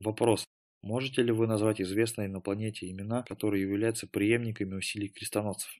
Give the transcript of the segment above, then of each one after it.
Вопрос. Можете ли вы назвать известные на планете имена, которые являются преемниками усилий крестоносцев?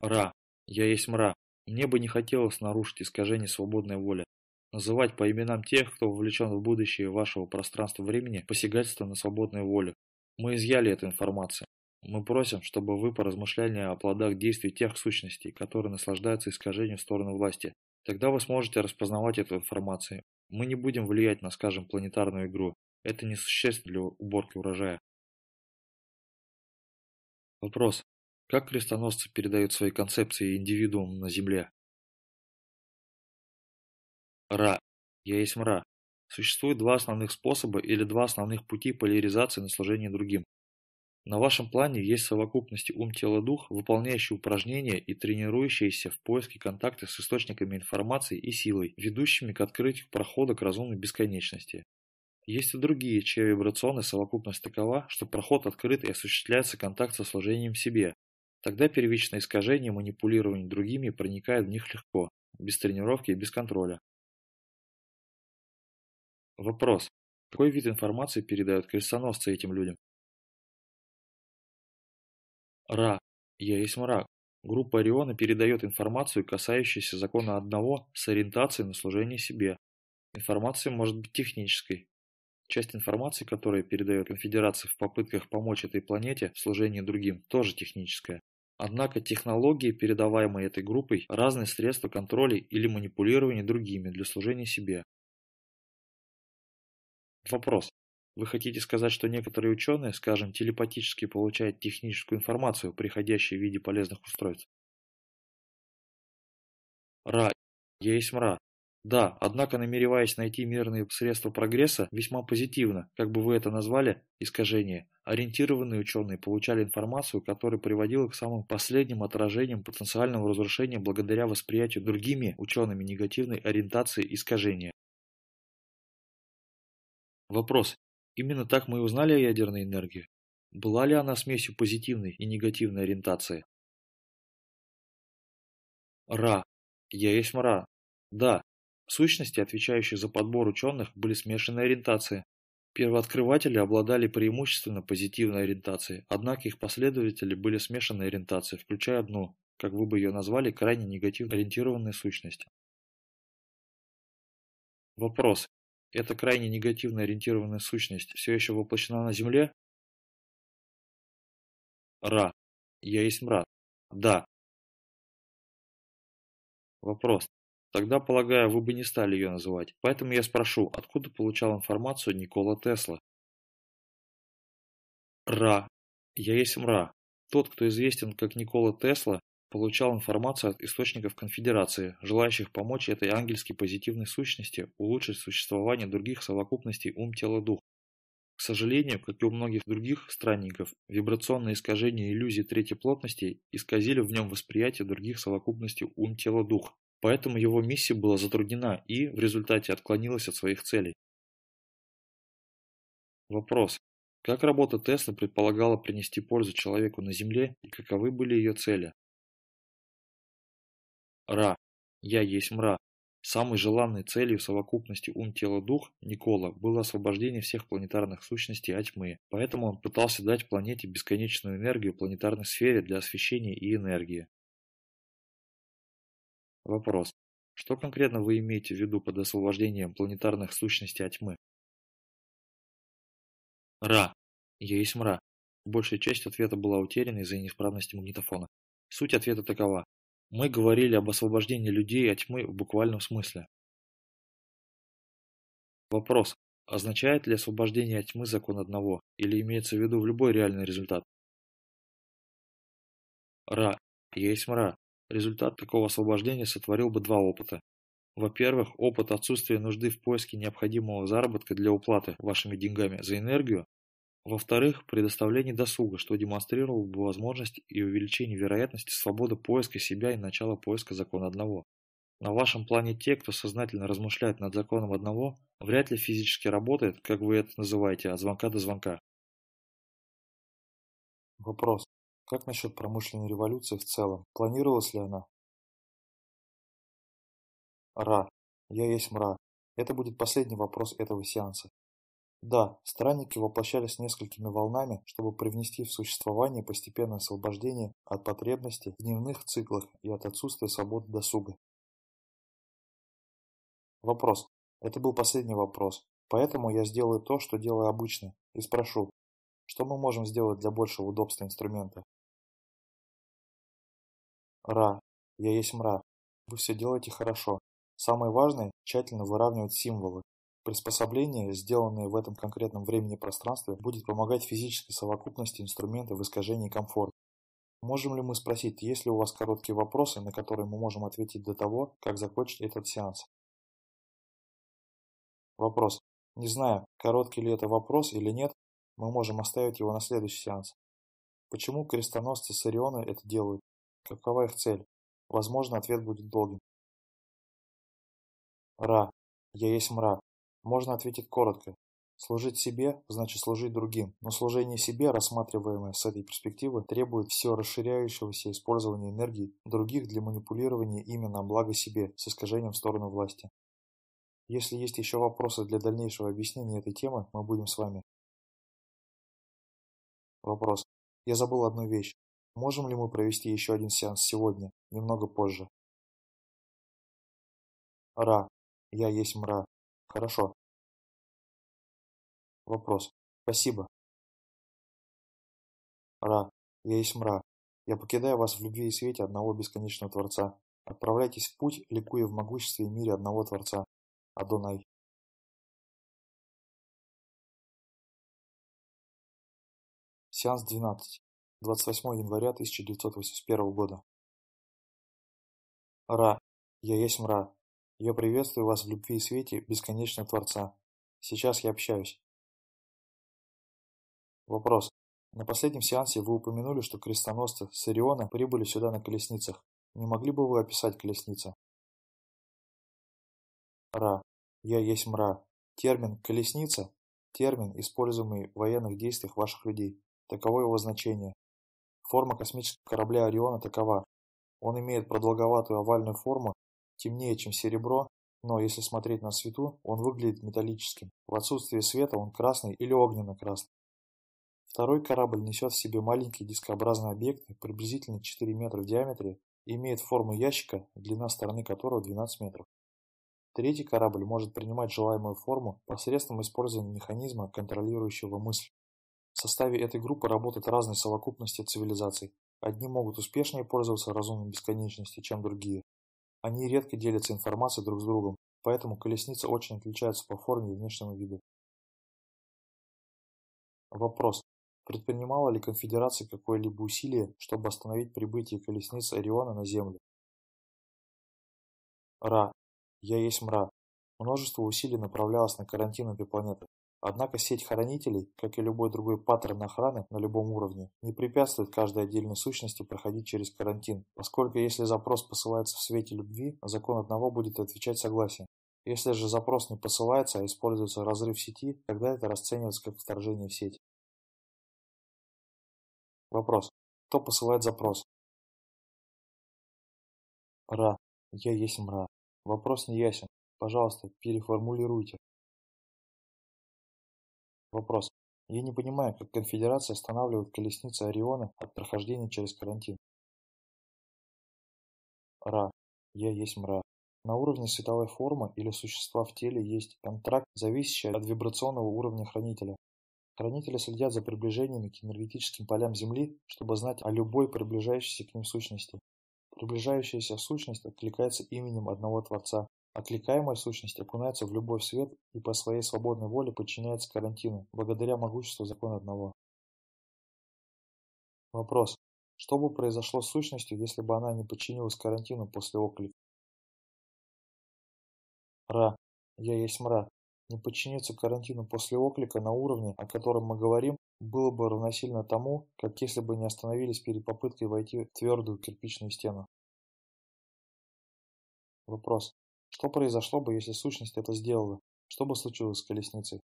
Ра. Я есть мра. Мне бы не хотелось нарушить искажение свободной воли. Называть по именам тех, кто вовлечен в будущее вашего пространства-времени, посягательство на свободную волю. Мы изъяли эту информацию. Мы просим, чтобы вы поразмышляли о плодах действий тех сущностей, которые наслаждаются искажением в сторону власти. Тогда вы сможете распознавать эту информацию. Мы не будем влиять на, скажем, планетарную игру. Это не существенно для уборки урожая. Вопрос. Как крестоносцы передают свои концепции индивидуумам на Земле? Ра. Я есть мра. Существует два основных способа или два основных пути поляризации на служение другим. На вашем плане есть совокупности ум-тело-дух, выполняющие упражнения и тренирующиеся в поиске контакта с источниками информации и силой, ведущими к открытию прохода к разумной бесконечности. Есть и другие, чья вибрационная совокупность такова, что проход открыт и осуществляется контакт со служением себе. Тогда первичное искажение манипулирование другими проникает в них легко, без тренировки и без контроля. Вопрос. Какой вид информации передают крестоносцы этим людям? Ра. Я есть мрак. Группа Ориона передает информацию, касающуюся закона одного, с ориентацией на служение себе. Информация может быть технической. Часть информации, которая передает конфедерация в попытках помочь этой планете в служении другим, тоже техническая. Однако технологии, передаваемые этой группой, разные средства контроля или манипулирования другими для служения себе. Вопрос. Вы хотите сказать, что некоторые ученые, скажем, телепатически получают техническую информацию, приходящую в виде полезных устройств? Ра. Есть мра. Да, однако намереваясь найти мирные средства прогресса, весьма позитивно, как бы вы это назвали, искажение, ориентированные ученые получали информацию, которая приводила к самым последним отражениям потенциального разрушения благодаря восприятию другими учеными негативной ориентации искажения. Вопрос. Именно так мы и узнали о ядерной энергии. Была ли она смесью позитивной и негативной ориентации? Ра. Я есть мра. Да. Сущности, отвечающие за подбор ученых, были смешанной ориентации. Первооткрыватели обладали преимущественно позитивной ориентацией, однако их последователи были смешанной ориентацией, включая одну, как вы бы ее назвали, крайне негативно ориентированные сущности. Вопрос. Эта крайне негативно ориентированная сущность все еще воплощена на Земле? Ра. Я есть мрак. Да. Вопрос. Тогда, полагаю, вы бы не стали ее называть. Поэтому я спрошу, откуда получал информацию Никола Тесла? Ра. Я есть мра. Тот, кто известен как Никола Тесла, получал информацию от источников конфедерации, желающих помочь этой ангельски позитивной сущности улучшить существование других совокупностей ум-тело-дух. К сожалению, как и у многих других странников, вибрационные искажения иллюзий третьей плотности исказили в нем восприятие других совокупностей ум-тело-дух, поэтому его миссия была затруднена и, в результате, отклонилась от своих целей. Вопрос. Как работа Тесла предполагала принести пользу человеку на Земле и каковы были ее цели? Ра. Я есть мра. Самой желанной целью совокупности ум-тело-дух Никола было освобождение всех планетарных сущностей от тьмы, поэтому он пытался дать планете бесконечную энергию планетарной сфере для освещения и энергии. Вопрос. Что конкретно вы имеете в виду под освобождением планетарных сущностей от тьмы? Ра. Я есть мра. Большая часть ответа была утеряна из-за неисправности магнитофона. Суть ответа такова. Мы говорили об освобождении людей от тьмы в буквальном смысле. Вопрос. Означает ли освобождение от тьмы закон одного, или имеется в виду в любой реальный результат? Ра. Есть мра. Результат такого освобождения сотворил бы два опыта. Во-первых, опыт отсутствия нужды в поиске необходимого заработка для уплаты вашими деньгами за энергию, во-вторых, предоставление досуга, что демонстрировало бы возможность и увеличение вероятности свободы поиска себя и начала поиска закона одного. На вашем плане те, кто сознательно размышляет над законом одного, вряд ли физически работает, как вы это называете, от звонка до звонка. Вопрос. Как насчет промышленной революции в целом? Планировалась ли она? Ра. Я есть мра. Это будет последний вопрос этого сеанса. Да, странники воплощались несколькими волнами, чтобы привнести в существование постепенное освобождение от потребностей в дневных циклах и от отсутствия свободы досуга. Вопрос. Это был последний вопрос, поэтому я сделаю то, что делаю обычно, и спрошу, что мы можем сделать для большего удобства инструмента? Ра. Я есть мра. Вы все делаете хорошо. Самое важное – тщательно выравнивать символы. Приспособление, сделанное в этом конкретном времени и пространстве, будет помогать физической совокупности инструмента в искажении комфорта. Можем ли мы спросить, есть ли у вас короткие вопросы, на которые мы можем ответить до того, как закончить этот сеанс? Вопрос. Не знаю, короткий ли это вопрос или нет, мы можем оставить его на следующий сеанс. Почему крестоносцы с Ориона это делают? Какова их цель? Возможно, ответ будет долгим. Ра. Я есть мра. Можно ответить коротко. Служить себе – значит служить другим, но служение себе, рассматриваемое с этой перспективы, требует все расширяющегося использования энергии других для манипулирования именно на благо себе с искажением в сторону власти. Если есть еще вопросы для дальнейшего объяснения этой темы, мы будем с вами. Вопрос. Я забыл одну вещь. Можем ли мы провести еще один сеанс сегодня, немного позже? Ра. Я есть мра. Хорошо. Вопрос. Спасибо. Ра. Я есть мра. Я покидаю вас в любви и свете одного бесконечного Творца. Отправляйтесь в путь, ликуя в могуществе и мире одного Творца. Адонай. Сеанс 12. 28 января 1981 года. Ра. Я есть мра. Я приветствую вас в любви и свете бесконечного Творца. Сейчас я общаюсь. Вопрос. На последнем сеансе вы упомянули, что крестоносцы с Ориона прибыли сюда на колесницах. Не могли бы вы описать колесницы? Ра. Я есть мра. Термин «колесница» – термин, используемый в военных действиях ваших людей. Таково его значение. Форма космического корабля Ориона такова. Он имеет продолговатую овальную форму, темнее, чем серебро, но если смотреть на свету, он выглядит металлическим. В отсутствии света он красный или огненно-красный. Второй корабль несет в себе маленький дискообразный объект приблизительно 4 метра в диаметре и имеет форму ящика, длина стороны которого 12 метров. Третий корабль может принимать желаемую форму посредством использования механизма, контролирующего мысль. В составе этой группы работают разные совокупности цивилизаций. Одни могут успешнее пользоваться разумом бесконечности, чем другие. Они редко делятся информацией друг с другом, поэтому колесницы очень отличаются по форме и внешнему виду. Вопрос. Предпринимала ли конфедерация какое-либо усилие, чтобы остановить прибытие колесницы Ориона на Землю? Ра. Я есть мра. Множество усилий направлялось на карантин этой планеты. Однако сеть хранителей, как и любой другой паттерн охраны на любом уровне, не препятствует каждой отдельной сущности проходить через карантин, поскольку если запрос посылается в свете любви, закон одного будет отвечать согласием. Если же запрос не посылается, а используется разрыв сети, тогда это расценивается как вторжение в сеть. Вопрос. Кто посылает запрос? Ра. Я есть мра. Вопрос не ясен. Пожалуйста, переформулируйте. Вопрос. Я не понимаю, как конфедерация останавливает колесницы Ориона от прохождения через карантин. Ра. Я есть мра. На уровне световой формы или существа в теле есть контракт, зависящий от вибрационного уровня хранителя. Хранители следят за приближениями к энергетическим полям Земли, чтобы знать о любой приближающейся к ним сущности. Приближающаяся сущность откликается именем одного Творца. Откликаемая сущность окунается в любой свет и по своей свободной воле подчиняется карантину, благодаря могуществу закона одного. Вопрос. Что бы произошло с сущностью, если бы она не подчинилась карантину после оклика? Ра. Я есть мра. Не подчиниться карантину после оклика на уровне, о котором мы говорим, было бы равносильно тому, как если бы не остановились перед попыткой войти в твердую кирпичную стену. Вопрос. Что произошло бы, если сущность это сделала? Что бы случилось с колесницей?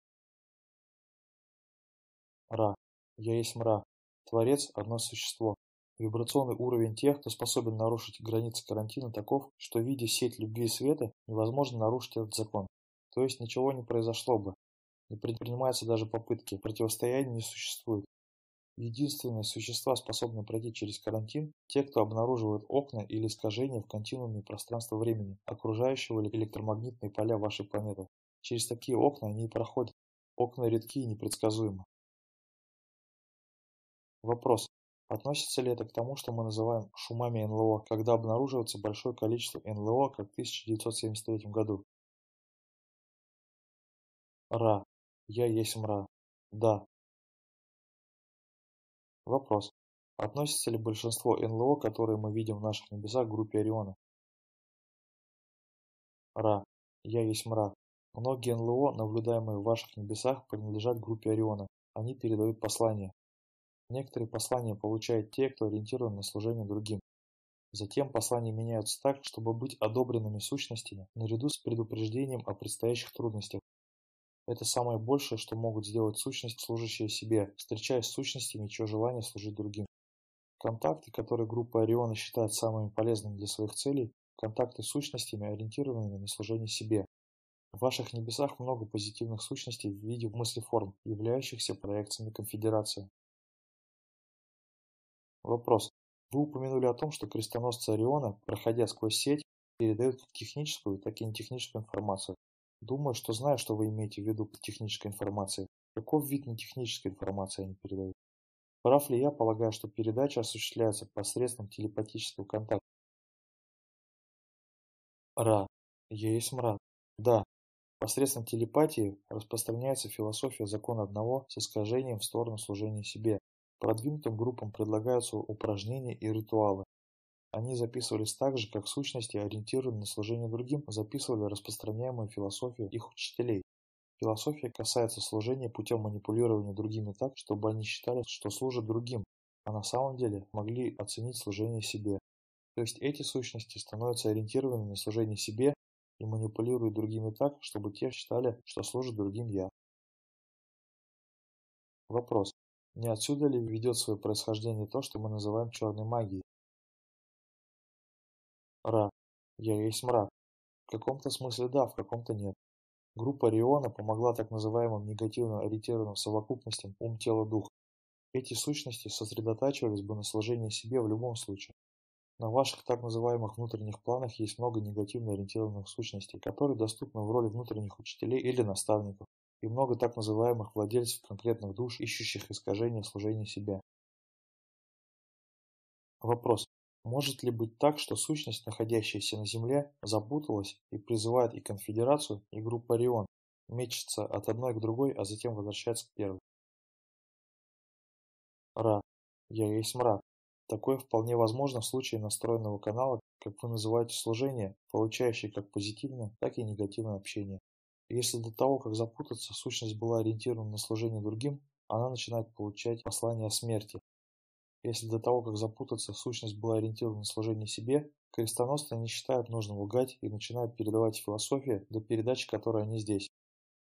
Ра. Я есть мра. Творец – одно существо. Вибрационный уровень тех, кто способен нарушить границы карантина, таков, что, видя сеть любви и света, невозможно нарушить этот закон. То есть ничего не произошло бы. Не предпринимаются даже попытки, противостояния не существует. Единственные существа, способные пройти через карантин, те, кто обнаруживает окна или искажения в континууме пространства-времени, окружающего электромагнитные поля вашей планеты. Через такие окна они и проходят. Окна редки и непредсказуемы. Вопрос. Относится ли это к тому, что мы называем шумами НЛО, когда обнаруживается большое количество НЛО, как в 1973 году? Ра. Я есть мра. Да. Вопрос. Относится ли большинство НЛО, которые мы видим в наших небесах, к группе Ориона? Ра. Я есть мра. Многие НЛО, наблюдаемые в ваших небесах, принадлежат группе Ориона. Они передают послания. Некоторые послания получают те, кто ориентирован на служение другим. Затем послания меняются так, чтобы быть одобренными сущностями, наряду с предупреждением о предстоящих трудностях. Это самое большее, что могут сделать сущности, служащие себе, встречаясь с сущностями, чье желание служить другим. Контакты, которые группа Ориона считает самыми полезными для своих целей, контакты с сущностями, ориентированными на служение себе. В ваших небесах много позитивных сущностей в виде мыслеформ, являющихся проекциями конфедерации. Вопрос. Вы упомянули о том, что крестоносцы Ориона, проходя сквозь сеть, передают как техническую, так и нетехническую информацию. Думаю, что знаю, что вы имеете в виду под технической информацией. Каков вид нетехнической информации они передают? Прав ли я, полагаю, что передача осуществляется посредством телепатического контакта? Ра. Я есть мра. Да. Посредством телепатии распространяется философия закона одного с искажением в сторону служения себе. Продвинутым группам предлагаются упражнения и ритуалы, они записывались так же, как сущности, ориентированные на служение другим, записывали распространяемую философию их учителей. Философия касается служения путем манипулирования другими так, чтобы они считали, что служат другим, а на самом деле могли оценить служение себе. То есть эти сущности становятся ориентированными на служение себе и манипулируют другими так, чтобы те считали, что служат другим я. Вопрос. Не отсюда ли ведет свое происхождение то, что мы называем черной магией? Ра. Я есть мрак. В каком-то смысле да, в каком-то нет. Группа Риона помогла так называемым негативно ориентированным совокупностям ум-тело-дух. Эти сущности сосредотачивались бы на служении себе в любом случае. На ваших так называемых внутренних планах есть много негативно ориентированных сущностей, которые доступны в роли внутренних учителей или наставников, и много так называемых владельцев конкретных душ, ищущих искажения служения себе. Вопрос. Может ли быть так, что сущность, находящаяся на Земле, запуталась и призывает и Конфедерацию, и группу Орион, мечется от одной к другой, а затем возвращается к первой? Ра. Я есть мрак. Такое вполне возможно в случае настроенного канала, как вы называете служение, получающее как позитивное, так и негативное общение. Если до того, как запутаться, сущность была ориентирована на служение другим, она начинает получать послание о смерти, если до того, как запутаться, сущность была ориентирована на служение себе, крестоносцы не считают нужным лгать и начинают передавать философию до передачи, которой они здесь.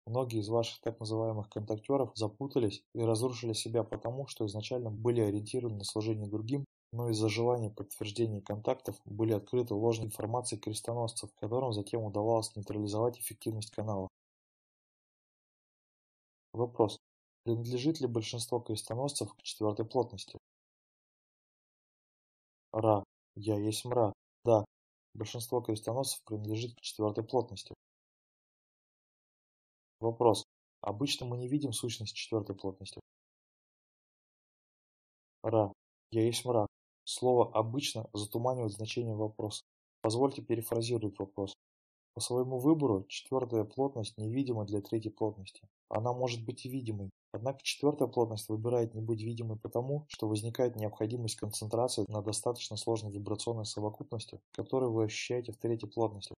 Многие из ваших так называемых контактеров запутались и разрушили себя потому, что изначально были ориентированы на служение другим, но из-за желания подтверждения контактов были открыты ложные информации крестоносцев, которым затем удавалось нейтрализовать эффективность канала. Вопрос. Принадлежит ли большинство крестоносцев к четвертой плотности? Ра. Я есть мра. Да. Большинство крестоносцев принадлежит к четвертой плотности. Вопрос. Обычно мы не видим сущность четвертой плотности. Ра. Я есть мра. Слово «обычно» затуманивает значение вопроса. Позвольте перефразировать вопрос. По своему выбору четвертая плотность невидима для третьей плотности. Она может быть и видимой, Однако четвертая плотность выбирает не быть видимой потому, что возникает необходимость концентрации на достаточно сложной вибрационной совокупности, которую вы ощущаете в третьей плотности.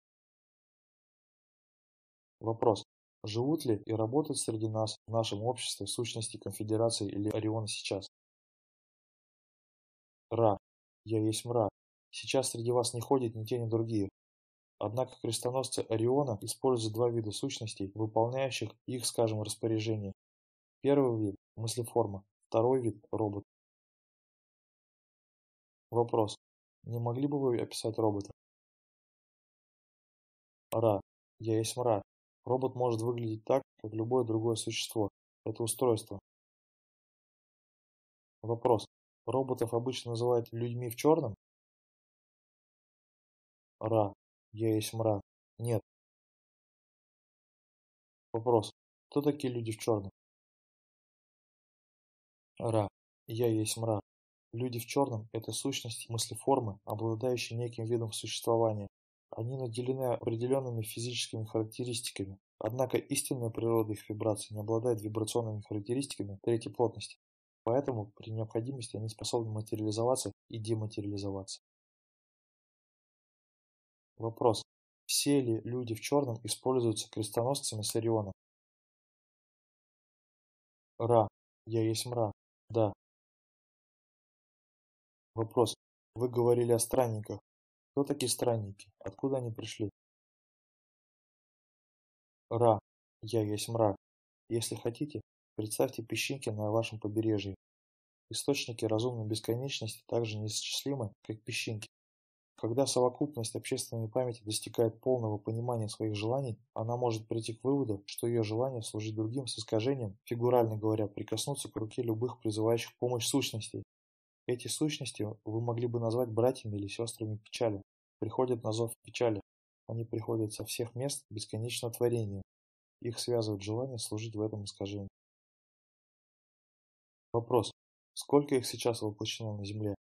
Вопрос. Живут ли и работают среди нас, в нашем обществе, сущности конфедерации или Ориона сейчас? Ра. Я есть мра. Сейчас среди вас не ходят ни те, ни другие. Однако крестоносцы Ориона используют два вида сущностей, выполняющих их, скажем, распоряжение Первый вид – мыслеформа, второй вид – робот. Вопрос. Не могли бы вы описать робота? Ра. Я есть мра. Робот может выглядеть так, как любое другое существо. Это устройство. Вопрос. Роботов обычно называют людьми в черном? Ра. Я есть мра. Нет. Вопрос. Кто такие люди в черном? Ра. Я есть мра. Люди в черном – это сущности мыслеформы, обладающие неким видом существования. Они наделены определенными физическими характеристиками, однако истинная природа их вибраций не обладает вибрационными характеристиками третьей плотности. Поэтому при необходимости они способны материализоваться и дематериализоваться. Вопрос. Все ли люди в черном используются крестоносцами с Ориона? Ра. Я есть мра. Да. Вопрос. Вы говорили о странниках. Кто такие странники? Откуда они пришли? Ра. Я есть мра. Если хотите, представьте песчинки на вашем побережье. Источники разумной бесконечности также неисчислимы, как песчинки. Когда совокупность общественной памяти достигает полного понимания своих желаний, она может прийти к выводу, что ее желание служить другим с искажением, фигурально говоря, прикоснуться к руке любых призывающих помощь сущностей. Эти сущности вы могли бы назвать братьями или сестрами печали. Приходят на зов печали. Они приходят со всех мест бесконечного творения. Их связывает желание служить в этом искажении. Вопрос. Сколько их сейчас воплощено на Земле?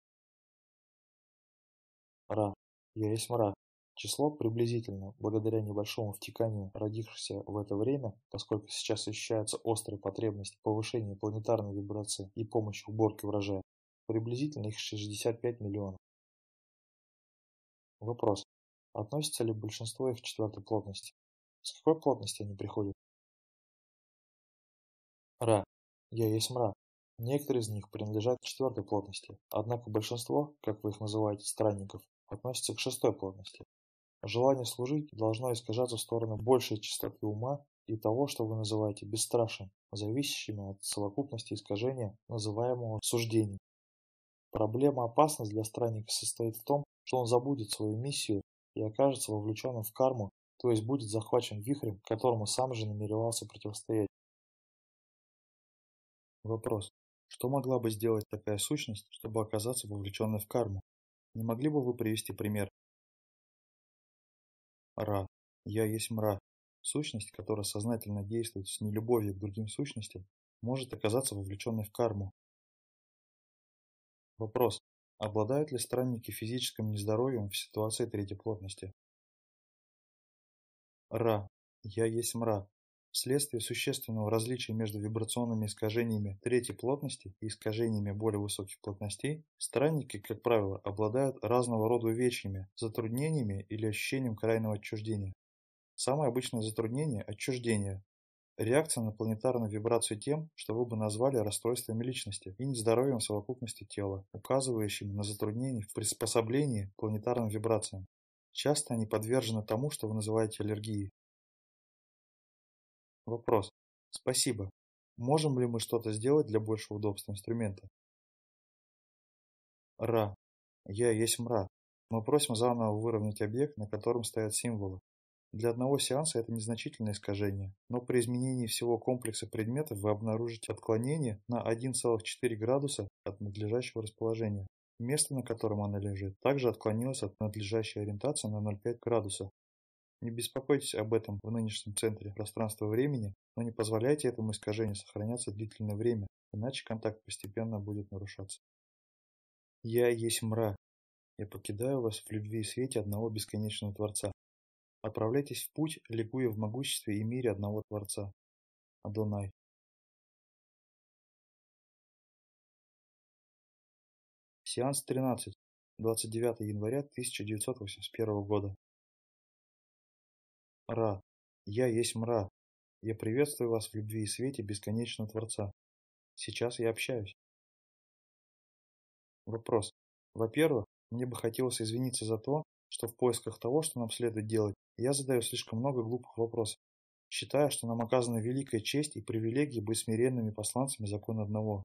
Ра. Я есть мра. Число приблизительно, благодаря небольшому втеканию родившихся в это время, поскольку сейчас ощущается острая потребность повышения планетарной вибрации и помощи уборке урожая, приблизительно их 65 миллионов. Вопрос. Относится ли большинство их к четвертой плотности? С какой плотности они приходят? Ра. Я есть мра. Некоторые из них принадлежат к четвертой плотности, однако большинство, как вы их называете, странников, относятся к шестой плотности. Желание служить должно искажаться в сторону большей чистоты ума и того, что вы называете бесстрашием, зависящими от совокупности искажения, называемого суждением. Проблема опасность для странника состоит в том, что он забудет свою миссию и окажется вовлеченным в карму, то есть будет захвачен вихрем, которому сам же намеревался противостоять. Вопрос. Что могла бы сделать такая сущность, чтобы оказаться вовлеченной в карму? Не могли бы вы привести пример? Ра. Я есть мра. Сущность, которая сознательно действует с нелюбовью к другим сущностям, может оказаться вовлеченной в карму. Вопрос. Обладают ли странники физическим нездоровьем в ситуации третьей плотности? Ра. Я есть мра. Вследствие существенного различия между вибрационными искажениями третьей плотности и искажениями более высоких плотностей, странники, как правило, обладают разного рода увечьями, затруднениями или ощущением крайнего отчуждения. Самое обычное затруднение – отчуждение. Реакция на планетарную вибрацию тем, что вы бы назвали расстройствами личности и нездоровьем совокупности тела, указывающим на затруднения в приспособлении к планетарным вибрациям. Часто они подвержены тому, что вы называете аллергией. Вопрос. Спасибо. Можем ли мы что-то сделать для большего удобства инструмента? Ра. Я есть мра. Мы просим заново выровнять объект, на котором стоят символы. Для одного сеанса это незначительное искажение, но при изменении всего комплекса предметов вы обнаружите отклонение на 1,4 градуса от надлежащего расположения. Место, на котором она лежит, также отклонилось от надлежащей ориентации на 0,5 градуса. Не беспокойтесь об этом в нынешнем центре пространства-времени, но не позволяйте этому искажению сохраняться длительное время, иначе контакт постепенно будет нарушаться. Я есть мра. Я покидаю вас в любви и свете одного бесконечного Творца. Отправляйтесь в путь, ликуя в могуществе и мире одного Творца. Адонай. Сеанс 13. 29 января 1981 года. Ра. Я есть мра. Я приветствую вас в любви и свете бесконечного Творца. Сейчас я общаюсь. Вопрос. Во-первых, мне бы хотелось извиниться за то, что в поисках того, что нам следует делать, я задаю слишком много глупых вопросов, считая, что нам оказана великая честь и привилегия быть смиренными посланцами закона одного.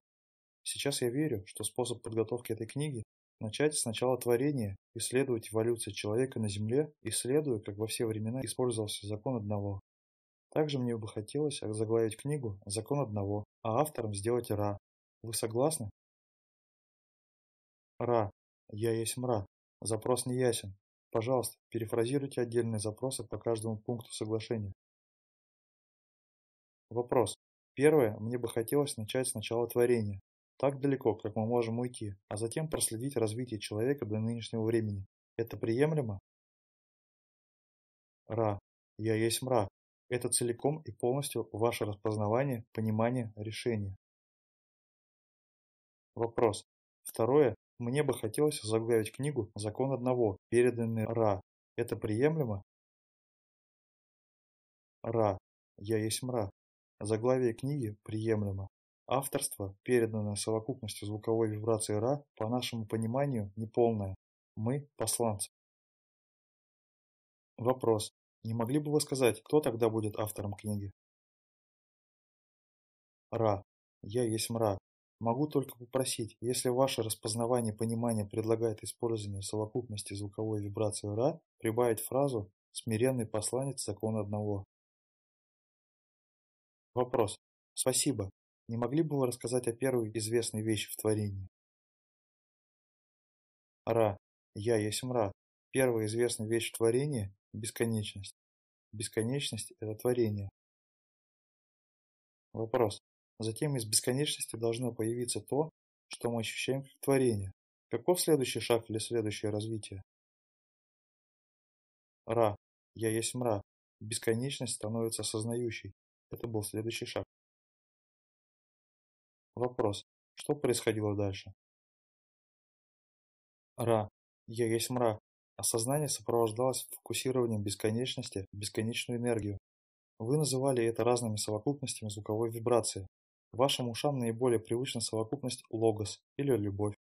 Сейчас я верю, что способ подготовки этой книги Начать с начала творения, исследовать эволюцию человека на Земле, исследуя, как во все времена использовался закон одного. Также мне бы хотелось заглавить книгу «Закон одного», а автором сделать Ра. Вы согласны? Ра. Я есть мра. Запрос не ясен. Пожалуйста, перефразируйте отдельные запросы по каждому пункту соглашения. Вопрос. Первое, мне бы хотелось начать с начала творения. Так далеко, как мы можем уйти, а затем проследить развитие человека до нынешнего времени. Это приемлемо? Ра. Я есть мра. Это целиком и полностью ваше распознавание, понимание, решение. Вопрос. Второе. Мне бы хотелось заглавить книгу «Закон одного», переданный Ра. Это приемлемо? Ра. Я есть мра. Заглавие книги приемлемо. Авторство, переданное совокупностью звуковой вибрации Ра, по нашему пониманию, неполное. Мы – посланцы. Вопрос. Не могли бы вы сказать, кто тогда будет автором книги? Ра. Я есть мра. Могу только попросить, если ваше распознавание понимания предлагает использование совокупности звуковой вибрации Ра, прибавить фразу «смиренный посланец закона одного». Вопрос. Спасибо. Не могли бы вы рассказать о первой известной вещи в творении? Ра. Я есть мра. Первая известная вещь в творении – бесконечность. Бесконечность – это творение. Вопрос. Затем из бесконечности должно появиться то, что мы ощущаем как творение. Каков следующий шаг или следующее развитие? Ра. Я есть мра. Бесконечность становится осознающей. Это был следующий шаг. Вопрос. Что происходило дальше? Ра. Я есть мра. Осознание сопровождалось фокусированием бесконечности в бесконечную энергию. Вы называли это разными совокупностями звуковой вибрации. Вашим ушам наиболее привычна совокупность логос или любовь.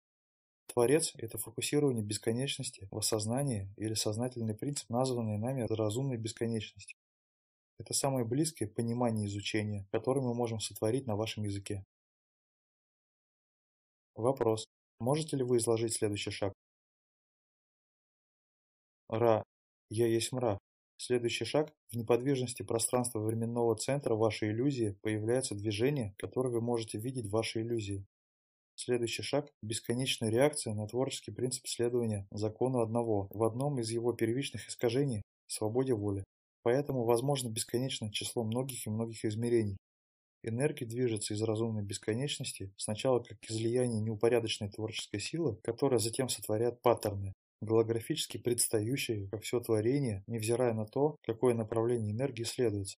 Творец – это фокусирование бесконечности в осознании или сознательный принцип, названный нами разумной бесконечности. Это самое близкое понимание изучения, которое мы можем сотворить на вашем языке. Вопрос. Можете ли вы изложить следующий шаг? Ра. Я есть мра. Следующий шаг. В неподвижности пространства-временного центра вашей иллюзии появляется движение, которое вы можете видеть в вашей иллюзии. Следующий шаг – бесконечная реакция на творческий принцип следования закону одного в одном из его первичных искажений – свободе воли. Поэтому возможно бесконечное число многих и многих измерений. Энергия движется из разумной бесконечности сначала как излияние неупорядоченной творческой силы, которая затем сотворяет паттерны, голографически предстающие, как все творение, невзирая на то, какое направление энергии следуется.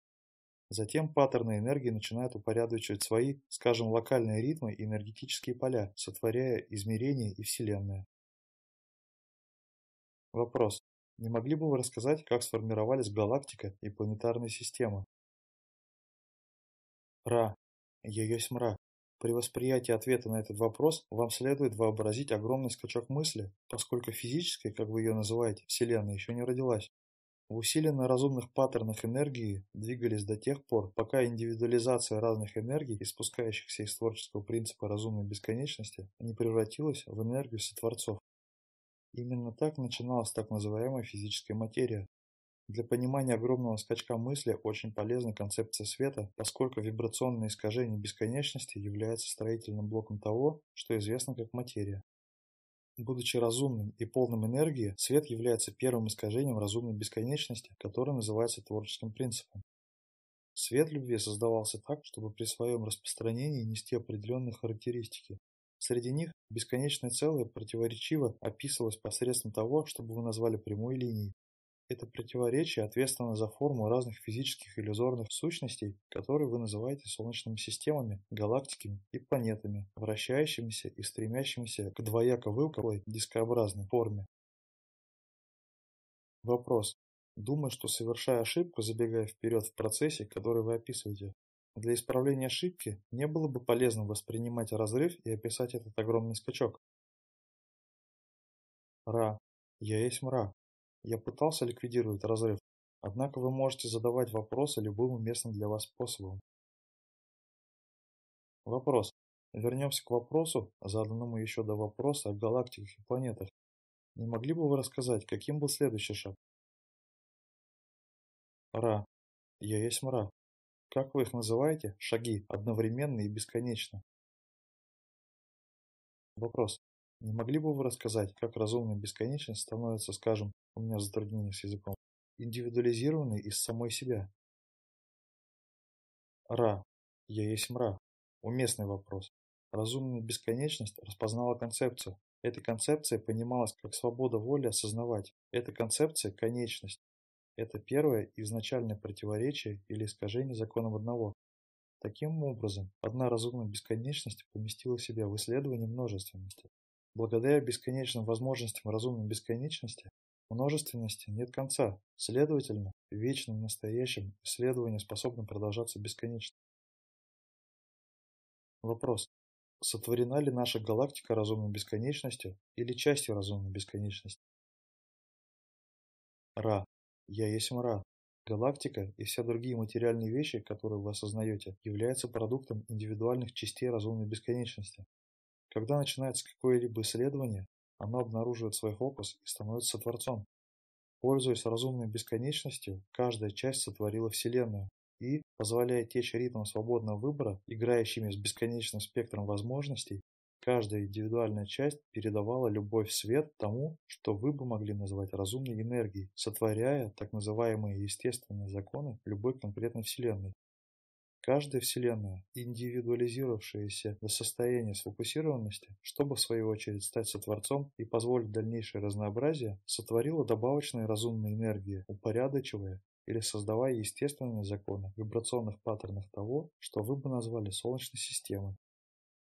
Затем паттерны энергии начинают упорядочивать свои, скажем, локальные ритмы и энергетические поля, сотворяя измерения и Вселенная. Вопрос. Не могли бы вы рассказать, как сформировались галактика и планетарная система? Ра. Я есть мра. При восприятии ответа на этот вопрос вам следует вообразить огромный скачок мысли, поскольку физическая, как вы ее называете, Вселенная еще не родилась. В усиленно разумных паттернах энергии двигались до тех пор, пока индивидуализация разных энергий, испускающихся из творческого принципа разумной бесконечности, не превратилась в энергию сотворцов. Именно так начиналась так называемая физическая материя. Для понимания огромного скачка мысли очень полезна концепция света, поскольку вибрационное искажение бесконечности является строительным блоком того, что известно как материя. Будучи разумным и полным энергии, свет является первым искажением разумной бесконечности, которое называется творческим принципом. Свет любви создавался так, чтобы при своем распространении нести определенные характеристики, Среди них бесконечное целое противоречиво описывалось посредством того, чтобы вы назвали прямой линией. Это противоречие ответственно за форму разных физических иллюзорных сущностей, которые вы называете солнечными системами, галактиками и планетами, вращающимися и стремящимися к двояко выпуклой дискообразной форме. Вопрос. Думаю, что совершая ошибку, забегая вперед в процессе, который вы описываете, для исправления ошибки не было бы полезно воспринимать разрыв и описать этот огромный скачок. Ра. Я есть мра. Я пытался ликвидировать разрыв, однако вы можете задавать вопросы любым уместным для вас способом. Вопрос. Вернемся к вопросу, заданному еще до вопроса о галактиках и планетах. Не могли бы вы рассказать, каким был следующий шаг? Ра. Я есть мра. Как вы их называете? Шаги, одновременно и бесконечно. Вопрос. Не могли бы вы рассказать, как разумная бесконечность становится, скажем, у меня затруднение с языком, индивидуализированной из самой себя? Ра. Я есть мра. Уместный вопрос. Разумная бесконечность распознала концепцию. Эта концепция понималась как свобода воли осознавать. Эта концепция – конечность. Это первое изначальное противоречие или искажение законом одного. Таким образом, одна разумная бесконечность поместила себя в исследование множественности. Благодаря бесконечным возможностям разумной бесконечности, множественности нет конца. Следовательно, в вечном настоящем исследование способно продолжаться бесконечно. Вопрос. Сотворена ли наша галактика разумной бесконечностью или частью разумной бесконечности? Ра. Я есть мра. Галактика и все другие материальные вещи, которые вы осознаете, являются продуктом индивидуальных частей разумной бесконечности. Когда начинается какое-либо исследование, оно обнаруживает свой фокус и становится творцом. Пользуясь разумной бесконечностью, каждая часть сотворила Вселенную и, позволяя течь ритмом свободного выбора, играющими с бесконечным спектром возможностей, Каждая индивидуальная часть передавала любовь в свет тому, что вы бы могли назвать разумной энергией, сотворяя так называемые естественные законы любой конкретной Вселенной. Каждая Вселенная, индивидуализировавшаяся до состояния сфокусированности, чтобы в свою очередь стать сотворцом и позволить дальнейшее разнообразие, сотворила добавочные разумные энергии, упорядочивая или создавая естественные законы вибрационных паттернов того, что вы бы назвали Солнечной системой.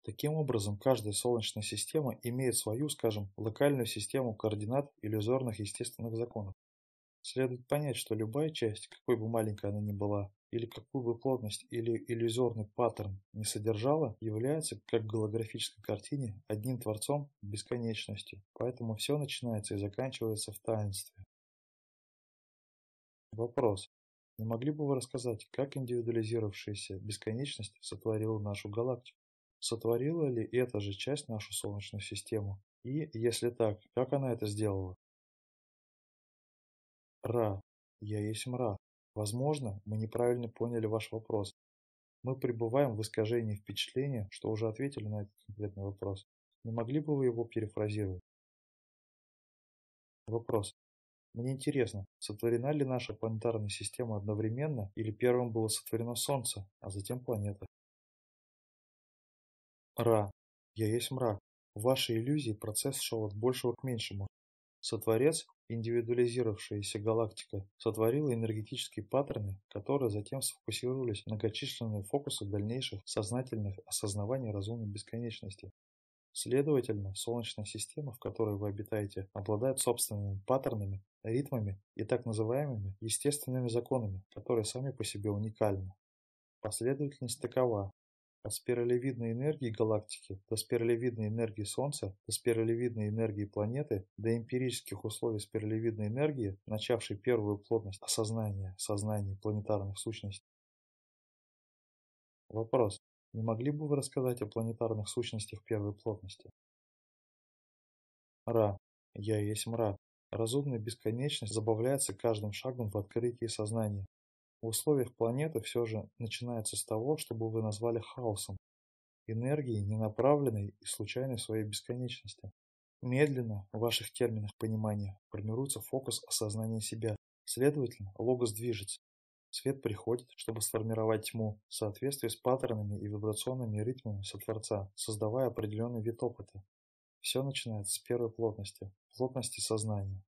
Таким образом, каждая Солнечная система имеет свою, скажем, локальную систему координат иллюзорных естественных законов. Следует понять, что любая часть, какой бы маленькой она ни была, или какую бы плотность или иллюзорный паттерн не содержала, является, как в голографической картине, одним творцом бесконечностью. Поэтому все начинается и заканчивается в таинстве. Вопрос. Не могли бы вы рассказать, как индивидуализировавшаяся бесконечность сотворила нашу галактику? Сотворила ли эта же часть нашу Солнечную систему? И, если так, как она это сделала? Ра. Я есть мра. Возможно, мы неправильно поняли ваш вопрос. Мы пребываем в искажении впечатления, что уже ответили на этот конкретный вопрос. Не могли бы вы его перефразировать? Вопрос. Мне интересно, сотворена ли наша планетарная система одновременно, или первым было сотворено Солнце, а затем планета? Ра. Я есть мрак. В вашей иллюзии процесс шел от большего к меньшему. Сотворец, индивидуализировавшаяся галактика, сотворила энергетические паттерны, которые затем сфокусировались многочисленные фокусы дальнейших сознательных осознаваний разумной бесконечности. Следовательно, Солнечная система, в которой вы обитаете, обладает собственными паттернами, ритмами и так называемыми естественными законами, которые сами по себе уникальны. Последовательность такова. От спиралевидной энергии галактики до спиралевидной энергии Солнца, до спиралевидной энергии планеты, до эмпирических условий спиралевидной энергии, начавшей первую плотность осознания сознаний планетарных сущностей. Вопрос. Не могли бы вы рассказать о планетарных сущностях первой плотности? Ра. Я есть мра. Разумная бесконечность забавляется каждым шагом в открытии сознания. В условиях планеты все же начинается с того, чтобы вы назвали хаосом, энергией, ненаправленной и случайной в своей бесконечности. Медленно, в ваших терминах понимания, формируется фокус осознания себя. Следовательно, логос движется. Свет приходит, чтобы сформировать тьму в соответствии с паттернами и вибрационными ритмами Сотворца, создавая определенный вид опыта. Все начинается с первой плотности, плотности сознания.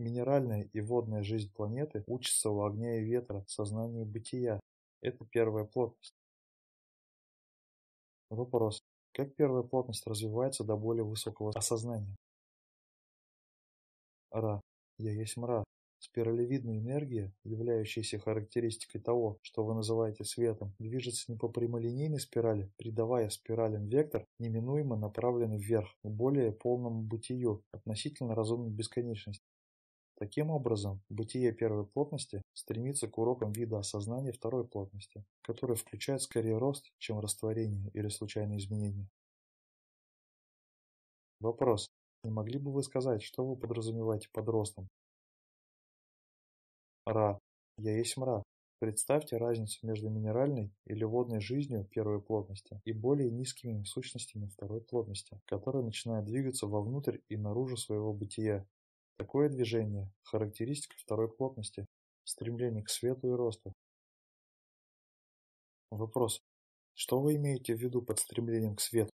Минеральная и водная жизнь планеты учится у огня и ветра, сознанию бытия. Это первая плотность. Вопрос. Как первая плотность развивается до более высокого осознания? Ра. Я есть мра. Спиралевидная энергия, являющаяся характеристикой того, что вы называете светом, движется не по прямолинейной спирали, придавая спиралям вектор, неминуемо направленный вверх, к более полному бытию относительно разумной бесконечности. Таким образом, бытие первой плотности стремится к урокам вида осознания второй плотности, который включает скорее рост, чем растворение или случайные изменения. Вопрос. Не могли бы вы сказать, что вы подразумеваете под ростом? Ра. Я есть мра. Представьте разницу между минеральной или водной жизнью первой плотности и более низкими сущностями второй плотности, которые начинают двигаться вовнутрь и наружу своего бытия. Такое движение – характеристика второй плотности, стремление к свету и росту. Вопрос. Что вы имеете в виду под стремлением к свету?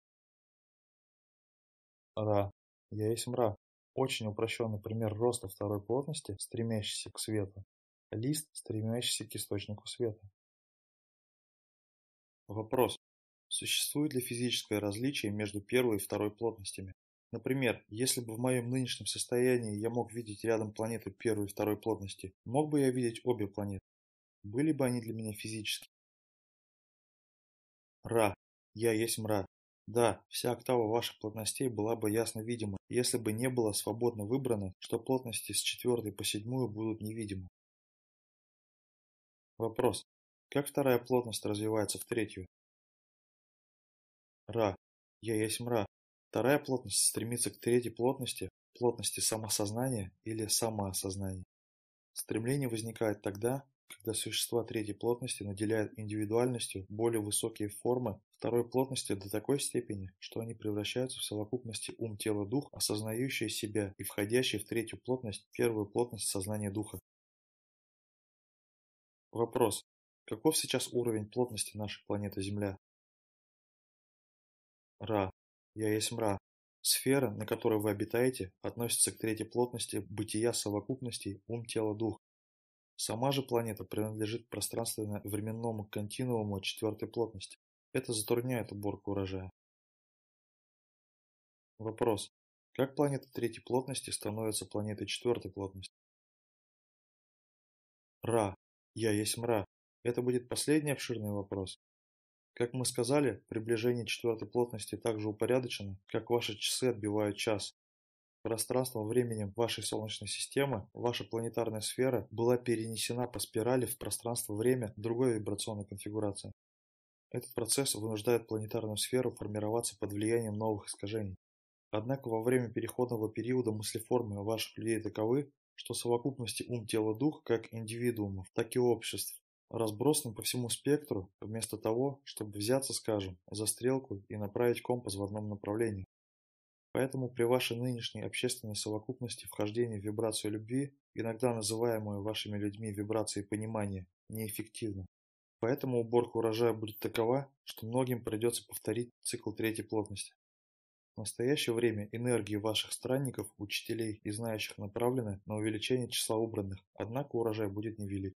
Ра. Я есть мра. Очень упрощенный пример роста второй плотности, стремящийся к свету. Лист, стремящийся к источнику света. Вопрос. Существует ли физическое различие между первой и второй плотностями? Например, если бы в моем нынешнем состоянии я мог видеть рядом планеты первой и второй плотности, мог бы я видеть обе планеты? Были бы они для меня физически? Ра. Я есть мра. Да, вся октава ваших плотностей была бы ясно видима, если бы не было свободно выбрано, что плотности с четвертой по седьмую будут невидимы. Вопрос. Как вторая плотность развивается в третью? Ра. Я есть мра. Вторая плотность стремится к третьей плотности, плотности самосознания или самоосознания. Стремление возникает тогда, когда существа третьей плотности наделяют индивидуальностью более высокие формы второй плотности до такой степени, что они превращаются в совокупности ум, тело, дух, осознающие себя и входящие в третью плотность, первую плотность сознания духа. Вопрос. Каков сейчас уровень плотности нашей планеты Земля? Ра. Я есть мра. Сфера, на которой вы обитаете, относится к третьей плотности бытия совокупностей ум, тело, дух. Сама же планета принадлежит пространственно-временному континууму четвертой плотности. Это затрудняет уборку урожая. Вопрос. Как планета третьей плотности становится планетой четвертой плотности? Ра. Я есть мра. Это будет последний обширный вопрос. Как мы сказали, приближение четвертой плотности так же упорядочено, как ваши часы отбивают час. Пространством временем вашей Солнечной системы ваша планетарная сфера была перенесена по спирали в пространство-время другой вибрационной конфигурации. Этот процесс вынуждает планетарную сферу формироваться под влиянием новых искажений. Однако во время переходного периода мыслеформы ваших людей таковы, что совокупности ум, тело, дух, как индивидуумов, так и обществ, разбросаны по всему спектру, вместо того, чтобы взяться, скажем, за стрелку и направить компас в одном направлении. Поэтому при вашей нынешней общественной совокупности вхождение в вибрацию любви, иногда называемую вашими людьми вибрацией понимания, неэффективно. Поэтому уборка урожая будет такова, что многим придется повторить цикл третьей плотности. В настоящее время энергии ваших странников, учителей и знающих направлены на увеличение числа убранных, однако урожай будет невелик.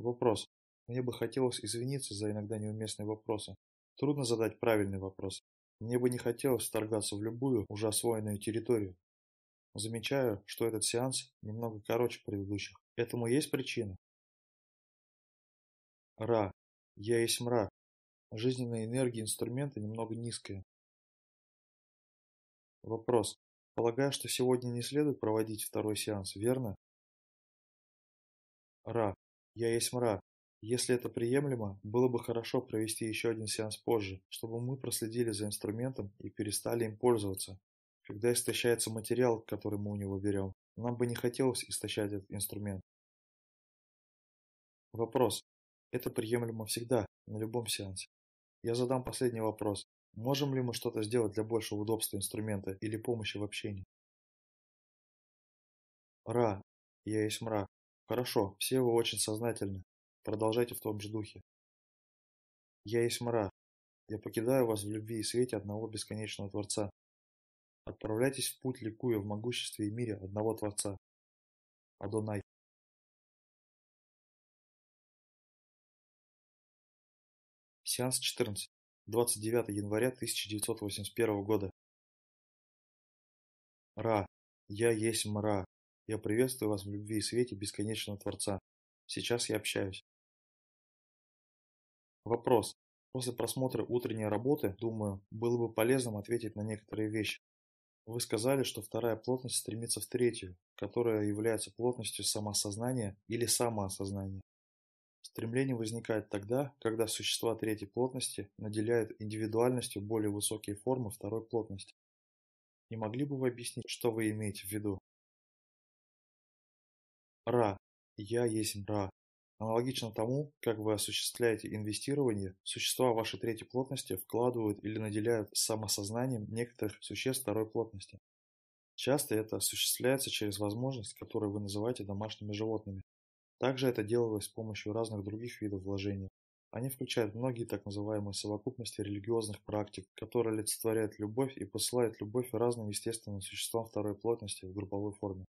Вопрос. Мне бы хотелось извиниться за иногда неуместные вопросы. Трудно задать правильный вопрос, мне бы не хотелось вторгаться в любую уже освоенную территорию. Замечаю, что этот сеанс немного короче предыдущих. Этому есть причина? Ра. Я есть мра. Жизненная энергия инструмента немного низкая. Вопрос. Полагаю, что сегодня не следует проводить второй сеанс, верно? Ра. Я есть мра. Если это приемлемо, было бы хорошо провести еще один сеанс позже, чтобы мы проследили за инструментом и перестали им пользоваться. Когда истощается материал, который мы у него берем, нам бы не хотелось истощать этот инструмент. Вопрос. Это приемлемо всегда, на любом сеансе. Я задам последний вопрос. Можем ли мы что-то сделать для большего удобства инструмента или помощи в общении? Ра. Я есть мра. Хорошо, все вы очень сознательны. Продолжайте в том же духе. Я есть мра. Я покидаю вас в любви и свете одного бесконечного Творца. Отправляйтесь в путь, ликуя в могуществе и мире одного Творца. Адонай. Сеанс 14. 29 января 1981 года. Ра. Я есть мра. Я приветствую вас в любви и свете бесконечного Творца. Сейчас я общаюсь. Вопрос. После просмотра утренней работы, думаю, было бы полезным ответить на некоторые вещи. Вы сказали, что вторая плотность стремится в третью, которая является плотностью самосознания или самоосознания. Стремление возникает тогда, когда существа третьей плотности наделяют индивидуальностью более высокие формы второй плотности. Не могли бы вы объяснить, что вы имеете в виду? Ра. Я есть Ра. Аналогично тому, как вы осуществляете инвестирование, существа вашей третьей плотности вкладывают или наделяют самосознанием некоторых существ второй плотности. Часто это осуществляется через возможность, которую вы называете домашними животными. Также это делалось с помощью разных других видов вложений. Они включают многие так называемые совокупности религиозных практик, которые олицетворяют любовь и посылают любовь разным естественным существам второй плотности в групповой форме.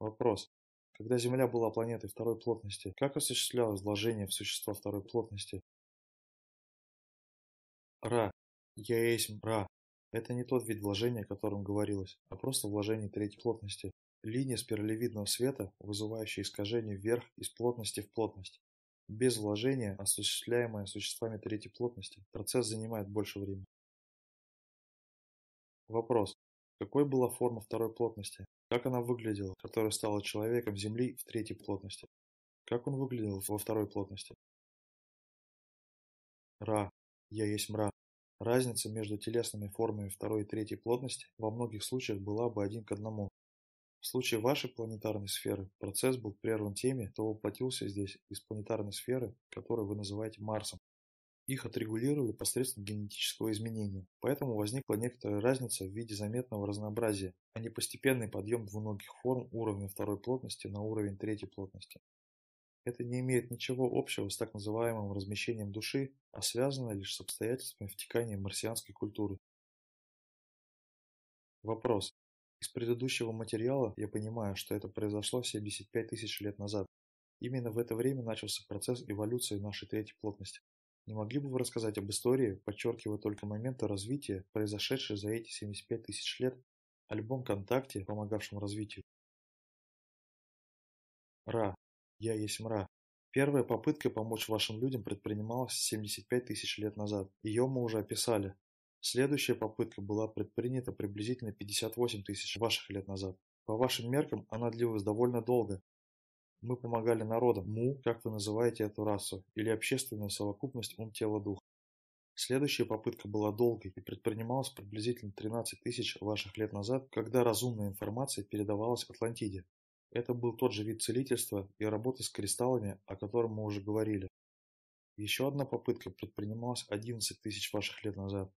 Вопрос. Когда Земля была планетой второй плотности, как осуществлялось вложение в существа второй плотности? Ра. Я есть Ра. Это не тот вид вложения, о котором говорилось, а просто вложение третьей плотности. Линия спиралевидного света, вызывающая искажение вверх из плотности в плотность. Без вложения, осуществляемое существами третьей плотности, процесс занимает больше времени. Вопрос. Какой была форма второй плотности? Как она выглядела, которая стала человеком Земли в третьей плотности? Как он выглядел во второй плотности? Ра. Я есть мра. Разница между телесными формами второй и третьей плотности во многих случаях была бы один к одному. В случае вашей планетарной сферы процесс был прерван теми, кто воплотился здесь из планетарной сферы, которую вы называете Марсом. Их отрегулировали посредством генетического изменения, поэтому возникла некоторая разница в виде заметного разнообразия, а не постепенный подъем двуногих форм уровня второй плотности на уровень третьей плотности. Это не имеет ничего общего с так называемым размещением души, а связано лишь с обстоятельствами втекания марсианской культуры. Вопрос. Из предыдущего материала я понимаю, что это произошло 75 тысяч лет назад. Именно в это время начался процесс эволюции нашей третьей плотности. Не могли бы вы рассказать об истории, подчеркивая только моменты развития, произошедшие за эти 75 тысяч лет, о любом контакте, помогавшем развитию? Ра. Я есть мра. Первая попытка помочь вашим людям предпринималась 75 тысяч лет назад. Ее мы уже описали. Следующая попытка была предпринята приблизительно 58 тысяч ваших лет назад. По вашим меркам она длилась довольно долго, мы помогали народам, му, как вы называете эту расу, или общественную совокупность ум-тело-дух. Следующая попытка была долгой и предпринималась приблизительно 13 тысяч ваших лет назад, когда разумная информация передавалась Атлантиде. Это был тот же вид целительства и работы с кристаллами, о котором мы уже говорили. Еще одна попытка предпринималась 11 тысяч ваших лет назад.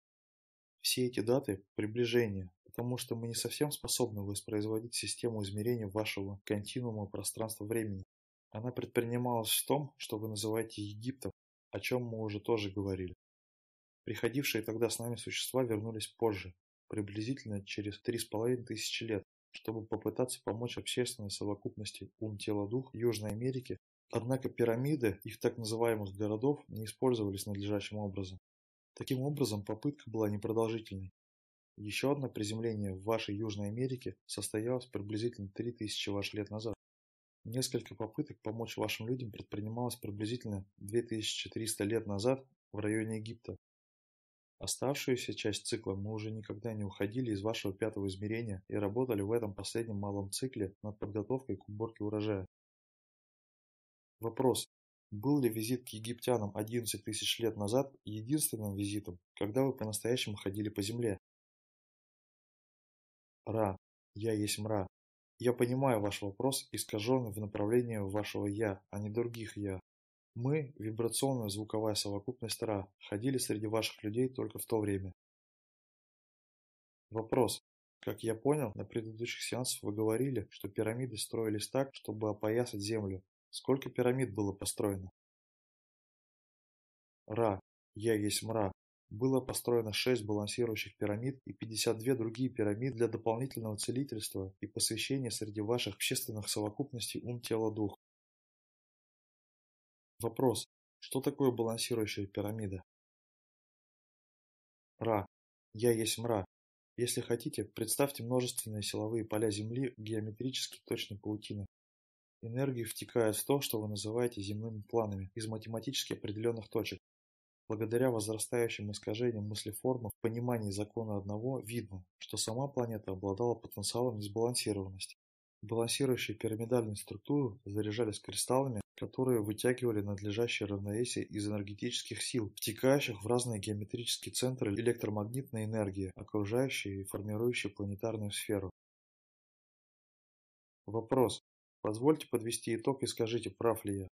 Все эти даты – приближения, потому что мы не совсем способны воспроизводить систему измерения вашего континуума пространства-времени. Она предпринималась в том, что вы называете Египтом, о чем мы уже тоже говорили. Приходившие тогда с нами существа вернулись позже, приблизительно через три с половиной тысячи лет, чтобы попытаться помочь общественной совокупности ум-тело-дух Южной Америки, однако пирамиды их так называемых городов не использовались надлежащим образом. Таким образом, попытка была непродолжительной. Еще одно приземление в вашей Южной Америке состоялось приблизительно 3000 ваших лет назад. Несколько попыток помочь вашим людям предпринималось приблизительно 2300 лет назад в районе Египта. Оставшуюся часть цикла мы уже никогда не уходили из вашего пятого измерения и работали в этом последнем малом цикле над подготовкой к уборке урожая. Вопрос. Был ли визит к египтянам 11 тысяч лет назад единственным визитом, когда вы по-настоящему ходили по земле? Ра. Я есть мра. Я понимаю ваш вопрос, искаженный в направлении вашего «я», а не других «я». Мы, вибрационная звуковая совокупность Ра, ходили среди ваших людей только в то время. Вопрос. Как я понял, на предыдущих сеансах вы говорили, что пирамиды строились так, чтобы опоясать Землю. Сколько пирамид было построено? Ра. Я есть мра было построено 6 балансирующих пирамид и 52 другие пирамиды для дополнительного целительства и посвящения среди ваших общественных совокупностей ум-тело-дух. Вопрос. Что такое балансирующая пирамида? Ра. Я есть мра. Если хотите, представьте множественные силовые поля Земли геометрически точной паутины. Энергии втекают в то, что вы называете земными планами, из математически определенных точек. Благодаря возрастающим искажениям мыслеформы в понимании закона одного видно, что сама планета обладала потенциалом несбалансированности. Балансирующие пирамидальные структуры заряжались кристаллами, которые вытягивали надлежащее равновесие из энергетических сил, втекающих в разные геометрические центры электромагнитной энергии, окружающие и формирующие планетарную сферу. Вопрос. Позвольте подвести итог и скажите, прав ли я.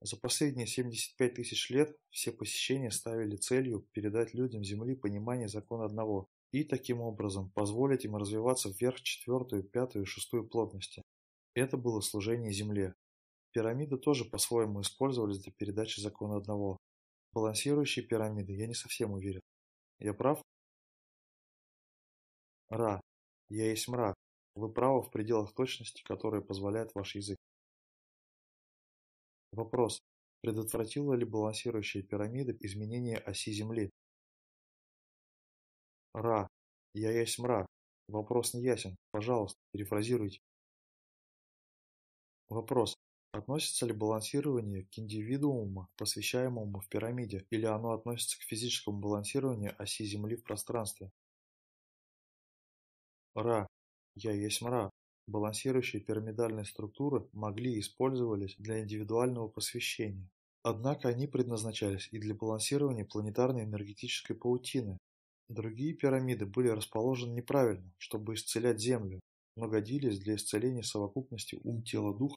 За последние 75 тысяч лет все посещения ставили целью передать людям Земли понимание закона одного и, таким образом, позволить им развиваться вверх четвертую, пятую и шестую плотности. Это было служение Земле. Пирамиды тоже по-своему использовались для передачи закона одного. Балансирующие пирамиды, я не совсем уверен. Я прав? Ра. Я есть мра. Вы правы в пределах точности, которые позволяет ваш язык. Вопрос. Предотвратила ли балансирующая пирамида изменение оси Земли? Ра. Я есть мра. Вопрос не ясен. Пожалуйста, перефразируйте. Вопрос. Относится ли балансирование к индивидууму, посвящаемому в пирамиде, или оно относится к физическому балансированию оси Земли в пространстве? Ра. Я есть мра. Балансирующие пирамидальные структуры могли и использовались для индивидуального посвящения. Однако они предназначались и для балансирования планетарной энергетической паутины. Другие пирамиды были расположены неправильно, чтобы исцелять Землю, но годились для исцеления совокупности ум-тело-дух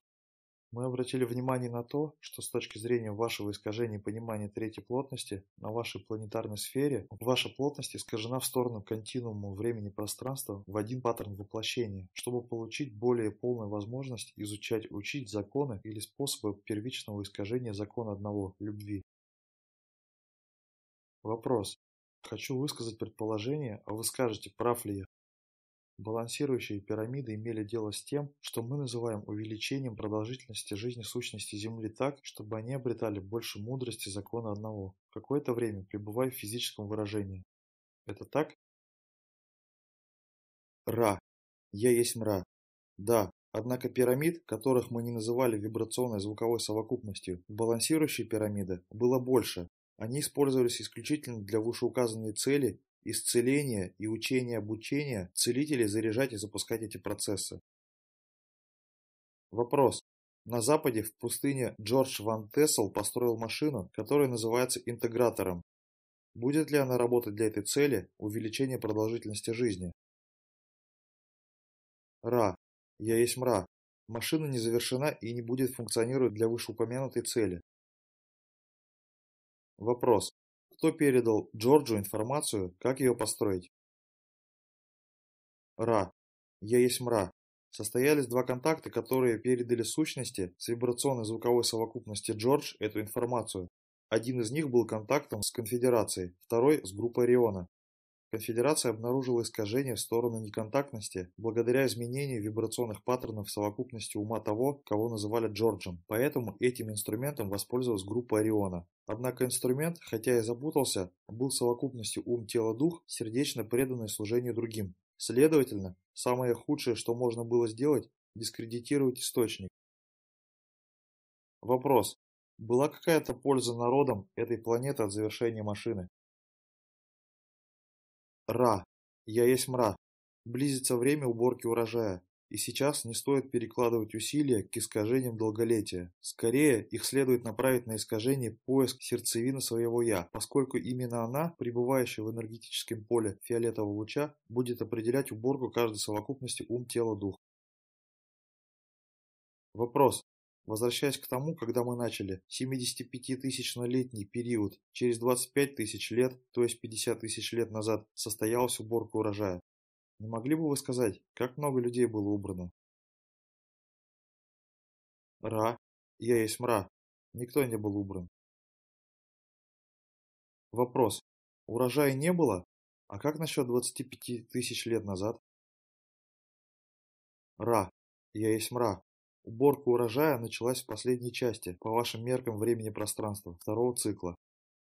мы обратили внимание на то, что с точки зрения вашего искажения понимания третьей плотности на вашей планетарной сфере, ваша плотность искажена в сторону континуума времени-пространства в один паттерн воплощения, чтобы получить более полную возможность изучать, учить законы или способы первичного искажения закона одного – любви. Вопрос. Хочу высказать предположение, а вы скажете, прав ли я. Балансирующие пирамиды имели дело с тем, что мы называем увеличением продолжительности жизни сущности Земли так, чтобы они обретали больше мудрости закона одного, какое-то время пребывая в физическом выражении. Это так? Ра. Я есть мра. Да, однако пирамид, которых мы не называли вибрационной звуковой совокупностью, балансирующей пирамиды было больше. Они использовались исключительно для вышеуказанной цели исцеления и учения обучения целителей заряжать и запускать эти процессы. Вопрос. На Западе, в пустыне, Джордж Ван Тессел построил машину, которая называется интегратором. Будет ли она работать для этой цели – увеличения продолжительности жизни? Ра. Я есть мра. Машина не завершена и не будет функционировать для вышеупомянутой цели. Вопрос. Кто передал Джорджу информацию, как ее построить? Ра. Я есть мра. Состоялись два контакта, которые передали сущности с вибрационной звуковой совокупности Джордж эту информацию. Один из них был контактом с конфедерацией, второй с группой Ориона. Конфедерация обнаружила искажение в сторону неконтактности благодаря изменению вибрационных паттернов совокупности ума того, кого называли Джорджем. Поэтому этим инструментом воспользовалась группа Ориона. Однако инструмент, хотя и запутался, был совокупностью ум-тело-дух, сердечно преданный служению другим. Следовательно, самое худшее, что можно было сделать, дискредитировать источник. Вопрос. Была какая-то польза народам этой планеты от завершения машины? Ра. Я есть мра. Близится время уборки урожая, и сейчас не стоит перекладывать усилия к искажениям долголетия. Скорее, их следует направить на искажение поиск сердцевины своего «я», поскольку именно она, пребывающая в энергетическом поле фиолетового луча, будет определять уборку каждой совокупности ум, тело, дух. Вопрос. Возвращаясь к тому, когда мы начали, 75-тысячнолетний период, через 25 тысяч лет, то есть 50 тысяч лет назад, состоялась уборка урожая. Не могли бы вы сказать, как много людей было убрано? Ра. Я есть мра. Никто не был убран. Вопрос. Урожая не было? А как насчет 25 тысяч лет назад? Ра. Я есть мра. Уборка урожая началась в последней части, по вашим меркам времени пространства, второго цикла.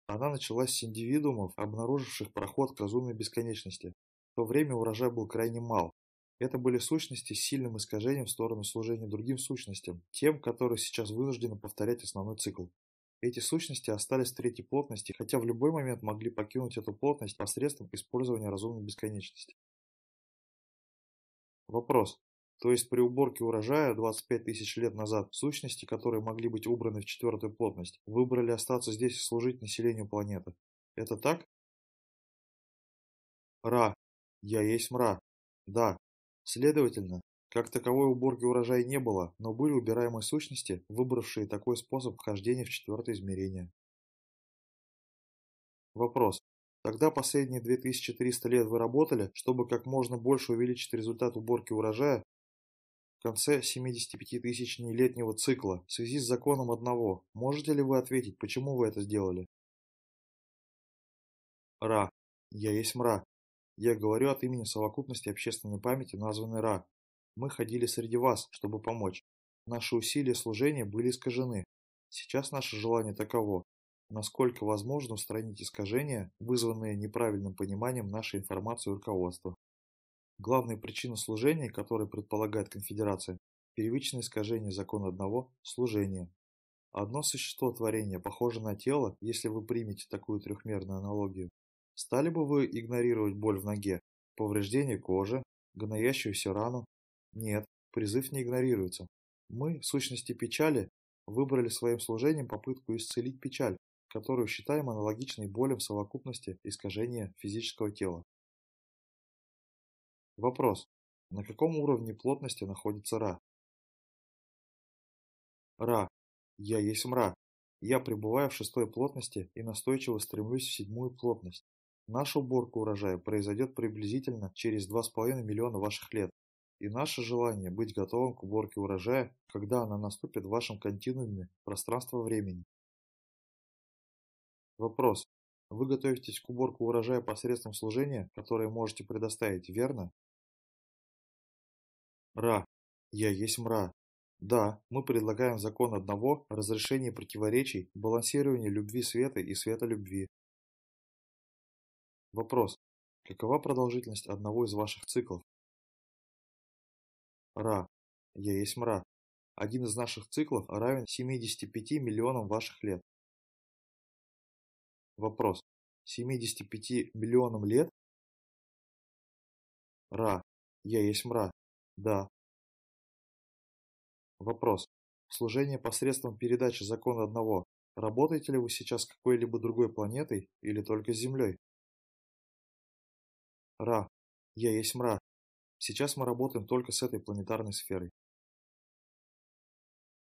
Она началась с индивидуумов, обнаруживших проход к разумной бесконечности. В то время урожай был крайне мал. Это были сущности с сильным искажением в сторону служения другим сущностям, тем, которые сейчас вынуждены повторять основной цикл. Эти сущности остались в третьей плотности, хотя в любой момент могли покинуть эту плотность посредством использования разумной бесконечности. Вопрос. То есть при уборке урожая 25 тысяч лет назад сущности, которые могли быть убраны в четвертую плотность, выбрали остаться здесь и служить населению планеты. Это так? Ра. Я есть мра. Да. Следовательно, Как таковой уборки урожая не было, но были убираемые сущности, выбравшие такой способ вхождения в четвертое измерение. Вопрос. Тогда последние 2300 лет вы работали, чтобы как можно больше увеличить результат уборки урожая конце 75-тысячней летнего цикла в связи с законом одного. Можете ли вы ответить, почему вы это сделали? Ра. Я есть мра. Я говорю от имени совокупности общественной памяти, названной Ра. Мы ходили среди вас, чтобы помочь. Наши усилия служения были искажены. Сейчас наше желание таково насколько возможно устранить искажения, вызванные неправильным пониманием нашей информации у руководства. Главная причина служения, которую предполагает конфедерация, первичное искажение закона одного – служение. Одно существо творения похоже на тело, если вы примете такую трехмерную аналогию. Стали бы вы игнорировать боль в ноге, повреждение кожи, гноящуюся рану? Нет, призыв не игнорируется. Мы, в сущности печали, выбрали своим служением попытку исцелить печаль, которую считаем аналогичной болям совокупности искажения физического тела. Вопрос. На каком уровне плотности находится Ра? Ра. Я есть мра. Я пребываю в шестой плотности и настойчиво стремлюсь в седьмую плотность. Наша уборка урожая произойдет приблизительно через 2,5 миллиона ваших лет. И наше желание быть готовым к уборке урожая, когда она наступит в вашем континууме пространства-времени. Вопрос. Вы готовитесь к уборку урожая посредством служения, которое можете предоставить, верно? Ра. Я есть мра. Да, мы предлагаем закон одного, разрешение противоречий, балансирование любви света и света любви. Вопрос. Какова продолжительность одного из ваших циклов? Ра. Я есть мра. Один из наших циклов равен 75 миллионам ваших лет. Вопрос. 75 миллионам лет? Ра. Я есть мра. Да. Вопрос. Служение посредством передачи закона одного. Работаете ли вы сейчас с какой-либо другой планетой или только с Землей? Ра. Я есть мра. Сейчас мы работаем только с этой планетарной сферой.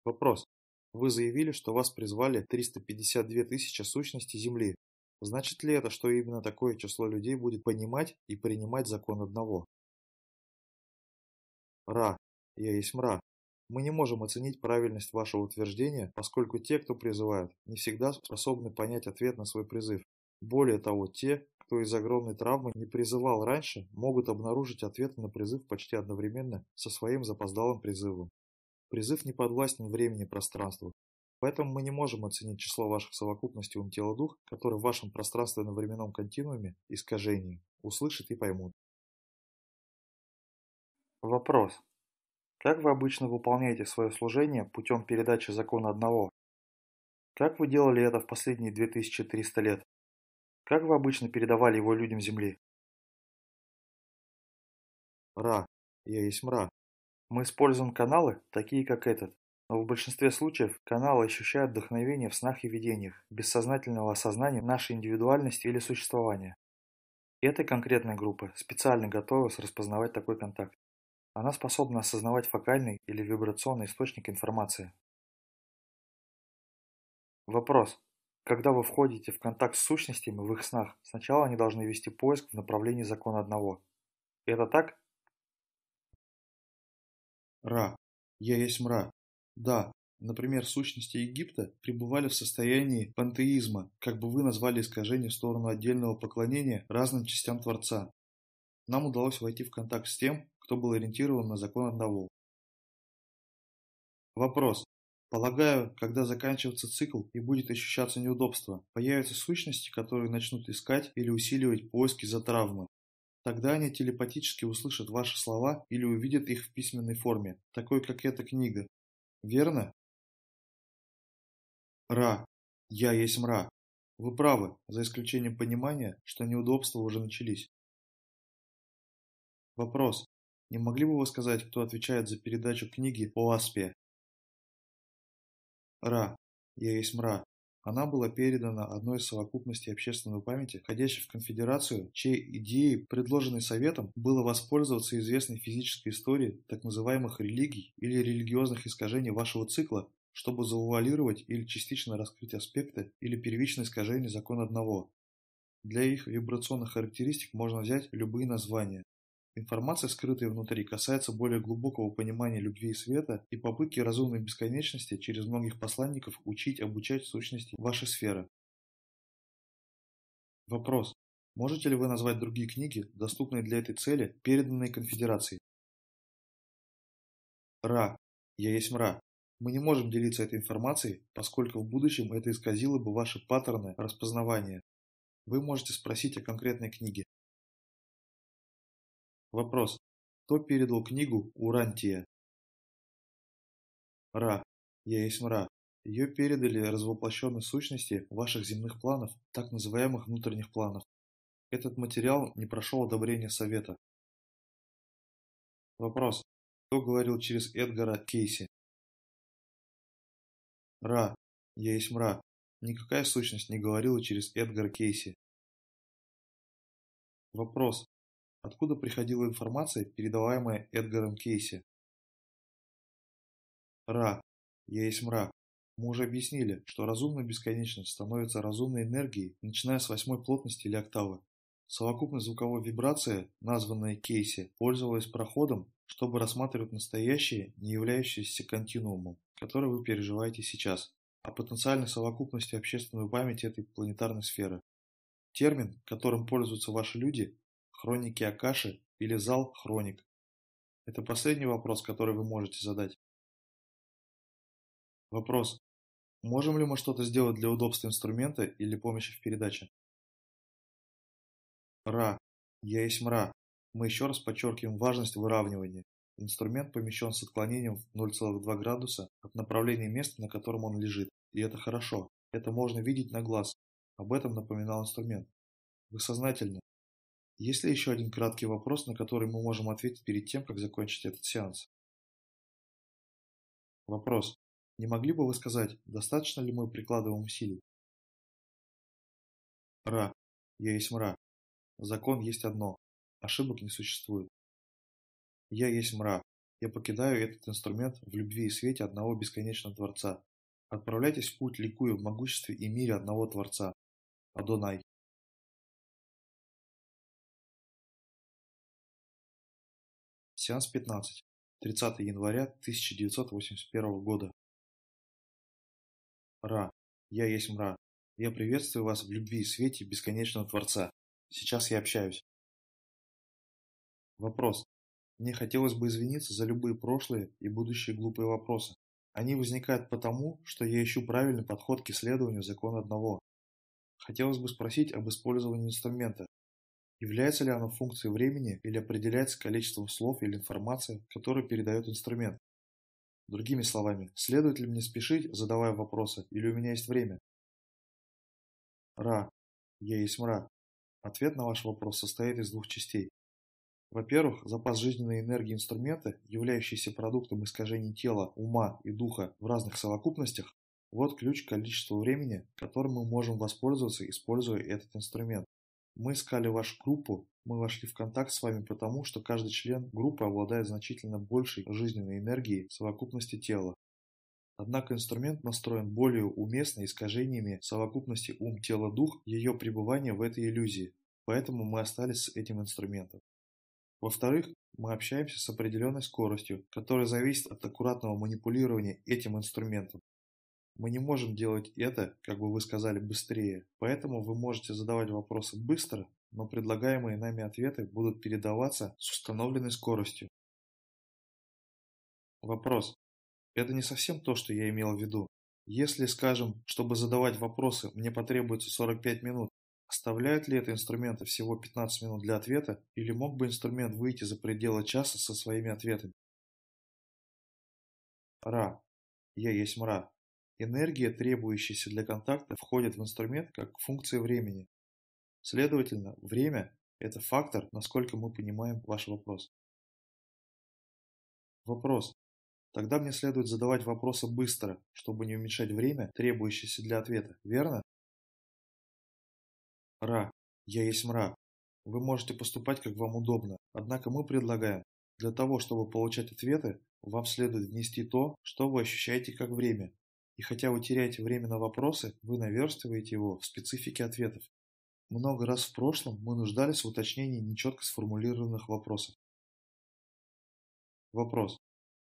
Вопрос. Вы заявили, что вас призвали 352 тысячи сущностей Земли. Значит ли это, что именно такое число людей будет понимать и принимать закон одного? Ра. Я есть мра. Мы не можем оценить правильность вашего утверждения, поскольку те, кто призывают, не всегда способны понять ответ на свой призыв. Более того, те, кто из огромной травмы не призывал раньше, могут обнаружить ответы на призыв почти одновременно со своим запоздалым призывом. Призыв не подвластен времени и пространству. Поэтому мы не можем оценить число ваших совокупностей ум тела дух, которые в вашем пространственно-временном континууме искажении услышат и поймут. Вопрос. Как вы обычно выполняете свое служение путем передачи закона одного? Как вы делали это в последние 2300 лет? Как вы обычно передавали его людям Земли? Ра. Я есть мра. Мы используем каналы, такие как этот, но в большинстве случаев каналы ощущают вдохновение в снах и видениях, бессознательного осознания нашей индивидуальности или существования. Эта конкретная группа специально готовилась распознавать такой контакт. Она способна осознавать фокальный или вибрационный источник информации. Вопрос. Когда вы входите в контакт с сущностями в их снах, сначала они должны вести поиск в направлении закона одного. Это так? Ра. Я есть мра. Да, например, сущности Египта пребывали в состоянии пантеизма, как бы вы назвали искажение в сторону отдельного поклонения разным частям Творца. Нам удалось войти в контакт с тем, кто был ориентирован на закон одного. Вопрос. Полагаю, когда заканчивается цикл и будет ощущаться неудобство, появятся сущности, которые начнут искать или усиливать поиски за травмы. Тогда они телепатически услышат ваши слова или увидят их в письменной форме, такой как эта книга, Верно? Ра. Я есть мра. Вы правы, за исключением понимания, что неудобства уже начались. Вопрос. Не могли бы вы сказать, кто отвечает за передачу книги о Аспе? Ра. Я есть мра. Она была передана одной из совокупностей общественной памяти, входящей в конфедерацию, чьей идеей, предложенной Советом, было воспользоваться известной физической историей так называемых религий или религиозных искажений вашего цикла, чтобы завуалировать или частично раскрыть аспекты или первичное искажение закона одного. Для их вибрационных характеристик можно взять любые названия, Информация, скрытая внутри, касается более глубокого понимания любви и света и попытки разумной бесконечности через многих посланников учить, обучать сущности вашей сферы. Вопрос. Можете ли вы назвать другие книги, доступные для этой цели, переданные конфедерацией? Ра. Я есть мра. Мы не можем делиться этой информацией, поскольку в будущем это исказило бы ваши паттерны распознавания. Вы можете спросить о конкретной книге. Вопрос. Кто передал книгу Урантия? Ра. Я есть мра. Ее передали развоплощенной сущности ваших земных планов, так называемых внутренних планов. Этот материал не прошел одобрения Совета. Вопрос. Кто говорил через Эдгара Кейси? Ра. Я есть мра. Никакая сущность не говорила через Эдгара Кейси. Вопрос. Откуда приходила информация, передаваемая Эдгаром Кейси? Ра. Я есть мра. Мы уже объяснили, что разумная бесконечность становится разумной энергией, начиная с восьмой плотности или октавы. Совокупность звуковой вибрации, названная Кейси, пользовалась проходом, чтобы рассматривать настоящее, не являющееся континуумом, который вы переживаете сейчас, а потенциальной совокупности общественной памяти этой планетарной сферы. Термин, которым пользуются ваши люди, Хроники Акаши или зал хроник? Это последний вопрос, который вы можете задать. Вопрос. Можем ли мы что-то сделать для удобства инструмента или помощи в передаче? Ра. Я есть мра. Мы еще раз подчеркиваем важность выравнивания. Инструмент помещен с отклонением в 0,2 градуса от направления места, на котором он лежит. И это хорошо. Это можно видеть на глаз. Об этом напоминал инструмент. Вы сознательны. Есть ли еще один краткий вопрос, на который мы можем ответить перед тем, как закончить этот сеанс? Вопрос. Не могли бы вы сказать, достаточно ли мы прикладываем усилий? Ра. Я есть мра. Закон есть одно. Ошибок не существует. Я есть мра. Я покидаю этот инструмент в любви и свете одного бесконечного Творца. Отправляйтесь в путь, ликуя в могуществе и мире одного Творца. Адонай. Сеанс 15. 30 января 1981 года. Ра. Я есть мра. Я приветствую вас в любви и свете бесконечного Творца. Сейчас я общаюсь. Вопрос. Мне хотелось бы извиниться за любые прошлые и будущие глупые вопросы. Они возникают потому, что я ищу правильный подход к исследованию закона одного. Хотелось бы спросить об использовании инструмента, Является ли оно функцией времени или определяется количеством слов или информации, которую передает инструмент? Другими словами, следует ли мне спешить, задавая вопросы, или у меня есть время? Ра. Я есть мра. Ответ на ваш вопрос состоит из двух частей. Во-первых, запас жизненной энергии инструмента, являющийся продуктом искажений тела, ума и духа в разных совокупностях, вот ключ к количеству времени, которым мы можем воспользоваться, используя этот инструмент. Мы искали вашу группу, мы вошли в контакт с вами потому, что каждый член группы обладает значительно большей жизненной энергией совокупности тела. Однако инструмент настроен более уместно искажениями совокупности ум-тело-дух ее пребывания в этой иллюзии, поэтому мы остались с этим инструментом. Во-вторых, мы общаемся с определенной скоростью, которая зависит от аккуратного манипулирования этим инструментом. Мы не можем делать это, как бы вы сказали, быстрее, поэтому вы можете задавать вопросы быстро, но предлагаемые нами ответы будут передаваться с установленной скоростью. Вопрос. Это не совсем то, что я имел в виду. Если, скажем, чтобы задавать вопросы, мне потребуется 45 минут, оставляет ли это инструмента всего 15 минут для ответа, или мог бы инструмент выйти за пределы часа со своими ответами? Ра. Я есть мра. Энергия, требующаяся для контакта, входит в инструмент как функция времени. Следовательно, время – это фактор, насколько мы понимаем ваш вопрос. Вопрос. Тогда мне следует задавать вопросы быстро, чтобы не уменьшать время, требующееся для ответа, верно? Ра. Я есть мра. Вы можете поступать, как вам удобно. Однако мы предлагаем, для того, чтобы получать ответы, вам следует внести то, что вы ощущаете как время. И хотя вы теряете время на вопросы, вы наверстываете его в специфике ответов. Много раз в прошлом мы нуждались в уточнении нечетко сформулированных вопросов. Вопрос.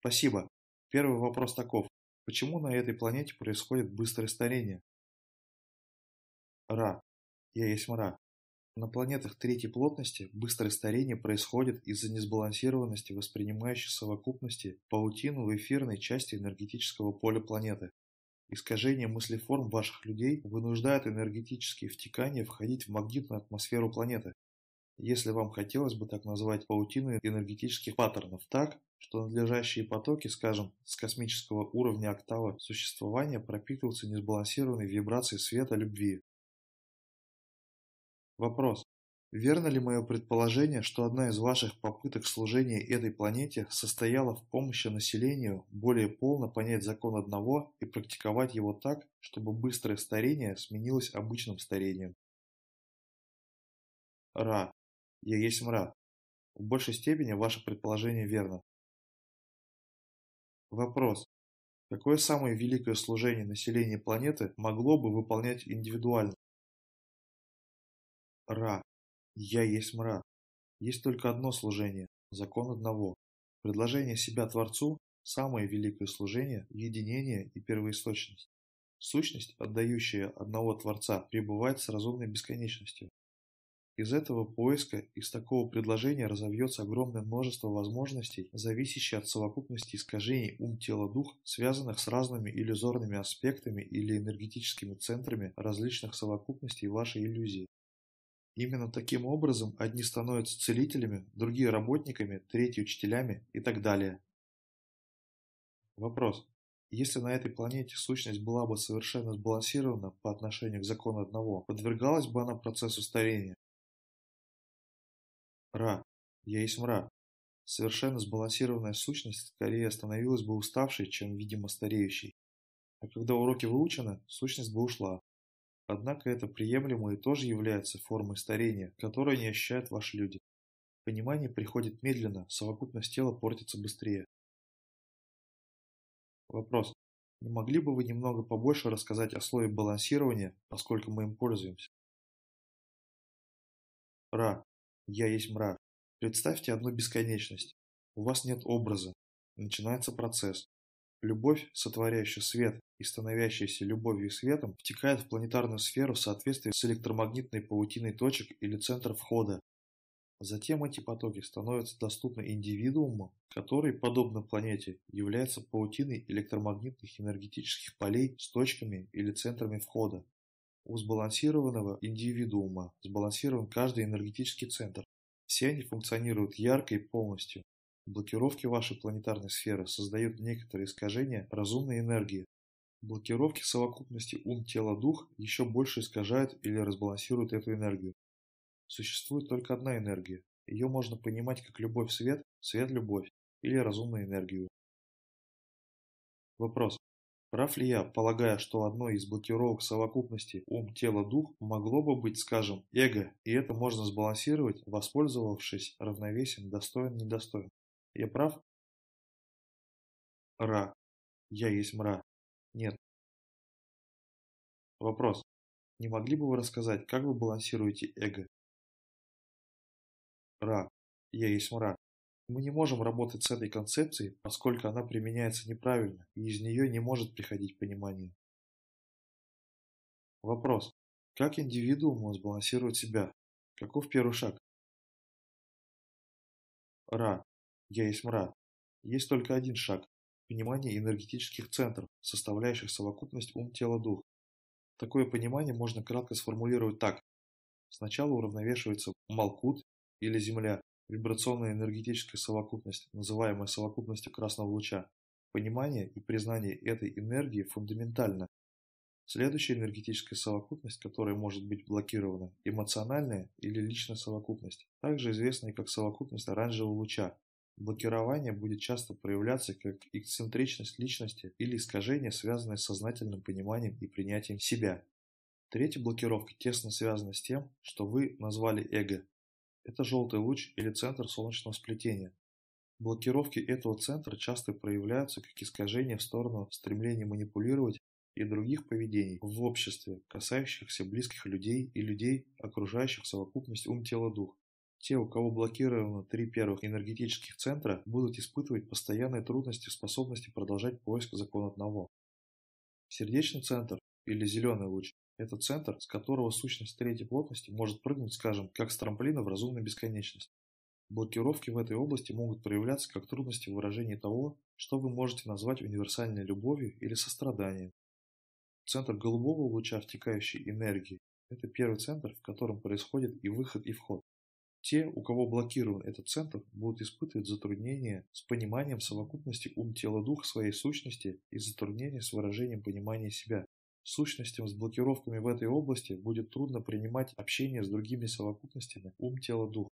Спасибо. Первый вопрос таков. Почему на этой планете происходит быстрое старение? Ра. Я есть мра. На планетах третьей плотности быстрое старение происходит из-за несбалансированности воспринимающей совокупности паутину в эфирной части энергетического поля планеты. Искажение мыслеформ ваших людей вынуждает энергетические втекания входить в магнитную атмосферу планеты. Если вам хотелось бы так назвать паутину энергетических паттернов так, что надлежащие потоки, скажем, с космического уровня октавы существования пропитываются несбалансированной вибрацией света любви. Вопрос. Верно ли мое предположение, что одна из ваших попыток служения этой планете состояла в помощи населению более полно понять закон одного и практиковать его так, чтобы быстрое старение сменилось обычным старением? Ра. Я есть мра. В большей степени ваше предположение верно. Вопрос. Какое самое великое служение населения планеты могло бы выполнять индивидуально? Ра. Я есть мра. Есть только одно служение – закон одного. Предложение себя Творцу – самое великое служение, единение и первоисточность. Сущность, отдающая одного Творца, пребывает с разумной бесконечностью. Из этого поиска, из такого предложения разовьется огромное множество возможностей, зависящих от совокупности искажений ум-тело-дух, связанных с разными иллюзорными аспектами или энергетическими центрами различных совокупностей вашей иллюзии. Именно таким образом одни становятся целителями, другие работниками, третьи учителями и так далее. Вопрос. Если на этой планете сущность была бы совершенно сбалансирована по отношению к закону одного, подвергалась бы она процессу старения? Ра. Я есть мра. Совершенно сбалансированная сущность скорее становилась бы уставшей, чем, видимо, стареющей. А когда уроки выучены, сущность бы ушла. Однако это приемлемо и тоже является формой старения, которую не ощущают ваши люди. Понимание приходит медленно, совокупность тела портится быстрее. Вопрос. Не могли бы вы немного побольше рассказать о слове балансирования, поскольку мы им пользуемся? Ра. Я есть мра. Представьте одну бесконечность. У вас нет образа. Начинается процесс. Любовь, сотворяющая свет и становящаяся любовью и светом, втекает в планетарную сферу в соответствии с электромагнитной паутиной точек или центров входа. Затем эти потоки становятся доступны индивидууму, который, подобно планете, является паутиной электромагнитных энергетических полей с точками или центрами входа. У сбалансированного индивидуума сбалансирован каждый энергетический центр. Все они функционируют ярко и полностью. Блокировки вашей планетарной сферы создают некоторые искажения разумной энергии. Блокировки совокупности ум-тело-дух еще больше искажают или разбалансируют эту энергию. Существует только одна энергия. Ее можно понимать как любовь-свет, свет-любовь или разумную энергию. Вопрос. Прав ли я, полагая, что одной из блокировок совокупности ум-тело-дух могло бы быть, скажем, эго, и это можно сбалансировать, воспользовавшись равновесием достоин-недостоин? Я прав? Ра. Я есть мра. Нет. Вопрос. Не могли бы вы рассказать, как вы балансируете эго? Ра. Я есть мра. Мы не можем работать с этой концепцией, поскольку она применяется неправильно, и из нее не может приходить понимание. Вопрос. Как индивидуум сбалансировать себя? Каков первый шаг? Ра. Я есть мра. Есть только один шаг – понимание энергетических центров, составляющих совокупность ум-тело-дух. Такое понимание можно кратко сформулировать так. Сначала уравновешивается Малкут или Земля, вибрационная энергетическая совокупность, называемая совокупностью красного луча. Понимание и признание этой энергии фундаментально. Следующая энергетическая совокупность, которая может быть блокирована, эмоциональная или личная совокупность, также известная как совокупность оранжевого луча, Блокирование будет часто проявляться как эксцентричность личности или искажение, связанное с сознательным пониманием и принятием себя. Третья блокировка тесно связана с тем, что вы назвали эго. Это желтый луч или центр солнечного сплетения. Блокировки этого центра часто проявляются как искажение в сторону стремления манипулировать и других поведений в обществе, касающихся близких людей и людей, окружающих совокупность ум-тело-дух. Те, у кого блокированы три первых энергетических центра, будут испытывать постоянные трудности в способности продолжать поиск закона одного. Сердечный центр, или зеленый луч, это центр, с которого сущность третьей плотности может прыгнуть, скажем, как с трамплина в разумную бесконечность. Блокировки в этой области могут проявляться как трудности в выражении того, что вы можете назвать универсальной любовью или состраданием. Центр голубого луча втекающей энергии – это первый центр, в котором происходит и выход, и вход. Те, у кого блокирован этот центр, будут испытывать затруднения с пониманием совокупности ум-тело-дух своей сущности и затруднения с выражением понимания себя. Сущностям с блокировками в этой области будет трудно принимать общение с другими совокупностями ум-тело-дух.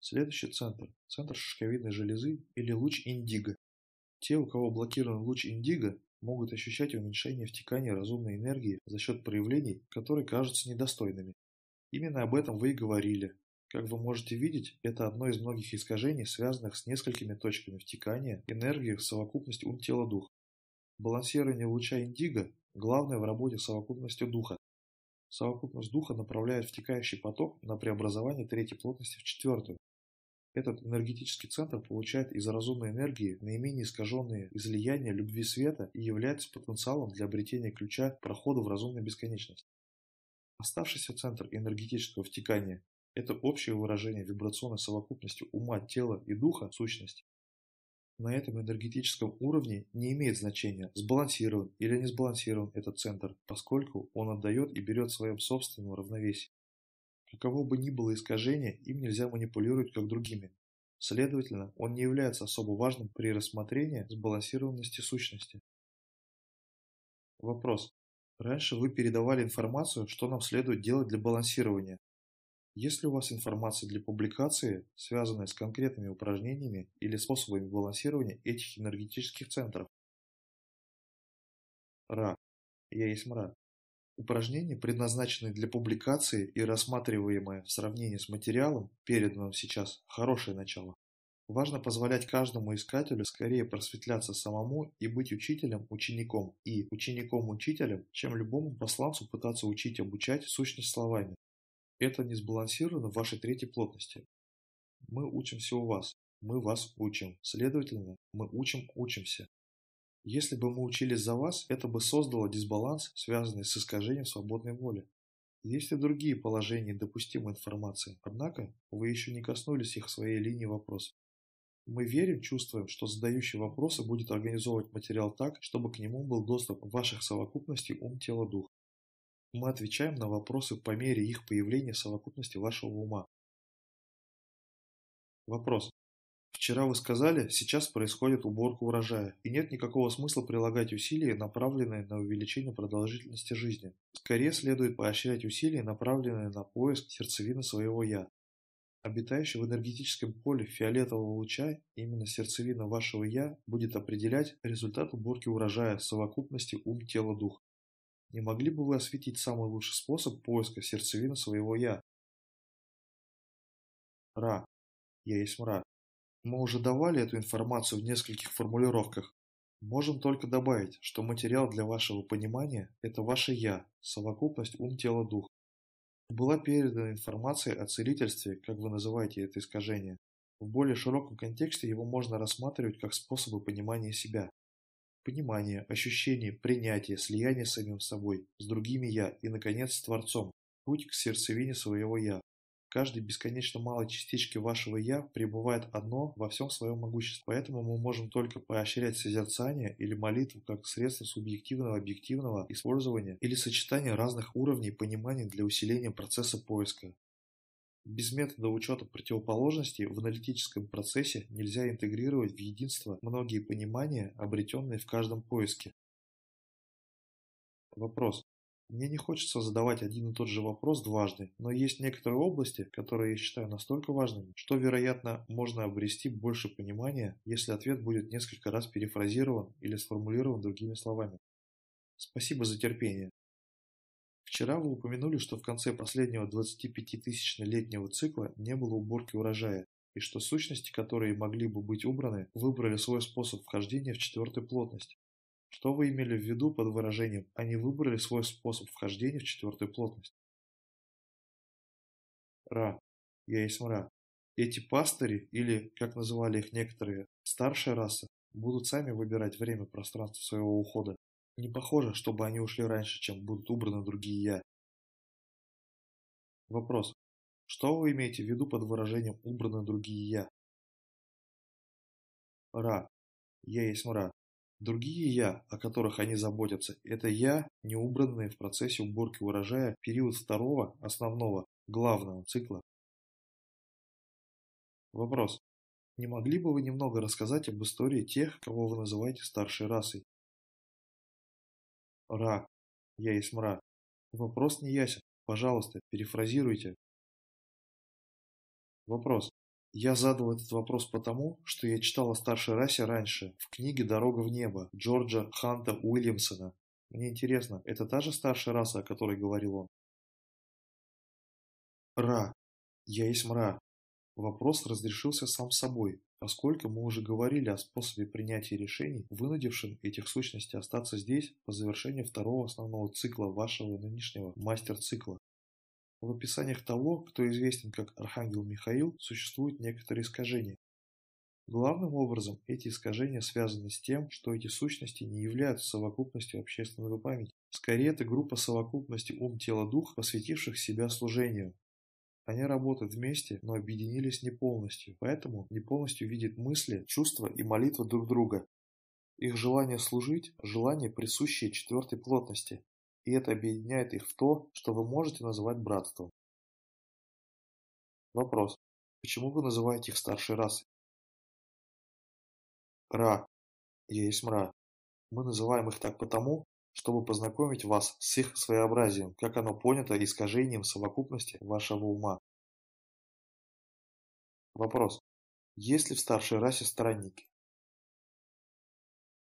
Следующий центр – центр шишковидной железы или луч индиго. Те, у кого блокирован луч индиго, могут ощущать уменьшение втекания разумной энергии за счет проявлений, которые кажутся недостойными. Именно об этом вы и говорили, как вы можете видеть, это одно из многих искажений, связанных с несколькими точками втекания энергии в совокупность ум-тело-дух. Балансирование луча индиго – главное в работе с совокупностью духа. Совокупность духа направляет втекающий поток на преобразование третьей плотности в четвертую. Этот энергетический центр получает из разумной энергии наименее искаженные излияния любви света и является потенциалом для обретения ключа к проходу в разумную бесконечность. Оставшийся центр энергетического втекания это общее выражение вибрационной совокупности ума, тела и духа сущности. На этом энергетическом уровне не имеет значения, сбалансирован или не сбалансирован этот центр, поскольку он отдает и берет в своем собственном равновесии. Каково бы ни было искажение, им нельзя манипулировать как другими. Следовательно, он не является особо важным при рассмотрении сбалансированности сущности. Вопрос. Раньше вы передавали информацию, что нам следует делать для балансирования, есть ли у вас информация для публикации, связанная с конкретными упражнениями или способами балансирования этих энергетических центров? Ра. Я есть мра. Упражнения, предназначенные для публикации и рассматриваемые в сравнении с материалом, переданным сейчас, хорошее начало. Важно позволять каждому искателю скорее просветляться самому и быть учителем-учеником и учеником-учителем, чем любому посланцу пытаться учить обучать сущность словами. Это не сбалансировано в вашей третьей плотности. Мы учимся у вас, мы вас учим. Следовательно, мы учим учимся. Если бы мы учились за вас, это бы создало дисбаланс, связанный с искажением свободной воли. Есть и другие положения допустимой информации, однако вы еще не коснулись их своей линии вопроса. Мы верим, чувствуем, что задающий вопросы будет организовывать материал так, чтобы к нему был доступ ваших совокупностей ум, тело, дух. Мы отвечаем на вопросы по мере их появления в совокупности вашего ума. Вопрос. Вчера вы сказали, сейчас происходит уборка урожая, и нет никакого смысла прилагать усилия, направленные на увеличение продолжительности жизни. Скорее следует поощрять усилия, направленные на поиск сердцевины своего «я». Обитающий в энергетическом поле фиолетового луча, именно сердцевина вашего «я» будет определять результат уборки урожая совокупности ум-тело-дух. Не могли бы вы осветить самый лучший способ поиска сердцевины своего «я»? Ра. Я есть мра. Мы уже давали эту информацию в нескольких формулировках. Можем только добавить, что материал для вашего понимания – это ваше «я», совокупность ум, тело, дух. Была передана информация о целительстве, как вы называете это искажение. В более широком контексте его можно рассматривать как способы понимания себя. Понимание, ощущение, принятие, слияние с самим собой, с другими «я» и, наконец, с Творцом. Путь к сердцевине своего «я». Каждой бесконечно малой частичке вашего «я» пребывает одно во всем своем могуществе. Поэтому мы можем только поощрять созерцание или молитву как средство субъективного объективного использования или сочетания разных уровней понимания для усиления процесса поиска. Без метода учета противоположностей в аналитическом процессе нельзя интегрировать в единство многие понимания, обретенные в каждом поиске. Вопрос. Мне не хочется задавать один и тот же вопрос дважды, но есть некоторые области, которые я считаю настолько важными, что, вероятно, можно обрести больше понимания, если ответ будет несколько раз перефразирован или сформулирован другими словами. Спасибо за терпение. Вчера вы упомянули, что в конце последнего 25-тысячно-летнего цикла не было уборки урожая, и что сущности, которые могли бы быть убраны, выбрали свой способ вхождения в четвертую плотность. Что вы имели в виду под выражением «они выбрали свой способ вхождения в четвертую плотность»? Ра. Я есть мра. Эти пастыри, или, как называли их некоторые, старшая раса, будут сами выбирать время пространства своего ухода. Не похоже, чтобы они ушли раньше, чем будут убраны другие «я». Вопрос. Что вы имеете в виду под выражением «убраны другие «я»? Ра. Я есть мра. Другие «я», о которых они заботятся, это «я», не убранные в процессе уборки урожая период второго, основного, главного цикла. Вопрос. Не могли бы вы немного рассказать об истории тех, кого вы называете старшей расой? Ра. Я есть мра. Вопрос не ясен. Пожалуйста, перефразируйте. Вопрос. Я задал этот вопрос потому, что я читал о старшей расе раньше, в книге «Дорога в небо» Джорджа Ханта Уильямсона. Мне интересно, это та же старшая раса, о которой говорил он? Ра. Я есть мра. Вопрос разрешился сам собой, поскольку мы уже говорили о способе принятия решений, вынудившем этих сущностей остаться здесь по завершению второго основного цикла вашего нынешнего мастер-цикла. В описаниях того, кто известен как Архангел Михаил, существуют некоторые искажения. Главным образом эти искажения связаны с тем, что эти сущности не являются совокупностью общественной памяти. Скорее, это группа совокупности ум-тело-дух, посвятивших себя служению. Они работают вместе, но объединились не полностью, поэтому не полностью видят мысли, чувства и молитвы друг друга. Их желание служить – желание, присущее четвертой плотности, и это объединяет их в то, что вы можете называть братством. Вопрос. Почему вы называете их старшей расой? Ра. Я есть мра. Мы называем их так потому, чтобы познакомить вас с их своеобразием, как оно понято искажением совокупности вашего ума. Вопрос. Есть ли в старшей расе странники?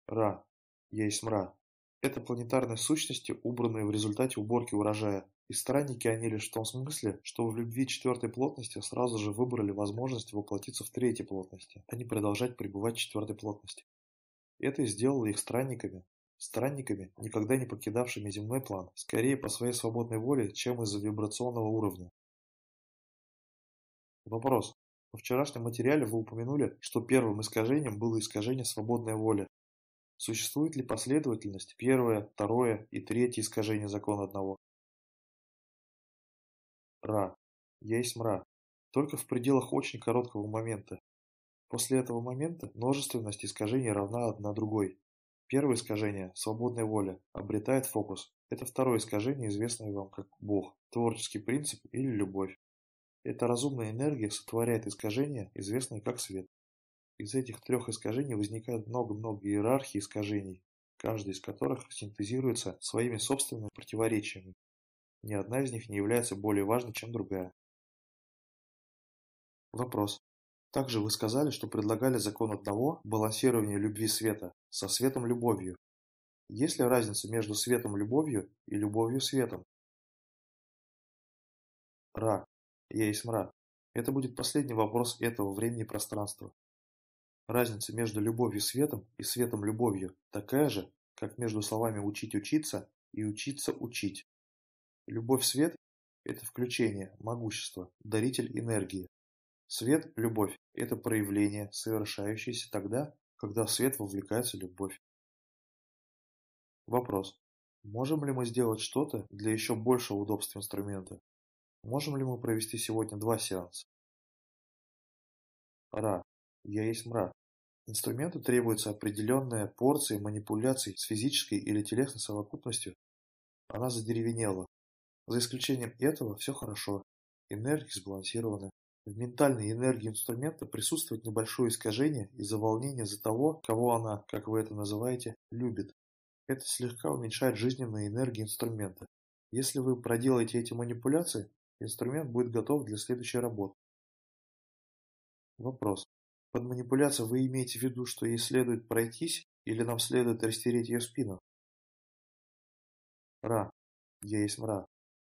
Ра. Я есть мра. Это планетарные сущности, убранные в результате уборки урожая. И странники они лишь в том смысле, что в любви четвертой плотности сразу же выбрали возможность воплотиться в третьей плотности, а не продолжать пребывать в четвертой плотности. Это и сделало их странниками. Странниками, никогда не покидавшими земной план, скорее по своей свободной воле, чем из-за вибрационного уровня. Вопрос. Во вчерашнем материале вы упомянули, что первым искажением было искажение свободной воли, Существует ли последовательность первое, второе и третье искажение закона одного? Ра. Есть мра. Только в пределах очень короткого момента. После этого момента множественность искажений равна одна другой. Первое искажение – свободная воля, обретает фокус. Это второе искажение, известное вам как Бог, творческий принцип или любовь. Эта разумная энергия сотворяет искажения, известные как свет. Из этих трех искажений возникает много-много иерархий искажений, каждый из которых синтезируется своими собственными противоречиями. Ни одна из них не является более важной, чем другая. Вопрос. Также вы сказали, что предлагали закон одного балансирования любви света со светом любовью. Есть ли разница между светом любовью и любовью светом? Ра. Я есть мра. Это будет последний вопрос этого времени и пространства. Разница между любовью светом и светом любовью такая же, как между словами «учить учиться» и «учиться учить». Любовь-свет – это включение, могущество, даритель энергии. Свет, любовь – это проявление, совершающееся тогда, когда в свет вовлекается любовь. Вопрос. Можем ли мы сделать что-то для еще большего удобства инструмента? Можем ли мы провести сегодня два сеанса? Ра. Я есть мрак. Инструменту требуется определенная порция манипуляций с физической или телесной совокупностью. Она задеревенела. За исключением этого все хорошо. Энергии сбалансированы. В ментальной энергии инструмента присутствует небольшое искажение из-за волнения за того, кого она, как вы это называете, любит. Это слегка уменьшает жизненные энергии инструмента. Если вы проделаете эти манипуляции, инструмент будет готов для следующей работы. Вопрос. Под манипуляцией вы имеете в виду, что ей следует пройтись, или нам следует растереть ее спину? Ра. Я есть мра.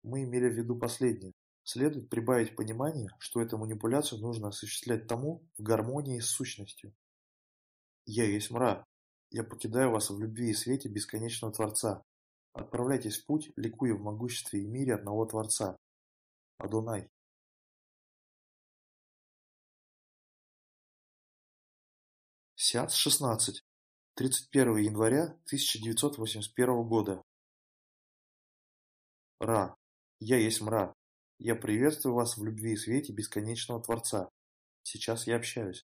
Мы имели в виду последнее. Следует прибавить понимание, что эту манипуляцию нужно осуществлять тому в гармонии с сущностью. Я есть мра. Я покидаю вас в любви и свете бесконечного Творца. Отправляйтесь в путь, ликуя в могуществе и мире одного Творца. Адонай. Сеанс 16. 31 января 1981 года. Ра. Я есть мра. Я приветствую вас в любви и свете бесконечного Творца. Сейчас я общаюсь.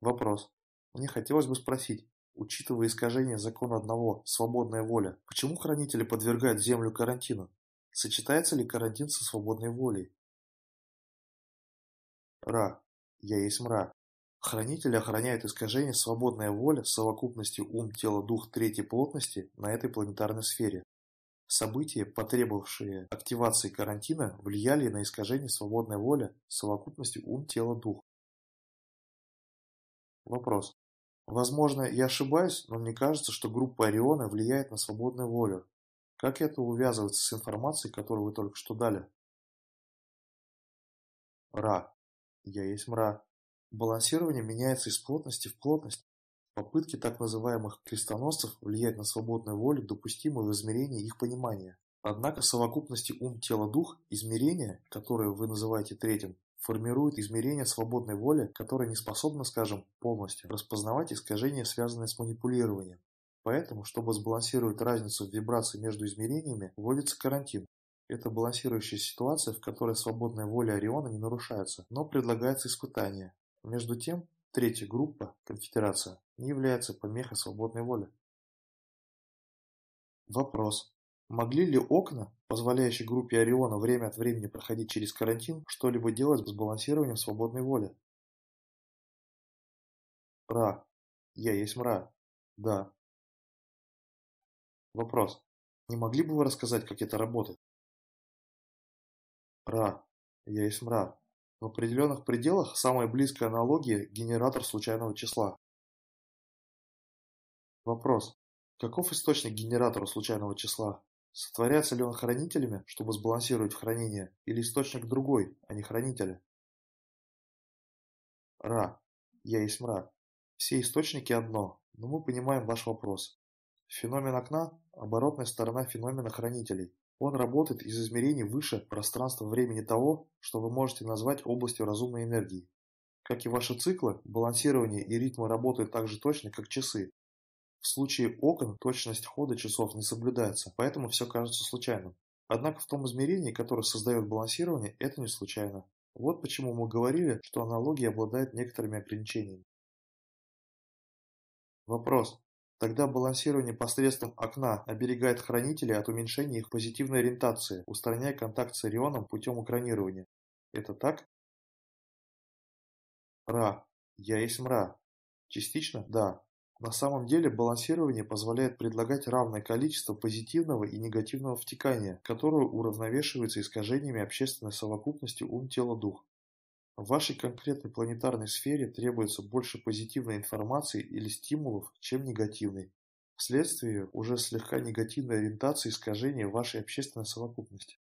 Вопрос. Мне хотелось бы спросить, учитывая искажение закона одного, свободная воля, почему хранители подвергают Землю карантину? Сочетается ли карантин со свободной волей? Ра. Я есть мра. Хранители охраняют искажение свободная воля с совокупностью ум, тело, дух третьей плотности на этой планетарной сфере. События, потребовавшие активации карантина, влияли на искажение свободной воли с совокупностью ум, тело, дух. Вопрос. Возможно, я ошибаюсь, но мне кажется, что группа Ориона влияет на свободную волю. Как это увязывается с информацией, которую вы только что дали? Ра. Я есть мра. Балансирование меняется из плотности в плотность. Попытки так называемых крестоносцев влиять на свободную волю допустимы в измерении их понимания. Однако совокупности ум-тело-дух, измерения, которые вы называете третьим, формируют измерение свободной воли, которое не способно, скажем, полностью распознавать искажения, связанные с манипулированием. Поэтому, чтобы сбалансировать разницу в вибрации между измерениями, вводится карантин. Это балансирующая ситуация, в которой свободная воля Ориона не нарушается, но предлагается испытание, между тем, третья группа, конфедерация, не является помехой свободной воли. Вопрос. Могли ли окна, позволяющие группе Ориона время от времени проходить через карантин, что-либо делать с балансированием свободной воли? Ра. Я есть мра. Да. Вопрос. Не могли бы вы рассказать, как это работает? Ра. Я есть мра. В определенных пределах самая близкая аналогия – генератор случайного числа. Вопрос. Каков источник генератора случайного числа? Сотворяется ли он хранителями, чтобы сбалансировать хранение, или источник другой, а не хранители? Ра. Я есть мра. Все источники одно, но мы понимаем ваш вопрос. Феномен окна – оборотная сторона феномена хранителей. Он работает из измерений выше пространства-времени того, что вы можете назвать областью разумной энергии. Как и ваши циклы, балансирование и ритмы работают так же точно, как часы. В случае окон точность хода часов не соблюдается, поэтому все кажется случайным. Однако в том измерении, которое создает балансирование, это не случайно. Вот почему мы говорили, что аналогия обладает некоторыми ограничениями. Вопрос. Тогда балансирование посредством окна оберегает хранителей от уменьшения их позитивной ориентации, устраняя контакт с Орионом путем экранирования. Это так? Ра. Я есть мра. Частично – да. На самом деле балансирование позволяет предлагать равное количество позитивного и негативного втекания, которое уравновешивается искажениями общественной совокупности ум-тело-дух. В вашей конкретной планетарной сфере требуется больше позитивной информации или стимулов, чем негативной, вследствие уже слегка негативной ориентации искажения вашей общественной совокупности.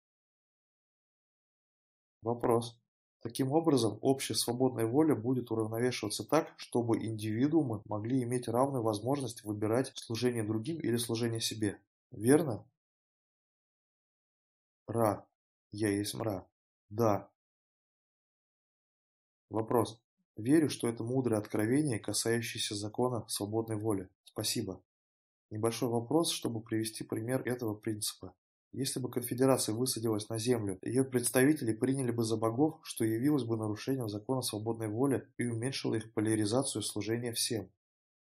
Вопрос. Таким образом, общая свободная воля будет уравновешиваться так, чтобы индивидуумы могли иметь равную возможность выбирать служение другим или служение себе. Верно? Ра. Я есть мра. Да, Вопрос. Верю, что это мудрое откровение, касающееся закона свободной воли. Спасибо. Небольшой вопрос, чтобы привести пример этого принципа. Если бы конфедерация высадилась на землю, ее представители приняли бы за богов, что явилось бы нарушением закона свободной воли и уменьшило их поляризацию служения всем.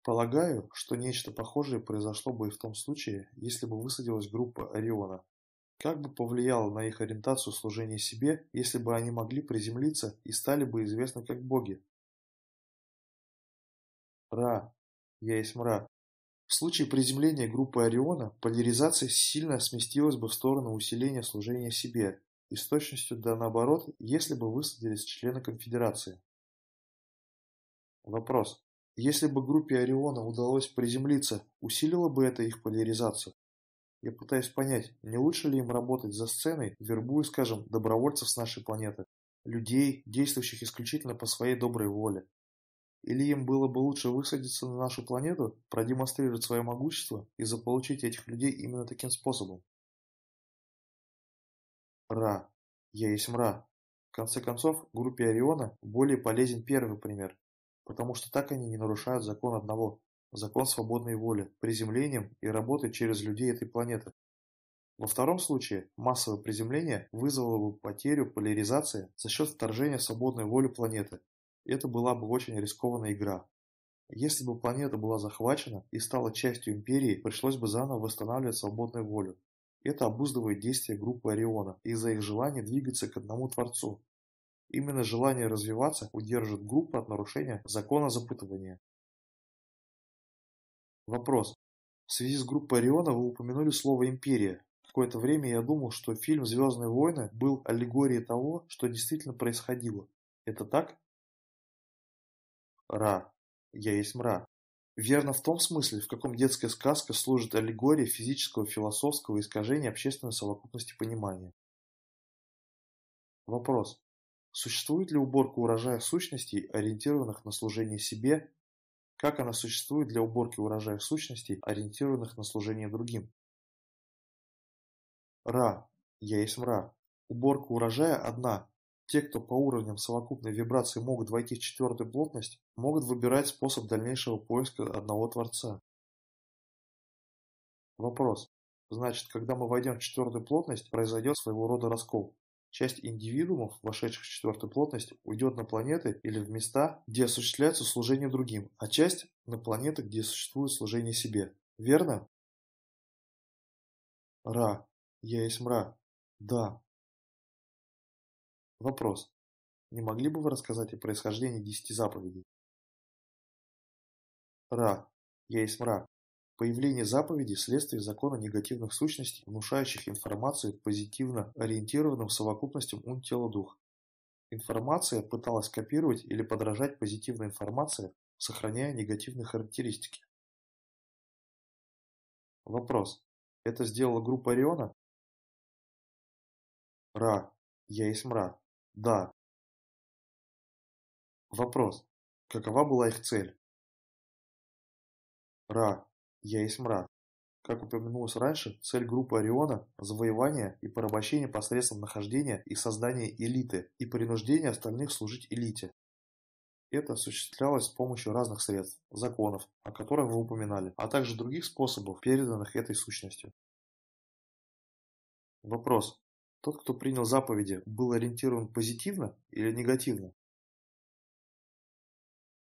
Полагаю, что нечто похожее произошло бы и в том случае, если бы высадилась группа Ориона. Как бы повлияло на их ориентацию служение себе, если бы они могли приземлиться и стали бы известны как боги? Ра. Я есть мра. В случае приземления группы Ориона поляризация сильно сместилась бы в сторону усиления служения себе, и с точностью да наоборот, если бы высадились члены конфедерации. Вопрос. Если бы группе Ориона удалось приземлиться, усилило бы это их поляризацию? Я пытаюсь понять, не лучше ли им работать за сценой, вербуя, скажем, добровольцев с нашей планеты, людей, действующих исключительно по своей доброй воле, или им было бы лучше высадиться на нашу планету, продемонстрировать свое могущество и заполучить этих людей именно таким способом? Ра. Я есть мра. В конце концов, группе Ориона более полезен первый пример, потому что так они не нарушают закон одного, закон свободной воли, приземлением и работой через людей этой планеты. Во втором случае массовое приземление вызвало бы потерю поляризации за счет вторжения в свободную волю планеты, это была бы очень рискованная игра. Если бы планета была захвачена и стала частью Империи, пришлось бы заново восстанавливать свободную волю. Это обуздывает действия группы Ориона из-за их желания двигаться к одному Творцу. Именно желание развиваться удержит группу от нарушения закона запутывания. Вопрос. В связи с группой Ориона вы упомянули слово «империя». Какое-то время я думал, что фильм «Звездные войны» был аллегорией того, что действительно происходило. Это так? Ра. Я есть мра. Верно в том смысле, в каком детская сказка служит аллегорией физического философского искажения общественной совокупности понимания. Вопрос. Существует ли уборка урожая сущностей, ориентированных на служение себе? Как она существует для уборки урожая сущностей, ориентированных на служение другим? Ра. Я есть мра. Уборка урожая одна, те, кто по уровням совокупной вибрации могут войти в четвертую плотность, могут выбирать способ дальнейшего поиска одного Творца. Вопрос. Значит, когда мы войдем в четвертую плотность, произойдет своего рода раскол. Часть индивидуумов, вошедших в четвертую плотность, уйдет на планеты или в места, где осуществляется служение другим, а часть – на планеты, где существует служение себе. Верно? Ра. Я есть мра. Да. Вопрос. Не могли бы вы рассказать о происхождении десяти заповедей? Ра. Я есть мра. Появление заповедей – следствие закона негативных сущностей, внушающих информацию позитивно ориентированным совокупностям ум-тело-дух. Информация пыталась копировать или подражать позитивной информации, сохраняя негативные характеристики. Вопрос. Это сделала группа Ориона? Ра. Я есть мра. Да. Вопрос. Какова была их цель? Ра. Я есть мра. Как упомянулось раньше, цель группы Ориона – завоевание и порабощение посредством нахождения и создания элиты и принуждения остальных служить элите. Это осуществлялось с помощью разных средств, законов, о которых вы упоминали, а также других способов, переданных этой сущностью. Вопрос. Тот, кто принял заповеди, был ориентирован позитивно или негативно?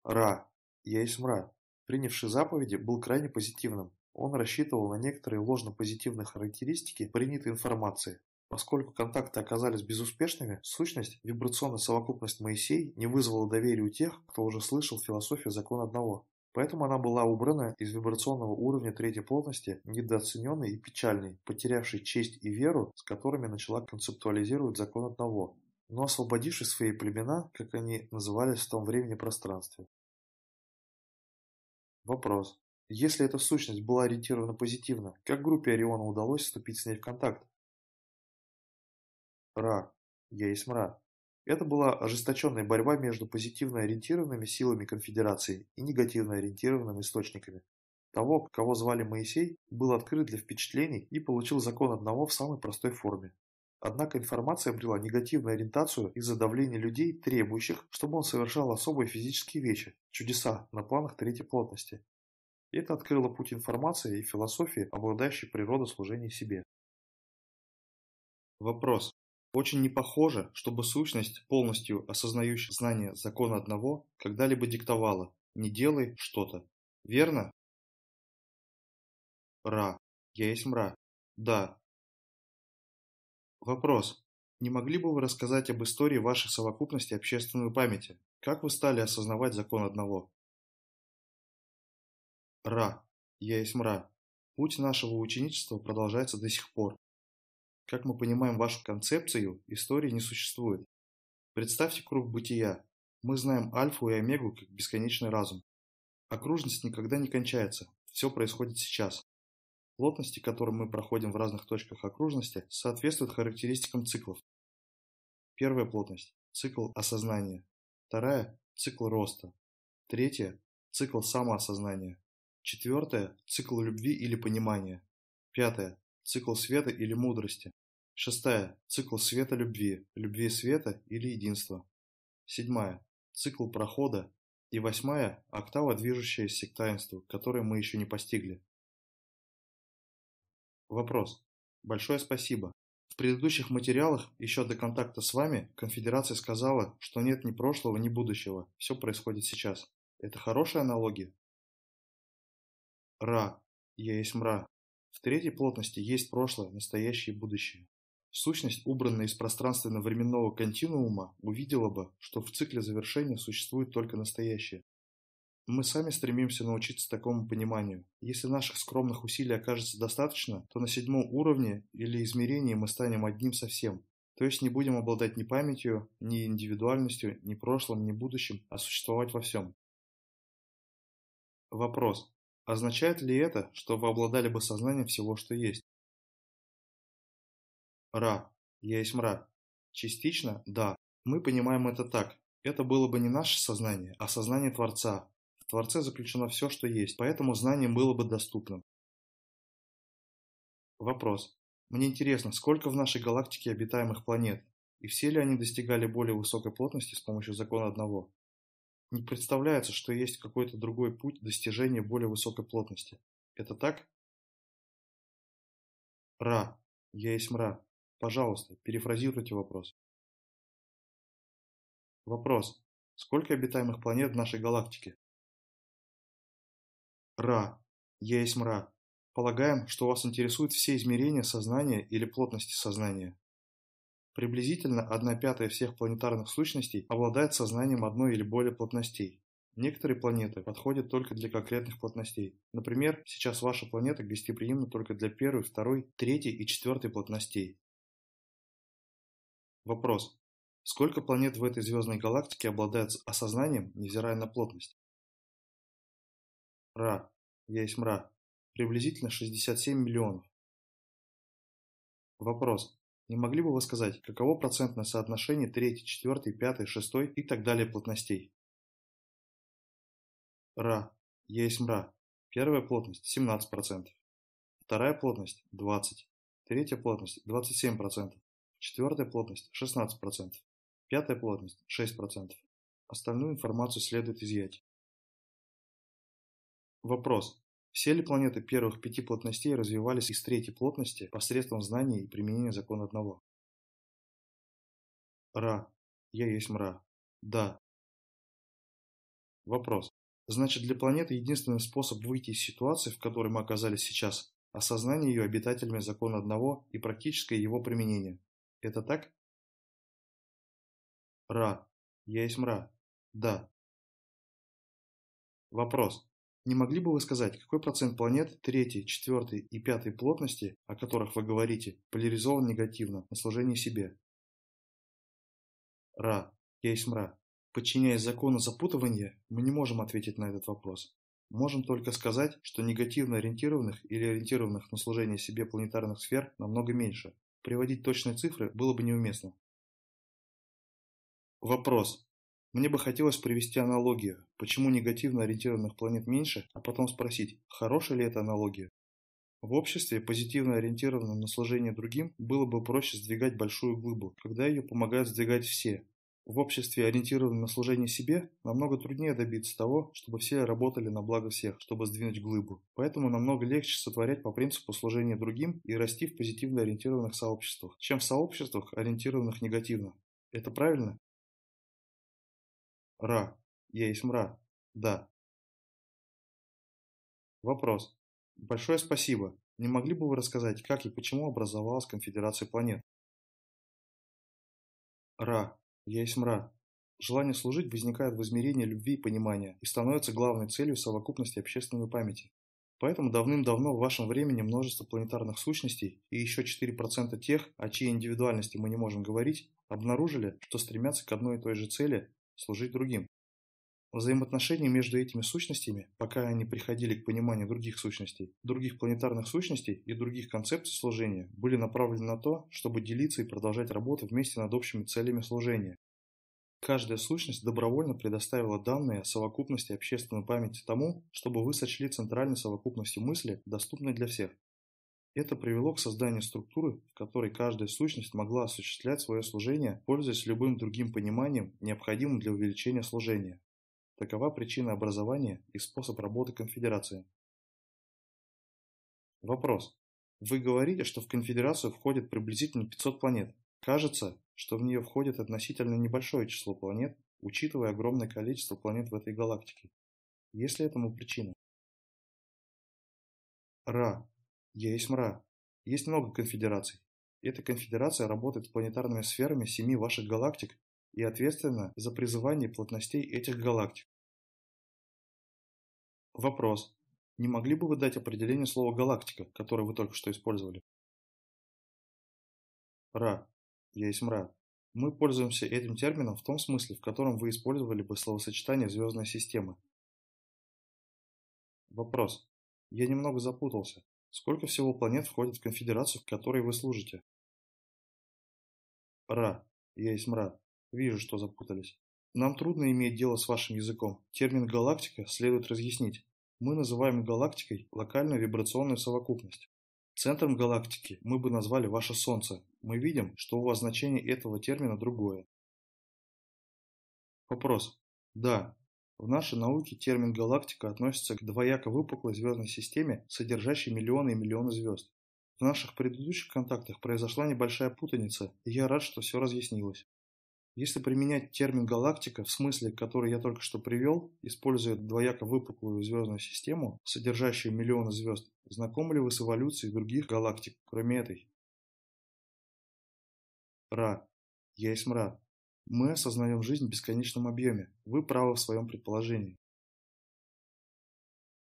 Ра. Я есть мра. Принявший заповеди был крайне позитивным. Он рассчитывал на некоторые ложно-позитивные характеристики принятой информации. Поскольку контакты оказались безуспешными, сущность, вибрационная совокупность Моисей не вызвала доверия у тех, кто уже слышал философию закона одного. Поэтому она была убрана из вибрационного уровня третьей плотности, недооцененной и печальной, потерявшей честь и веру, с которыми начала концептуализировать закон одного, но освободившей свои племена, как они назывались в том времени пространстве. Вопрос. Если эта сущность была ориентирована позитивно, как группе Ориона удалось вступить с ней в контакт? Ра. Я есть мра. Это была ожесточенная борьба между позитивно ориентированными силами конфедерации и негативно ориентированными источниками. Того, кого звали Моисей, был открыт для впечатлений и получил закон одного в самой простой форме. Однако информация обрела негативную ориентацию из-за давления людей, требующих, чтобы он совершал особые физические вещи, чудеса на планах третьей плотности. Это открыло путь информации и философии, обладающей природой служения себе. Вопрос. Очень не похоже, чтобы сущность, полностью осознающая знание закона одного, когда-либо диктовала «не делай что-то». Верно? Ра. Я есть мра. Да. Вопрос. Не могли бы вы рассказать об истории вашей совокупности общественной памяти? Как вы стали осознавать закон одного? Ра. я есть мра. Путь нашего ученичества продолжается до сих пор. Как мы понимаем вашу концепцию, истории не существует. Представьте круг бытия. Мы знаем альфу и омегу как бесконечный разум. Окружность никогда не кончается, все происходит сейчас. Плотности, которые мы проходим в разных точках окружности, соответствуют характеристикам циклов. Первая плотность – цикл осознания. Вторая – цикл роста. Третья – цикл самоосознания. Четвертая – цикл любви или понимания. Пятая – цикл света или мудрости. Шестая – цикл света-любви, любви-света или единства. Седьмая – цикл прохода. И восьмая – октава, движущаяся к таинству, которое мы еще не постигли. Вопрос. Большое спасибо. В предыдущих материалах, еще до контакта с вами, конфедерация сказала, что нет ни прошлого, ни будущего, все происходит сейчас. Это хорошая аналогия? Ра. Я есть мра. В третьей плотности есть прошлое, настоящее и будущее. Сущность, убранная из пространственно-временного континуума, увидела бы, что в цикле завершения существует только настоящее. Мы сами стремимся научиться такому пониманию. Если наших скромных усилий окажется достаточно, то на седьмом уровне или измерении мы станем одним совсем. То есть не будем обладать ни памятью, ни индивидуальностью, ни прошлым, ни будущим, а существовать во всем. Вопрос. Означает ли это, что вы обладали бы сознанием всего, что есть? Ра. Я есть мра. Частично – да. Мы понимаем это так. Это было бы не наше сознание, а сознание Творца. В Творце заключено все, что есть, поэтому знание было бы доступным. Вопрос. Мне интересно, сколько в нашей галактике обитаемых планет? И все ли они достигали более высокой плотности с помощью закона одного? Не представляется, что есть какой-то другой путь достижения более высокой плотности. Это так? Ра. Я есть мра. Пожалуйста, перефразируйте вопрос. Вопрос. Сколько обитаемых планет в нашей галактике? Ра. Я есть мра. Полагаем, что вас интересуют все измерения сознания или плотности сознания. Приблизительно 1 пятая всех планетарных сущностей обладает сознанием одной или более плотностей. Некоторые планеты подходят только для конкретных плотностей. Например, сейчас ваша планета гостеприимна только для первой, второй, третьей и четвертой плотностей. Вопрос. Сколько планет в этой звездной галактике обладают осознанием, невзирая на плотность? Ра. Я есть мра. Приблизительно 67 миллионов. Вопрос. Не могли бы вы сказать, каково процентное соотношение третьей, четвертой, пятой, шестой и так далее плотностей? Ра. Есть мра. Первая плотность 17%. Вторая плотность 20%. Третья плотность 27%. Четвертая плотность 16%. Пятая плотность 6%. Остальную информацию следует изъять. Вопрос. Все ли планеты первых пяти плотностей развивались из третьей плотности посредством знания и применения закона одного? Ра. Я есть мра. Да. Вопрос. Значит, для планеты единственный способ выйти из ситуации, в которой мы оказались сейчас, осознание ее обитателями закона одного и практическое его применение. Это так? Ра. Я есть мра. Да. Вопрос. Не могли бы вы сказать, какой процент планет третьей, четвертой и пятой плотности, о которых вы говорите, поляризован негативно на служении себе? Ра, есть мра. Подчиняясь закону запутывания, мы не можем ответить на этот вопрос. Можем только сказать, что негативно ориентированных или ориентированных на служение себе планетарных сфер намного меньше. Приводить точные цифры было бы неуместно. Вопрос. Мне бы хотелось привести аналогию, почему негативно ориентированных планет меньше, а потом спросить, хорошая ли это аналогия. В обществе, позитивно ориентированном на служение другим, было бы проще сдвигать большую глыбу, когда ее помогают сдвигать все. В обществе, ориентированном на служение себе, намного труднее добиться того, чтобы все работали на благо всех, чтобы сдвинуть глыбу. Поэтому намного легче сотворять по принципу служения другим и расти в позитивно ориентированных сообществах, чем в сообществах, ориентированных негативно. Это правильно? Ра. Я есть мра. Да. Вопрос. Большое спасибо. Не могли бы вы рассказать, как и почему образовалась конфедерация планет? Ра. Я есть мра. Желание служить возникает в измерении любви и понимания и становится главной целью совокупности общественной памяти. Поэтому давным-давно в вашем времени множество планетарных сущностей и еще 4% тех, о чьей индивидуальности мы не можем говорить, обнаружили, что стремятся к одной и той же цели – служить другим. Взаимоотношения между этими сущностями, пока они приходили к пониманию других сущностей, других планетарных сущностей и других концепций служения, были направлены на то, чтобы делиться и продолжать работу вместе над общими целями служения. Каждая сущность добровольно предоставила данные о совокупности общественной памяти тому, чтобы вы сочли центральной совокупностью мысли, доступной для всех. Это привело к созданию структуры, в которой каждая сущность могла осуществлять свое служение, пользуясь любым другим пониманием, необходимым для увеличения служения. Такова причина образования и способ работы конфедерации. Вопрос. Вы говорите, что в конфедерацию входит приблизительно 500 планет. Кажется, что в нее входит относительно небольшое число планет, учитывая огромное количество планет в этой галактике. Есть ли этому причина? Ра. Я есть мра. Есть много конфедераций. Эта конфедерация работает с планетарными сферами семи ваших галактик и ответственна за призывание плотностей этих галактик. Вопрос. Не могли бы вы дать определение слова «галактика», которое вы только что использовали? Ра. Есть мра. Мы пользуемся этим термином в том смысле, в котором вы использовали бы словосочетание «звездная система». Вопрос. Я немного запутался. Сколько всего планет входит в конфедерацию, в которой вы служите? Ра. Я есть мра. Вижу, что запутались. Нам трудно иметь дело с вашим языком. Термин «галактика» следует разъяснить. Мы называем галактикой локальную вибрационную совокупность. Центром галактики мы бы назвали ваше Солнце. Мы видим, что у вас значение этого термина другое. Вопрос. Да. В нашей науке термин галактика относится к двояко выпуклой звездной системе, содержащей миллионы и миллионы звезд. В наших предыдущих контактах произошла небольшая путаница, и я рад, что все разъяснилось. Если применять термин «галактика» в смысле, который я только что привел, используя двояко выпуклую звездную систему, содержащую миллионы звезд, знакомы ли вы с эволюцией других галактик, кроме этой? Ра. Я есть мра. Мы осознаем жизнь в бесконечном объеме. Вы правы в своем предположении.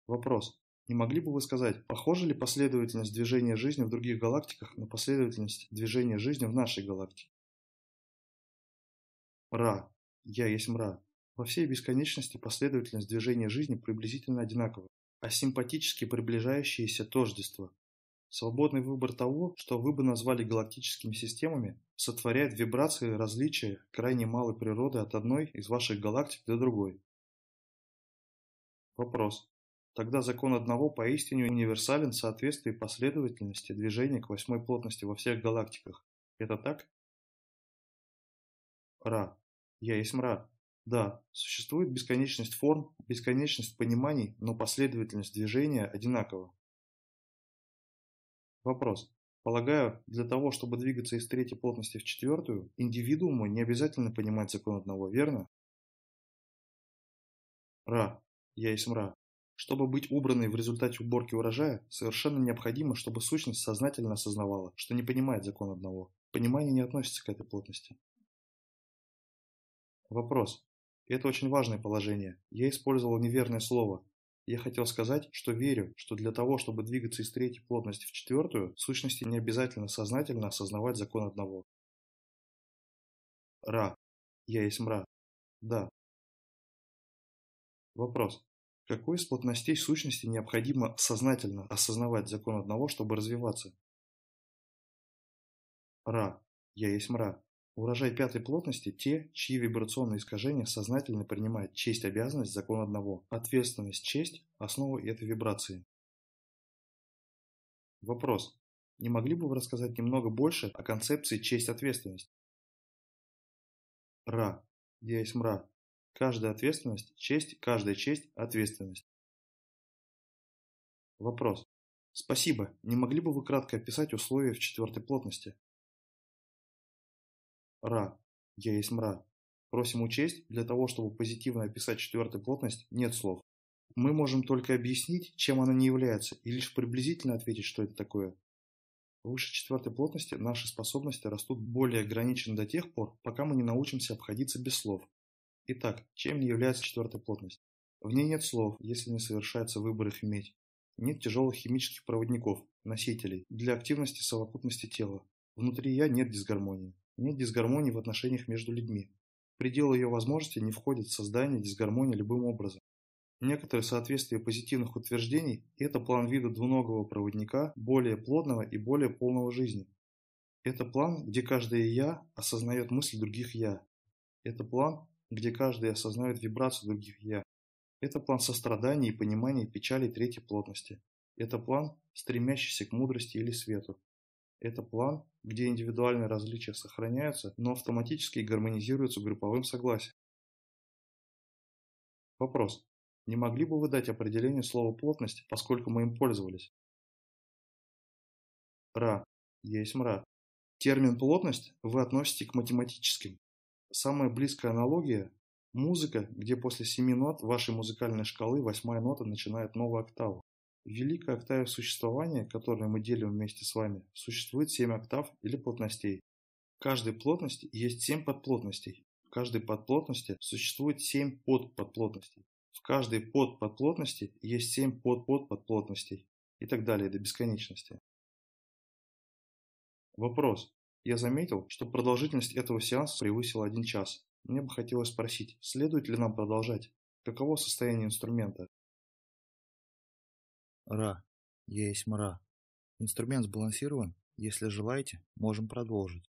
Вопрос. Не могли бы вы сказать, похожа ли последовательность движения жизни в других галактиках на последовательность движения жизни в нашей галактике? Ра. Я есть мра. Во всей бесконечности последовательность движения жизни приблизительно одинакова, а симпатически приближающиеся тождества. Свободный выбор того, что вы бы назвали галактическими системами, сотворяет вибрации различия крайне малой природы от одной из ваших галактик до другой. Вопрос. Тогда закон одного поистине универсален в соответствии последовательности движения к восьмой плотности во всех галактиках. Это так? Ра. Я есть мра. Да, существует бесконечность форм, бесконечность пониманий, но последовательность движения одинакова. Вопрос. Полагаю, для того, чтобы двигаться из третьей плотности в четвертую, индивидууму не обязательно понимать закон одного, верно? Ра. Я есть мра. Чтобы быть убранной в результате уборки урожая, совершенно необходимо, чтобы сущность сознательно осознавала, что не понимает закон одного. Понимание не относится к этой плотности. Вопрос. Это очень важное положение. Я использовал неверное слово. Я хотел сказать, что верю, что для того, чтобы двигаться из третьей плотности в четвертую, в сущности не обязательно сознательно осознавать закон одного. Ра. Я есть мра. Да. Вопрос. Какой из плотностей сущности необходимо сознательно осознавать закон одного, чтобы развиваться? Ра. Я есть мра. Урожай пятой плотности – те, чьи вибрационные искажения сознательно принимают честь обязанность закон одного, ответственность честь – основу этой вибрации. Вопрос. Не могли бы вы рассказать немного больше о концепции честь-ответственность? Ра. Я есть мра. Каждая ответственность – честь, каждая честь – ответственность. Вопрос. Спасибо. Не могли бы вы кратко описать условия в четвертой плотности? Ра. Я есть мра. Просим учесть, для того, чтобы позитивно описать четвертую плотность, нет слов. Мы можем только объяснить, чем она не является, и лишь приблизительно ответить, что это такое. Выше четвертой плотности наши способности растут более ограниченно до тех пор, пока мы не научимся обходиться без слов. Итак, чем не является четвертая плотность? В ней нет слов, если не совершается выбор их иметь. нет тяжелых химических проводников, носителей, для активности совокупности тела. Внутри я нет дисгармонии. Нет дисгармонии в отношениях между людьми. В пределы ее возможностей не входит создание дисгармонии любым образом. Некоторое соответствие позитивных утверждений – это план вида двуногого проводника более плотного и более полного жизни. Это план, где каждое «я» осознает мысли других «я». Это план, где каждый осознает вибрацию других «я». Это план сострадания и понимания печали третьей плотности. Это план, стремящийся к мудрости или свету. Это план, где индивидуальные различия сохраняются, но автоматически гармонизируются групповым согласием. Вопрос. Не могли бы вы дать определение слова «плотность», поскольку мы им пользовались? Ра. Есть мра. Термин «плотность» вы относите к математическим. Самая близкая аналогия – музыка, где после семи нот вашей музыкальной шкалы восьмая нота начинает новую октаву. В великой октаве существования, которую мы делим вместе с вами, существует семь октав или плотностей. В каждой плотности есть семь подплотностей. В каждой подплотности существует семь подподплотностей. В каждой подподплотности есть семь подподподплотностей и так далее до бесконечности. Вопрос. Я заметил, что продолжительность этого сеанса превысила один час. Мне бы хотелось спросить, следует ли нам продолжать? Каково состояние инструмента? Ра. Есть мра. Инструмент сбалансирован. Если желаете, можем продолжить.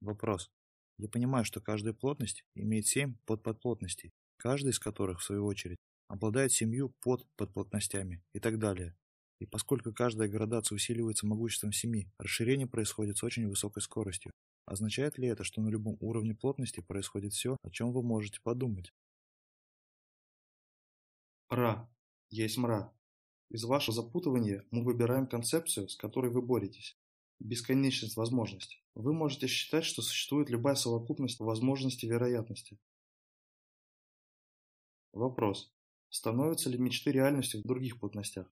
Вопрос. Я понимаю, что каждая плотность имеет семь подподплотностей каждый из которых, в свою очередь, обладает семью под подплотностями и так далее. И поскольку каждая градация усиливается могуществом семи, расширение происходит с очень высокой скоростью. Означает ли это, что на любом уровне плотности происходит все, о чем вы можете подумать? Ра. Есть мра. Из вашего запутывания мы выбираем концепцию, с которой вы боретесь. Бесконечность возможностей. Вы можете считать, что существует любая совокупность возможностей вероятности, Вопрос. Становятся ли мечты реальностью в других плотностях?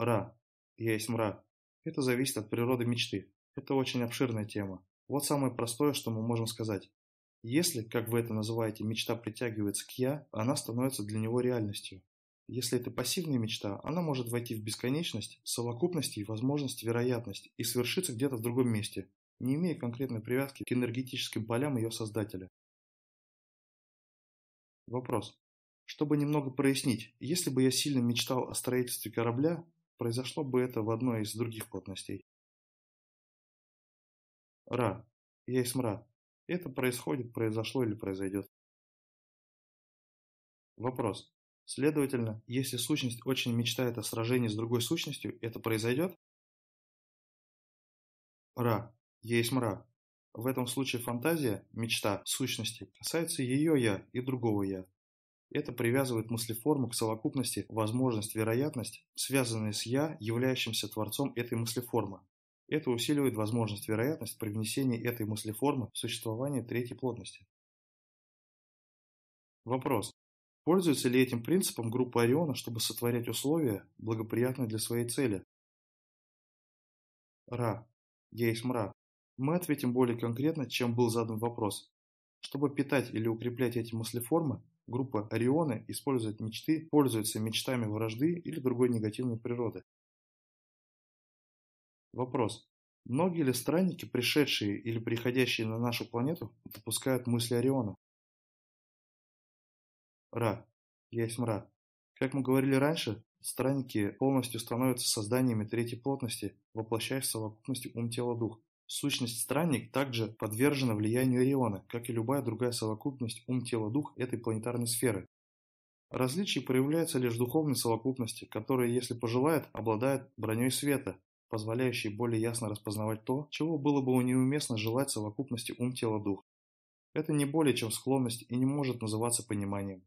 Ра. Есть мра. Это зависит от природы мечты. Это очень обширная тема. Вот самое простое, что мы можем сказать. Если, как вы это называете, мечта притягивается к «я», она становится для него реальностью. Если это пассивная мечта, она может войти в бесконечность, совокупности и возможность вероятность и свершиться где-то в другом месте, не имея конкретной привязки к энергетическим полям ее создателя. Вопрос. Чтобы немного прояснить, если бы я сильно мечтал о строительстве корабля, произошло бы это в одной из других плотностей. Ра. Я есть мра. Это происходит, произошло или произойдет. Вопрос. Следовательно, если сущность очень мечтает о сражении с другой сущностью, это произойдет? Ра. Есть мра. В этом случае фантазия, мечта, сущности касается ее «я» и другого «я». Это привязывает мыслеформу к совокупности возможность, вероятность, связанные с «я», являющимся творцом этой мыслеформы. Это усиливает возможность, вероятность привнесения этой мыслеформы в существование третьей плотности. Вопрос. Пользуется ли этим принципом группа Ориона, чтобы сотворять условия, благоприятные для своей цели? Ра. Есть мра. Мы ответим более конкретно, чем был задан вопрос. Чтобы питать или укреплять эти мыслеформы, группа Орионы использует мечты, пользуется мечтами вражды или другой негативной природы. Вопрос. Многие ли странники, пришедшие или приходящие на нашу планету, допускают мысли Ориона? Ра. Есть мра. Как мы говорили раньше, странники полностью становятся созданиями третьей плотности, воплощаясь в совокупности ум-тело-дух. Сущность странник также подвержена влиянию Ориона, как и любая другая совокупность ум-тело-дух этой планетарной сферы. Различие проявляется лишь в духовной совокупности, которая, если пожелает, обладает броней света, позволяющей более ясно распознавать то, чего было бы неуместно желать совокупности ум-тело-дух. Это не более чем склонность и не может называться пониманием.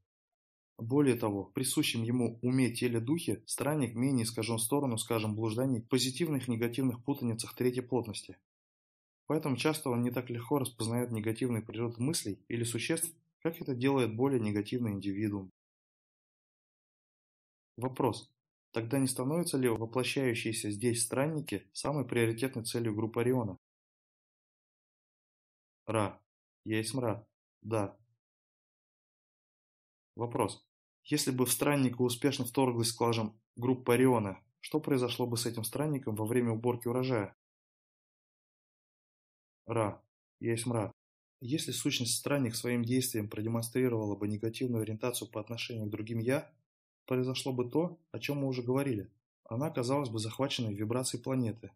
Более того, в присущем ему уме теле духе странник менее искажен в сторону, скажем, блужданий позитивных негативных путаницах третьей плотности, Поэтому часто он не так легко распознает негативные природы мыслей или существ, как это делает более негативный индивидуум. Вопрос. Тогда не становятся ли воплощающиеся здесь странники самой приоритетной целью группы Ориона? Ра. Есть мра. Да. Вопрос. Если бы в странника успешно вторглась, скажем, группа Ориона, что произошло бы с этим странником во время уборки урожая? Ра. Есть мра. Если сущность странник своим действием продемонстрировала бы негативную ориентацию по отношению к другим «я», произошло бы то, о чем мы уже говорили. Она оказалась бы захваченной вибрацией планеты.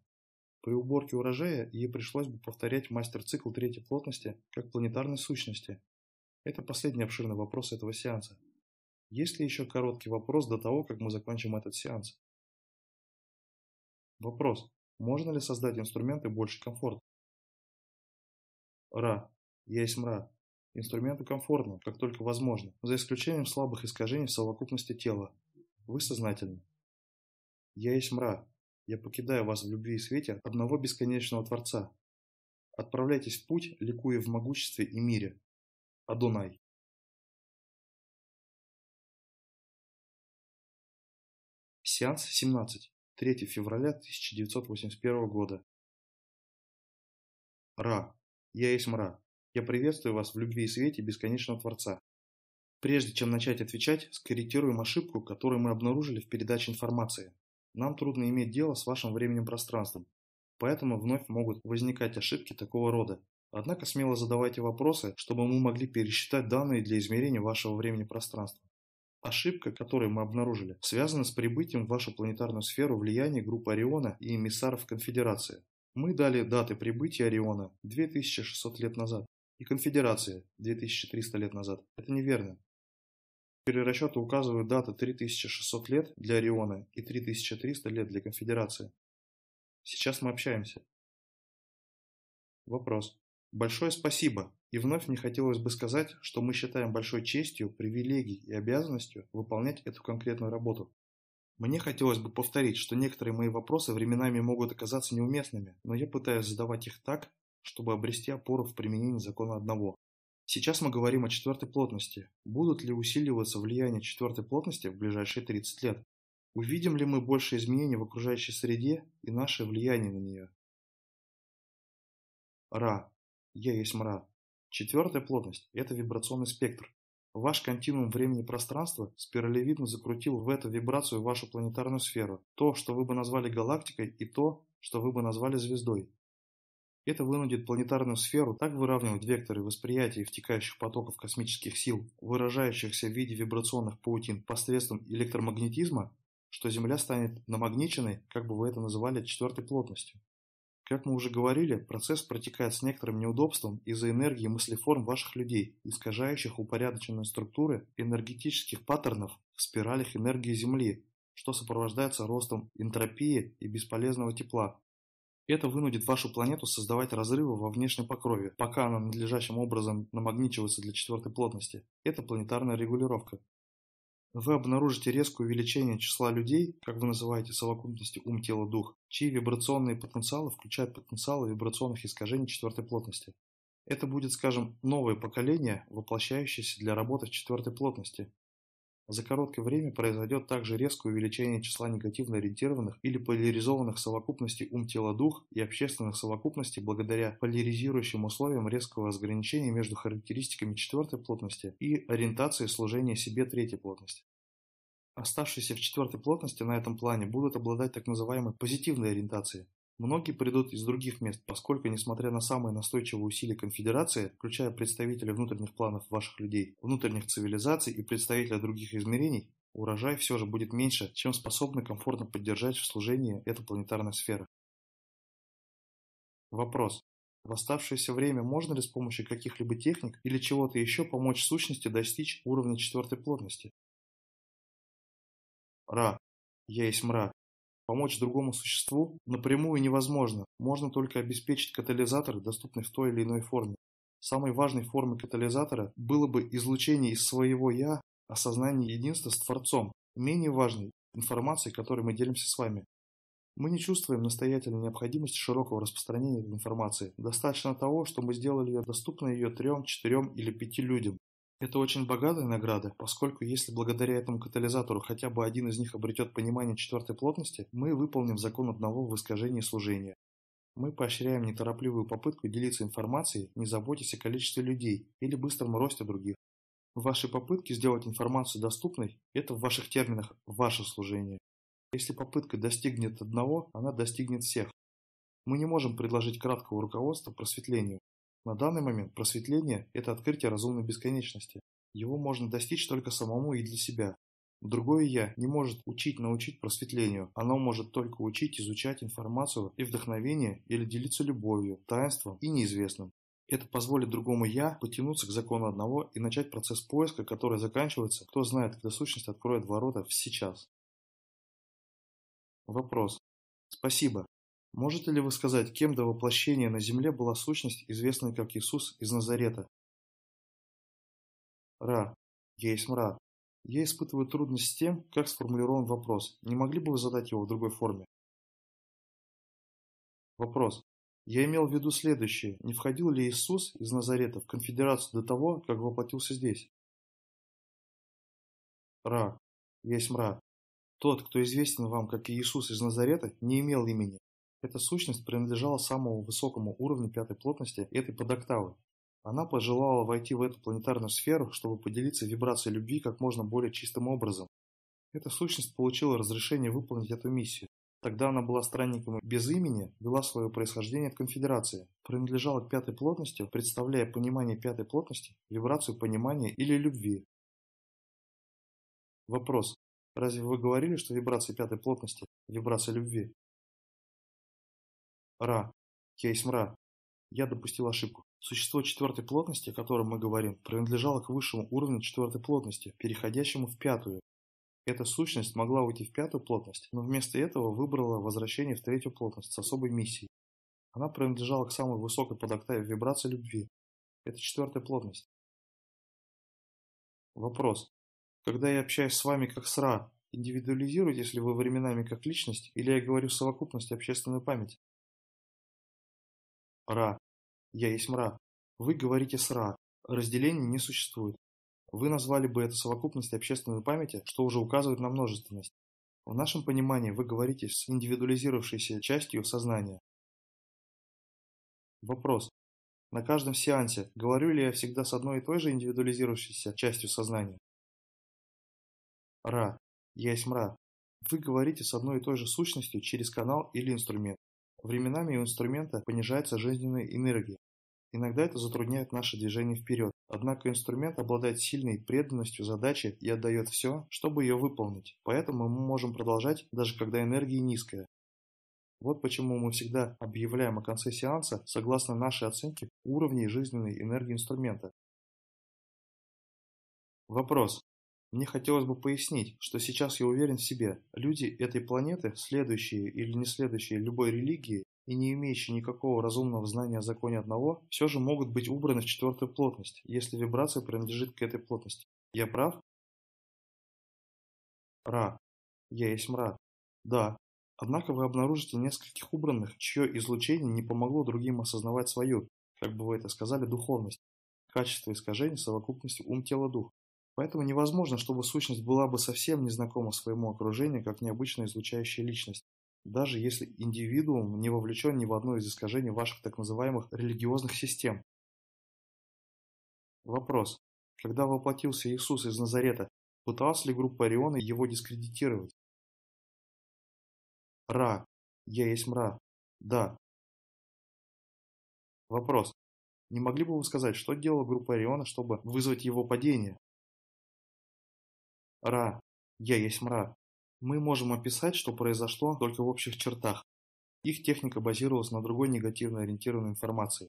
При уборке урожая ей пришлось бы повторять мастер-цикл третьей плотности как планетарной сущности. Это последний обширный вопрос этого сеанса. Есть ли еще короткий вопрос до того, как мы закончим этот сеанс? Вопрос. Можно ли создать инструменты больше комфорта? Ра. Есть мра. Инструменты комфортны, как только возможно, за исключением слабых искажений в совокупности тела. Вы сознательны. Я есть мра. Я покидаю вас в любви и свете одного бесконечного Творца. Отправляйтесь в путь, ликуя в могуществе и мире. Адонай. Сеанс 17. 3 февраля 1981 года. Ра. Я есть мра. Я приветствую вас в любви и свете бесконечного Творца. Прежде чем начать отвечать, скорректируем ошибку, которую мы обнаружили в передаче информации. Нам трудно иметь дело с вашим временем-пространством, поэтому вновь могут возникать ошибки такого рода. Однако смело задавайте вопросы, чтобы мы могли пересчитать данные для измерения вашего времени-пространства. Ошибка, которую мы обнаружили, связана с прибытием в вашу планетарную сферу влияния группы Ориона и эмиссаров Конфедерации. Мы дали даты прибытия Ориона 2600 лет назад и Конфедерации 2300 лет назад. Это неверно. Перерасчеты указывают даты 3600 лет для Ориона и 3300 лет для Конфедерации. Сейчас мы общаемся. Вопрос. Большое спасибо. И вновь мне хотелось бы сказать, что мы считаем большой честью, привилегией и обязанностью выполнять эту конкретную работу. Мне хотелось бы повторить, что некоторые мои вопросы временами могут оказаться неуместными, но я пытаюсь задавать их так, чтобы обрести опору в применении закона одного. Сейчас мы говорим о четвертой плотности. Будут ли усиливаться влияние четвертой плотности в ближайшие 30 лет? Увидим ли мы больше изменений в окружающей среде и наше влияние на нее? Ра. Я есть мра. Четвертая плотность – это вибрационный спектр. Ваш континуум времени и пространства спиралевидно закрутил в эту вибрацию вашу планетарную сферу, то, что вы бы назвали галактикой, и то, что вы бы назвали звездой. Это вынудит планетарную сферу так выравнивать векторы восприятия втекающих потоков космических сил, выражающихся в виде вибрационных паутин посредством электромагнетизма, что Земля станет намагниченной, как бы вы это называли, четвертой плотностью. Как мы уже говорили, процесс протекает с некоторым неудобством из-за энергии мыслеформ ваших людей, искажающих упорядоченные структуры энергетических паттернов в спиралях энергии Земли, что сопровождается ростом энтропии и бесполезного тепла. Это вынудит вашу планету создавать разрывы во внешнем покрове, пока она надлежащим образом намагничивается для четвертой плотности. Это планетарная регулировка. Вы обнаружите резкое увеличение числа людей, как вы называете совокупности ум, тело, дух, чьи вибрационные потенциалы включают потенциалы вибрационных искажений четвертой плотности. Это будет, скажем, новое поколение, воплощающееся для работы в четвертой плотности. За короткое время произойдет также резкое увеличение числа негативно ориентированных или поляризованных совокупностей ум-тело-дух и общественных совокупностей благодаря поляризирующим условиям резкого разграничения между характеристиками четвертой плотности и ориентацией служения себе третьей плотности. Оставшиеся в четвертой плотности на этом плане будут обладать так называемой позитивной ориентацией. Многие придут из других мест, поскольку, несмотря на самые настойчивые усилия конфедерации, включая представителей внутренних планов ваших людей, внутренних цивилизаций и представителей других измерений, урожай все же будет меньше, чем способны комфортно поддержать в служении эта планетарная сфера. Вопрос. В оставшееся время можно ли с помощью каких-либо техник или чего-то еще помочь сущности достичь уровня четвертой плотности? Ра. Я есть мра. Помочь другому существу напрямую невозможно, можно только обеспечить катализатор, доступный в той или иной форме. Самой важной формой катализатора было бы излучение из своего «я», осознание единства с Творцом, менее важной информацией, которой мы делимся с вами. Мы не чувствуем настоятельной необходимости широкого распространения этой информации. Достаточно того, что мы сделали ее доступной ее трем, четырем или пяти людям. Это очень богатая награда, поскольку если благодаря этому катализатору хотя бы один из них обретет понимание четвертой плотности, мы выполним закон одного в искажении служения. Мы поощряем неторопливую попытку делиться информацией, не заботясь о количестве людей или быстром росте других. Ваши попытки сделать информацию доступной – это в ваших терминах ваше служение. Если попытка достигнет одного, она достигнет всех. Мы не можем предложить краткого руководства просветлению. На данный момент просветление – это открытие разумной бесконечности. Его можно достичь только самому и для себя. Другое «я» не может учить научить просветлению, оно может только учить изучать информацию и вдохновение или делиться любовью, таинством и неизвестным. Это позволит другому «я» потянуться к закону одного и начать процесс поиска, который заканчивается, кто знает, когда сущность откроет ворота в сейчас. Вопрос. Спасибо. Можете ли вы сказать, кем до воплощения на земле была сущность, известная как Иисус из Назарета? Ра. Есть мра. Я испытываю трудность с тем, как сформулирован вопрос. Не могли бы вы задать его в другой форме? Вопрос. Я имел в виду следующее. Не входил ли Иисус из Назарета в конфедерацию до того, как воплотился здесь? Ра. Есть мра. Тот, кто известен вам как Иисус из Назарета, не имел имени. Эта сущность принадлежала самому высокому уровню пятой плотности этой подоктавы. Она пожелала войти в эту планетарную сферу, чтобы поделиться вибрацией любви как можно более чистым образом. Эта сущность получила разрешение выполнить эту миссию. Тогда она была странником без имени, вела свое происхождение от конфедерации, принадлежала к пятой плотности, представляя понимание пятой плотности, вибрацию понимания или любви. Вопрос. Разве вы говорили, что вибрация пятой плотности – вибрация любви? Ра. Я есть мра. Я допустил ошибку. Существо четвертой плотности, о котором мы говорим, принадлежало к высшему уровню четвертой плотности, переходящему в пятую, эта сущность могла уйти в пятую плотность, но вместо этого выбрала возвращение в третью плотность с особой миссией. Она принадлежала к самой высокой подоктаве вибрации любви. Это четвертая плотность. Вопрос. Когда я общаюсь с вами как с Ра, индивидуализируетесь ли вы временами как личность, или я говорю в совокупности общественной памяти? Ра. Я есть мра. Вы говорите с Ра. Разделения не существует. Вы назвали бы это совокупностью общественной памяти, что уже указывает на множественность. В нашем понимании вы говорите с индивидуализировавшейся частью сознания. Вопрос. На каждом сеансе говорю ли я всегда с одной и той же индивидуализирующейся частью сознания? Ра. Я есть мра. Вы говорите с одной и той же сущностью через канал или инструмент. Временами у инструмента понижается жизненная энергия, Иногда это затрудняет наше движение вперед, однако инструмент обладает сильной преданностью задаче и отдает все, чтобы ее выполнить, поэтому мы можем продолжать, даже когда энергия низкая. Вот почему мы всегда объявляем о конце сеанса, согласно нашей оценке, уровней жизненной энергии инструмента. Вопрос. Мне хотелось бы пояснить, что сейчас я уверен в себе. Люди этой планеты, следующие или не следующие любой религии, и не имеющие никакого разумного знания о законе одного, все же могут быть убраны в четвертую плотность, если вибрация принадлежит к этой плотности. Я прав? Ра. Я есть мра. Да. Однако вы обнаружите нескольких убранных, чье излучение не помогло другим осознавать свою, как бы вы это сказали, духовность, качество искажения совокупности ум-тело-дух. Поэтому невозможно, чтобы сущность была бы совсем незнакома своему окружению, как необычная излучающая личность даже если индивидуум не вовлечен ни в одно из искажений ваших так называемых религиозных систем. Вопрос. Когда воплотился Иисус из Назарета, пыталась ли группа Ориона его дискредитировать? Ра. Я есть мра. Да. Вопрос. Не могли бы вы сказать, что делала группа Ориона, чтобы вызвать его падение? Ра. Я есть мра. Мы можем описать, что произошло только в общих чертах. Их техника базировалась на другой негативно ориентированной информации.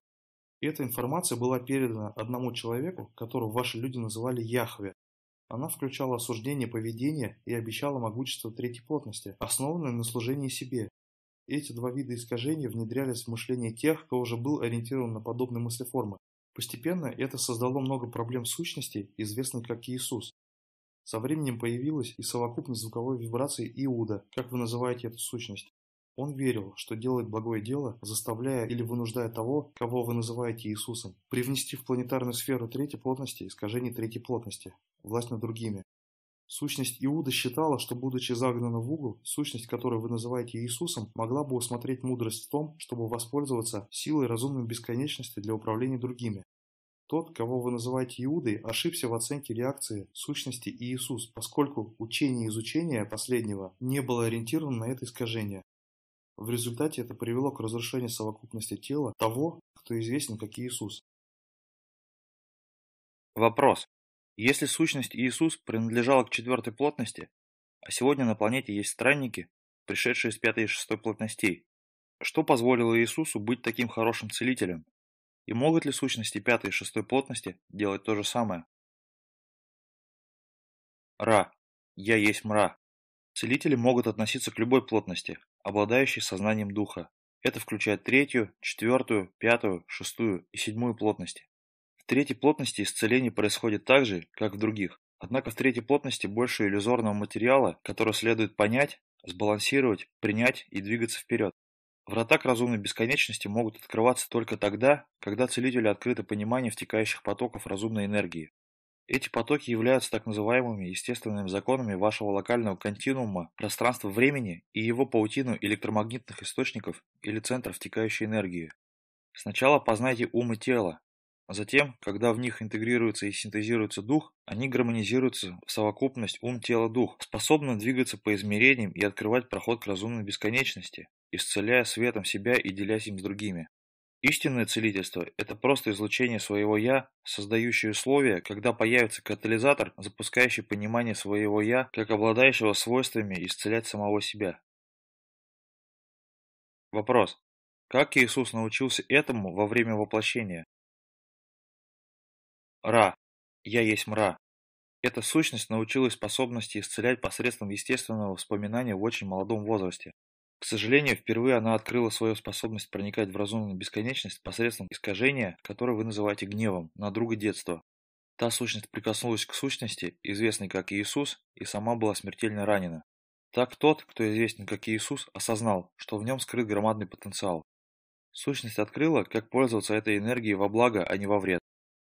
Эта информация была передана одному человеку, которого ваши люди называли Яхве. Она включала осуждение поведения и обещала могущество третьей плотности, основанное на служении себе. Эти два вида искажений внедрялись в мышление тех, кто уже был ориентирован на подобные мыслеформы. Постепенно это создало много проблем сущности, известных как Иисус. Со временем появилась и совокупность звуковой вибрации Иуда, как вы называете эту сущность. Он верил, что делает благое дело, заставляя или вынуждая того, кого вы называете Иисусом, привнести в планетарную сферу третьей плотности искажение третьей плотности, власть над другими. Сущность Иуда считала, что, будучи загнана в угол, сущность, которую вы называете Иисусом, могла бы усмотреть мудрость в том, чтобы воспользоваться силой разумной бесконечности для управления другими. Тот, кого вы называете Иудой, ошибся в оценке реакции сущности Иисус, поскольку учение изучения последнего не было ориентировано на это искажение. В результате это привело к разрушению совокупности тела того, кто известен как Иисус. Вопрос. Если сущность Иисус принадлежала к четвертой плотности, а сегодня на планете есть странники, пришедшие с пятой и шестой плотностей, что позволило Иисусу быть таким хорошим целителем? И могут ли сущности пятой и шестой плотности делать то же самое? Ра. Я есть мра. Целители могут относиться к любой плотности, обладающей сознанием духа. Это включает третью, четвертую, пятую, шестую и седьмую плотности. В третьей плотности исцеление происходит так же, как в других. Однако в третьей плотности больше иллюзорного материала, который следует понять, сбалансировать, принять и двигаться вперед. Врата к разумной бесконечности могут открываться только тогда, когда целителю открыто понимание втекающих потоков разумной энергии. Эти потоки являются так называемыми естественными законами вашего локального континуума пространства-времени и его паутину электромагнитных источников или центров втекающей энергии. Сначала познайте ум и тело. Затем, когда в них интегрируется и синтезируется дух, они гармонизируются в совокупность ум-тело-дух, способны двигаться по измерениям и открывать проход к разумной бесконечности исцеляя светом себя и делясь им с другими. Истинное целительство – это просто излучение своего «я», создающее условия, когда появится катализатор, запускающий понимание своего «я», как обладающего свойствами исцелять самого себя. Вопрос. Как Иисус научился этому во время воплощения? Ра. Я есть мра. Эта сущность научилась способности исцелять посредством естественного вспоминания в очень молодом возрасте. К сожалению, впервые она открыла свою способность проникать в разумную бесконечность посредством искажения, которое вы называете гневом, на друга детства. Та сущность прикоснулась к сущности, известной как Иисус, и сама была смертельно ранена. Так тот, кто известен как Иисус, осознал, что в нем скрыт громадный потенциал. Сущность открыла, как пользоваться этой энергией во благо, а не во вред.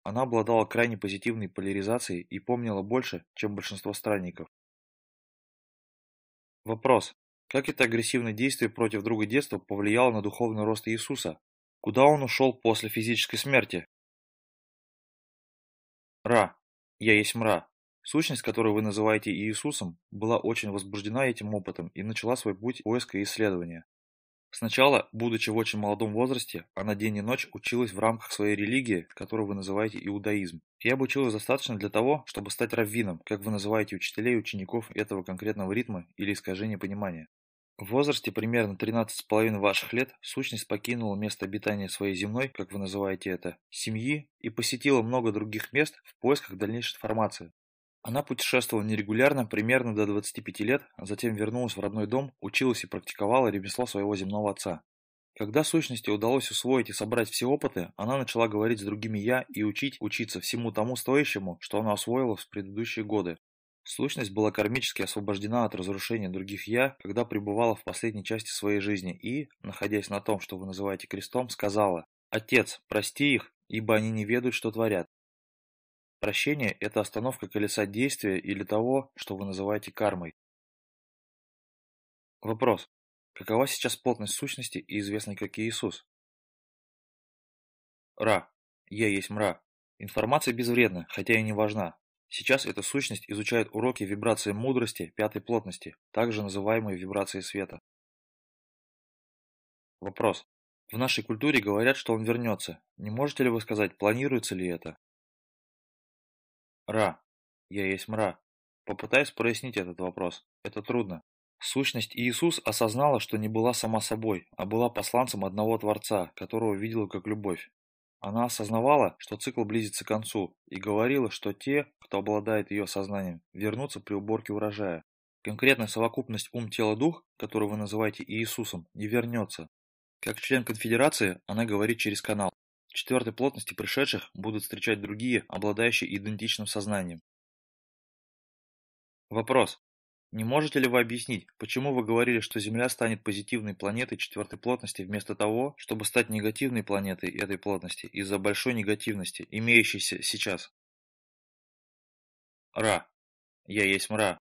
Она обладала крайне позитивной поляризацией и помнила больше, чем большинство странников. Вопрос. Как это агрессивное действие против друга детства повлияло на духовный рост Иисуса? Куда он ушел после физической смерти? Ра. Я есть мра. Сущность, которую вы называете Иисусом, была очень возбуждена этим опытом и начала свой путь поиска и исследования. Сначала, будучи в очень молодом возрасте, она день и ночь училась в рамках своей религии, которую вы называете иудаизм. И обучилась достаточно для того, чтобы стать раввином, как вы называете учителей и учеников этого конкретного ритма или искажения понимания. В возрасте примерно 13,5 ваших лет сущность покинула место обитания своей земной, как вы называете это, семьи и посетила много других мест в поисках дальнейшей информации. Она путешествовала нерегулярно, примерно до 25 лет, а затем вернулась в родной дом, училась и практиковала ремесло своего земного отца. Когда сущности удалось усвоить и собрать все опыты, она начала говорить с другими «я» и учить учиться всему тому стоящему, что она освоила в предыдущие годы. Сущность была кармически освобождена от разрушения других «я», когда пребывала в последней части своей жизни и, находясь на том, что вы называете крестом, сказала «Отец, прости их, ибо они не ведают, что творят». Прощение – это остановка колеса действия или того, что вы называете кармой. Вопрос. Какова сейчас плотность сущности и известной как Иисус? Ра. Я есть мра. Информация безвредна, хотя и не важна. Сейчас эта сущность изучает уроки вибрации мудрости пятой плотности, также называемой вибрацией света. Вопрос. В нашей культуре говорят, что он вернется. Не можете ли вы сказать, планируется ли это? Ра. Я есть мра. Попытаюсь прояснить этот вопрос. Это трудно. Сущность Иисус осознала, что не была сама собой, а была посланцем одного Творца, которого видела как любовь. Она осознавала, что цикл близится к концу, и говорила, что те, кто обладает ее сознанием, вернутся при уборке урожая. Конкретная совокупность ум-тело-дух, которую вы называете Иисусом, не вернется. Как член конфедерации, она говорит через канал четвертой плотности пришедших будут встречать другие, обладающие идентичным сознанием. Вопрос. Не можете ли вы объяснить, почему вы говорили, что Земля станет позитивной планетой четвертой плотности вместо того, чтобы стать негативной планетой этой плотности из-за большой негативности, имеющейся сейчас? Ра. Я есть мра.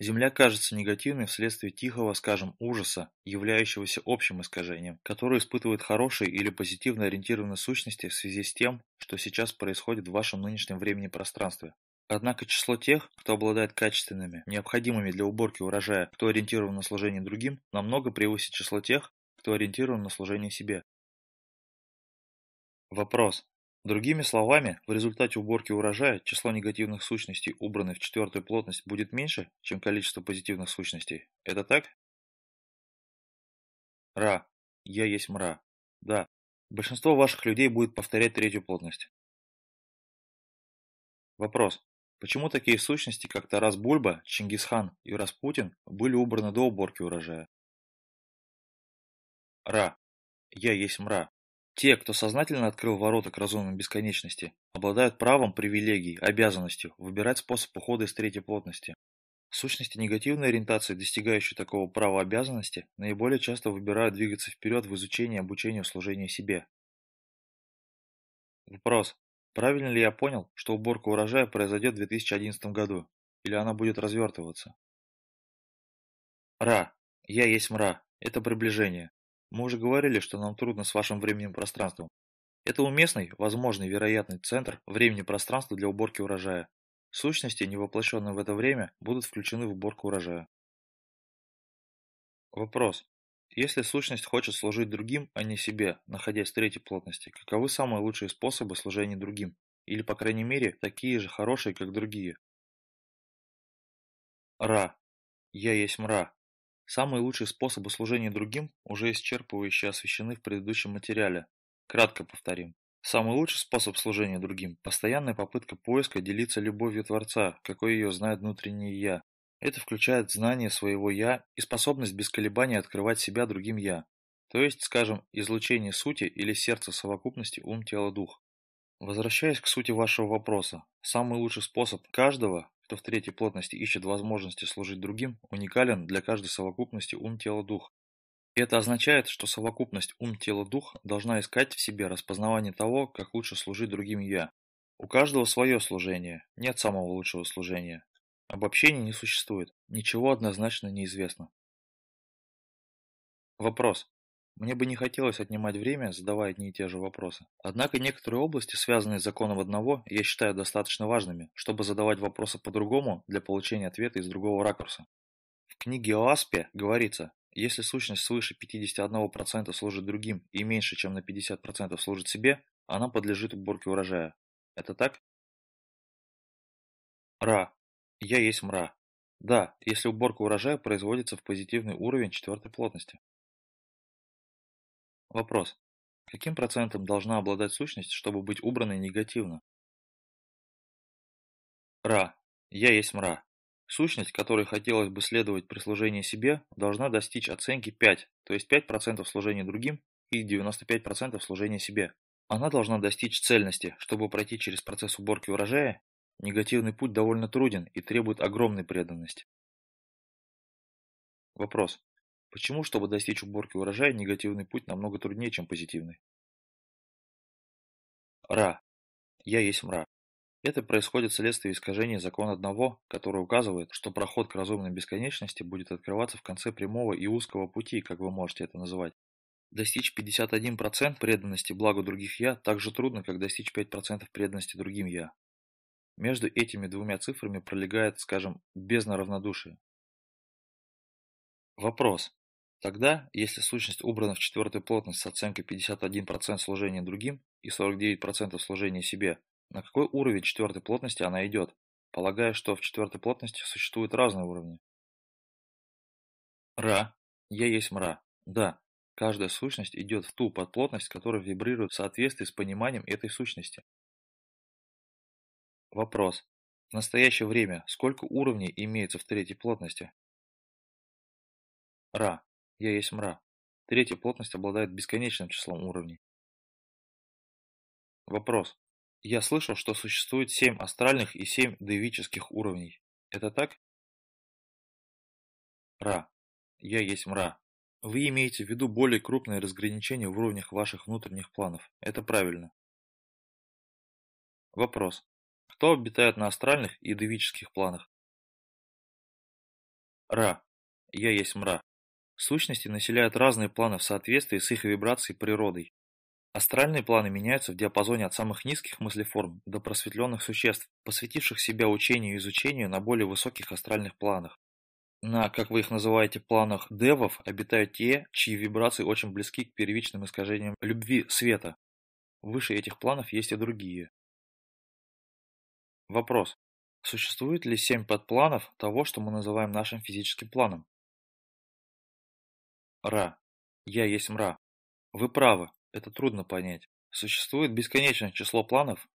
Земля кажется негативной вследствие тихого, скажем, ужаса, являющегося общим искажением, которое испытывают хорошие или позитивно ориентированные сущности в связи с тем, что сейчас происходит в вашем нынешнем времени пространстве. Однако число тех, кто обладает качественными, необходимыми для уборки урожая, кто ориентирован на служение другим, намного превысит число тех, кто ориентирован на служение себе. Вопрос. Другими словами, в результате уборки урожая число негативных сущностей, убранных в четвертую плотность, будет меньше, чем количество позитивных сущностей. Это так? Ра. Я есть мра. Да. Большинство ваших людей будет повторять третью плотность. Вопрос. Почему такие сущности, как Тарас Бульба, Чингисхан и Распутин, были убраны до уборки урожая? Ра. Я есть мра. Те, кто сознательно открыл ворота к разумной бесконечности, обладают правом, привилегией, обязанностью выбирать способ ухода из третьей плотности. Сущности негативной ориентации, достигающие такого права обязанности, наиболее часто выбирают двигаться вперед в изучении, обучении, служении себе. Вопрос. Правильно ли я понял, что уборка урожая произойдет в 2011 году? Или она будет развертываться? Ра. Я есть мра. Это приближение. Мы уже говорили, что нам трудно с вашим временем и пространством. Это уместный, возможный, вероятный центр времени и пространства для уборки урожая. Сущности, не воплощенные в это время, будут включены в уборку урожая. Вопрос. Если сущность хочет служить другим, а не себе, находясь в третьей плотности, каковы самые лучшие способы служения другим? Или, по крайней мере, такие же хорошие, как другие? Ра. Я есть мра. Самые лучшие способы служения другим уже исчерпывающе освещены в предыдущем материале. Кратко повторим. Самый лучший способ служения другим – постоянная попытка поиска делиться любовью Творца, какой ее знает внутреннее «я». Это включает знание своего «я» и способность без колебаний открывать себя другим «я». То есть, скажем, излучение сути или сердца совокупности ум, тело, дух. Возвращаясь к сути вашего вопроса, самый лучший способ каждого кто в третьей плотности ищет возможности служить другим, уникален для каждой совокупности ум-тело-дух. И это означает, что совокупность ум-тело-дух должна искать в себе распознавание того, как лучше служить другим «я». У каждого свое служение, нет самого лучшего служения. Обобщений не существует, ничего однозначно неизвестно. Вопрос. Мне бы не хотелось отнимать время, задавая одни и те же вопросы. Однако некоторые области, связанные с законом одного, я считаю достаточно важными, чтобы задавать вопросы по-другому для получения ответа из другого ракурса. В книге о Аспе говорится, если сущность свыше 51% служит другим и меньше, чем на 50% служит себе, она подлежит уборке урожая. Это так? Ра. Я есть мра. Да, если уборка урожая производится в позитивный уровень четвертой плотности. Вопрос. Каким процентом должна обладать сущность, чтобы быть убранной негативно? Ра. Я есть мра. Сущность, которой хотелось бы следовать при служении себе, должна достичь оценки 5, то есть 5% служения другим и 95% служения себе. Она должна достичь цельности, чтобы пройти через процесс уборки урожая. Негативный путь довольно труден и требует огромной преданности. Вопрос. Почему, чтобы достичь уборки урожая, негативный путь намного труднее, чем позитивный? Ра. Я есть мра. Это происходит вследствие искажения закона одного, который указывает, что проход к разумной бесконечности будет открываться в конце прямого и узкого пути, как вы можете это называть. Достичь 51% преданности благу других «я» так же трудно, как достичь 5% преданности другим «я». Между этими двумя цифрами пролегает, скажем, бездна равнодушия. Вопрос. Тогда, если сущность убрана в четвертую плотность с оценкой 51% служения другим и 49% служения себе, на какой уровень четвертой плотности она идет, полагая, что в четвертой плотности существуют разные уровни? Ра. Я есть мра. Да, каждая сущность идет в ту подплотность, которая вибрирует в соответствии с пониманием этой сущности. Вопрос. В настоящее время сколько уровней имеется в третьей плотности? Ра. Я есть мра. Третья плотность обладает бесконечным числом уровней. Вопрос. Я слышал, что существует семь астральных и семь девических уровней. Это так? Ра. Я есть мра. Вы имеете в виду более крупное разграничение в уровнях ваших внутренних планов. Это правильно. Вопрос. Кто обитает на астральных и девических планах? Ра. Я есть мра. Сущности населяют разные планы в соответствии с их вибрацией природой. Астральные планы меняются в диапазоне от самых низких мыслеформ до просветленных существ, посвятивших себя учению и изучению на более высоких астральных планах. На, как вы их называете, планах девов обитают те, чьи вибрации очень близки к первичным искажениям любви света. Выше этих планов есть и другие. Вопрос. Существует ли семь подпланов того, что мы называем нашим физическим планом? Ра. Я есть мра. Вы правы, это трудно понять. Существует бесконечное число планов.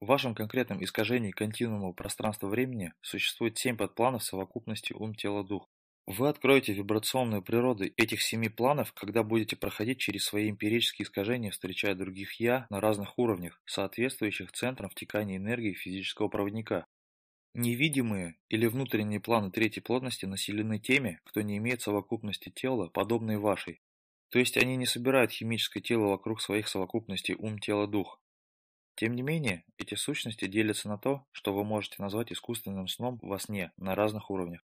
В вашем конкретном искажении континуума пространства-времени существует семь подпланов совокупности ум-тело-дух. Вы откроете вибрационную природу этих семи планов, когда будете проходить через свои эмпирические искажения, встречая других «я» на разных уровнях, соответствующих центрам втекания энергии физического проводника. Невидимые или внутренние планы третьей плотности населены теми, кто не имеет совокупности тела, подобной вашей. То есть они не собирают химическое тело вокруг своих совокупностей ум-тело-дух. Тем не менее, эти сущности делятся на то, что вы можете назвать искусственным сном во сне на разных уровнях.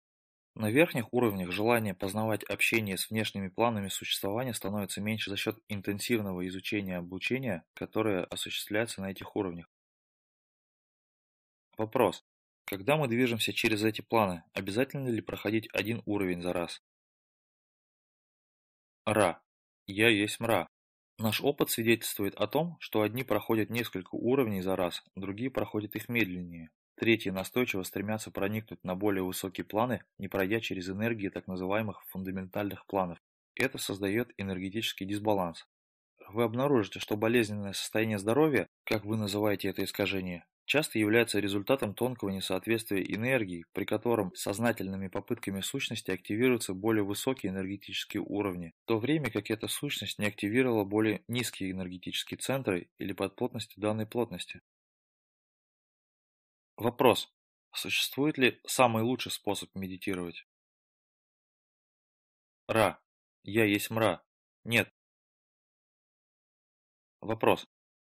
На верхних уровнях желание познавать общение с внешними планами существования становится меньше за счет интенсивного изучения обучения, которое осуществляется на этих уровнях. Вопрос. Когда мы движемся через эти планы, обязательно ли проходить один уровень за раз? Ра. Я есть мра. Наш опыт свидетельствует о том, что одни проходят несколько уровней за раз, другие проходят их медленнее. Третьи настойчиво стремятся проникнуть на более высокие планы, не пройдя через энергии так называемых фундаментальных планов. Это создает энергетический дисбаланс. Вы обнаружите, что болезненное состояние здоровья, как вы называете это искажение, часто является результатом тонкого несоответствия энергии, при котором сознательными попытками сущности активируются более высокие энергетические уровни, в то время как эта сущность не активировала более низкие энергетические центры или подплотности данной плотности. Вопрос. Существует ли самый лучший способ медитировать? Ра. Я есть мра. Нет. Вопрос.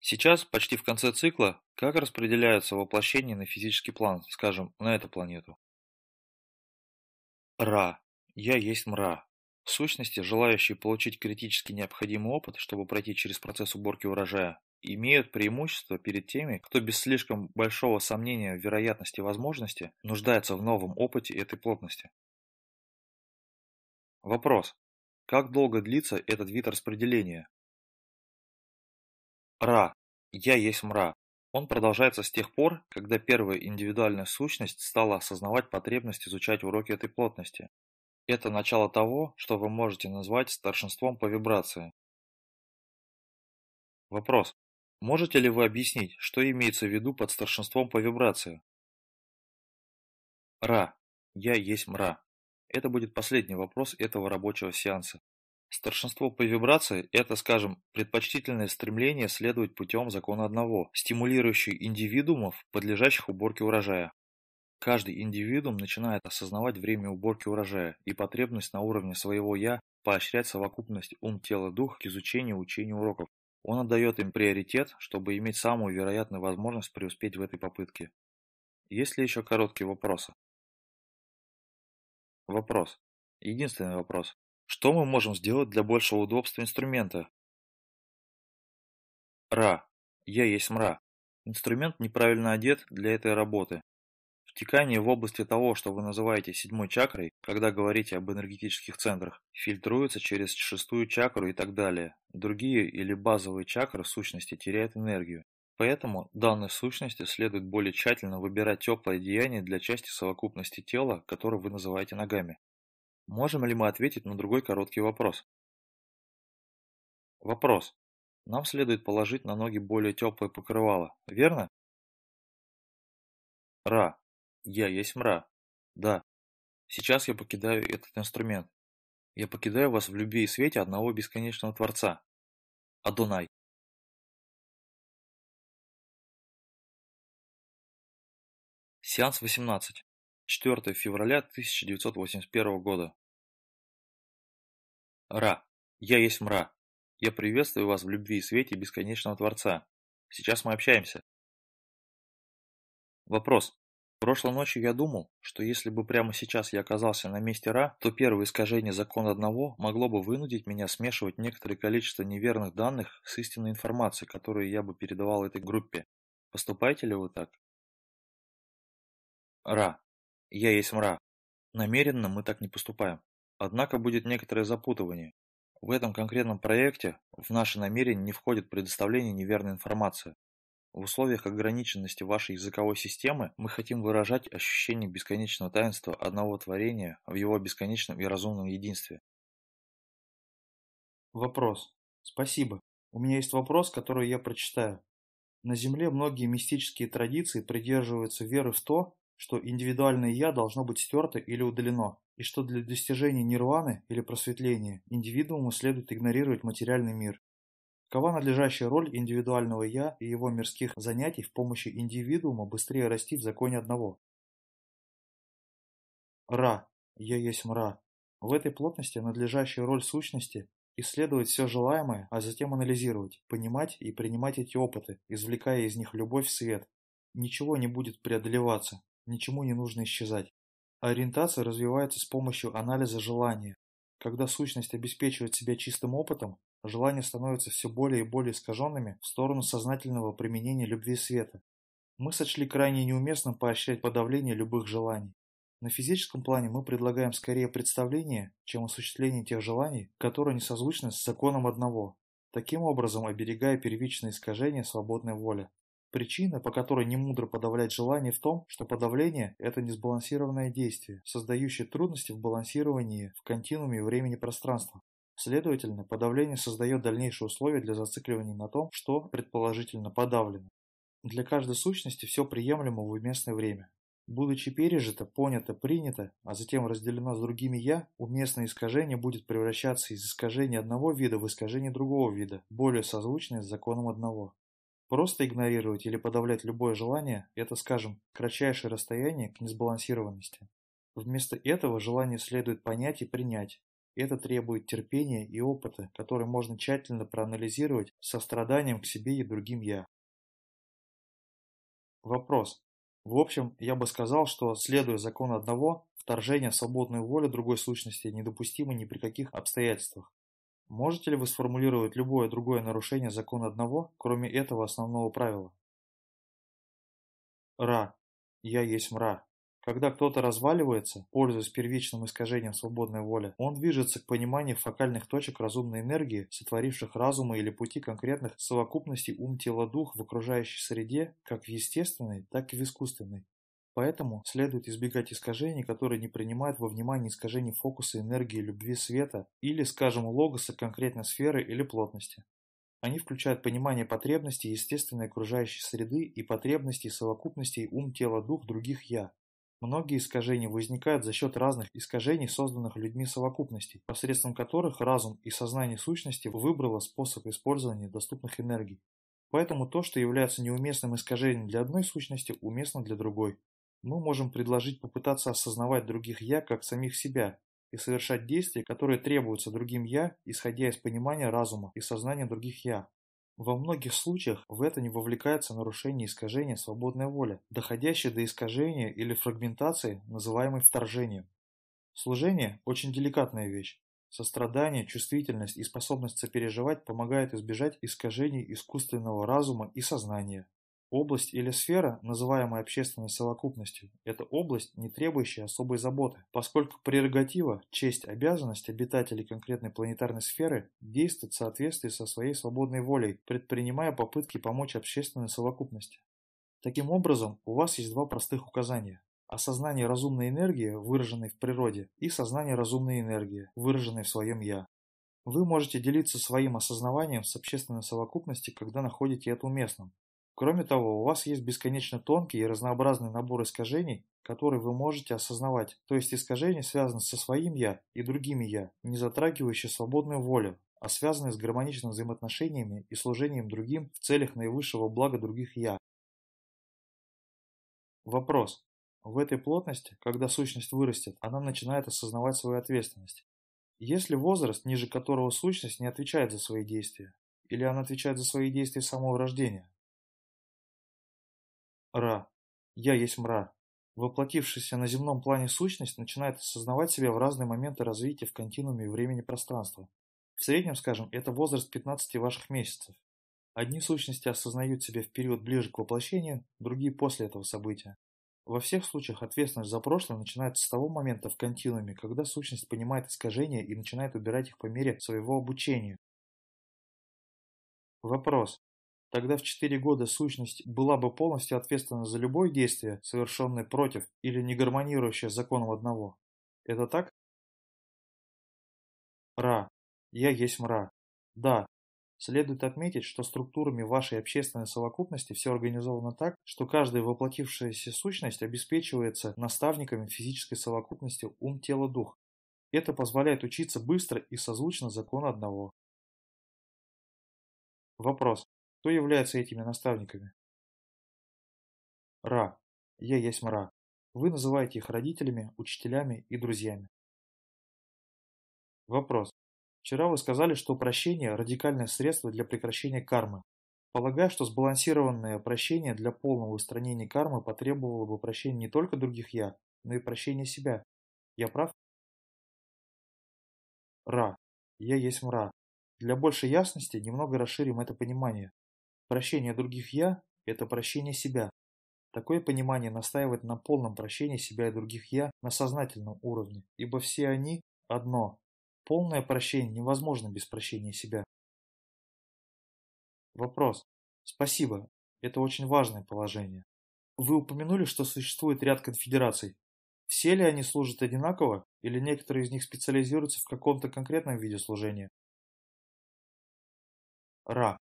Сейчас, почти в конце цикла, как распределяются воплощения на физический план, скажем, на эту планету? Ра. Я есть мра. В сущности, желающие получить критически необходимый опыт, чтобы пройти через процесс уборки урожая, имеют преимущество перед теми, кто без слишком большого сомнения в вероятности возможности нуждается в новом опыте этой плотности. Вопрос. Как долго длится этот вид распределения? Ра. Я есть мра. Он продолжается с тех пор, когда первая индивидуальная сущность стала осознавать потребность изучать уроки этой плотности. Это начало того, что вы можете назвать старшинством по вибрации. Вопрос. Можете ли вы объяснить, что имеется в виду под старшинством по вибрации? Ра. Я есть мра. Это будет последний вопрос этого рабочего сеанса. Старшинство по вибрации – это, скажем, предпочтительное стремление следовать путем закона одного, стимулирующий индивидуумов, подлежащих уборке урожая. Каждый индивидуум начинает осознавать время уборки урожая и потребность на уровне своего «я» поощрять совокупность ум-тело-дух к изучению учению уроков. Он отдает им приоритет, чтобы иметь самую вероятную возможность преуспеть в этой попытке. Есть ли еще короткие вопросы? Вопрос. Единственный вопрос. Что мы можем сделать для большего удобства инструмента? Ра. Я есть мра. Инструмент неправильно одет для этой работы. Втекание в области того, что вы называете седьмой чакрой, когда говорите об энергетических центрах, фильтруется через шестую чакру и так далее. Другие или базовые чакры сущности теряют энергию. Поэтому данной сущности следует более тщательно выбирать теплое деяние для части совокупности тела, которую вы называете ногами. Можем ли мы ответить на другой короткий вопрос? Вопрос. Нам следует положить на ноги более теплое покрывало, верно? Ра. Я есть мра. Да. Сейчас я покидаю этот инструмент. Я покидаю вас в любви и свете одного бесконечного Творца. Адонай. Сеанс 18. 4 февраля 1981 года. Ра. Я есть мра. Я приветствую вас в любви и свете бесконечного Творца. Сейчас мы общаемся. Вопрос. Прошлой ночью я думал, что если бы прямо сейчас я оказался на месте Ра, то первое искажение закона одного могло бы вынудить меня смешивать некоторое количество неверных данных с истинной информацией, которую я бы передавал этой группе. Поступаете ли вы так? Ра. Я есть мра. Намеренно мы так не поступаем. Однако будет некоторое запутывание. В этом конкретном проекте в наше намерение не входит предоставление неверной информации. В условиях ограниченности вашей языковой системы мы хотим выражать ощущение бесконечного таинства одного творения в его бесконечном и разумном единстве. Вопрос. Спасибо. У меня есть вопрос, который я прочитаю. На Земле многие мистические традиции придерживаются веры в то, что индивидуальное «я» должно быть стерто или удалено, и что для достижения нирваны или просветления индивидууму следует игнорировать материальный мир. Какова надлежащая роль индивидуального «я» и его мирских занятий в помощи индивидуума быстрее расти в законе одного? Ра. Я есть мра. В этой плотности надлежащая роль сущности – исследовать все желаемое, а затем анализировать, понимать и принимать эти опыты, извлекая из них любовь в свет. Ничего не будет преодолеваться, ничему не нужно исчезать. Ориентация развивается с помощью анализа желания. Когда сущность обеспечивает себя чистым опытом, желания становятся все более и более искаженными в сторону сознательного применения любви света. Мы сочли крайне неуместным поощрять подавление любых желаний. На физическом плане мы предлагаем скорее представление, чем осуществление тех желаний, которые не созвучны с законом одного, таким образом оберегая первичные искажения свободной воли. Причина, по которой не мудро подавлять желание в том, что подавление – это несбалансированное действие, создающее трудности в балансировании в континууме времени-пространства. Следовательно, подавление создает дальнейшие условия для зацикливания на том, что, предположительно, подавлено. Для каждой сущности все приемлемо в уместное время. Будучи пережито, понято, принято, а затем разделено с другими «я», уместное искажение будет превращаться из искажения одного вида в искажение другого вида, более созвучное с законом одного. Просто игнорировать или подавлять любое желание – это, скажем, кратчайшее расстояние к несбалансированности. Вместо этого желание следует понять и принять. Это требует терпения и опыта, который можно тщательно проанализировать с состраданием к себе и другим «я». Вопрос. В общем, я бы сказал, что, следуя закону одного, вторжение в свободную волю другой сущности недопустимо ни при каких обстоятельствах. Можете ли вы сформулировать любое другое нарушение закона одного, кроме этого основного правила? Ра. Я есть мра. Когда кто-то разваливается, пользуясь первичным искажением свободной воли, он движется к пониманию фокальных точек разумной энергии, сотворивших разумы или пути конкретных совокупностей ум-тело-дух в окружающей среде, как в естественной, так и в искусственной. Поэтому следует избегать искажений, которые не принимают во внимание искажений фокуса энергии любви света или, скажем, логоса конкретной сферы или плотности. Они включают понимание потребностей естественной окружающей среды и потребностей совокупностей ум, тело, дух других «я». Многие искажения возникают за счет разных искажений, созданных людьми совокупностей, посредством которых разум и сознание сущности выбрало способ использования доступных энергий. Поэтому то, что является неуместным искажением для одной сущности, уместно для другой мы можем предложить попытаться осознавать других «я» как самих себя и совершать действия, которые требуются другим «я», исходя из понимания разума и сознания других «я». Во многих случаях в это не вовлекается нарушение искажения свободной воли, доходящее до искажения или фрагментации, называемой вторжением. Служение – очень деликатная вещь. Сострадание, чувствительность и способность сопереживать помогают избежать искажений искусственного разума и сознания. Область или сфера, называемая общественной совокупностью, это область, не требующая особой заботы, поскольку прерогатива, честь, обязанность обитателей конкретной планетарной сферы действует в соответствии со своей свободной волей, предпринимая попытки помочь общественной совокупности. Таким образом, у вас есть два простых указания. Осознание разумной энергии, выраженной в природе, и сознание разумной энергии, выраженной в своем «я». Вы можете делиться своим осознаванием с общественной совокупностью, когда находите это уместным, Кроме того, у вас есть бесконечно тонкий и разнообразный набор искажений, которые вы можете осознавать, то есть искажения связаны со своим «я» и другими «я», не затрагивающие свободную волю, а связанные с гармоничными взаимоотношениями и служением другим в целях наивысшего блага других «я». Вопрос. В этой плотности, когда сущность вырастет, она начинает осознавать свою ответственность. Есть ли возраст, ниже которого сущность не отвечает за свои действия? Или она отвечает за свои действия с самого рождения? Ра. Я есть мра. Воплотившаяся на земном плане сущность начинает осознавать себя в разные моменты развития в континууме времени пространства. В среднем, скажем, это возраст 15 ваших месяцев. Одни сущности осознают себя в период ближе к воплощению, другие после этого события. Во всех случаях ответственность за прошлое начинается с того момента в континууме, когда сущность понимает искажения и начинает убирать их по мере своего обучения. Вопрос. Тогда в 4 года сущность была бы полностью ответственна за любое действие, совершенное против или не гармонирующее с законом одного. Это так? Ра. Я есть мра. Да. Следует отметить, что структурами вашей общественной совокупности все организовано так, что каждая воплотившаяся сущность обеспечивается наставниками физической совокупности ум, тело, дух. Это позволяет учиться быстро и созвучно закону одного. Вопрос. Кто является этими наставниками? Ра. Я есть мра. Вы называете их родителями, учителями и друзьями. Вопрос. Вчера вы сказали, что прощение – радикальное средство для прекращения кармы. Полагаю, что сбалансированное прощение для полного устранения кармы потребовало бы прощения не только других «я», но и прощения себя. Я прав? Ра. Я есть мра. Для большей ясности немного расширим это понимание. Прощение других «я» – это прощение себя. Такое понимание настаивает на полном прощении себя и других «я» на сознательном уровне, ибо все они – одно. Полное прощение невозможно без прощения себя. Вопрос. Спасибо. Это очень важное положение. Вы упомянули, что существует ряд конфедераций. Все ли они служат одинаково, или некоторые из них специализируются в каком-то конкретном виде служения? Ра.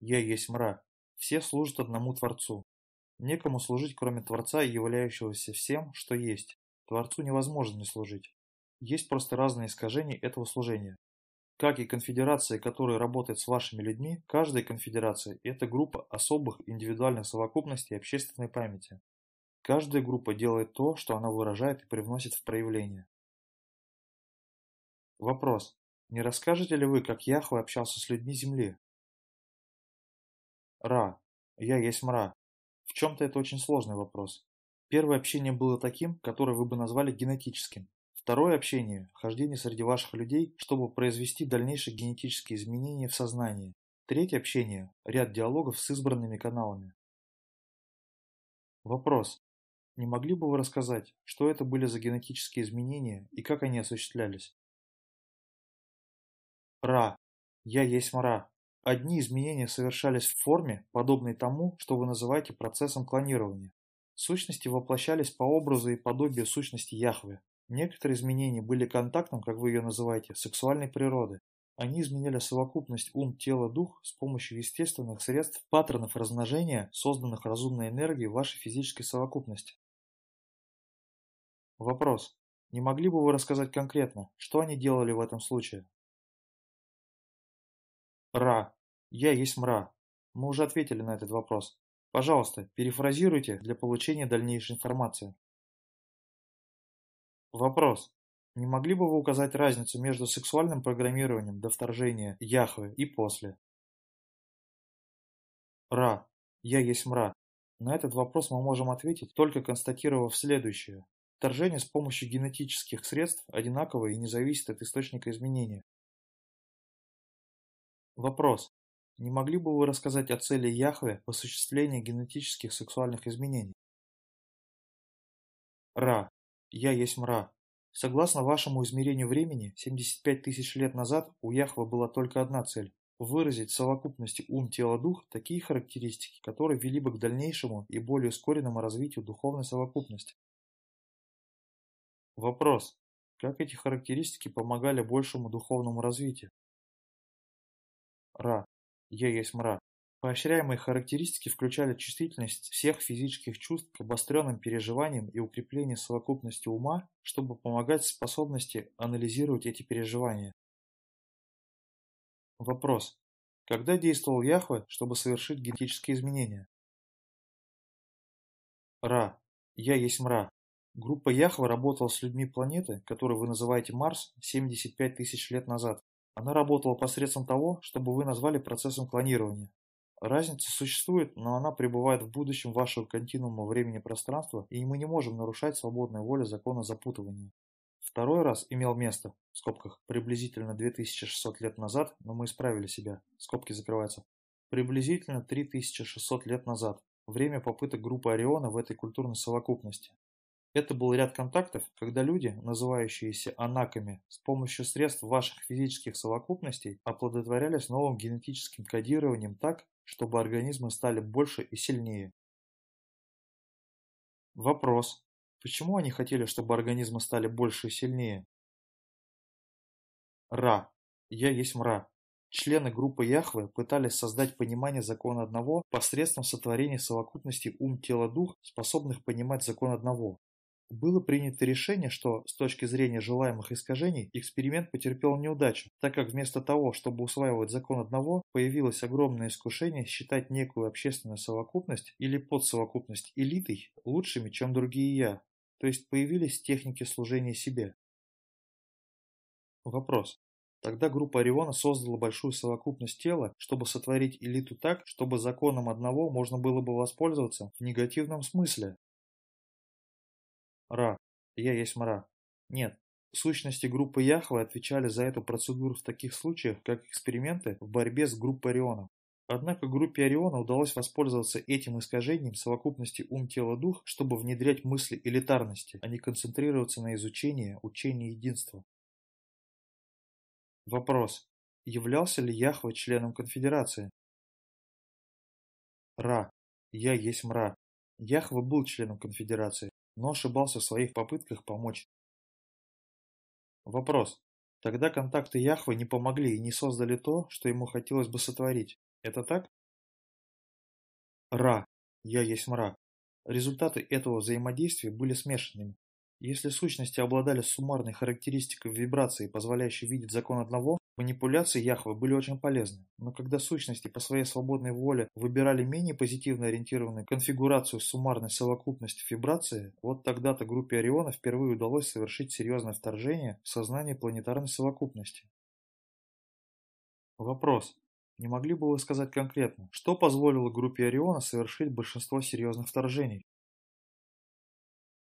Я есть мра. Все служат одному Творцу. Некому служить, кроме Творца, являющегося всем, что есть. Творцу невозможно не служить. Есть просто разные искажения этого служения. Как и конфедерация, которая работает с вашими людьми, каждая конфедерация – это группа особых индивидуальных совокупностей общественной памяти. Каждая группа делает то, что она выражает и привносит в проявление. Вопрос. Не расскажете ли вы, как Яхве общался с людьми Земли? Ра. Я есть мра. В чем-то это очень сложный вопрос. Первое общение было таким, которое вы бы назвали генетическим. Второе общение – хождение среди ваших людей, чтобы произвести дальнейшие генетические изменения в сознании. Третье общение – ряд диалогов с избранными каналами. Вопрос. Не могли бы вы рассказать, что это были за генетические изменения и как они осуществлялись? Ра. Я есть мра. Одни изменения совершались в форме, подобной тому, что вы называете процессом клонирования. Сущности воплощались по образу и подобию сущности Яхве. Некоторые изменения были контактом, как вы ее называете, сексуальной природы. Они изменяли совокупность ум, тело, дух с помощью естественных средств, паттернов размножения, созданных разумной энергией вашей физической совокупности. Вопрос. Не могли бы вы рассказать конкретно, что они делали в этом случае? Ра. Я есть мра. Мы уже ответили на этот вопрос. Пожалуйста, перефразируйте для получения дальнейшей информации. Вопрос. Не могли бы вы указать разницу между сексуальным программированием до вторжения Яхве и после? Ра. Я есть мра. На этот вопрос мы можем ответить, только констатировав следующее. Вторжение с помощью генетических средств одинаково и не зависит от источника изменения. Вопрос. Не могли бы вы рассказать о цели Яхве в осуществлении генетических сексуальных изменений? Ра. Я есть мра. Согласно вашему измерению времени, 75 тысяч лет назад у Яхвы была только одна цель – выразить в совокупности ум, тело, дух такие характеристики, которые вели бы к дальнейшему и более ускоренному развитию духовной совокупности. Вопрос. Как эти характеристики помогали большему духовному развитию? Ра. Я есть мра. Поощряемые характеристики включали чувствительность всех физических чувств к обостренным переживаниям и укрепление совокупности ума, чтобы помогать способности анализировать эти переживания. Вопрос. Когда действовал Яхве, чтобы совершить генетические изменения? Ра. Я есть мра. Группа Яхве работала с людьми планеты, которую вы называете Марс, 75 тысяч лет назад. Она работала посредством того, чтобы вы назвали процессом клонирования. Разница существует, но она пребывает в будущем вашего континуума времени-пространства, и мы не можем нарушать свободную волю закона запутывания. Второй раз имел место, в скобках, приблизительно 2600 лет назад, но мы исправили себя, скобки закрываются, приблизительно 3600 лет назад, время попыток группы Ориона в этой культурной совокупности. Это был ряд контактов, когда люди, называющиеся анаками, с помощью средств ваших физических совокупностей оплодотворялись новым генетическим кодированием так, чтобы организмы стали больше и сильнее. Вопрос. Почему они хотели, чтобы организмы стали больше и сильнее? Ра. Я есть мра. Члены группы Яхве пытались создать понимание закона одного посредством сотворения совокупности ум-тело-дух, способных понимать закон одного. Было принято решение, что, с точки зрения желаемых искажений, эксперимент потерпел неудачу, так как вместо того, чтобы усваивать закон одного, появилось огромное искушение считать некую общественную совокупность или подсовокупность элитой лучшими, чем другие «я», то есть появились техники служения себе. Вопрос. Тогда группа Ориона создала большую совокупность тела, чтобы сотворить элиту так, чтобы законом одного можно было бы воспользоваться в негативном смысле, Ра. Я есть мра. Нет. Сущности группы Яхвы отвечали за эту процедуру в таких случаях, как эксперименты в борьбе с группой Ориона. Однако группе Ориона удалось воспользоваться этим искажением совокупности ум-тело-дух, чтобы внедрять мысли элитарности, а не концентрироваться на изучении учения единства. Вопрос. Являлся ли Яхва членом конфедерации? Ра. Я есть мра. Яхва был членом конфедерации но ошибался в своих попытках помочь. Вопрос. Тогда контакты Яхвы не помогли и не создали то, что ему хотелось бы сотворить. Это так? Ра. Я есть мра. Результаты этого взаимодействия были смешанными. Если сущности обладали суммарной характеристикой вибрации, позволяющей видеть закон одного, манипуляции Яхвы были очень полезны. Но когда сущности по своей свободной воле выбирали менее позитивно ориентированную конфигурацию суммарной совокупности вибрации, вот тогда-то группе Ориона впервые удалось совершить серьезное вторжение в сознание планетарной совокупности. Вопрос. Не могли бы вы сказать конкретно, что позволило группе Ориона совершить большинство серьезных вторжений?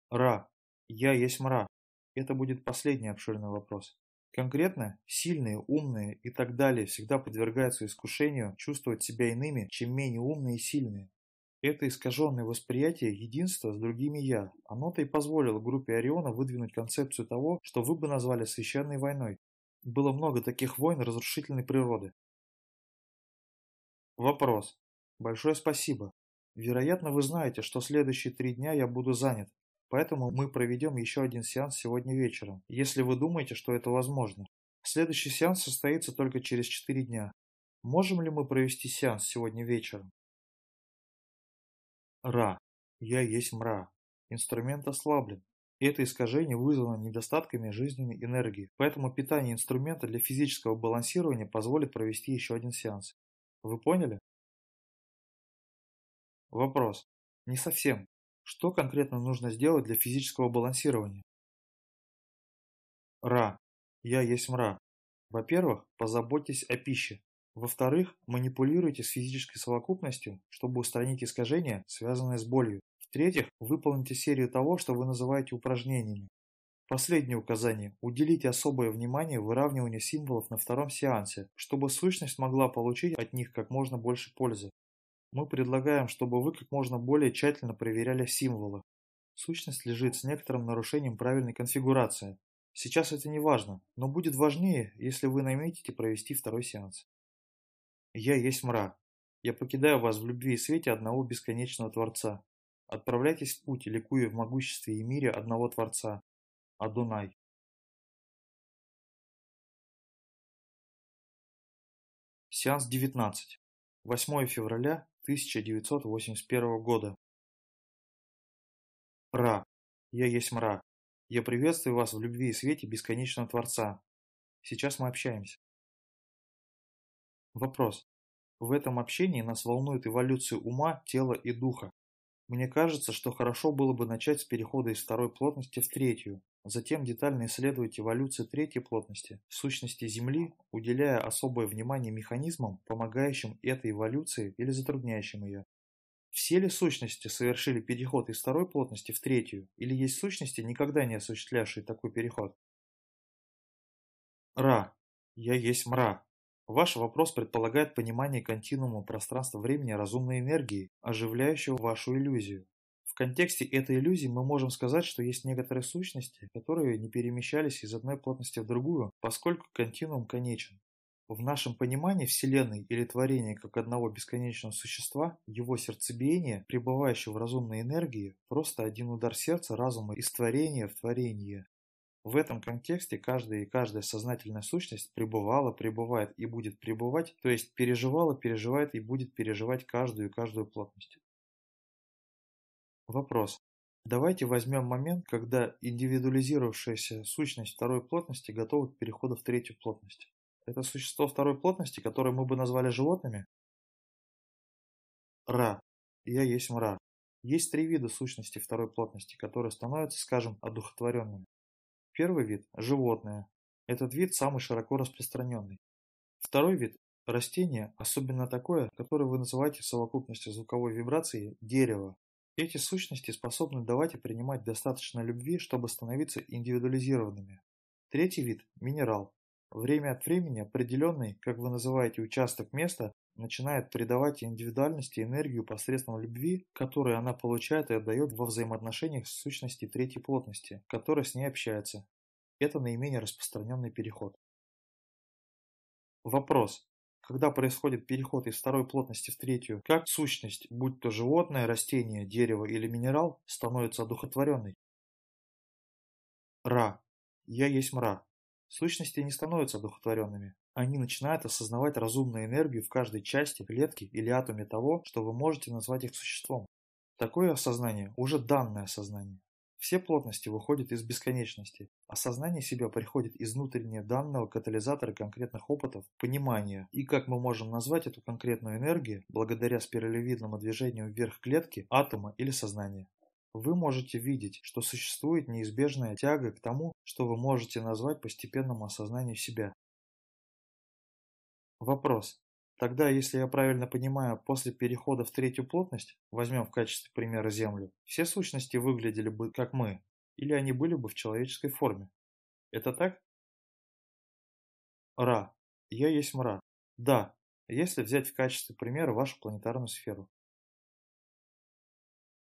Ра. Я есть мра. Это будет последний обширный вопрос. Конкретно, сильные, умные и так далее всегда подвергаются искушению чувствовать себя иными, чем менее умные и сильные. Это искаженное восприятие единства с другими «я». Оно-то и позволило группе Ориона выдвинуть концепцию того, что вы бы назвали священной войной. Было много таких войн разрушительной природы. Вопрос. Большое спасибо. Вероятно, вы знаете, что следующие три дня я буду занят, Поэтому мы проведем еще один сеанс сегодня вечером, если вы думаете, что это возможно. Следующий сеанс состоится только через 4 дня. Можем ли мы провести сеанс сегодня вечером? Ра. Я есть мра. Инструмент ослаблен. это искажение вызвано недостатками жизненной энергии, поэтому питание инструмента для физического балансирования позволит провести еще один сеанс. Вы поняли? Вопрос. Не совсем. Что конкретно нужно сделать для физического балансирования? Ра. Я есть мра. Во-первых, позаботьтесь о пище. Во-вторых, манипулируйте с физической совокупностью, чтобы устранить искажения, связанные с болью. В-третьих, выполните серию того, что вы называете упражнениями. Последнее указание. Уделите особое внимание выравниванию символов на втором сеансе, чтобы сущность могла получить от них как можно больше пользы. Мы предлагаем, чтобы вы как можно более тщательно проверяли символы. Сущность лежит с некоторым нарушением правильной конфигурации. Сейчас это не важно, но будет важнее, если вы наметите провести второй сеанс. Я есть мра. Я покидаю вас в любви и свете одного бесконечного Творца. Отправляйтесь в путь, ликуя в могуществе и мире одного Творца. Адунай. Сеанс 19. 8 февраля 1981 года. Ра. Я есть мра. Я приветствую вас в любви и свете бесконечного Творца. Сейчас мы общаемся. Вопрос. В этом общении нас волнует эволюция ума, тела и духа. Мне кажется, что хорошо было бы начать с перехода из второй плотности в третью, Затем детально исследовать эволюцию третьей плотности, сущности Земли, уделяя особое внимание механизмам, помогающим этой эволюции или затрудняющим ее. Все ли сущности совершили переход из второй плотности в третью, или есть сущности, никогда не осуществлявшие такой переход? Ра. Я есть мра. Ваш вопрос предполагает понимание континуума пространства-времени разумной энергии, оживляющего вашу иллюзию. Контексте этой иллюзии мы можем сказать, что есть некоторые сущности, которые не перемещались из одной плотности в другую, поскольку континуум конечен. В нашем понимании Вселенной или творения как одного бесконечного существа, его сердцебиение, пребывающего в разумной энергии, просто один удар сердца разума из творения в творение. В этом контексте каждая и каждая сознательная сущность пребывала, пребывает и будет пребывать, то есть переживала, переживает и будет переживать каждую и каждую плотность. Вопрос. Давайте возьмем момент, когда индивидуализировавшаяся сущность второй плотности готова к переходу в третью плотность. Это существо второй плотности, которое мы бы назвали животными? Ра. Я есть мра. Есть три вида сущности второй плотности, которые становятся, скажем, одухотворенными. Первый вид – животное. Этот вид самый широко распространенный. Второй вид – растение, особенно такое, которое вы называете совокупностью звуковой вибрации – дерево. Эти сущности способны давать и принимать достаточно любви, чтобы становиться индивидуализированными. Третий вид – минерал. Время от времени определенный, как вы называете участок места, начинает придавать индивидуальности энергию посредством любви, которую она получает и отдает во взаимоотношениях с сущностью третьей плотности, которая с ней общается. Это наименее распространенный переход. Вопрос. Когда происходит переход из второй плотности в третью, как сущность, будь то животное, растение, дерево или минерал, становится одухотворенной? Ра. Я есть мра. Сущности не становятся одухотворенными. Они начинают осознавать разумную энергию в каждой части, клетке или атоме того, что вы можете назвать их существом. Такое осознание уже данное осознание. Все плотности выходят из бесконечности. Осознание себя приходит из внутреннего данного катализатора конкретных опытов, понимания. И как мы можем назвать эту конкретную энергию, благодаря спиралевидному движению вверх клетки, атома или сознания. Вы можете видеть, что существует неизбежная тяга к тому, что вы можете назвать постепенному осознанию себя. Вопрос. Тогда, если я правильно понимаю, после перехода в третью плотность, возьмем в качестве примера Землю, все сущности выглядели бы как мы, или они были бы в человеческой форме. Это так? Ра. Я есть мра. Да, если взять в качестве примера вашу планетарную сферу.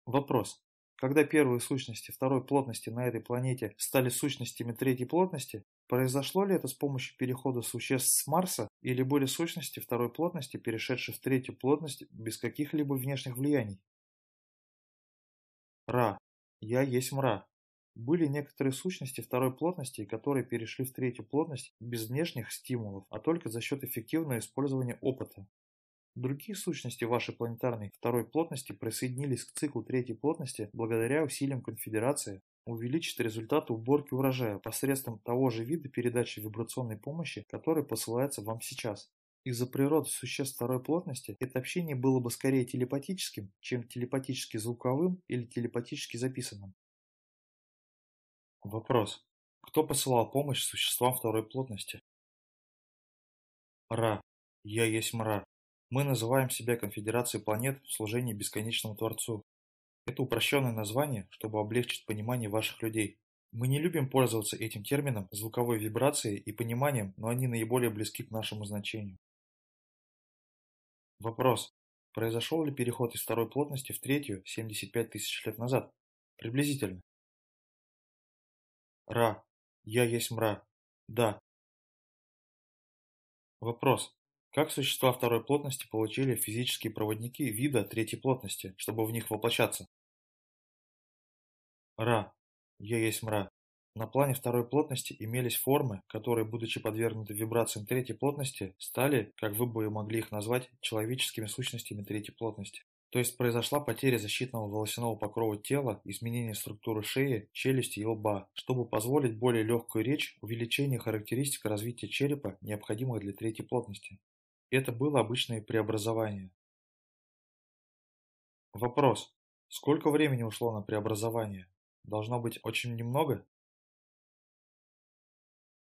Вопрос. Когда первые сущности второй плотности на этой планете стали сущностями третьей плотности, произошло ли это с помощью перехода существ с Марса или были сущности второй плотности, перешедшие в третью плотность без каких-либо внешних влияний? Ра. Я есть мра. Были некоторые сущности второй плотности, которые перешли в третью плотность без внешних стимулов, а только за счет эффективного использования опыта. Другие сущности вашей планетарной второй плотности присоединились к циклу третьей плотности благодаря усилиям конфедерации увеличить результаты уборки урожая посредством того же вида передачи вибрационной помощи, который посылается вам сейчас. Из-за природы существ второй плотности это общение было бы скорее телепатическим, чем телепатически звуковым или телепатически записанным. Вопрос. Кто посылал помощь существам второй плотности? Ра. Я есть мра. Мы называем себя Конфедерацией планет в служении бесконечному Творцу. Это упрощенное название, чтобы облегчить понимание ваших людей. Мы не любим пользоваться этим термином, звуковой вибрацией и пониманием, но они наиболее близки к нашему значению. Вопрос. Произошел ли переход из второй плотности в третью 75 тысяч лет назад? Приблизительно. Ра. Я есть мра. Да. Вопрос. Как существа второй плотности получили физические проводники вида третьей плотности, чтобы в них воплощаться? Ра. Я есть мра. На плане второй плотности имелись формы, которые, будучи подвергнуты вибрациям третьей плотности, стали, как вы бы могли их назвать, человеческими сущностями третьей плотности. То есть произошла потеря защитного волосяного покрова тела, изменение структуры шеи, челюсти и лба, чтобы позволить более легкую речь, увеличение характеристик развития черепа, необходимых для третьей плотности. Это было обычное преобразование. Вопрос. Сколько времени ушло на преобразование? Должно быть очень немного?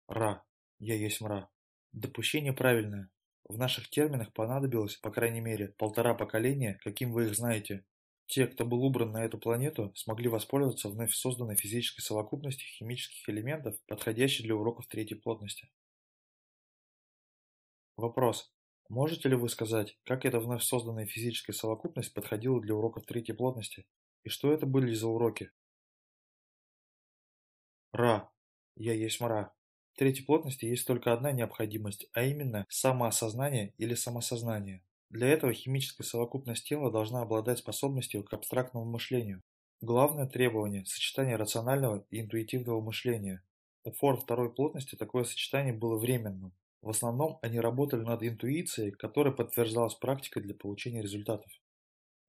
Ра. Я есть мра. Допущение правильное. В наших терминах понадобилось, по крайней мере, полтора поколения, каким вы их знаете. Те, кто был убран на эту планету, смогли воспользоваться вновь созданной физической совокупностью химических элементов, подходящей для уроков третьей плотности. Вопрос. Можете ли вы сказать, как эта вновь созданная физическая совокупность подходила для уроков третьей плотности? И что это были за уроки? Ра. Я есть мра. В третьей плотности есть только одна необходимость, а именно самоосознание или самосознание. Для этого химическая совокупность тела должна обладать способностью к абстрактному мышлению. Главное требование – сочетание рационального и интуитивного мышления. У форм второй плотности такое сочетание было временным. В основном они работали над интуицией, которая подтверждалась практикой для получения результатов.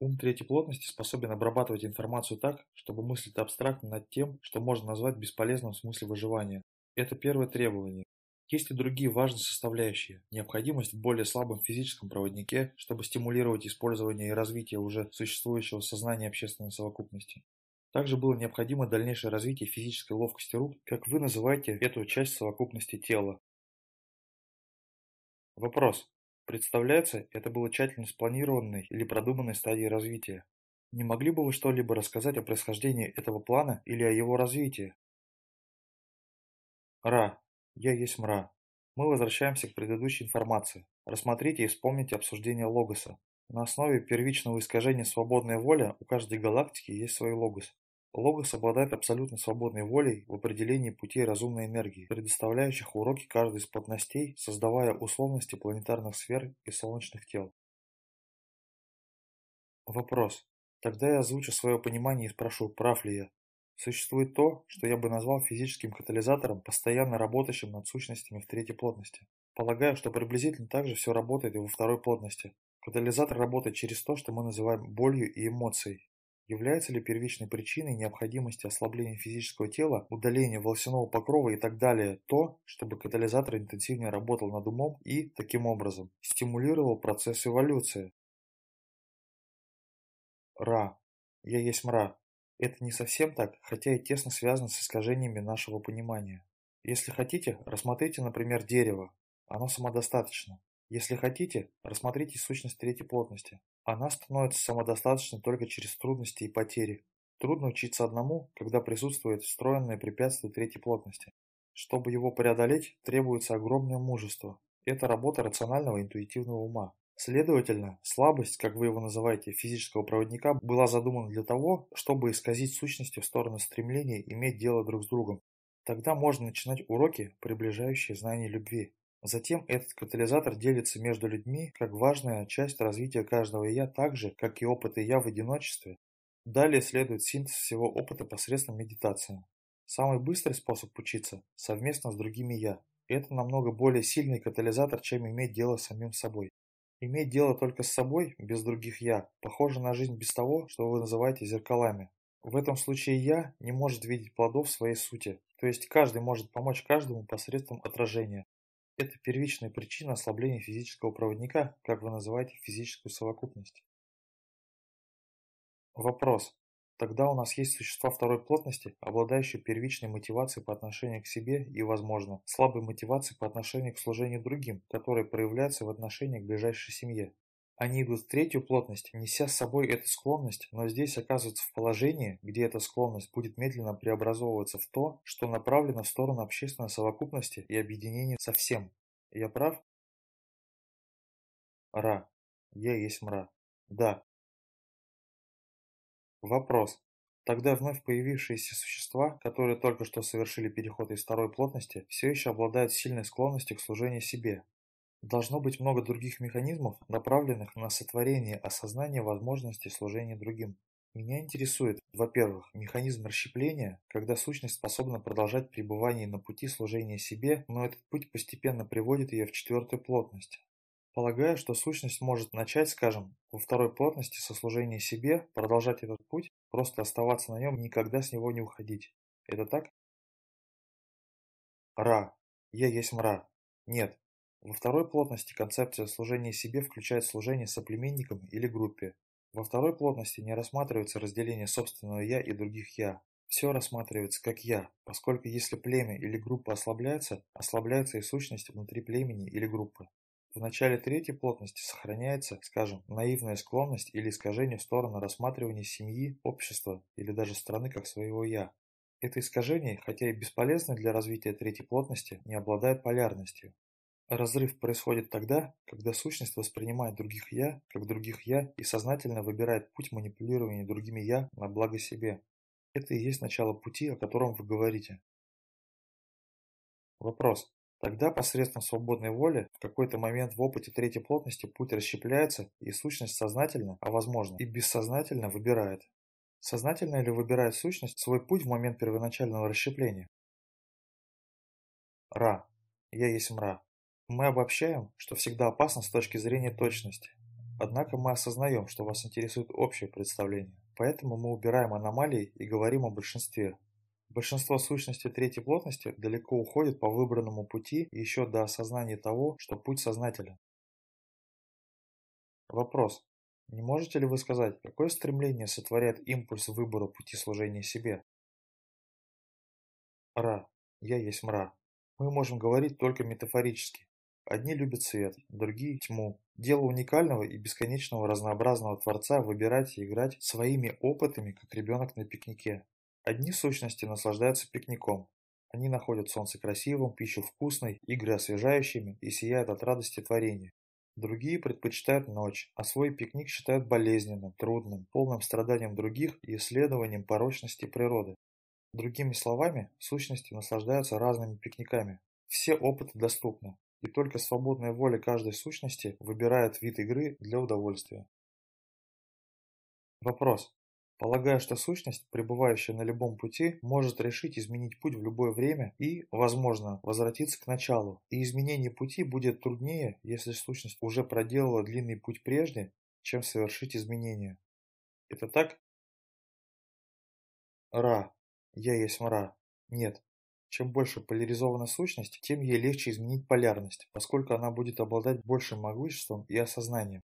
Ум третьей плотности способен обрабатывать информацию так, чтобы мыслить абстрактно над тем, что можно назвать бесполезным в смысле выживания. Это первое требование. Есть и другие важные составляющие. Необходимость в более слабом физическом проводнике, чтобы стимулировать использование и развитие уже существующего сознания общественной совокупности. Также было необходимо дальнейшее развитие физической ловкости рук, как вы называете эту часть совокупности тела. Вопрос. Представляется, это было тщательно спланированной или продуманной стадией развития. Не могли бы вы что-либо рассказать о происхождении этого плана или о его развитии? Ра. Я есть мра. Мы возвращаемся к предыдущей информации. Рассмотрите и вспомните обсуждение логоса. На основе первичного искажения свободной воли у каждой галактики есть свой логос. Логос обладает абсолютно свободной волей в определении путей разумной энергии, предоставляющих уроки каждой из плотностей, создавая условности планетарных сфер и солнечных тел. Вопрос. Тогда я озвучу свое понимание и спрошу, прав ли я. Существует то, что я бы назвал физическим катализатором, постоянно работающим над сущностями в третьей плотности. Полагаю, что приблизительно так же все работает и во второй плотности. Катализатор работает через то, что мы называем болью и эмоцией. Является ли первичной причиной необходимости ослабления физического тела, удаления волосяного покрова и так далее то, чтобы катализатор интенсивнее работал над умом и, таким образом, стимулировал процесс эволюции? Ра. Я есть мра. Это не совсем так, хотя и тесно связано с искажениями нашего понимания. Если хотите, рассмотрите, например, дерево. Оно самодостаточно. Если хотите, рассмотрите сущность третьей плотности. Она становится самодостаточной только через трудности и потери. Трудно учиться одному, когда присутствует встроенное препятствие третьей плотности. Чтобы его преодолеть, требуется огромное мужество. Это работа рационального интуитивного ума. Следовательно, слабость, как вы его называете, физического проводника была задумана для того, чтобы исказить сущности в сторону стремления иметь дело друг с другом. Тогда можно начинать уроки, приближающие знание любви. Затем этот катализатор делится между людьми как важная часть развития каждого «я» так же, как и опыты «я» в одиночестве. Далее следует синтез всего опыта посредством медитации. Самый быстрый способ учиться – совместно с другими «я». Это намного более сильный катализатор, чем иметь дело с самим собой. Иметь дело только с собой, без других «я», похоже на жизнь без того, что вы называете зеркалами. В этом случае «я» не может видеть плодов своей сути, то есть каждый может помочь каждому посредством отражения. Это первичная причина ослабления физического проводника, как вы называете физическую совокупность. Вопрос. Тогда у нас есть существа второй плотности, обладающие первичной мотивацией по отношению к себе и, возможно, слабой мотивацией по отношению к служению другим, которая проявляется в отношении к ближайшей семье. Они идут в третью плотность, неся с собой эту склонность, но здесь оказываются в положении, где эта склонность будет медленно преобразовываться в то, что направлено в сторону общественной совокупности и объединения со всем. Я прав? Ра. Я есть мра. Да, Вопрос. Тогда вновь появившиеся существа, которые только что совершили переход из второй плотности, все еще обладают сильной склонностью к служению себе. Должно быть много других механизмов, направленных на сотворение осознания возможности служения другим. Меня интересует, во-первых, механизм расщепления, когда сущность способна продолжать пребывание на пути служения себе, но этот путь постепенно приводит ее в четвертую плотность. Полагаю, что сущность может начать, скажем, во второй плотности сослужения себе, продолжать этот путь, просто оставаться на нем никогда с него не уходить. Это так? Ра. Я есть мра. Нет. Во второй плотности концепция служения себе включает служение соплеменникам или группе. Во второй плотности не рассматривается разделение собственного «я» и других «я». Все рассматривается как «я», поскольку если племя или группа ослабляется, ослабляется и сущность внутри племени или группы. В начале третьей плотности сохраняется, скажем, наивная склонность или искажение в сторону рассматривания семьи, общества или даже страны как своего «я». Это искажение, хотя и бесполезно для развития третьей плотности, не обладает полярностью. Разрыв происходит тогда, когда сущность воспринимает других «я» как других «я» и сознательно выбирает путь манипулирования другими «я» на благо себе. Это и есть начало пути, о котором вы говорите. Вопрос. Тогда посредством свободной воли в какой-то момент в опыте третьей плотности путь расщепляется, и сущность сознательно, а возможно и бессознательно выбирает. Сознательно ли выбирает сущность свой путь в момент первоначального расщепления? Ра. Я есть мра. Мы обобщаем, что всегда опасно с точки зрения точности. Однако мы осознаем, что вас интересует общее представление. Поэтому мы убираем аномалии и говорим о большинстве. Большинство сущностей третьей плотности далеко уходит по выбранному пути еще до осознания того, что путь сознателен. Вопрос. Не можете ли вы сказать, какое стремление сотворяет импульс выбора пути служения себе? Ра. Я есть мра. Мы можем говорить только метафорически. Одни любят свет, другие – тьму. Дело уникального и бесконечного разнообразного Творца выбирать и играть своими опытами, как ребенок на пикнике. Одни сущности наслаждаются пикником. Они находят солнце красивым, пищу вкусной, игры освежающими и сияют от радости творения. Другие предпочитают ночь, а свой пикник считают болезненным, трудным, полным страданием других и исследованием порочности природы. Другими словами, сущности наслаждаются разными пикниками. Все опыты доступны, и только свободная воля каждой сущности выбирает вид игры для удовольствия. Вопрос. Полагаю, что сущность, пребывающая на любом пути, может решить изменить путь в любое время и, возможно, возвратиться к началу. И изменение пути будет труднее, если сущность уже проделала длинный путь прежде, чем совершить изменения. Это так? Ра. Я есть мра. Нет. Чем больше поляризована сущность, тем ей легче изменить полярность, поскольку она будет обладать большим могуществом и осознанием.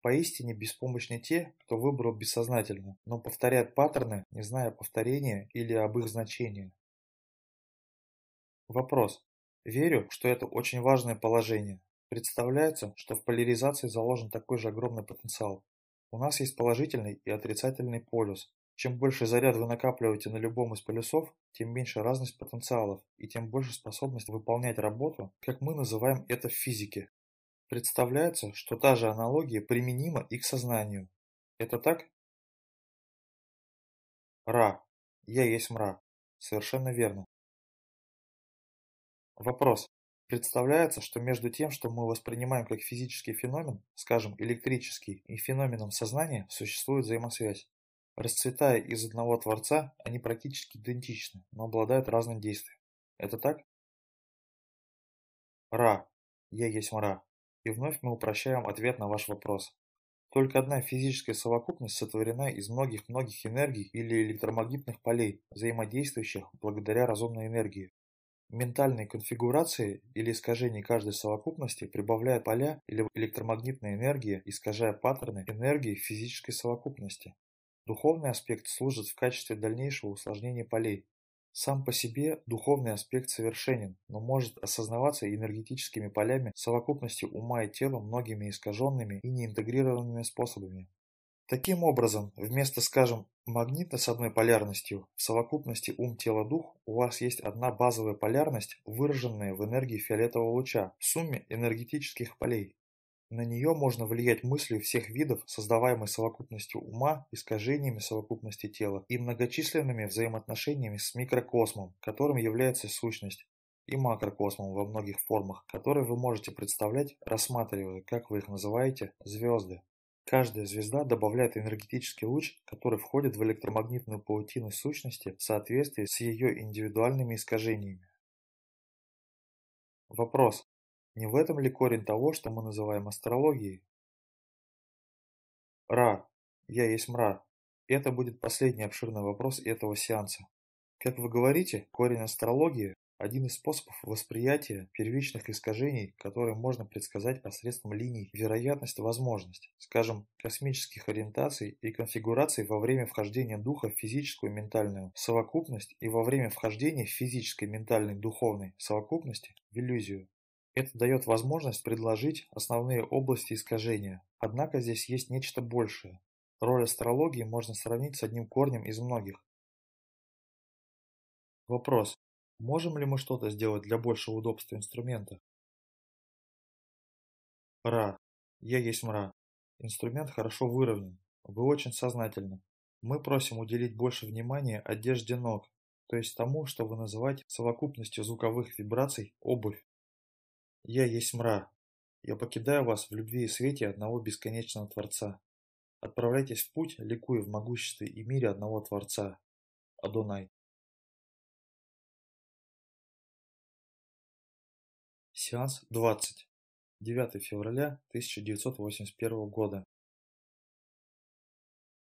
Поистине беспомощны те, кто выбрал бессознательно, но повторяют паттерны, не зная повторения или об их значении. Вопрос. Верю, что это очень важное положение. Представляется, что в поляризации заложен такой же огромный потенциал. У нас есть положительный и отрицательный полюс, чем больше заряд вы накапливаете на любом из полюсов, тем меньше разность потенциалов и тем больше способность выполнять работу, как мы называем это в физике. Представляется, что та же аналогия применима и к сознанию. Это так? Ра. Я есть мра. Совершенно верно. Вопрос. Представляется, что между тем, что мы воспринимаем как физический феномен, скажем, электрический, и феноменом сознания, существует взаимосвязь. Расцветая из одного Творца, они практически идентичны, но обладают разным действием. Это так? Ра. Я есть Ра. И вновь мы упрощаем ответ на ваш вопрос. Только одна физическая совокупность сотворена из многих-многих энергий или электромагнитных полей, взаимодействующих благодаря разумной энергии. Ментальные конфигурации или искажения каждой совокупности прибавляют поля или электромагнитная энергия, искажая паттерны энергии физической совокупности. Духовный аспект служит в качестве дальнейшего усложнения полей. Сам по себе духовный аспект совершенен, но может осознаваться энергетическими полями совокупности ума и тела многими искаженными и неинтегрированными способами. Таким образом, вместо, скажем, магнита с одной полярностью, в совокупности ум-тело-дух у вас есть одна базовая полярность, выраженная в энергии фиолетового луча, в сумме энергетических полей. На нее можно влиять мыслью всех видов, создаваемой совокупностью ума, искажениями совокупности тела и многочисленными взаимоотношениями с микрокосмом, которым является сущность, и макрокосмом во многих формах, которые вы можете представлять, рассматривая, как вы их называете, звезды. Каждая звезда добавляет энергетический луч, который входит в электромагнитную паутину сущности в соответствии с ее индивидуальными искажениями. Вопрос. Не в этом ли корень того, что мы называем астрологией? Ра. Я есть мра. Это будет последний обширный вопрос этого сеанса. Как вы говорите, корень астрологии – один из способов восприятия первичных искажений, которые можно предсказать посредством линий вероятность-возможность, скажем, космических ориентаций и конфигураций во время вхождения духа в физическую и ментальную совокупность и во время вхождения в физической, ментальной, духовной совокупности в иллюзию. Это дает возможность предложить основные области искажения. Однако здесь есть нечто большее. Роль астрологии можно сравнить с одним корнем из многих. Вопрос. Можем ли мы что-то сделать для большего удобства инструмента? Ра. Я есть мра. Инструмент хорошо выровнен. Вы очень сознательны. Мы просим уделить больше внимания одежде ног, то есть тому, что вы называете совокупностью звуковых вибраций обувь. Я есть мра. Я покидаю вас в любви и свете одного бесконечного Творца. Отправляйтесь в путь, ликуя в могуществе и мире одного Творца. Адонай. Сеанс 20. 9 февраля 1981 года.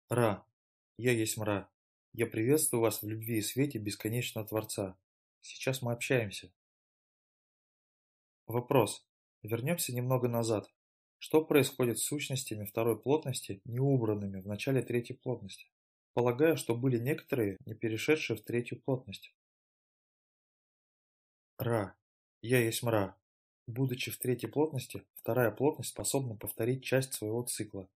Ра. Я есть мра. Я приветствую вас в любви и свете бесконечного Творца. Сейчас мы общаемся. Вопрос. Вернемся немного назад. Что происходит с сущностями второй плотности, неубранными в начале третьей плотности? Полагаю, что были некоторые, не перешедшие в третью плотность. Ра. Я есть мра. Будучи в третьей плотности, вторая плотность способна повторить часть своего цикла.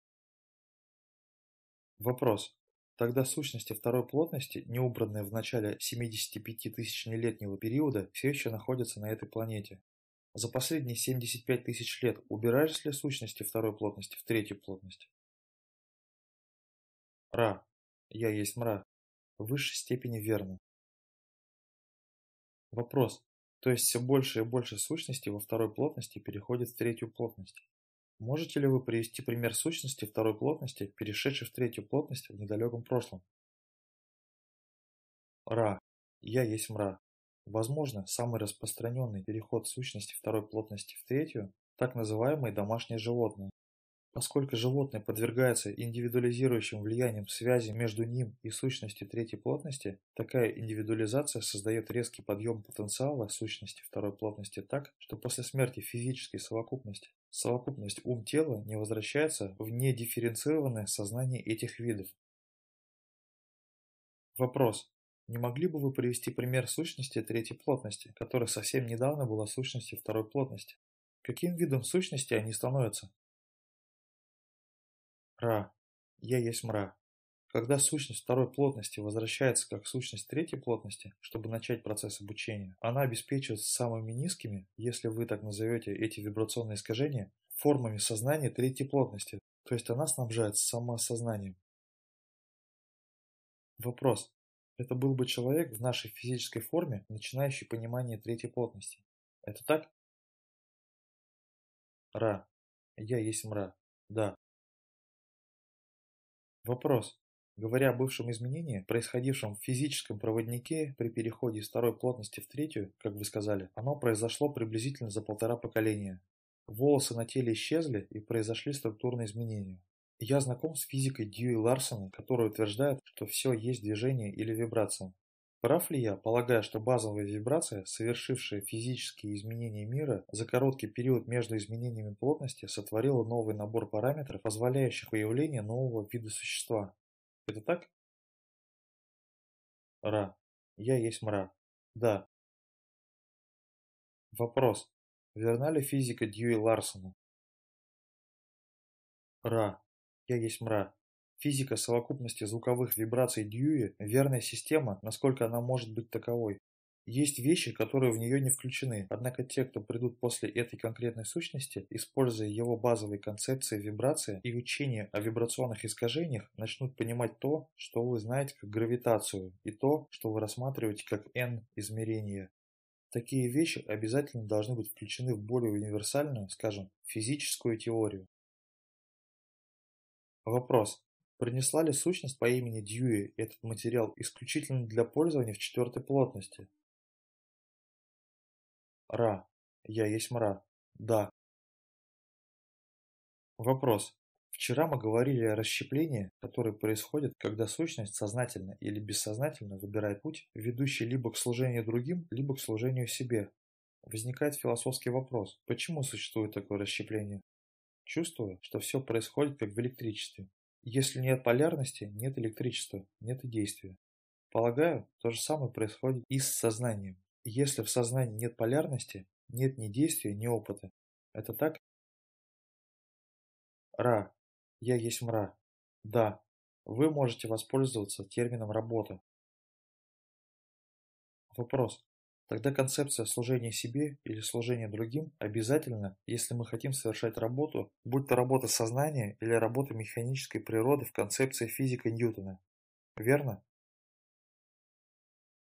Вопрос. Тогда сущности второй плотности, не убранные в начале 75-тысячнолетнего периода, все еще находятся на этой планете. За последние 75 тысяч лет убирались ли сущности второй плотности в третью плотность? Ра. Я есть мра. В высшей степени верно. Вопрос. То есть все больше и больше сущностей во второй плотности переходит в третью плотность. Можете ли вы привести пример сущности второй плотности, перешедшей в третью плотность в недалеком прошлом? Ра. Я есть мра. Возможно, самый распространенный переход сущности второй плотности в третью – так называемые домашние животные. Поскольку животное подвергается индивидуализирующим влияниям связи между ним и сущностью третьей плотности, такая индивидуализация создает резкий подъем потенциала сущности второй плотности так, что после смерти физической совокупности совокупность ум-тела не возвращается в недифференцированное сознание этих видов. Вопрос. Не могли бы вы привести пример сущности третьей плотности, которая совсем недавно была сущностью второй плотности? Каким видом сущности они становятся? Ра. Я есть мра. Когда сущность второй плотности возвращается как сущность третьей плотности, чтобы начать процесс обучения, она обеспечивается самыми низкими, если вы так назовете эти вибрационные искажения, формами сознания третьей плотности, то есть она снабжается самоосознанием. Вопрос. Это был бы человек в нашей физической форме, начинающий понимание третьей плотности. Это так? Ра. Я есть мра. Да. Вопрос. Говоря о бывшем изменении, происходившем в физическом проводнике при переходе из второй плотности в третью, как вы сказали, оно произошло приблизительно за полтора поколения. Волосы на теле исчезли и произошли структурные изменения. Я знаком с физикой Дьюи Ларсона, которая утверждает, что все есть движение или вибрация. Прав ли я, полагая, что базовая вибрация, совершившая физические изменения мира, за короткий период между изменениями плотности сотворила новый набор параметров, позволяющих появление нового вида существа? Это так? Ра. Я есть мра. Да. Вопрос. Верна ли физика Дьюи Ларсона? Ра. Я есть мра. Физика совокупности звуковых вибраций Дьюи – верная система, насколько она может быть таковой. Есть вещи, которые в нее не включены, однако те, кто придут после этой конкретной сущности, используя его базовые концепции вибрации и учения о вибрационных искажениях, начнут понимать то, что вы знаете как гравитацию, и то, что вы рассматриваете как n измерения. Такие вещи обязательно должны быть включены в более универсальную, скажем, физическую теорию. Вопрос. Принесла ли сущность по имени Дьюи этот материал исключительно для пользования в четвертой плотности? Ра. Я есть мра. Да. Вопрос. Вчера мы говорили о расщеплении, которое происходит, когда сущность сознательно или бессознательно выбирает путь, ведущий либо к служению другим, либо к служению себе. Возникает философский вопрос, почему существует такое расщепление? Чувствую, что все происходит как в электричестве. Если нет полярности, нет электричества, нет и действия. Полагаю, то же самое происходит и с сознанием. Если в сознании нет полярности, нет ни действия, ни опыта. Это так? Ра. Я есть мра. Да. Вы можете воспользоваться термином «работа». Вопрос. Тогда концепция служения себе или служения другим обязательно, если мы хотим совершать работу, будь то работа сознания или работа механической природы в концепции физика Ньютона. Верно?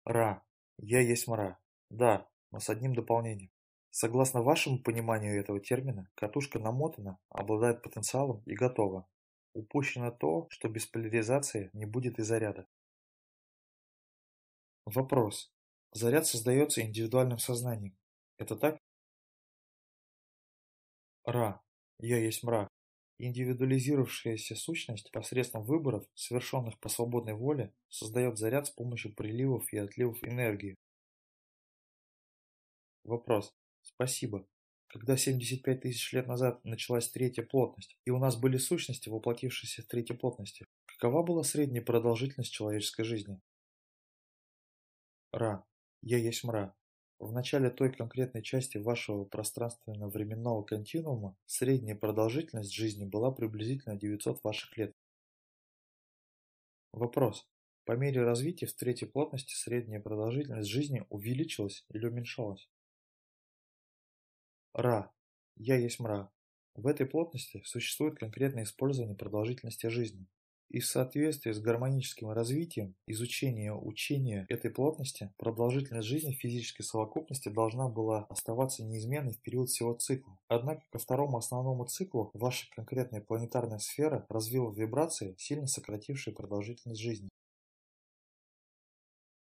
Ра. Я есть мра. Да, но с одним дополнением. Согласно вашему пониманию этого термина, катушка намотана, обладает потенциалом и готова. Упущено то, что без поляризации не будет и заряда. Вопрос. Заряд создается индивидуальным сознанием. Это так? Ра. Я есть мра. Индивидуализировавшаяся сущность посредством выборов, совершенных по свободной воле, создает заряд с помощью приливов и отливов энергии. Вопрос. Спасибо. Когда 75 тысяч лет назад началась третья плотность, и у нас были сущности, воплотившиеся в третьей плотности, какова была средняя продолжительность человеческой жизни? Ра. Я есть мра. В начале той конкретной части вашего пространственно-временного континуума средняя продолжительность жизни была приблизительно 900 ваших лет. Вопрос. По мере развития в третьей плотности средняя продолжительность жизни увеличилась или уменьшалась? Ра. Я есть мра. В этой плотности существует конкретное использование продолжительности жизни. И в соответствии с гармоническим развитием изучения учения этой плотности, продолжительность жизни физической совокупности должна была оставаться неизменной в период всего цикла. Однако ко второму основному циклу ваша конкретная планетарная сфера развила вибрации, сильно сократившие продолжительность жизни.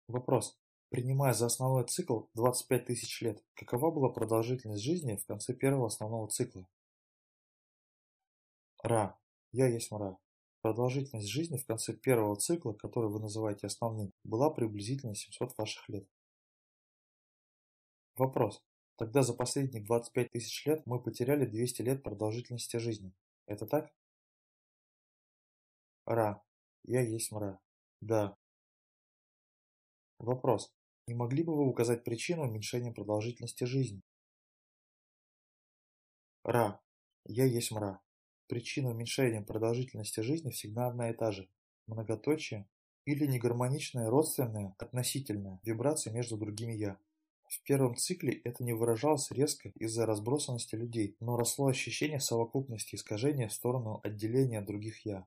Вопрос. Принимая за основной цикл 25 тысяч лет, какова была продолжительность жизни в конце первого основного цикла? Ра. Я есть Ра. Продолжительность жизни в конце первого цикла, который вы называете основным, была приблизительно 700 ваших лет. Вопрос. Тогда за последние 25 тысяч лет мы потеряли 200 лет продолжительности жизни. Это так? Ра. Я есть мра. Да. Вопрос. Не могли бы вы указать причину уменьшения продолжительности жизни? Ра. Я есть мра. Причина уменьшения продолжительности жизни всегда одна и та же – многоточие или негармоничная родственная относительная вибрация между другими «я». В первом цикле это не выражалось резко из-за разбросанности людей, но росло ощущение совокупности искажения в сторону отделения других «я».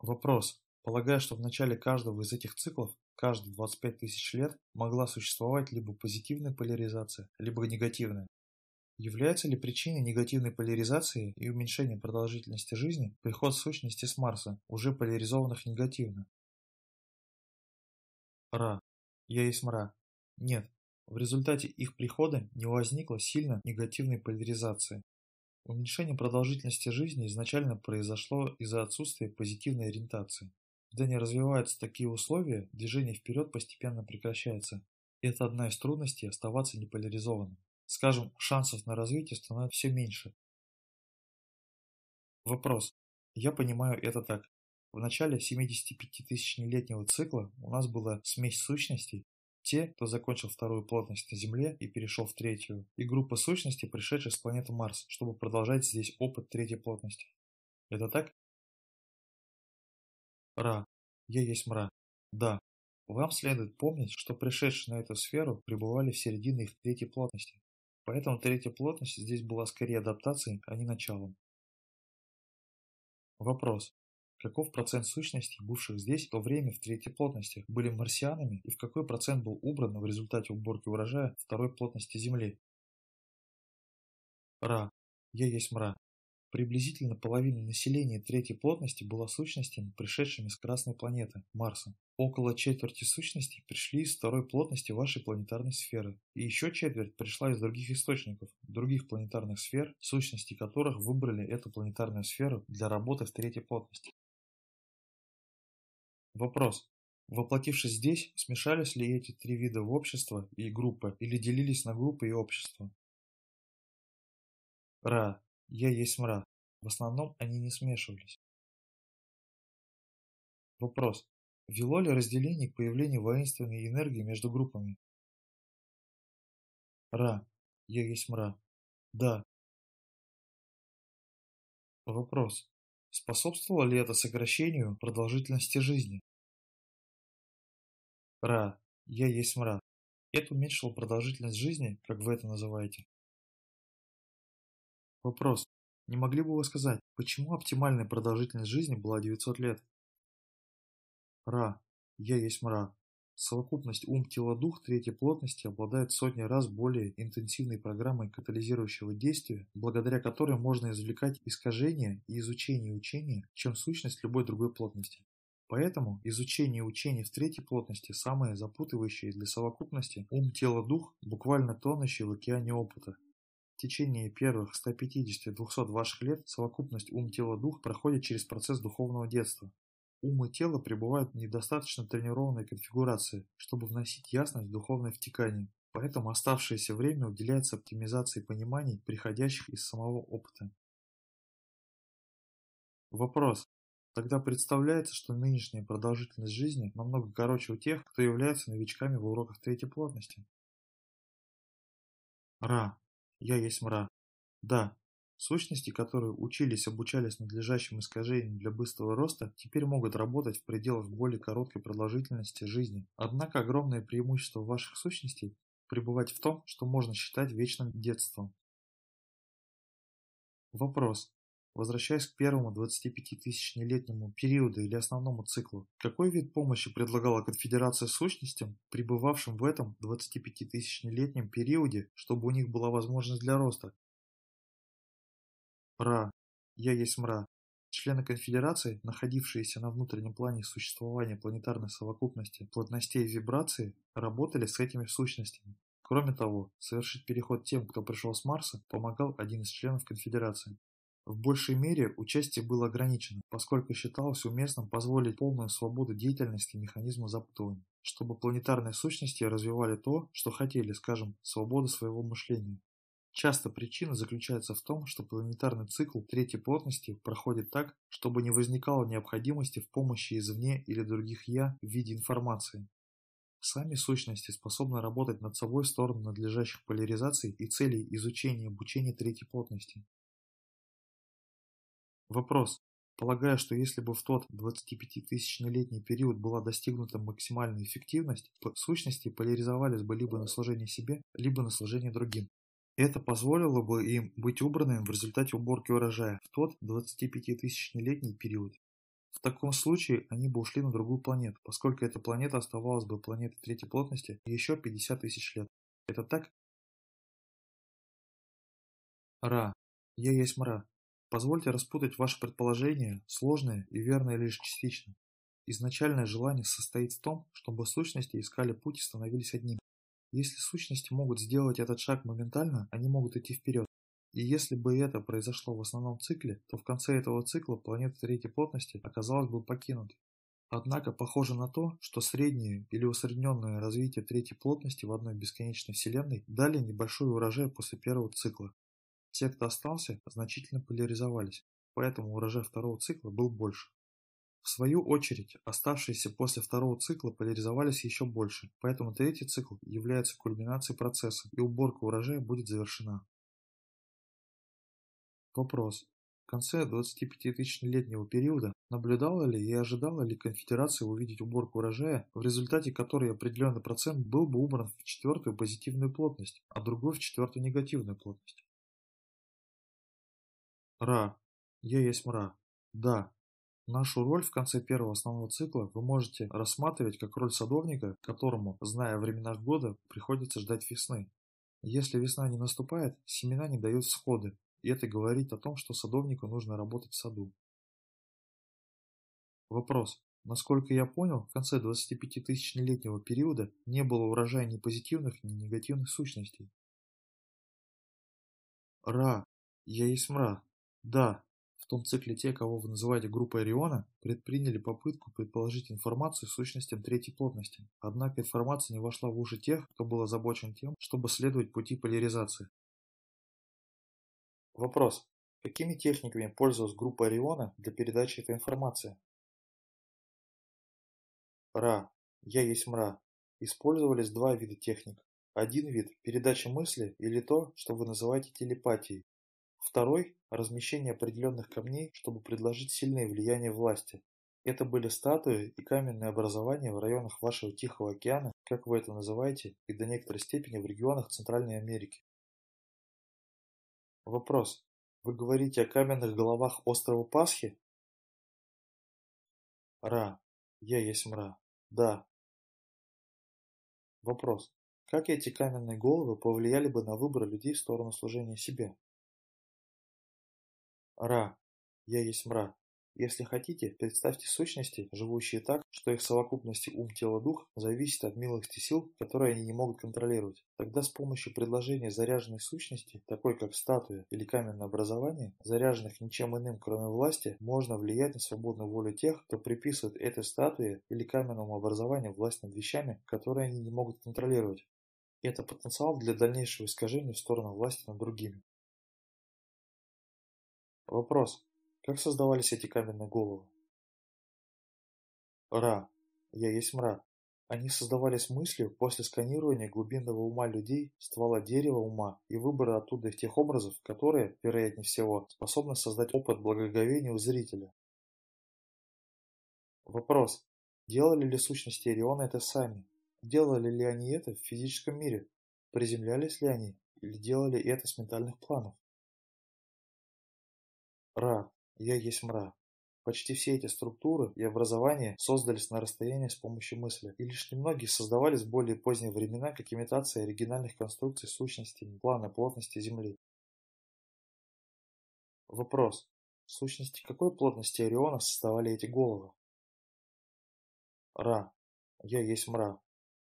Вопрос. Полагаю, что в начале каждого из этих циклов, каждые 25 тысяч лет, могла существовать либо позитивная поляризация, либо негативная. Является ли причиной негативной поляризации и уменьшения продолжительности жизни приход сущности с Марса, уже поляризованных негативно? Ра. Я есть мра. Нет. В результате их прихода не возникло сильно негативной поляризации. Уменьшение продолжительности жизни изначально произошло из-за отсутствия позитивной ориентации. Когда не развиваются такие условия, движение вперед постепенно прекращается. Это одна из трудностей оставаться неполяризованным скажем, шансов на развитие становится все меньше. Вопрос. Я понимаю это так. В начале 75-тысячнолетнего цикла у нас была смесь сущностей, те, кто закончил вторую плотность на Земле и перешел в третью, и группа сущностей, пришедших с планеты Марс, чтобы продолжать здесь опыт третьей плотности. Это так? Ра. Я есть мра. Да. Вам следует помнить, что пришедшие на эту сферу пребывали в середине их третьей плотности. Поэтому третья плотность здесь была скорее адаптацией, а не началом. Вопрос. Каков процент сущностей, бывших здесь в то время в третьей плотности, были марсианами и в какой процент был убран в результате уборки урожая второй плотности Земли? Ра. Я есть мра. Приблизительно половина населения третьей плотности была сущностями, пришедшими с Красной планеты, Марса. Около четверти сущностей пришли из второй плотности вашей планетарной сферы, и еще четверть пришла из других источников, других планетарных сфер, сущности которых выбрали эту планетарную сферу для работы в третьей плотности. Вопрос. Воплотившись здесь, смешались ли эти три вида в общество и группы, или делились на группы и общества? Ра. Я есть мра. В основном они не смешивались. Вопрос. Вело ли разделение к появлению воинственной энергии между группами? Ра. Я есть мра. Да. Вопрос. Способствовало ли это сокращению продолжительности жизни? Ра. Я есть мра. Это уменьшило продолжительность жизни, как вы это называете? Вопрос. Не могли бы вы сказать, почему оптимальная продолжительность жизни была 900 лет? Ра. Я есть мра. Совокупность ум-тело-дух третьей плотности обладает сотни раз более интенсивной программой катализирующего действия, благодаря которой можно извлекать искажения и изучение учения, чем сущность любой другой плотности. Поэтому изучение учений в третьей плотности самое запутывающее для совокупности ум-тело-дух, буквально тонущий в океане опыта. В течение первых 150-200 ваших лет совокупность ум-тело-дух проходит через процесс духовного детства. Ум и тело пребывают в недостаточно тренированной конфигурации, чтобы вносить ясность в духовное втекание, поэтому оставшееся время уделяется оптимизации пониманий, приходящих из самого опыта. Вопрос. Тогда представляется, что нынешняя продолжительность жизни намного короче у тех, кто является новичками в уроках третьей плотности. Ра. Я есть мра. Да, сущности, которые учились, обучались надлежащим искажениям для быстрого роста, теперь могут работать в пределах более короткой продолжительности жизни. Однако огромное преимущество ваших сущностей пребывать в том, что можно считать вечным детством. Вопрос. Возвращаясь к первому 25-тысячнолетнему периоду или основному циклу, какой вид помощи предлагала конфедерация сущностям, пребывавшим в этом 25-тысячнолетнем периоде, чтобы у них была возможность для роста? Ра. Я есть мра. Члены конфедерации, находившиеся на внутреннем плане существования планетарной совокупности плотностей и вибрации, работали с этими сущностями. Кроме того, совершить переход тем, кто пришел с Марса, помогал один из членов конфедерации. В большей мере участие было ограничено, поскольку считалось уместным позволить полную свободу деятельности механизма запутывания, чтобы планетарные сущности развивали то, что хотели, скажем, свободу своего мышления. Часто причина заключается в том, что планетарный цикл третьей плотности проходит так, чтобы не возникало необходимости в помощи извне или других «я» в виде информации. Сами сущности способны работать над собой в сторону надлежащих поляризаций и целей изучения и обучения третьей плотности. Вопрос. Полагаю, что если бы в тот 25-тысячнолетний период была достигнута максимальная эффективность, сущности поляризовались бы либо на служение себе, либо на служение другим. Это позволило бы им быть убранными в результате уборки урожая в тот 25-тысячнолетний период. В таком случае они бы ушли на другую планету, поскольку эта планета оставалась бы планетой третьей плотности еще 50 тысяч лет. Это так? Ра. Я есть мра. Позвольте распутать ваше предположение, сложное и верное лишь частично. Изначальное желание состоит в том, чтобы сущности искали путь и становились одним. Если сущности могут сделать этот шаг моментально, они могут идти вперед. И если бы это произошло в основном цикле, то в конце этого цикла планета третьей плотности оказалась бы покинутой. Однако похоже на то, что среднее или усредненное развитие третьей плотности в одной бесконечной вселенной дали небольшой урожай после первого цикла, те, кто остался, значительно поляризовались, поэтому урожай второго цикла был больше. В свою очередь, оставшиеся после второго цикла поляризовались еще больше, поэтому третий цикл является кульминацией процесса, и уборка урожая будет завершена. Вопрос. В конце 25-тысячелетнего периода наблюдала ли и ожидала ли конфедерация увидеть уборку урожая, в результате которой определенный процент был бы убран в четвертую позитивную плотность, а другой в четвертую негативную плотность? Ра. Я есть мра. Да. Нашу роль в конце первого основного цикла вы можете рассматривать как роль садовника, которому, зная времена года, приходится ждать весны. Если весна не наступает, семена не дают всходы, И это говорит о том, что садовнику нужно работать в саду. Вопрос. Насколько я понял, в конце 25-тысячелетнего периода не было урожая ни позитивных, ни негативных сущностей. Ра. Я есть мра. Да. В том цикле те, кого вы называете группой Ориона, предприняли попытку предположить информацию сущностям третьей плотности. Однако информация не вошла в уши тех, кто был озабочен тем, чтобы следовать пути поляризации. Вопрос. Какими техниками пользовалась группа Ориона для передачи этой информации? Ра. Я есть мра. Использовались два вида техник. Один вид – передача мысли или то, что вы называете телепатией. Второй – размещение определенных камней, чтобы предложить сильное влияние власти. Это были статуи и каменные образования в районах вашего Тихого океана, как вы это называете, и до некоторой степени в регионах Центральной Америки. Вопрос. Вы говорите о каменных головах острова Пасхи? Ра. Я есть мра. Да. Вопрос. Как эти каменные головы повлияли бы на выбор людей в сторону служения себе? Ра. Я есть мра. Если хотите, представьте сущности, живущие так, что их совокупности ум, тело, дух зависит от милости сил, которые они не могут контролировать. Тогда с помощью предложения заряженной сущности, такой как статуя или каменное образование, заряженных ничем иным, кроме власти, можно влиять на свободную волю тех, кто приписывает этой статуе или каменному образованию власть над вещами, которые они не могут контролировать. Это потенциал для дальнейшего искажения в сторону власти над другими. Вопрос. Как создавались эти каменные головы? Ра. Я есть мра. Они создавались мыслью после сканирования глубинного ума людей, ствола дерева ума и выбора оттуда тех образов, которые, вероятнее всего, способны создать опыт благоговения у зрителя. Вопрос. Делали ли сущности Ориона это сами? Делали ли они это в физическом мире? Приземлялись ли они? Или делали это с ментальных планов? Ра. Я есть мра. Почти все эти структуры и образования создались на расстоянии с помощью мысли, и лишь немногие создавались в более поздние времена как имитация оригинальных конструкций сущностей плана плотности Земли. Вопрос. В сущности какой плотности Ориона создавали эти головы? Ра. Я есть мра.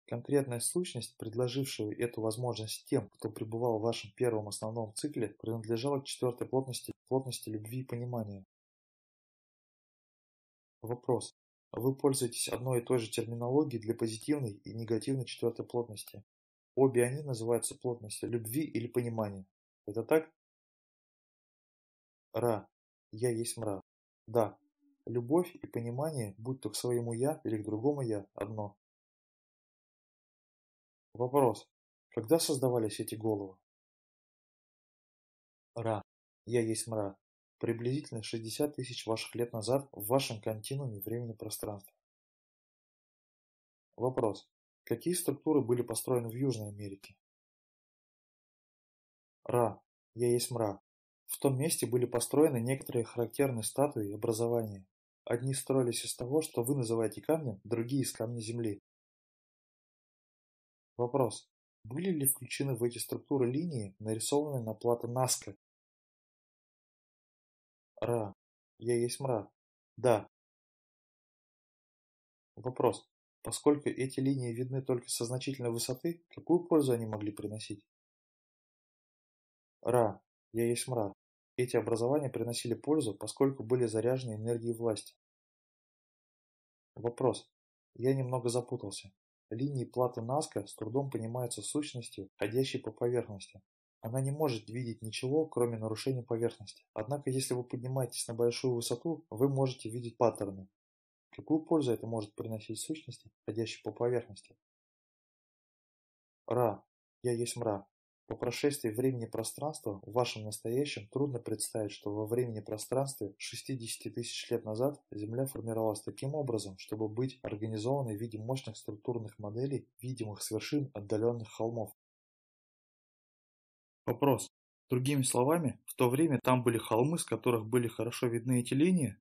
Конкретная сущность, предложившая эту возможность тем, кто пребывал в вашем первом основном цикле, принадлежала к четвертой плотности, плотности любви и понимания. Вопрос. Вы пользуетесь одной и той же терминологией для позитивной и негативной четвертой плотности. Обе они называются плотностью любви или понимания. Это так? Ра. Я есть мра. Да. Любовь и понимание, будь то к своему «я» или к другому «я» – одно. Вопрос. Когда создавались эти головы? Ра. Я есть мра. Приблизительно 60 тысяч ваших лет назад в вашем континууме времени-пространства. Вопрос. Какие структуры были построены в Южной Америке? Ра. Я есть мра. В том месте были построены некоторые характерные статуи и образования. Одни строились из того, что вы называете камнем, другие из камня земли. Вопрос. Были ли включены в эти структуры линии, нарисованные на плато Наска? Ра. Я есть мра. Да. Вопрос. Поскольку эти линии видны только со значительной высоты, какую пользу они могли приносить? Ра. Я есть мра. Эти образования приносили пользу, поскольку были заряжены энергией власти. Вопрос. Я немного запутался. Линии платы Наска с трудом понимаются сущностью, ходящей по поверхности. Она не может видеть ничего, кроме нарушения поверхности. Однако, если вы поднимаетесь на большую высоту, вы можете видеть паттерны. Какую пользу это может приносить сущности, ходящей по поверхности? Ра. Я есть мра. По прошествии времени пространства в вашем настоящем трудно представить, что во времени пространстве 60 тысяч лет назад Земля формировалась таким образом, чтобы быть организованной в виде мощных структурных моделей, видимых с вершин отдаленных холмов. Вопрос. Другими словами, в то время там были холмы, с которых были хорошо видны эти линии?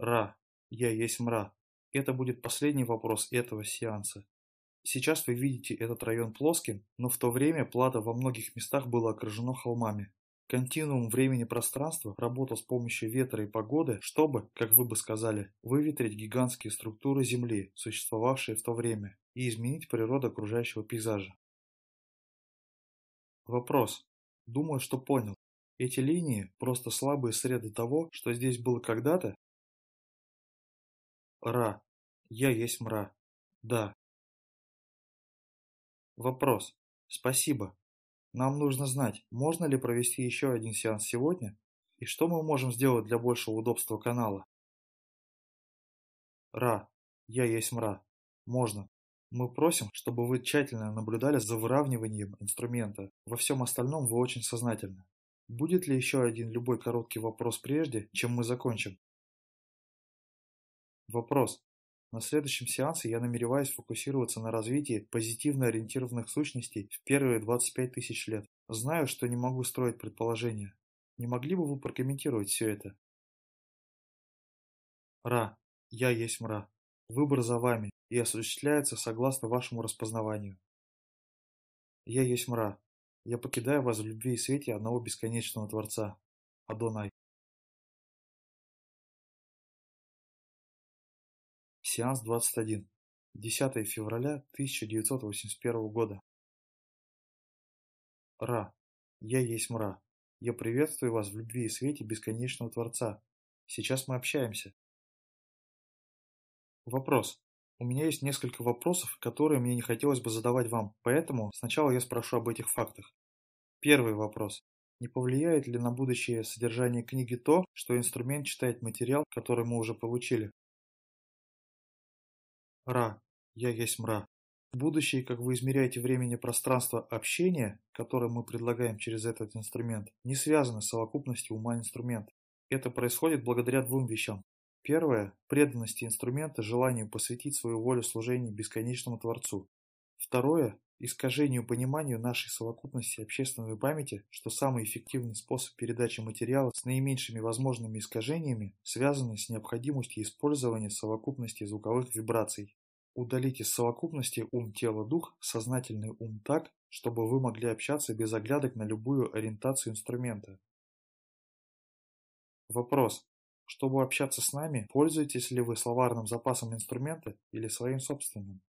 Ра. Я есть мра. Это будет последний вопрос этого сеанса. Сейчас вы видите этот район плоским, но в то время плато во многих местах было окружено холмами. Континуум времени-пространства работал с помощью ветра и погоды, чтобы, как вы бы сказали, выветрить гигантские структуры Земли, существовавшие в то время, и изменить природу окружающего пейзажа. Вопрос. Думаю, что понял. Эти линии – просто слабые среды того, что здесь было когда-то? Ра. Я есть мра. Да. Вопрос. Спасибо. Нам нужно знать, можно ли провести еще один сеанс сегодня, и что мы можем сделать для большего удобства канала. Ра. Я есть мра. Можно. Мы просим, чтобы вы тщательно наблюдали за выравниванием инструмента. Во всем остальном вы очень сознательны. Будет ли еще один любой короткий вопрос прежде, чем мы закончим? Вопрос. На следующем сеансе я намереваюсь фокусироваться на развитии позитивно ориентированных сущностей в первые 25 тысяч лет. Знаю, что не могу строить предположения. Не могли бы вы прокомментировать все это? Ра. Я есть мра. Выбор за вами и осуществляется согласно вашему распознаванию. Я есть мра. Я покидаю вас в любви и свете одного бесконечного Творца. Адонай. Сеанс 21. 10 февраля 1981 года. Ра. Я есть мра. Я приветствую вас в любви и свете бесконечного Творца. Сейчас мы общаемся. Вопрос. У меня есть несколько вопросов, которые мне не хотелось бы задавать вам, поэтому сначала я спрошу об этих фактах. Первый вопрос. Не повлияет ли на будущее содержание книги то, что инструмент читает материал, который мы уже получили? Ра. Я есть мра. Будущее, как вы измеряете времени и пространство общения, которое мы предлагаем через этот инструмент, не связано с совокупностью ума инструмента. Это происходит благодаря двум вещам. Первое – преданности инструмента желанию посвятить свою волю служению бесконечному Творцу. Второе – искажению пониманию нашей совокупности общественной памяти, что самый эффективный способ передачи материала с наименьшими возможными искажениями связанный с необходимостью использования совокупности звуковых вибраций. Удалить из совокупности ум, тело, дух сознательный ум так, чтобы вы могли общаться без оглядок на любую ориентацию инструмента. Вопрос. Чтобы общаться с нами, пользуетесь ли вы словарным запасом инструмента или своим собственным?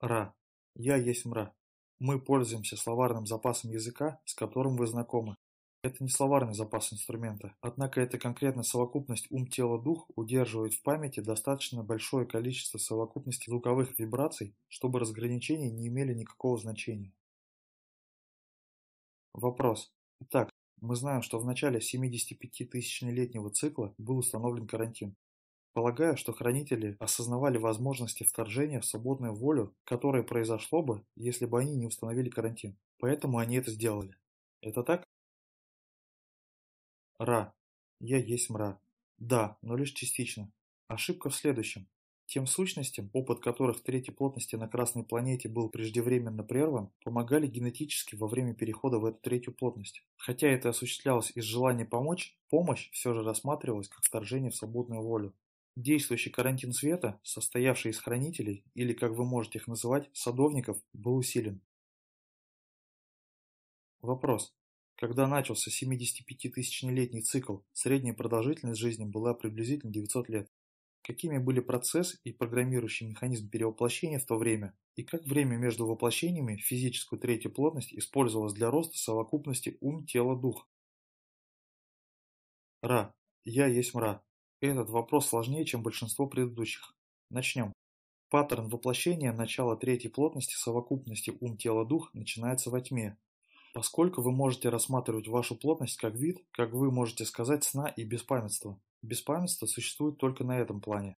Ра. Я есть мра. Мы пользуемся словарным запасом языка, с которым вы знакомы. Это не словарный запас инструмента, однако эта конкретная совокупность ум-тело-дух удерживает в памяти достаточно большое количество совокупности звуковых вибраций, чтобы разграничения не имели никакого значения. Вопрос. Итак, мы знаем, что в начале 75-тысячнолетнего цикла был установлен карантин. Полагаю, что хранители осознавали возможности вторжения в свободную волю, которое произошло бы, если бы они не установили карантин. Поэтому они это сделали. Это так? Ра. Я есть мра. Да, но лишь частично. Ошибка в следующем. Тем сущностям, опыт которых третьей плотности на Красной планете был преждевременно прерван, помогали генетически во время перехода в эту третью плотность. Хотя это осуществлялось из желания помочь, помощь все же рассматривалась как вторжение в свободную волю. Действующий карантин света, состоявший из хранителей, или, как вы можете их называть, садовников, был усилен. Вопрос. Когда начался 75-тысячнолетний цикл, средняя продолжительность жизни была приблизительно 900 лет какими были процесс и программирующий механизм перевоплощения в то время, и как время между воплощениями физическую третью плотность использовалось для роста совокупности ум-тело-дух. Ра. Я есть мра. Этот вопрос сложнее, чем большинство предыдущих. Начнем. Паттерн воплощения начала третьей плотности совокупности ум-тело-дух начинается во тьме, Поскольку вы можете рассматривать вашу плотность как вид, как вы можете сказать, сна и беспамятства. Беспамятство существует только на этом плане.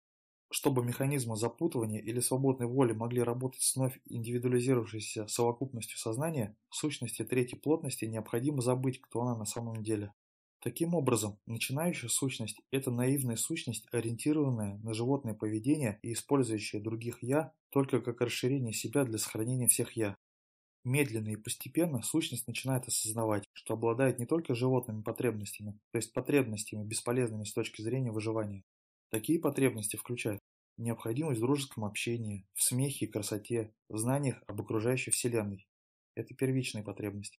Чтобы механизмы запутывания или свободной воли могли работать с вновь индивидуализировавшейся совокупностью сознания, в сущности третьей плотности необходимо забыть, кто она на самом деле. Таким образом, начинающая сущность – это наивная сущность, ориентированная на животное поведение и использующая других «я» только как расширение себя для сохранения всех «я». Медленно и постепенно сущность начинает осознавать, что обладает не только животными потребностями, то есть потребностями, бесполезными с точки зрения выживания. Такие потребности включают необходимость в дружеском общении, в смехе и красоте, в знаниях об окружающей Вселенной. Это первичные потребности.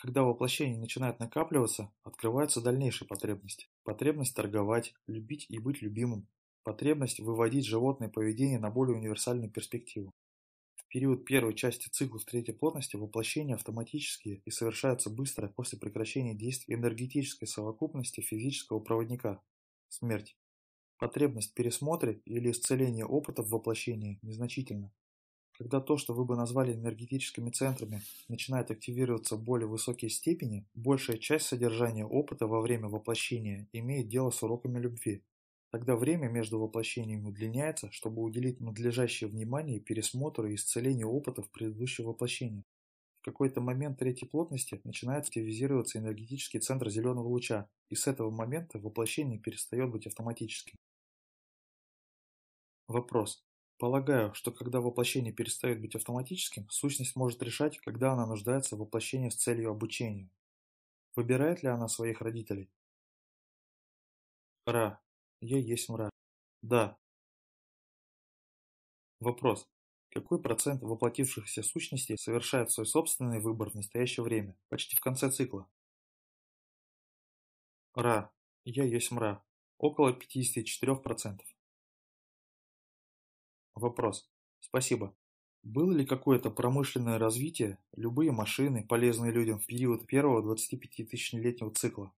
Когда воплощения начинают накапливаться, открываются дальнейшие потребности. Потребность торговать, любить и быть любимым. Потребность выводить животное поведение на более универсальную перспективу. В период первой части циклов третьей плотности воплощения автоматические и совершаются быстро после прекращения действий энергетической совокупности физического проводника. Смерть. Потребность в или исцелении опыта в воплощении незначительна. Когда то, что вы бы назвали энергетическими центрами, начинает активироваться в более высокие степени, большая часть содержания опыта во время воплощения имеет дело с уроками любви. Тогда время между воплощениями удлиняется, чтобы уделить надлежащее внимание пересмотру и исцелению опытов предыдущего воплощения. В какой-то момент третьей плотности начинает активизироваться энергетический центр зеленого луча, и с этого момента воплощение перестает быть автоматическим. Вопрос. Полагаю, что когда воплощение перестает быть автоматическим, сущность может решать, когда она нуждается в воплощении с целью обучения. Выбирает ли она своих родителей? Ра. Я есть мра. Да. Вопрос. Какой процент воплотившихся сущностей совершает свой собственный выбор в настоящее время, почти в конце цикла? Ра. Я есть мра. Около 54%. Вопрос. Спасибо. Было ли какое-то промышленное развитие, любые машины, полезные людям в период первого 25-тысячелетнего цикла?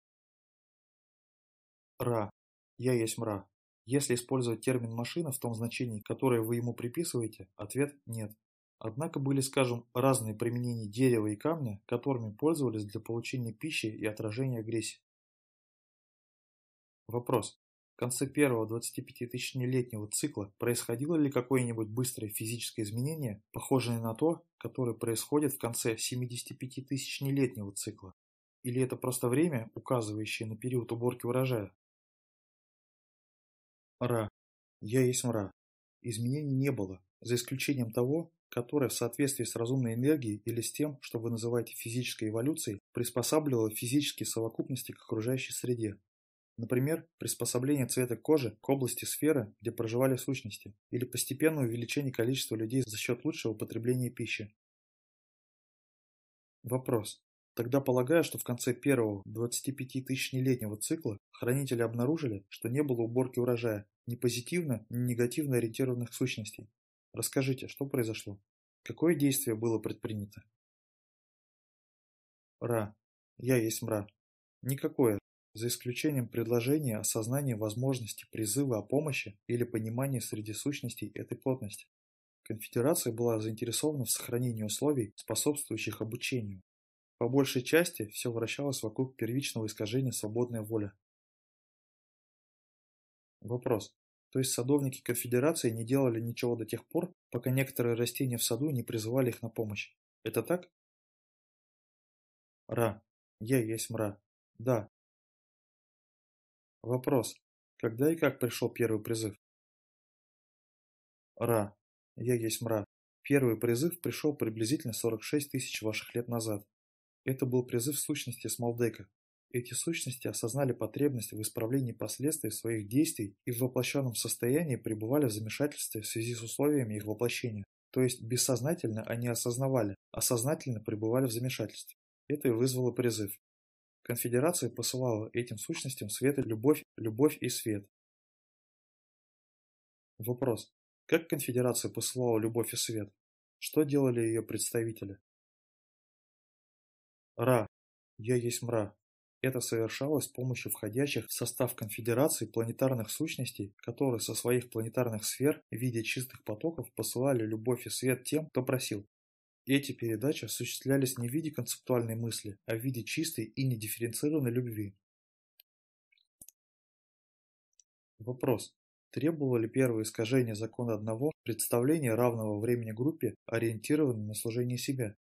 Ра. Я есть мра. Если использовать термин «машина» в том значении, которое вы ему приписываете, ответ – нет. Однако были, скажем, разные применения дерева и камня, которыми пользовались для получения пищи и отражения агрессии. Вопрос. В конце первого 25-тысячелетнего цикла происходило ли какое-нибудь быстрое физическое изменение, похожее на то, которое происходит в конце 75-тысячелетнего цикла? Или это просто время, указывающее на период уборки урожая? Ра. Я есть мра. Изменений не было, за исключением того, которое в соответствии с разумной энергией или с тем, что вы называете физической эволюцией, приспосабливало физические совокупности к окружающей среде. Например, приспособление цвета кожи к области сферы, где проживали сущности, или постепенное увеличение количества людей за счет лучшего потребления пищи. Вопрос. Тогда полагаю, что в конце первого 25-тысячелетнего цикла хранители обнаружили, что не было уборки урожая ни позитивно, ни негативно ориентированных сущностей. Расскажите, что произошло? Какое действие было предпринято? Ра. Я есть мра. Никакое, за исключением предложения осознания возможности призыва о помощи или понимания среди сущностей этой плотности. Конфедерация была заинтересована в сохранении условий, способствующих обучению. По большей части все вращалось вокруг первичного искажения свободная воля. Вопрос. То есть садовники конфедерации не делали ничего до тех пор, пока некоторые растения в саду не призывали их на помощь. Это так? Ра. Я есть мра. Да, Вопрос. Когда и как пришел первый призыв? Ра. Я есть мра. Первый призыв пришел приблизительно 46 тысяч ваших лет назад. Это был призыв сущности Смолдека. Эти сущности осознали потребность в исправлении последствий своих действий и в воплощенном состоянии пребывали в замешательстве в связи с условиями их воплощения. То есть бессознательно они осознавали, а сознательно пребывали в замешательстве. Это и вызвало призыв. Конфедерация посылала этим сущностям свет и любовь, любовь и свет. Вопрос. Как конфедерация посылала любовь и свет? Что делали ее представители? Ра. Я есть мра. Это совершалось с помощью входящих в состав конфедерации планетарных сущностей, которые со своих планетарных сфер в виде чистых потоков посылали любовь и свет тем, кто просил. Эти передачи осуществлялись не в виде концептуальной мысли, а в виде чистой и недифференцированной любви. Вопрос. Требовало ли первое искажение закона одного представление равного времени группе, ориентированной на служение себя?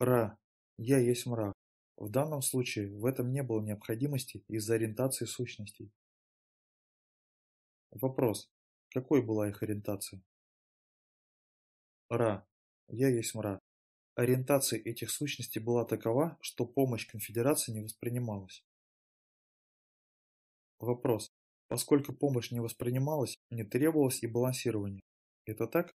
Ра. Я есть мра. В данном случае в этом не было необходимости из-за ориентации сущностей. Вопрос. Какой была их ориентация? Ра. Я есть мра. Ориентация этих сущностей была такова, что помощь конфедерации не воспринималась. Вопрос. Поскольку помощь не воспринималась, не требовалось и балансирование. Это так?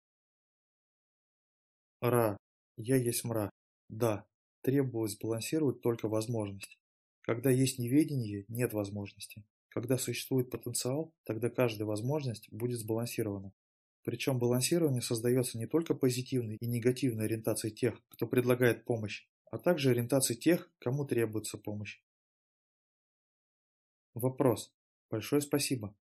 Ра. Я есть мра. Да, требовалось балансировать только возможность. Когда есть неведение, нет возможности. Когда существует потенциал, тогда каждая возможность будет сбалансирована. Причем балансирование создается не только позитивной и негативной ориентацией тех, кто предлагает помощь, а также ориентацией тех, кому требуется помощь. Вопрос. Большое спасибо.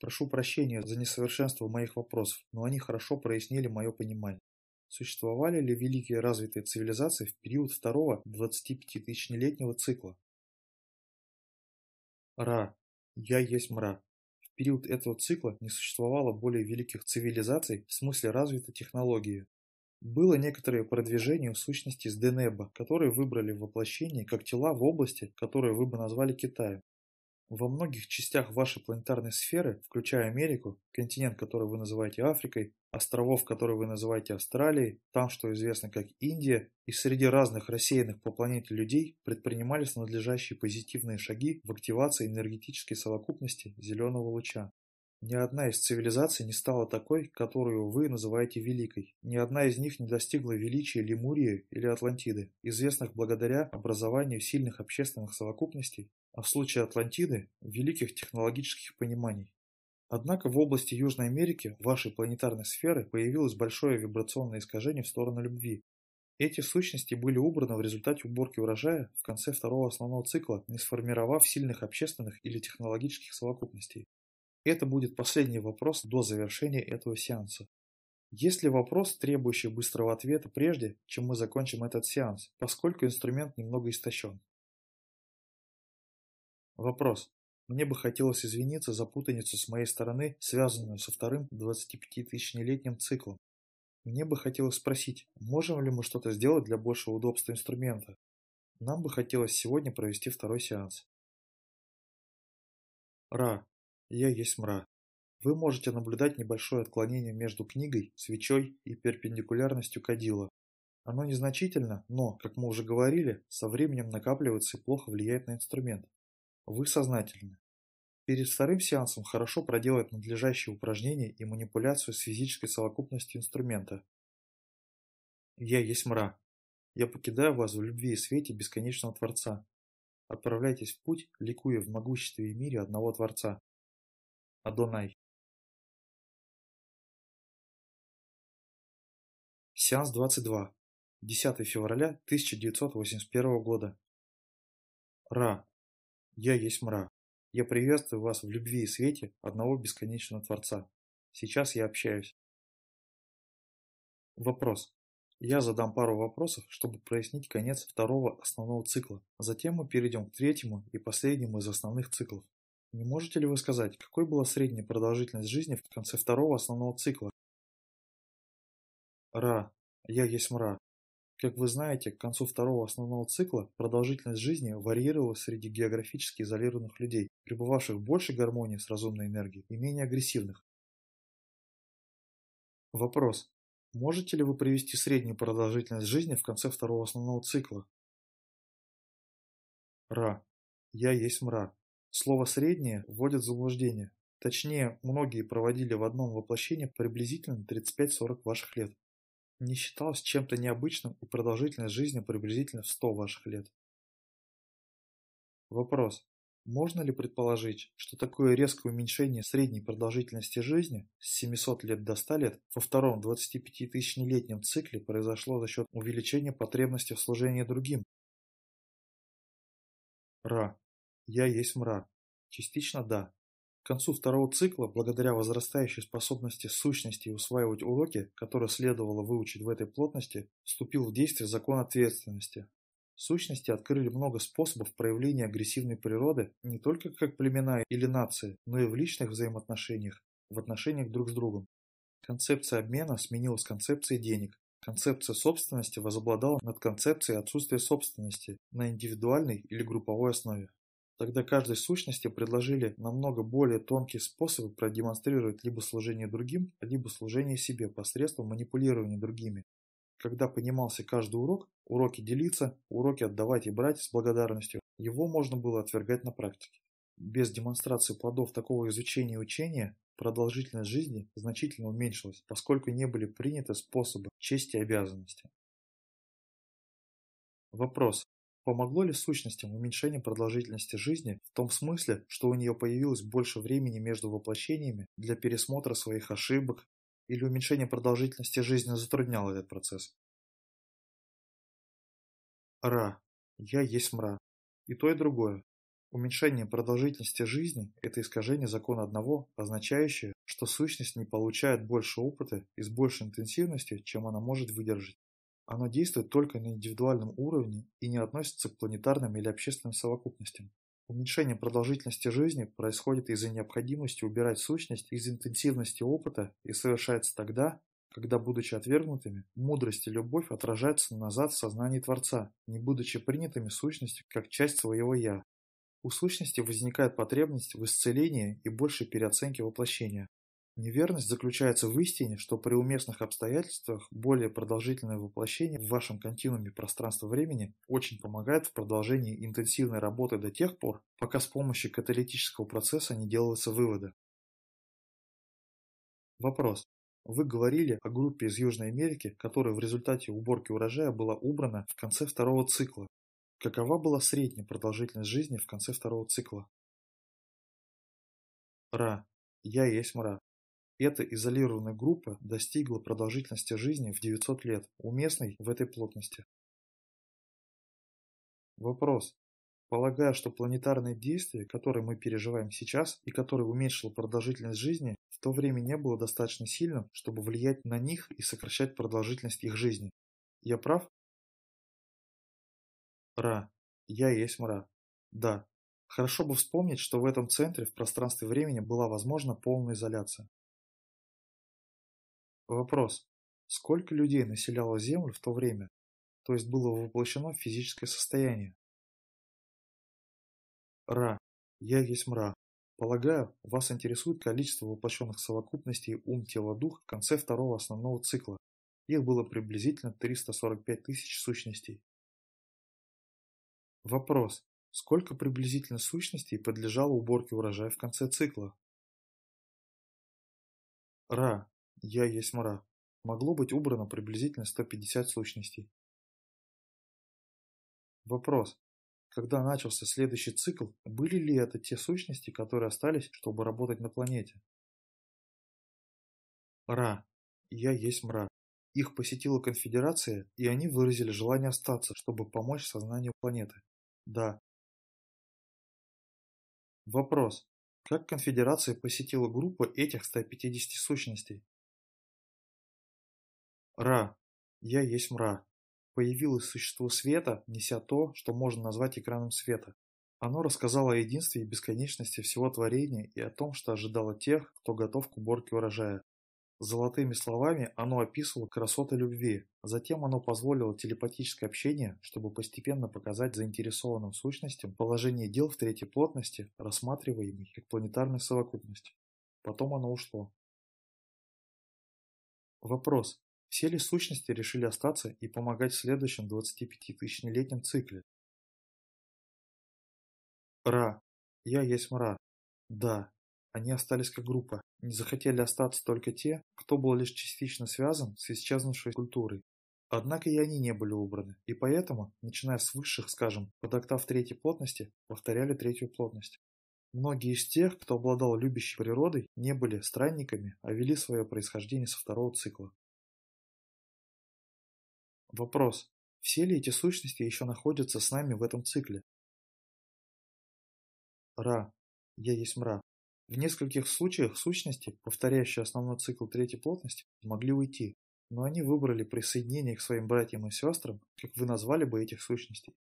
Прошу прощения за несовершенство моих вопросов, но они хорошо прояснили мое понимание. Существовали ли великие развитые цивилизации в период второго 25-тысячелетнего цикла? Ра. Я есть мра. Период этого цикла не существовало более великих цивилизаций в смысле развитой технологии. Было некоторое продвижение в сущности с Денеба, которые выбрали воплощение как тела в области, которые вы бы назвали Китаем. Во многих частях вашей планетарной сферы, включая Америку, континент, который вы называете Африкой, островов, которые вы называете Австралией, там, что известно как Индия, и среди разных рассеянных по планете людей предпринимались надлежащие позитивные шаги в активации энергетической совокупности зеленого луча. Ни одна из цивилизаций не стала такой, которую вы называете великой. Ни одна из них не достигла величия Лемурии или Атлантиды, известных благодаря образованию сильных общественных совокупностей, а в случае Атлантиды – великих технологических пониманий. Однако в области Южной Америки, вашей планетарной сферы, появилось большое вибрационное искажение в сторону любви. Эти сущности были убраны в результате уборки урожая в конце второго основного цикла, не сформировав сильных общественных или технологических совокупностей. Это будет последний вопрос до завершения этого сеанса. Есть ли вопрос, требующий быстрого ответа прежде, чем мы закончим этот сеанс, поскольку инструмент немного истощен? Вопрос. Мне бы хотелось извиниться за путаницу с моей стороны, связанную со вторым 25-тысячелетним циклом. Мне бы хотелось спросить, можем ли мы что-то сделать для большего удобства инструмента? Нам бы хотелось сегодня провести второй сеанс. Ра. Я есть мра. Вы можете наблюдать небольшое отклонение между книгой, свечой и перпендикулярностью кадила. Оно незначительно, но, как мы уже говорили, со временем накапливается и плохо влияет на инструмент. Вы сознательны. Перед вторым сеансом хорошо проделать надлежащие упражнения и манипуляцию с физической совокупностью инструмента. Я есть мра. Я покидаю вас в любви и свете бесконечного Творца. Отправляйтесь в путь, ликуя в могуществе и мире одного Творца. Адонай. Сеанс 22. 10 февраля 1981 года. Ра. Я есть мра. Я приветствую вас в любви и свете одного бесконечного Творца. Сейчас я общаюсь. Вопрос. Я задам пару вопросов, чтобы прояснить конец второго основного цикла. Затем мы перейдем к третьему и последнему из основных циклов. Не можете ли вы сказать, какой была средняя продолжительность жизни в конце второго основного цикла? Ра. Я есть мра. Как вы знаете, к концу второго основного цикла продолжительность жизни варьировалась среди географически изолированных людей, пребывавших в большей гармонии с разумной энергией и менее агрессивных. Вопрос. Можете ли вы привести среднюю продолжительность жизни в конце второго основного цикла? Ра. Я есть мра. Слово «среднее» вводит в заблуждение. Точнее, многие проводили в одном воплощении приблизительно 35-40 ваших лет. Не считалось чем-то необычным и продолжительность жизни приблизительно в 100 ваших лет. Вопрос. Можно ли предположить, что такое резкое уменьшение средней продолжительности жизни с 700 лет до 100 лет во втором 25-тысячелетнем цикле произошло за счет увеличения потребности в служении другим? Ра. Я есть мра. Частично да. Концу второго цикла, благодаря возрастающей способности сущности усваивать уроки, которые следовало выучить в этой плотности, вступил в действие закон ответственности. Сущности открыли много способов проявления агрессивной природы не только как племена или нации, но и в личных взаимоотношениях, в отношениях друг с другом. Концепция обмена сменилась концепцией денег. Концепция собственности возобладала над концепцией отсутствия собственности на индивидуальной или групповой основе. Тогда каждой сущности предложили намного более тонкие способы продемонстрировать либо служение другим, либо служение себе посредством манипулирования другими. Когда понимался каждый урок, уроки делиться, уроки отдавать и брать с благодарностью, его можно было отвергать на практике. Без демонстрации плодов такого изучения и учения продолжительность жизни значительно уменьшилась, поскольку не были приняты способы чести и обязанности. Вопрос. Помогло ли сущностям уменьшение продолжительности жизни в том смысле, что у нее появилось больше времени между воплощениями для пересмотра своих ошибок, или уменьшение продолжительности жизни затрудняло этот процесс? Ра. Я есть мра. И то, и другое. Уменьшение продолжительности жизни – это искажение закона одного, означающее, что сущность не получает больше опыта и с большей интенсивностью, чем она может выдержать. Оно действует только на индивидуальном уровне и не относится к планетарным или общественным совокупностям. Уменьшение продолжительности жизни происходит из-за необходимости убирать сущность из интенсивности опыта и совершается тогда, когда, будучи отвергнутыми, мудрость и любовь отражаются назад в сознании Творца, не будучи принятыми сущностью как часть своего «я». У сущности возникает потребность в исцелении и большей переоценке воплощения. Неверность заключается в истине, что при уместных обстоятельствах более продолжительное воплощение в вашем континууме пространства-времени очень помогает в продолжении интенсивной работы до тех пор, пока с помощью каталитического процесса не делаются выводы. Вопрос. Вы говорили о группе из Южной Америки, которая в результате уборки урожая была убрана в конце второго цикла. Какова была средняя продолжительность жизни в конце второго цикла? Ра. Я есть мра. Эта изолированная группа достигла продолжительности жизни в 900 лет, уместной в этой плотности. Вопрос. Полагая, что планетарные действия, которые мы переживаем сейчас и которые уменьшило продолжительность жизни, в то время не было достаточно сильным, чтобы влиять на них и сокращать продолжительность их жизни. Я прав? Ра. Я есть мра. Да. Хорошо бы вспомнить, что в этом центре в пространстве времени была возможна полная изоляция. Вопрос. Сколько людей населяло Землю в то время, то есть было воплощено в физическое состояние? Ра. Я есть мра. Полагаю, вас интересует количество воплощенных совокупностей ум, тело, дух в конце второго основного цикла. Их было приблизительно 345 тысяч сущностей. Вопрос. Сколько приблизительно сущностей подлежало уборке урожая в конце цикла? Ра. Я есть мра. Могло быть убрано приблизительно 150 сущностей. Вопрос. Когда начался следующий цикл, были ли это те сущности, которые остались, чтобы работать на планете? Ра. Я есть мра. Их посетила конфедерация, и они выразили желание остаться, чтобы помочь сознанию планеты. Да. Вопрос. Как конфедерация посетила группу этих 150 сущностей? Ра. Я есть мра. Появилось существо света, неся то, что можно назвать экраном света. Оно рассказало о единстве и бесконечности всего творения и о том, что ожидало тех, кто готов к уборке урожая. Золотыми словами оно описывало красоты любви, затем оно позволило телепатическое общение, чтобы постепенно показать заинтересованным сущностям положение дел в третьей плотности, рассматриваемой как планетарная совокупность. Потом оно ушло. Вопрос. Все ли сущности решили остаться и помогать в следующем 25-тысячелетнем цикле? Ра. Я есть мра. Да. Они остались как группа. Не захотели остаться только те, кто был лишь частично связан с исчезнувшей культурой. Однако и они не были убраны, и поэтому, начиная с высших, скажем, под октав третьей плотности, повторяли третью плотность. Многие из тех, кто обладал любящей природой, не были странниками, а вели свое происхождение со второго цикла. Вопрос. Все ли эти сущности еще находятся с нами в этом цикле? Ра. Я есть мра. В нескольких случаях сущности, повторяющие основной цикл третьей плотности, могли уйти, но они выбрали присоединение к своим братьям и сестрам, как вы назвали бы этих сущностей.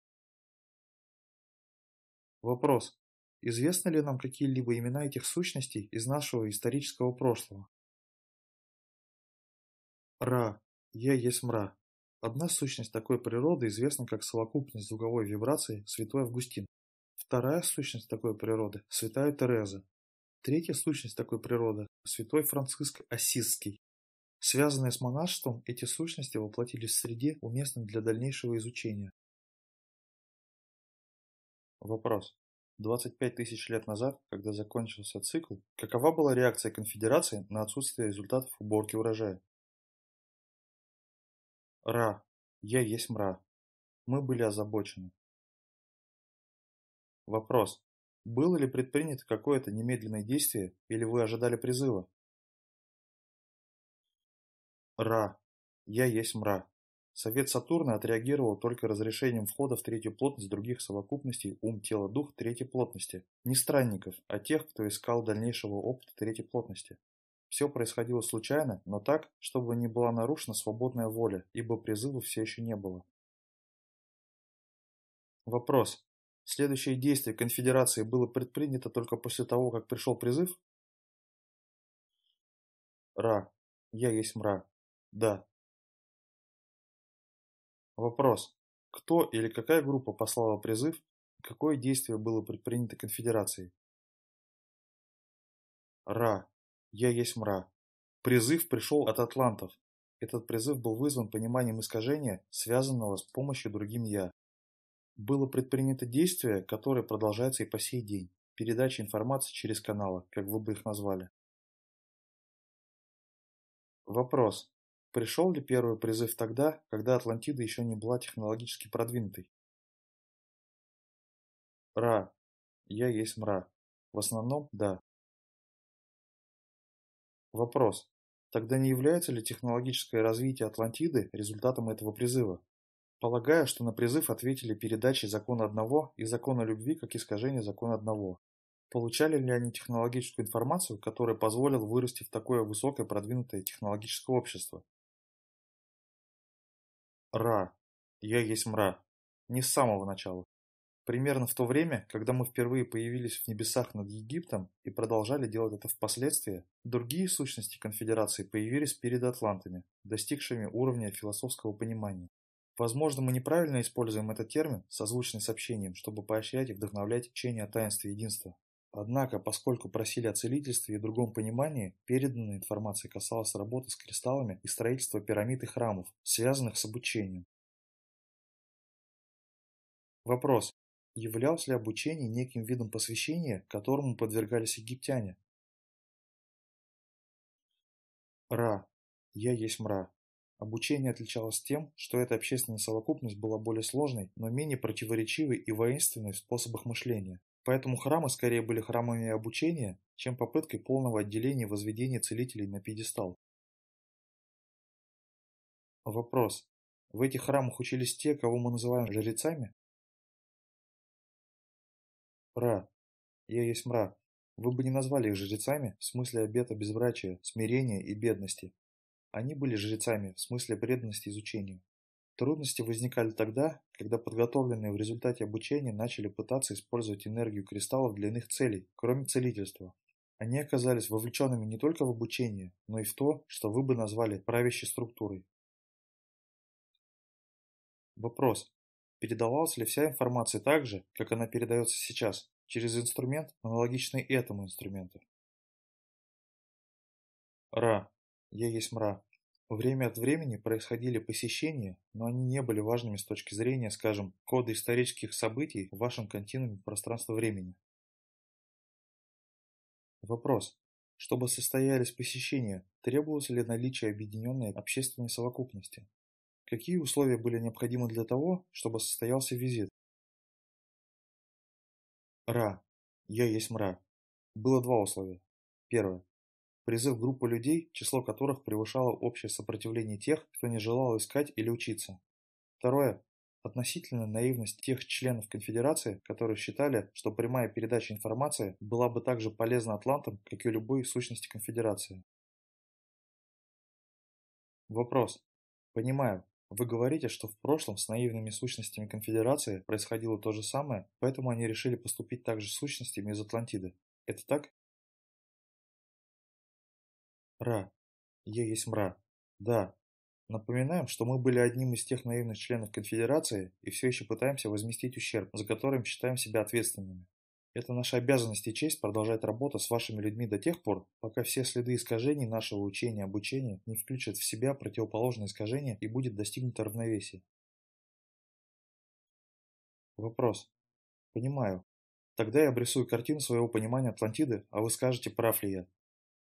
Вопрос. Известны ли нам какие-либо имена этих сущностей из нашего исторического прошлого? Ра. Я есть мра. Одна сущность такой природы известна как совокупность звуковой вибрации Святой Августин. Вторая сущность такой природы – Святая Тереза. Третья сущность такой природы – Святой Франциск Ассизский. Связанные с монашеством, эти сущности воплотились в среде, уместной для дальнейшего изучения. Вопрос. 25 тысяч лет назад, когда закончился цикл, какова была реакция конфедерации на отсутствие результатов уборки урожая? Ра. Я есть мра. Мы были озабочены. Вопрос. Было ли предпринято какое-то немедленное действие или вы ожидали призыва? Ра. Я есть мра. Совет Сатурна отреагировал только разрешением входа в третью плотность других совокупностей ум, тело, дух третьей плотности. Не странников, а тех, кто искал дальнейшего опыта третьей плотности. Все происходило случайно, но так, чтобы не была нарушена свободная воля, ибо призыва все еще не было. Вопрос. Следующее действие конфедерации было предпринято только после того, как пришел призыв? Ра. Я есть мра. Да. Вопрос. Кто или какая группа послала призыв, какое действие было предпринято конфедерацией? Ра. Я есть мра. Призыв пришел от атлантов. Этот призыв был вызван пониманием искажения, связанного с помощью другим «я». Было предпринято действие, которое продолжается и по сей день. Передача информации через каналы, как вы бы их назвали. Вопрос. Пришел ли первый призыв тогда, когда Атлантида еще не была технологически продвинутой? Ра. Я есть мра. В основном, да. Вопрос. Тогда не является ли технологическое развитие Атлантиды результатом этого призыва? Полагаю, что на призыв ответили передачей закона одного и закона любви как искажение закона одного. Получали ли они технологическую информацию, которая позволила вырасти в такое высокое продвинутое технологическое общество? Ра. Я есть мра. Не с самого начала. Примерно в то время, когда мы впервые появились в небесах над Египтом и продолжали делать это впоследствии, другие сущности конфедерации появились перед атлантами, достигшими уровня философского понимания. Возможно, мы неправильно используем этот термин, созвучный с общением, чтобы поощрять и вдохновлять учение о таинстве единства. Однако, поскольку просили о целительстве и другом понимании, переданная информация касалась работы с кристаллами и строительства пирамид и храмов, связанных с обучением. Вопрос. Являлось ли обучение неким видом посвящения, которому подвергались египтяне? Ра. Я есть мра. Обучение отличалось тем, что эта общественная совокупность была более сложной, но менее противоречивой и воинственной в способах мышления. Поэтому храмы скорее были храмами обучения, чем попыткой полного отделения возведения целителей на пьедестал. Вопрос. В этих храмах учились те, кого мы называем жрецами? Ра. Я есть мра. Вы бы не назвали их жрецами в смысле обета безбрачия, смирения и бедности. Они были жрецами в смысле преданности изучению. Трудности возникали тогда, когда подготовленные в результате обучения начали пытаться использовать энергию кристаллов для иных целей, кроме целительства. Они оказались вовлеченными не только в обучение, но и в то, что вы бы назвали правящей структурой. Вопрос. Передавалась ли вся информация так же, как она передается сейчас, через инструмент, аналогичный этому инструменту? Ра. Я есть мра. Время от времени происходили посещения, но они не были важными с точки зрения, скажем, кода исторических событий в вашем континууме пространства-времени. Вопрос. Чтобы состоялись посещения, требовалось ли наличие объединенной общественной совокупности? Какие условия были необходимы для того, чтобы состоялся визит? Ра. Я есть мра. Было два условия. Первое. Призыв группы людей, число которых превышало общее сопротивление тех, кто не желал искать или учиться. Второе. Относительная наивность тех членов конфедерации, которые считали, что прямая передача информации была бы так же полезна атлантам, как и любой сущности конфедерации. Вопрос. Понимаю, вы говорите, что в прошлом с наивными сущностями конфедерации происходило то же самое, поэтому они решили поступить так же с сущностями из Атлантиды. Это так? Ра. Я есть мра. Да. Напоминаем, что мы были одним из тех наивных членов конфедерации и все еще пытаемся возместить ущерб, за которым считаем себя ответственными. Это наша обязанность и честь продолжать работу с вашими людьми до тех пор, пока все следы искажений нашего учения и обучения не включат в себя противоположные искажения и будет достигнуто равновесие. Вопрос. Понимаю. Тогда я обрисую картину своего понимания Атлантиды, а вы скажете, прав ли я.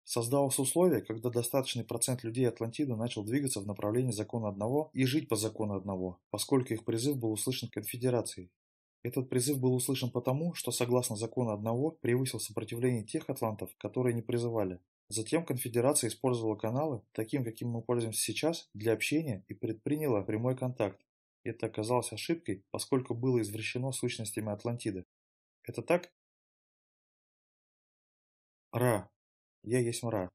Создалось условие, когда достаточный процент людей Атлантиды начал двигаться в направлении закона одного и жить по закону одного, поскольку их призыв был услышан конфедерацией. Этот призыв был услышан потому, что согласно закону одного превысил сопротивление тех атлантов, которые не призывали. Затем конфедерация использовала каналы, таким, каким мы пользуемся сейчас, для общения и предприняла прямой контакт. Это оказалось ошибкой, поскольку было извращено сущностями Атлантиды. Это так? Ра. Я есть мра.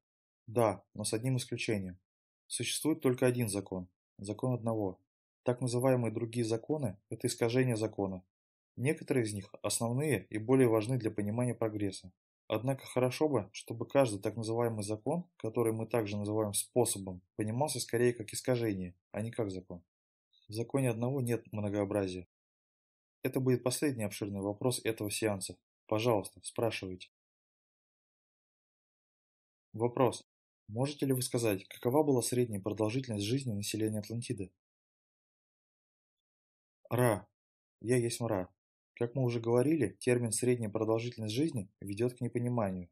Да, но с одним исключением. Существует только один закон. Закон одного. Так называемые другие законы – это искажение закона. Некоторые из них основные и более важны для понимания прогресса. Однако хорошо бы, чтобы каждый так называемый закон, который мы также называем способом, понимался скорее как искажение, а не как закон. В законе одного нет многообразия. Это будет последний обширный вопрос этого сеанса. Пожалуйста, спрашивайте. Вопрос. Можете ли вы сказать, какова была средняя продолжительность жизни населения Атлантиды? Ра. Я есть мра. Как мы уже говорили, термин «средняя продолжительность жизни» ведет к непониманию.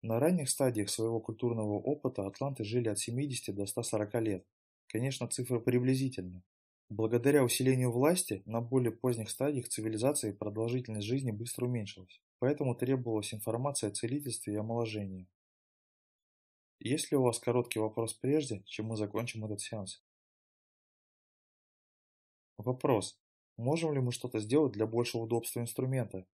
На ранних стадиях своего культурного опыта атланты жили от 70 до 140 лет. Конечно, цифра приблизительна. Благодаря усилению власти, на более поздних стадиях цивилизации продолжительность жизни быстро уменьшилась, поэтому требовалась информация о целительстве и омоложении. Есть ли у вас короткий вопрос прежде, чем мы закончим этот сеанс? Вопрос. Можем ли мы что-то сделать для большего удобства инструмента?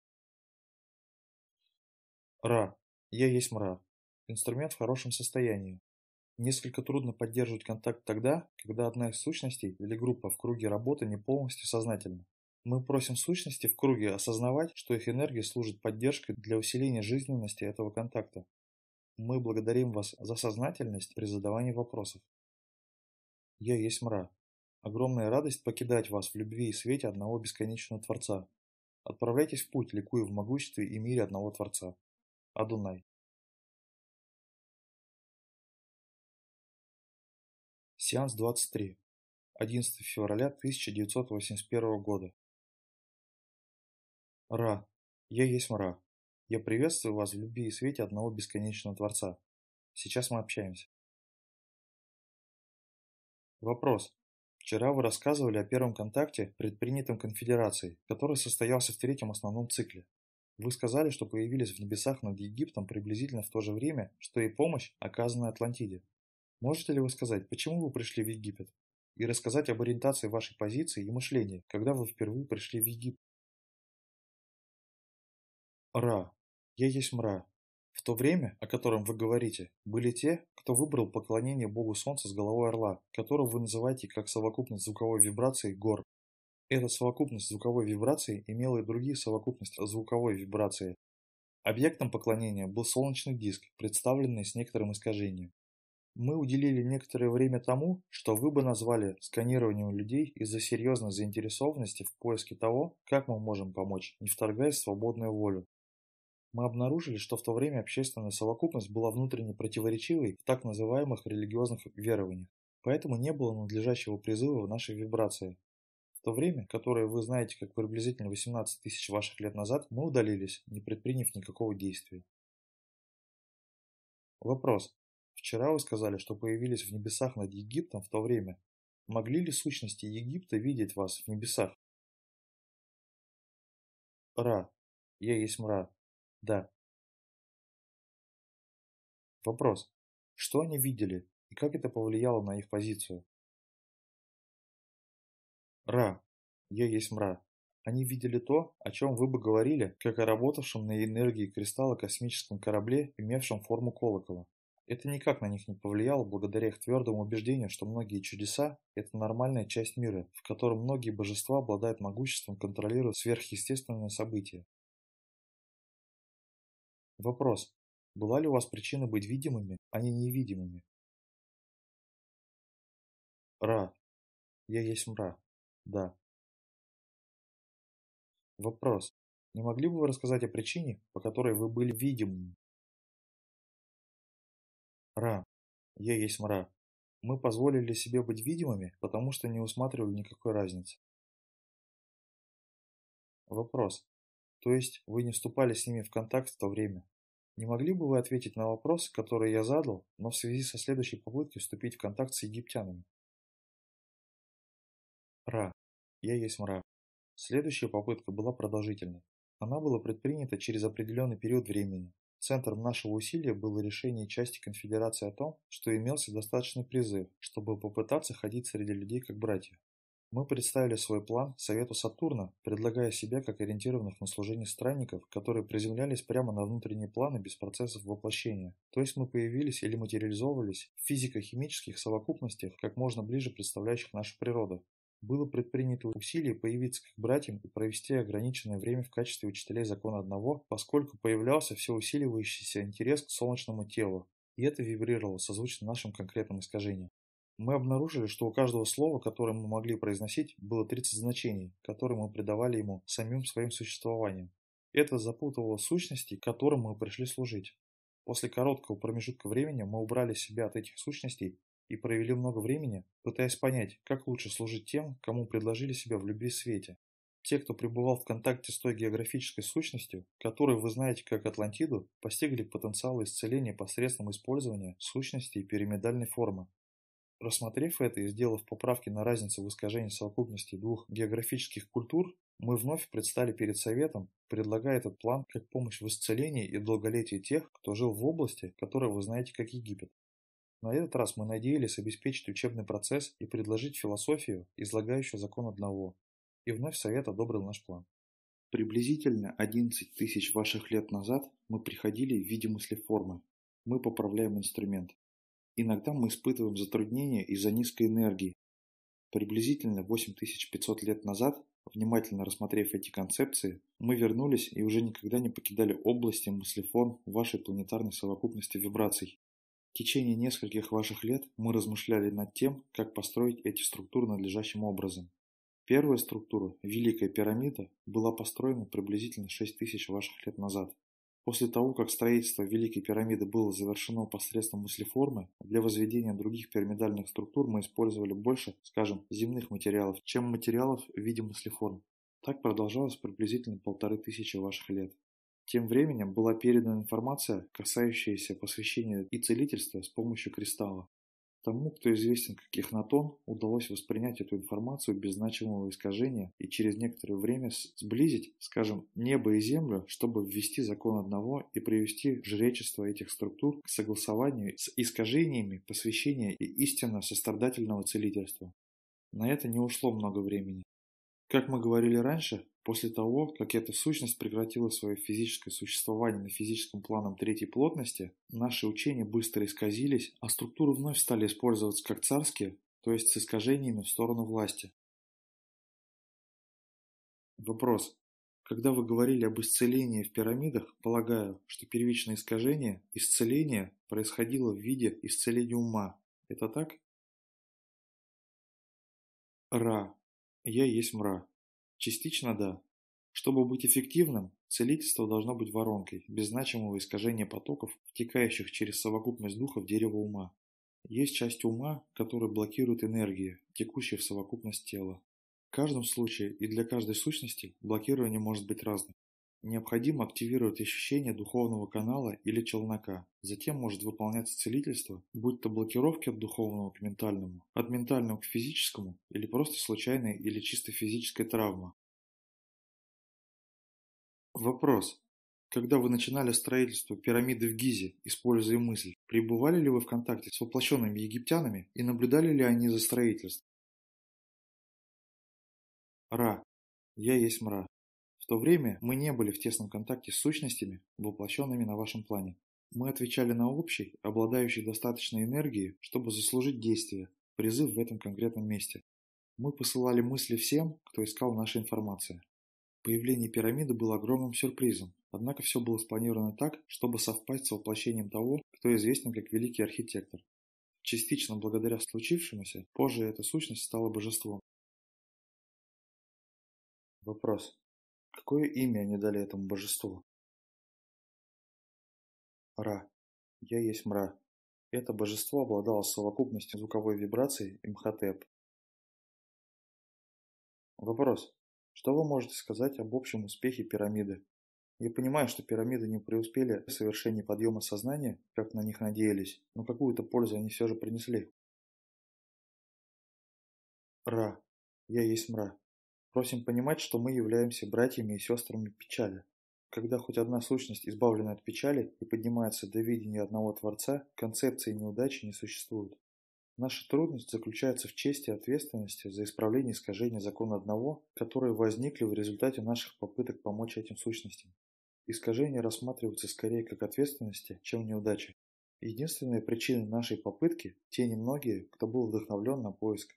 Ра. Я есть мра. Инструмент в хорошем состоянии. Несколько трудно поддерживать контакт тогда, когда одна из сущностей или группа в круге работы не полностью сознательна. Мы просим сущности в круге осознавать, что их энергия служит поддержкой для усиления жизненности этого контакта. Мы благодарим вас за сознательность при задавании вопросов. Я есть мра. Огромная радость покидать вас в любви и свете одного бесконечного Творца. Отправляйтесь в путь, ликуя в могуществе и мире одного Творца. Адунай. Сеанс 23. 11 февраля 1981 года. Ра. Я есть Мра. Я приветствую вас в любви и свете одного бесконечного Творца. Сейчас мы общаемся. Вопрос. Вчера вы рассказывали о первом контакте, предпринятом конфедерацией, который состоялся в третьем основном цикле. Вы сказали, что появились в небесах над Египтом приблизительно в то же время, что и помощь, оказанная Атлантиде. Можете ли вы сказать, почему вы пришли в Египет? И рассказать об ориентации вашей позиции и мышления, когда вы впервые пришли в Египет? Ра. Я есть мра. В то время, о котором вы говорите, были те, кто выбрал поклонение богу солнца с головой орла, которого вы называете как совокупность звуковой вибрации гор. Эта совокупность звуковой вибрации имела и другие совокупности звуковой вибрации. Объектом поклонения был солнечный диск, представленный с некоторым искажением. Мы уделили некоторое время тому, что вы бы назвали сканированием людей из-за серьезной заинтересованности в поиске того, как мы можем помочь, не вторгаясь в свободную волю. Мы обнаружили, что в то время общественная совокупность была внутренне противоречивой в так называемых религиозных верованиях, поэтому не было надлежащего призыва в нашей вибрации. В то время, которое вы знаете как приблизительно 18 тысяч ваших лет назад, мы удалились, не предприняв никакого действия. Вопрос. Вчера вы сказали, что появились в небесах над Египтом в то время. Могли ли сущности Египта видеть вас в небесах? Ра. Я есть мра. Да. Вопрос. Что они видели и как это повлияло на их позицию? Ра. Я есть мра. Они видели то, о чем вы бы говорили, как о работавшем на энергии кристалла космическом корабле, имевшем форму колокола. Это никак на них не повлияло благодаря их твердому убеждению, что многие чудеса – это нормальная часть мира, в котором многие божества обладают могуществом контролировать сверхъестественные события. Вопрос. Была ли у вас причина быть видимыми, а не невидимыми? Ра. Я есть мра. Да. Вопрос. Не могли бы вы рассказать о причине, по которой вы были видимыми? Ра. Я есть мра. Мы позволили себе быть видимыми, потому что не усматривали никакой разницы. Вопрос. То есть вы не вступали с ними в контакт в то время. Не могли бы вы ответить на вопрос, который я задал, но в связи со следующей попыткой вступить в контакт с египтянами? Ра. Я есть мра. Следующая попытка была продолжительной. Она была предпринята через определенный период времени. Центром нашего усилия было решение части конфедерации о том, что имелся достаточный призыв, чтобы попытаться ходить среди людей как братья. Мы представили свой план Совету Сатурна, предлагая себя как ориентированных на служение странников, которые приземлялись прямо на внутренние планы без процессов воплощения. То есть мы появились или материализовывались в физико-химических совокупностях, как можно ближе представляющих нашу природу. Было предпринято усилие появиться как братьям и провести ограниченное время в качестве учителей закона одного, поскольку появлялся все усиливающийся интерес к солнечному телу, и это вибрировало созвучно нашим конкретным искажениям. Мы обнаружили, что у каждого слова, которое мы могли произносить, было 30 значений, которые мы придавали ему самим своим существованием. Это запутывало сущности, которым мы пришли служить. После короткого промежутка времени мы убрали себя от этих сущностей и провели много времени, пытаясь понять, как лучше служить тем, кому предложили себя в любви свете. Те, кто пребывал в контакте с той географической сущностью, которую вы знаете как Атлантиду, постигли потенциал исцеления посредством использования сущностей пирамидальной формы, Рассмотрев это и сделав поправки на разницу в искажении совокупности двух географических культур, мы вновь предстали перед Советом, предлагая этот план как помощь в исцелении и долголетии тех, кто жил в области, которую вы знаете как Египет. На этот раз мы надеялись обеспечить учебный процесс и предложить философию, излагающую закон одного. И вновь Совет одобрил наш план. Приблизительно 11 тысяч ваших лет назад мы приходили в виде мыслеформы. Мы поправляем инструмент. Иногда мы испытываем затруднения из-за низкой энергии. Приблизительно 8500 лет назад, внимательно рассмотрев эти концепции, мы вернулись и уже никогда не покидали области мыслеформ вашей планетарной совокупности вибраций. В течение нескольких ваших лет мы размышляли над тем, как построить эти структуры надлежащим образом. Первая структура, Великая пирамида, была построена приблизительно 6000 ваших лет назад. После того, как строительство Великой пирамиды было завершено посредством мыслеформы, для возведения других пирамидальных структур мы использовали больше, скажем, земных материалов, чем материалов в виде мыслеформ. Так продолжалось приблизительно полторы тысячи ваших лет. Тем временем была передана информация, касающаяся посвящения и целительства с помощью кристалла. Тому, кто известен как Эхнатон, удалось воспринять эту информацию без значимого искажения и через некоторое время сблизить, скажем, небо и землю, чтобы ввести закон одного и привести жречество этих структур к согласованию с искажениями посвящения и истинно сострадательного целительства. На это не ушло много времени. Как мы говорили раньше, После того, как эта сущность прекратила свое физическое существование на физическом планом третьей плотности, наши учения быстро исказились, а структуры вновь стали использоваться как царские, то есть с искажениями в сторону власти. Вопрос. Когда вы говорили об исцелении в пирамидах, полагаю, что первичное искажение, исцеление, происходило в виде исцеления ума. Это так? Ра. Я есть мра. Частично да. Чтобы быть эффективным, целительство должно быть воронкой, без значимого искажения потоков, втекающих через совокупность духов дерева ума. Есть часть ума, которая блокирует энергии, текущие в совокупность тела. В каждом случае и для каждой сущности блокирование может быть разным. Необходимо активировать ощущение духовного канала или челнока. Затем может выполняться целительство, будь то блокировки от духовного к ментальному, от ментального к физическому, или просто случайная или чисто физическая травма. Вопрос. Когда вы начинали строительство пирамиды в Гизе, используя мысль, пребывали ли вы в контакте с воплощенными египтянами и наблюдали ли они за строительством? Ра. Я есть мра. В то время мы не были в тесном контакте с сущностями, воплощенными на вашем плане. Мы отвечали на общий, обладающий достаточной энергией, чтобы заслужить действие, призыв в этом конкретном месте. Мы посылали мысли всем, кто искал нашей информации. Появление пирамиды было огромным сюрпризом, однако все было спланировано так, чтобы совпасть с воплощением того, кто известен как великий архитектор. Частично благодаря случившемуся, позже эта сущность стала божеством. Вопрос. Какое имя они дали этому божеству? Ра. Я есть мра. Это божество обладало совокупностью звуковой вибрации Имхотеп. Вопрос. Что вы можете сказать об общем успехе пирамиды? Я понимаю, что пирамиды не преуспели в совершении подъема сознания, как на них надеялись, но какую-то пользу они все же принесли. Ра. Я есть мра. Просим понимать, что мы являемся братьями и сестрами печали. Когда хоть одна сущность избавлена от печали и поднимается до видения одного Творца, концепции неудачи не существует. Наша трудность заключается в чести и ответственности за исправление искажения закона одного, которые возникли в результате наших попыток помочь этим сущностям. Искажения рассматриваются скорее как ответственности, чем неудачи. Единственная причина нашей попытки – те немногие, кто был вдохновлен на поиск.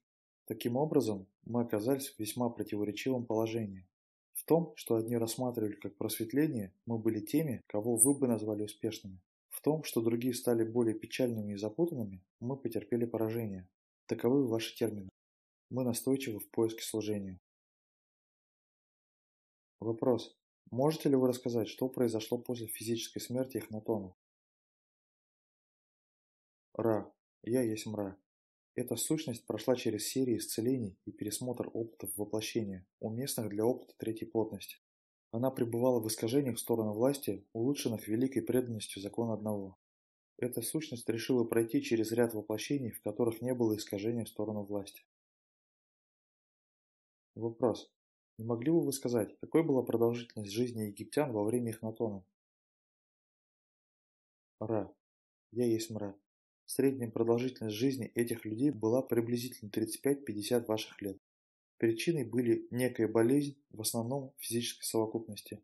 Таким образом, мы оказались в весьма противоречивом положении. В том, что одни рассматривали как просветление, мы были теми, кого вы бы назвали успешными. В том, что другие стали более печальными и запутанными, мы потерпели поражение. Таковы ваши термины. Мы настойчивы в поиске служения. Вопрос. Можете ли вы рассказать, что произошло после физической смерти Эхнатона? Ра. Я есть мра. Эта сущность прошла через серии исцелений и пересмотр опытов воплощения, уместных для опыта третьей плотности. Она пребывала в искажениях в сторону власти, улучшенных великой преданностью закона одного. Эта сущность решила пройти через ряд воплощений, в которых не было искажения в сторону власти. Вопрос. Не могли бы вы сказать, какой была продолжительность жизни египтян во время Эхнатона? Ра. Я есть мра. Средняя продолжительность жизни этих людей была приблизительно 35-50 ваших лет. Причиной были некая болезнь, в основном физической совокупности.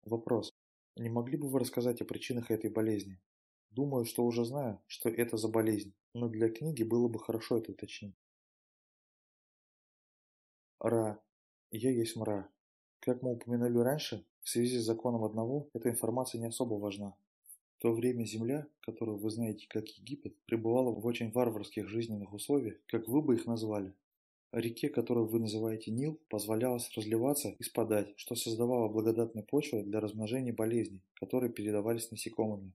Вопрос. Не могли бы вы рассказать о причинах этой болезни? Думаю, что уже знаю, что это за болезнь, но для книги было бы хорошо это уточнить. Ра. Я есть мра. Как мы упоминали раньше, в связи с законом одного, эта информация не особо важна. В то время Земля, которую вы знаете как Египет, пребывала в очень варварских жизненных условиях, как вы бы их назвали. Реке, которую вы называете Нил, позволялось разливаться и спадать, что создавало благодатную почву для размножения болезней, которые передавались насекомыми.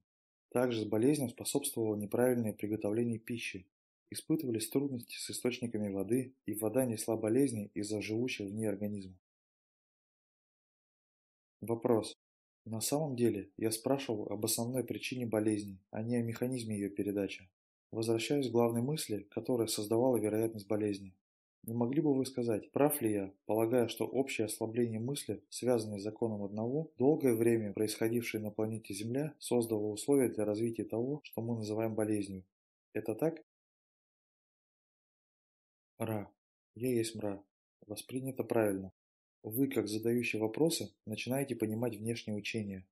Также с болезням способствовало неправильное приготовление пищи. Испытывались трудности с источниками воды, и вода несла болезни из-за живущего в ней организма. Вопрос. На самом деле, я спрашивал об основной причине болезни, а не о механизме ее передачи. Возвращаюсь к главной мысли, которая создавала вероятность болезни. Не могли бы вы сказать, прав ли я, полагая, что общее ослабление мысли, связанное с законом одного, долгое время происходившее на планете Земля, создало условия для развития того, что мы называем болезнью? Это так? Ра. Я есть мра. Воспринято правильно. Вы, как задающий вопросы, начинаете понимать внешнее учение.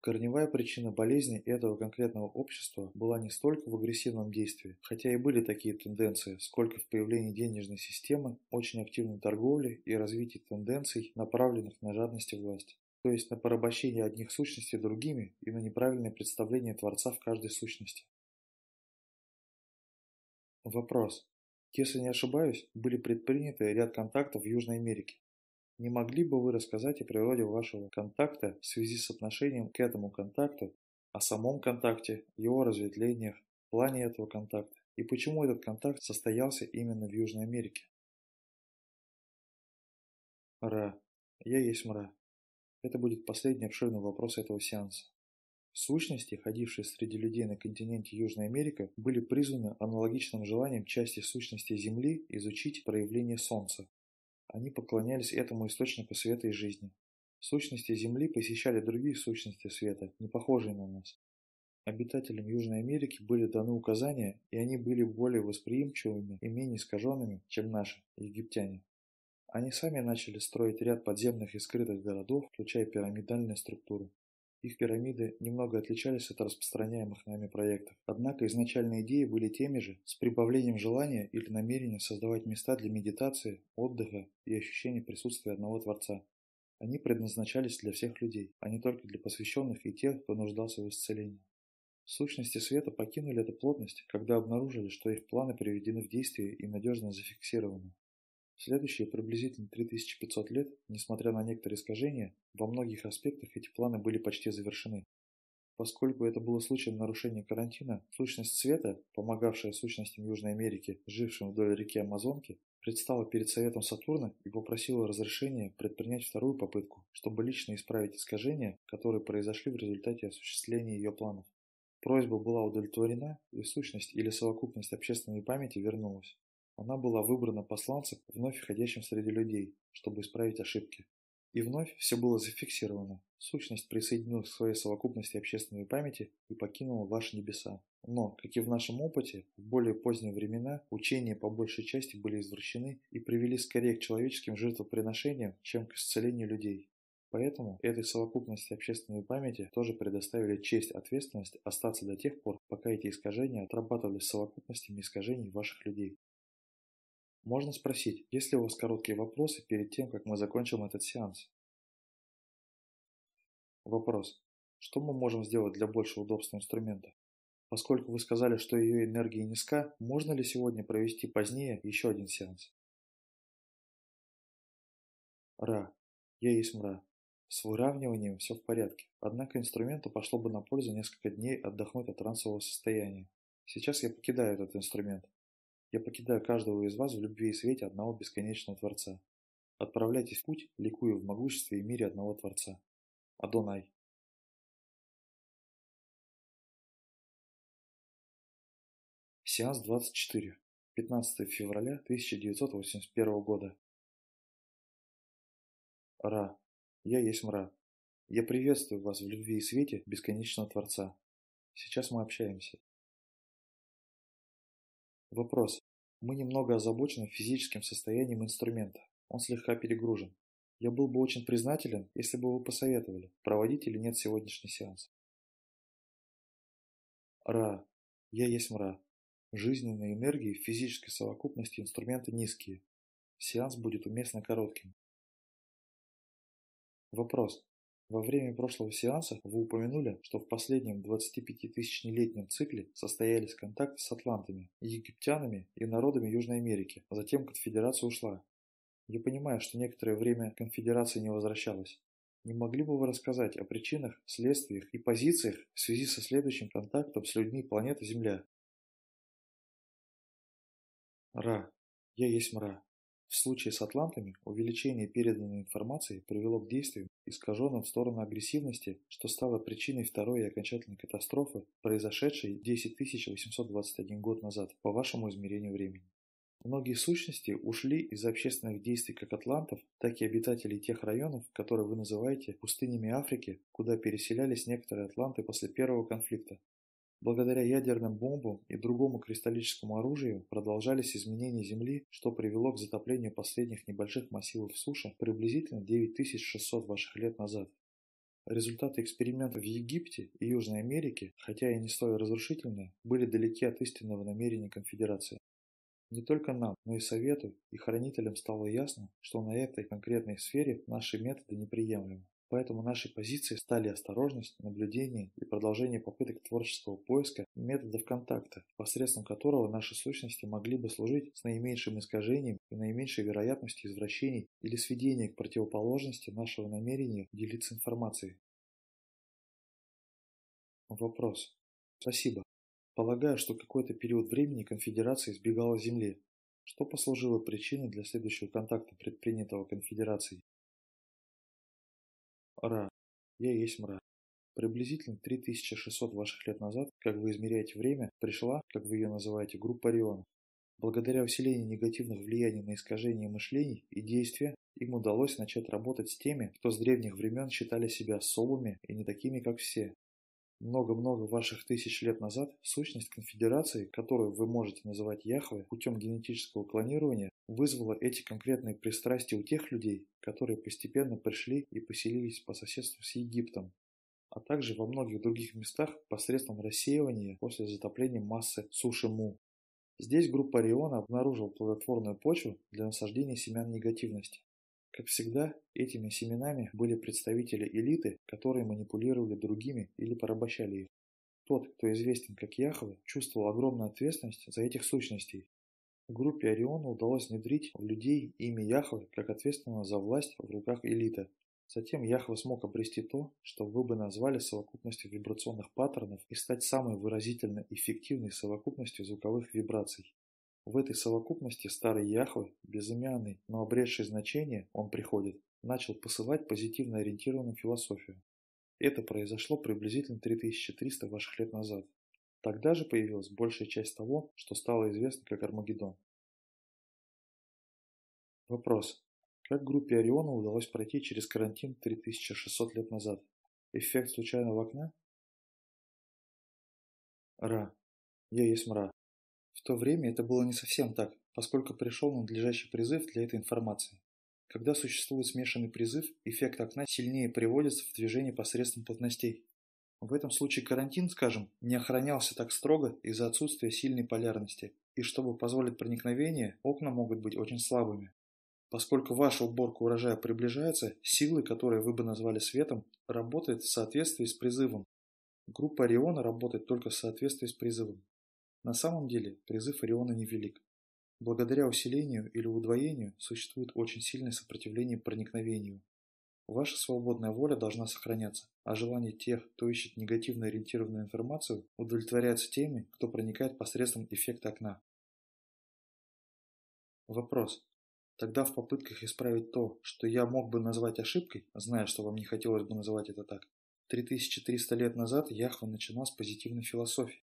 Корневая причина болезни этого конкретного общества была не столько в агрессивном действии, хотя и были такие тенденции, сколько в появлении денежной системы, очень активной торговли и развитии тенденций, направленных на жадность и власть. То есть на порабощение одних сущностей другими и на неправильное представление Творца в каждой сущности. Вопрос. Если не ошибаюсь, были предприняты ряд контактов в Южной Америке. Не могли бы вы рассказать о природе вашего контакта в связи с отношением к этому контакту, о самом контакте, его разветвлениях, плане этого контакта и почему этот контакт состоялся именно в Южной Америке? Ра. Я есть мра. Это будет последний обширный вопрос этого сеанса. Сущности, ходившие среди людей на континенте Южная Америка, были призваны аналогичным желанием части сущности Земли изучить проявление Солнца, они поклонялись этому источнику света и жизни. Сущности Земли посещали другие сущности света, не похожие на нас. Обитателям Южной Америки были даны указания, и они были более восприимчивыми и менее искаженными, чем наши, египтяне. Они сами начали строить ряд подземных и скрытых городов, включая пирамидальные структуры. Их пирамиды немного отличались от распространяемых нами проектов, однако изначальные идеи были теми же, с прибавлением желания или намерения создавать места для медитации, отдыха и ощущения присутствия одного Творца. Они предназначались для всех людей, а не только для посвященных и тех, кто нуждался в исцелении. Сущности света покинули эту плотность, когда обнаружили, что их планы приведены в действие и надежно зафиксированы. Следующие приблизительно 3500 лет, несмотря на некоторые искажения, во многих аспектах эти планы были почти завершены. Поскольку это было случаем нарушения карантина, сущность света, помогавшая сущностям Южной Америки, жившим вдоль реки Амазонки, предстала перед Советом Сатурна и попросила разрешения предпринять вторую попытку, чтобы лично исправить искажения, которые произошли в результате осуществления ее планов. Просьба была удовлетворена, и сущность или совокупность общественной памяти вернулась. Она была выбрана посланцем, вновь входящим среди людей, чтобы исправить ошибки. И вновь все было зафиксировано. Сущность присоединилась к своей совокупности общественной памяти и покинула ваши небеса. Но, как и в нашем опыте, в более поздние времена учения по большей части были извращены и привели скорее к человеческим жертвоприношениям, чем к исцелению людей. Поэтому этой совокупности общественной памяти тоже предоставили честь ответственность остаться до тех пор, пока эти искажения отрабатывались совокупностями искажений ваших людей. Можно спросить, есть ли у вас короткие вопросы перед тем, как мы закончим этот сеанс? Вопрос. Что мы можем сделать для большего удобства инструмента? Поскольку вы сказали, что ее энергия низка, можно ли сегодня провести позднее еще один сеанс? Ра. Я есть мра. С выравниванием все в порядке, однако инструменту пошло бы на пользу несколько дней отдохнуть от трансового состояния. Сейчас я покидаю этот инструмент. Я покидаю каждого из вас в любви и свете одного бесконечного Творца. Отправляйтесь в путь, ликуя в могуществе и мире одного Творца. Адонай. Сеанс 24. 15 февраля 1981 года. Ра. Я есть мра. Я приветствую вас в любви и свете бесконечного Творца. Сейчас мы общаемся. Вопрос. Мы немного озабочены физическим состоянием инструмента. Он слегка перегружен. Я был бы очень признателен, если бы вы посоветовали, проводить или нет сегодняшний сеанс. Ра. Я есть мра. Жизненные энергии в физической совокупности инструмента низкие. Сеанс будет уместно коротким. Вопрос. Во время прошлого сеанса вы упомянули, что в последнем 25-тысячнолетнем цикле состоялись контакты с атлантами, египтянами и народами Южной Америки, а затем конфедерация ушла. Я понимаю, что некоторое время конфедерация не возвращалась. Не могли бы вы рассказать о причинах, следствиях и позициях в связи со следующим контактом с людьми планеты Земля? Ра. Я есть мра. В случае с атлантами увеличение переданной информации привело к действиям, искаженным в сторону агрессивности, что стало причиной второй и окончательной катастрофы, произошедшей 10 821 год назад по вашему измерению времени. Многие сущности ушли из общественных действий как атлантов, так и обитателей тех районов, которые вы называете пустынями Африки, куда переселялись некоторые атланты после первого конфликта, Благодаря ядерным бомбам и другому кристаллическому оружию продолжались изменения Земли, что привело к затоплению последних небольших массивов суши приблизительно 9600 ваших лет назад. Результаты экспериментов в Египте и Южной Америке, хотя и не столь разрушительные, были далеки от истинного намерения конфедерации. Не только нам, но и Совету и хранителям стало ясно, что на этой конкретной сфере наши методы неприемлемы. Поэтому нашей позицией стали осторожность, наблюдение и продолжение попыток творческого поиска методов контакта, посредством которого наши сущности могли бы служить с наименьшим искажением и наименьшей вероятностью извращений или сведения к противоположности нашего намерения делиться информацией. Вопрос. Спасибо. Полагаю, что какой-то период времени конфедерация избегала Земли. Что послужило причиной для следующего контакта, предпринятого конфедерацией? Ра. Я есть мра. Приблизительно 3600 ваших лет назад, как вы измеряете время, пришла, как вы ее называете, группа Ориона. Благодаря усилению негативных влияний на искажение мышлений и действия, им удалось начать работать с теми, кто с древних времен считали себя особыми и не такими, как все, много-много ваших тысяч лет назад сущность конфедерации, которую вы можете называть Яхве, путем генетического клонирования, вызвала эти конкретные пристрастия у тех людей, которые постепенно пришли и поселились по соседству с Египтом, а также во многих других местах посредством рассеивания после затопления массы суши Му. Здесь группа Ориона обнаружила плодотворную почву для насаждения семян негативности. Как всегда, этими семенами были представители элиты, которые манипулировали другими или порабощали их. Тот, кто известен как Яхве, чувствовал огромную ответственность за этих сущностей. Группе Ориона удалось внедрить в людей имя Яхве как ответственного за власть в руках элиты. Затем Яхве смог обрести то, что вы бы назвали совокупностью вибрационных паттернов и стать самой выразительно эффективной совокупностью звуковых вибраций. В этой совокупности старый Яхве, безымянный, но обретший значение, он приходит, начал посылать позитивно ориентированную философию. Это произошло приблизительно 3300 ваших лет назад. Тогда же появилась большая часть того, что стало известно как Армагеддон. Вопрос. Как группе Ориона удалось пройти через карантин 3600 лет назад? Эффект случайного окна? Ра. Я есть мра. В то время это было не совсем так, поскольку пришел надлежащий призыв для этой информации. Когда существует смешанный призыв, эффект окна сильнее приводится в движение посредством плотностей. В этом случае карантин, скажем, не охранялся так строго из-за отсутствия сильной полярности, и чтобы позволить проникновение, окна могут быть очень слабыми. Поскольку ваша уборка урожая приближается, силы, которые вы бы назвали светом, работают в соответствии с призывом. Группа Ориона работает только в соответствии с призывом. На самом деле призыв Ориона невелик. Благодаря усилению или удвоению существует очень сильное сопротивление проникновению. Ваша свободная воля должна сохраняться, а желание тех, кто ищет негативно ориентированную информацию, удовлетворяется теми, кто проникает посредством эффекта окна. Вопрос. Тогда в попытках исправить то, что я мог бы назвать ошибкой, зная, что вам не хотелось бы называть это так, 3300 лет назад Яхва начинал с позитивной философии.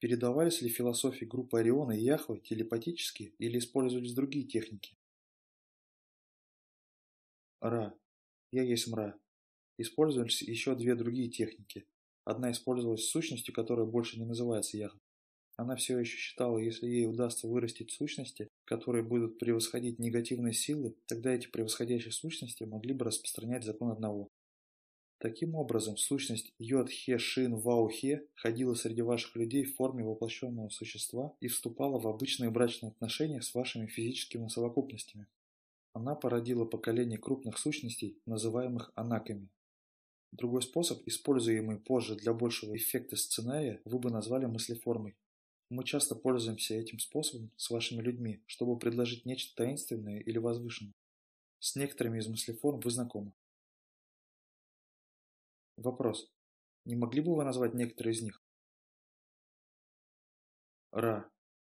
Передавались ли философии группы Ориона и Яхвы телепатически или использовались другие техники? Ра. Я есть мра. Использовались еще две другие техники. Одна использовалась с сущностью, которая больше не называется Яхвой. Она все еще считала, если ей удастся вырастить сущности, которые будут превосходить негативные силы, тогда эти превосходящие сущности могли бы распространять закон одного. Таким образом, сущность Йод-Хе-Шин-Вау-Хе ходила среди ваших людей в форме воплощенного существа и вступала в обычные брачные отношения с вашими физическими совокупностями. Она породила поколение крупных сущностей, называемых анаками. Другой способ, используемый позже для большего эффекта сценария, вы бы назвали мыслеформой. Мы часто пользуемся этим способом с вашими людьми, чтобы предложить нечто таинственное или возвышенное. С некоторыми из мыслеформ вы знакомы. Вопрос. Не могли бы вы назвать некоторые из них? Ра.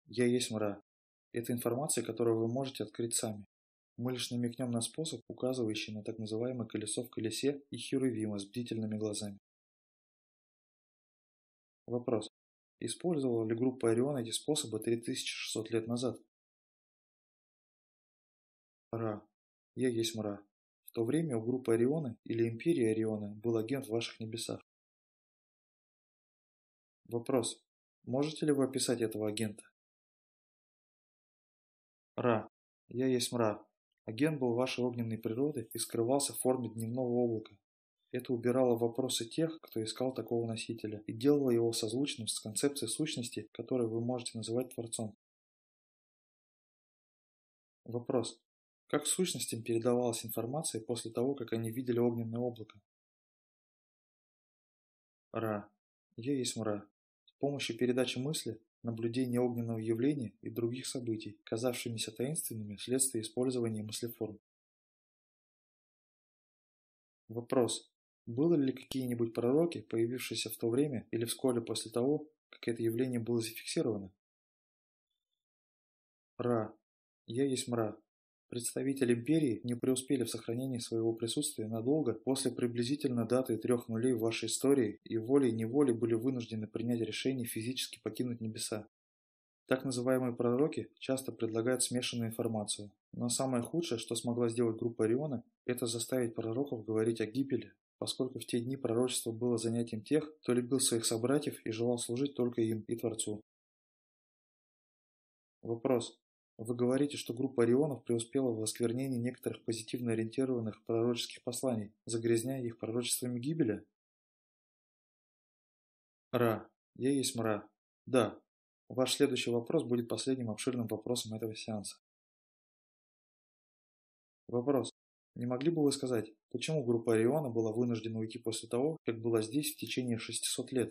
Я есть мра. Это информация, которую вы можете открыть сами. Мы лишь намекнем на способ, указывающий на так называемое колесо в колесе и херувима с бдительными глазами. Вопрос. Использовала ли группа Ориона эти способы 3600 лет назад? Ра. Я есть мра. В то время у группы Ориона или Империи Ориона был агент в ваших небесах. Вопрос. Можете ли вы описать этого агента? Ра. Я есть мра. Агент был вашей огненной природы и скрывался в форме дневного облака. Это убирало вопросы тех, кто искал такого носителя, и делало его созвучным с концепцией сущности, которую вы можете называть Творцом. Вопрос. Как сущностям передавалась информация после того, как они видели огненное облако? Ра. Я есть мра. С помощью передачи мысли, наблюдения огненного явления и других событий, казавшимися таинственными вследствие использования мыслеформ. Вопрос. Были ли какие-нибудь пророки, появившиеся в то время или вскоре после того, как это явление было зафиксировано? Ра. Я есть мра. Представители империи не преуспели в сохранении своего присутствия надолго после приблизительно даты трех нулей в вашей истории и волей-неволей были вынуждены принять решение физически покинуть небеса. Так называемые пророки часто предлагают смешанную информацию, но самое худшее, что смогла сделать группа Ориона, это заставить пророков говорить о гибели, поскольку в те дни пророчество было занятием тех, кто любил своих собратьев и желал служить только им и Творцу. Вопрос. Вы говорите, что группа Орионов преуспела в осквернении некоторых позитивно ориентированных пророческих посланий, загрязняя их пророчествами гибели? Ра. Я есть мра. Да. Ваш следующий вопрос будет последним обширным вопросом этого сеанса. Вопрос. Не могли бы вы сказать, почему группа Ориона была вынуждена уйти после того, как была здесь в течение 600 лет?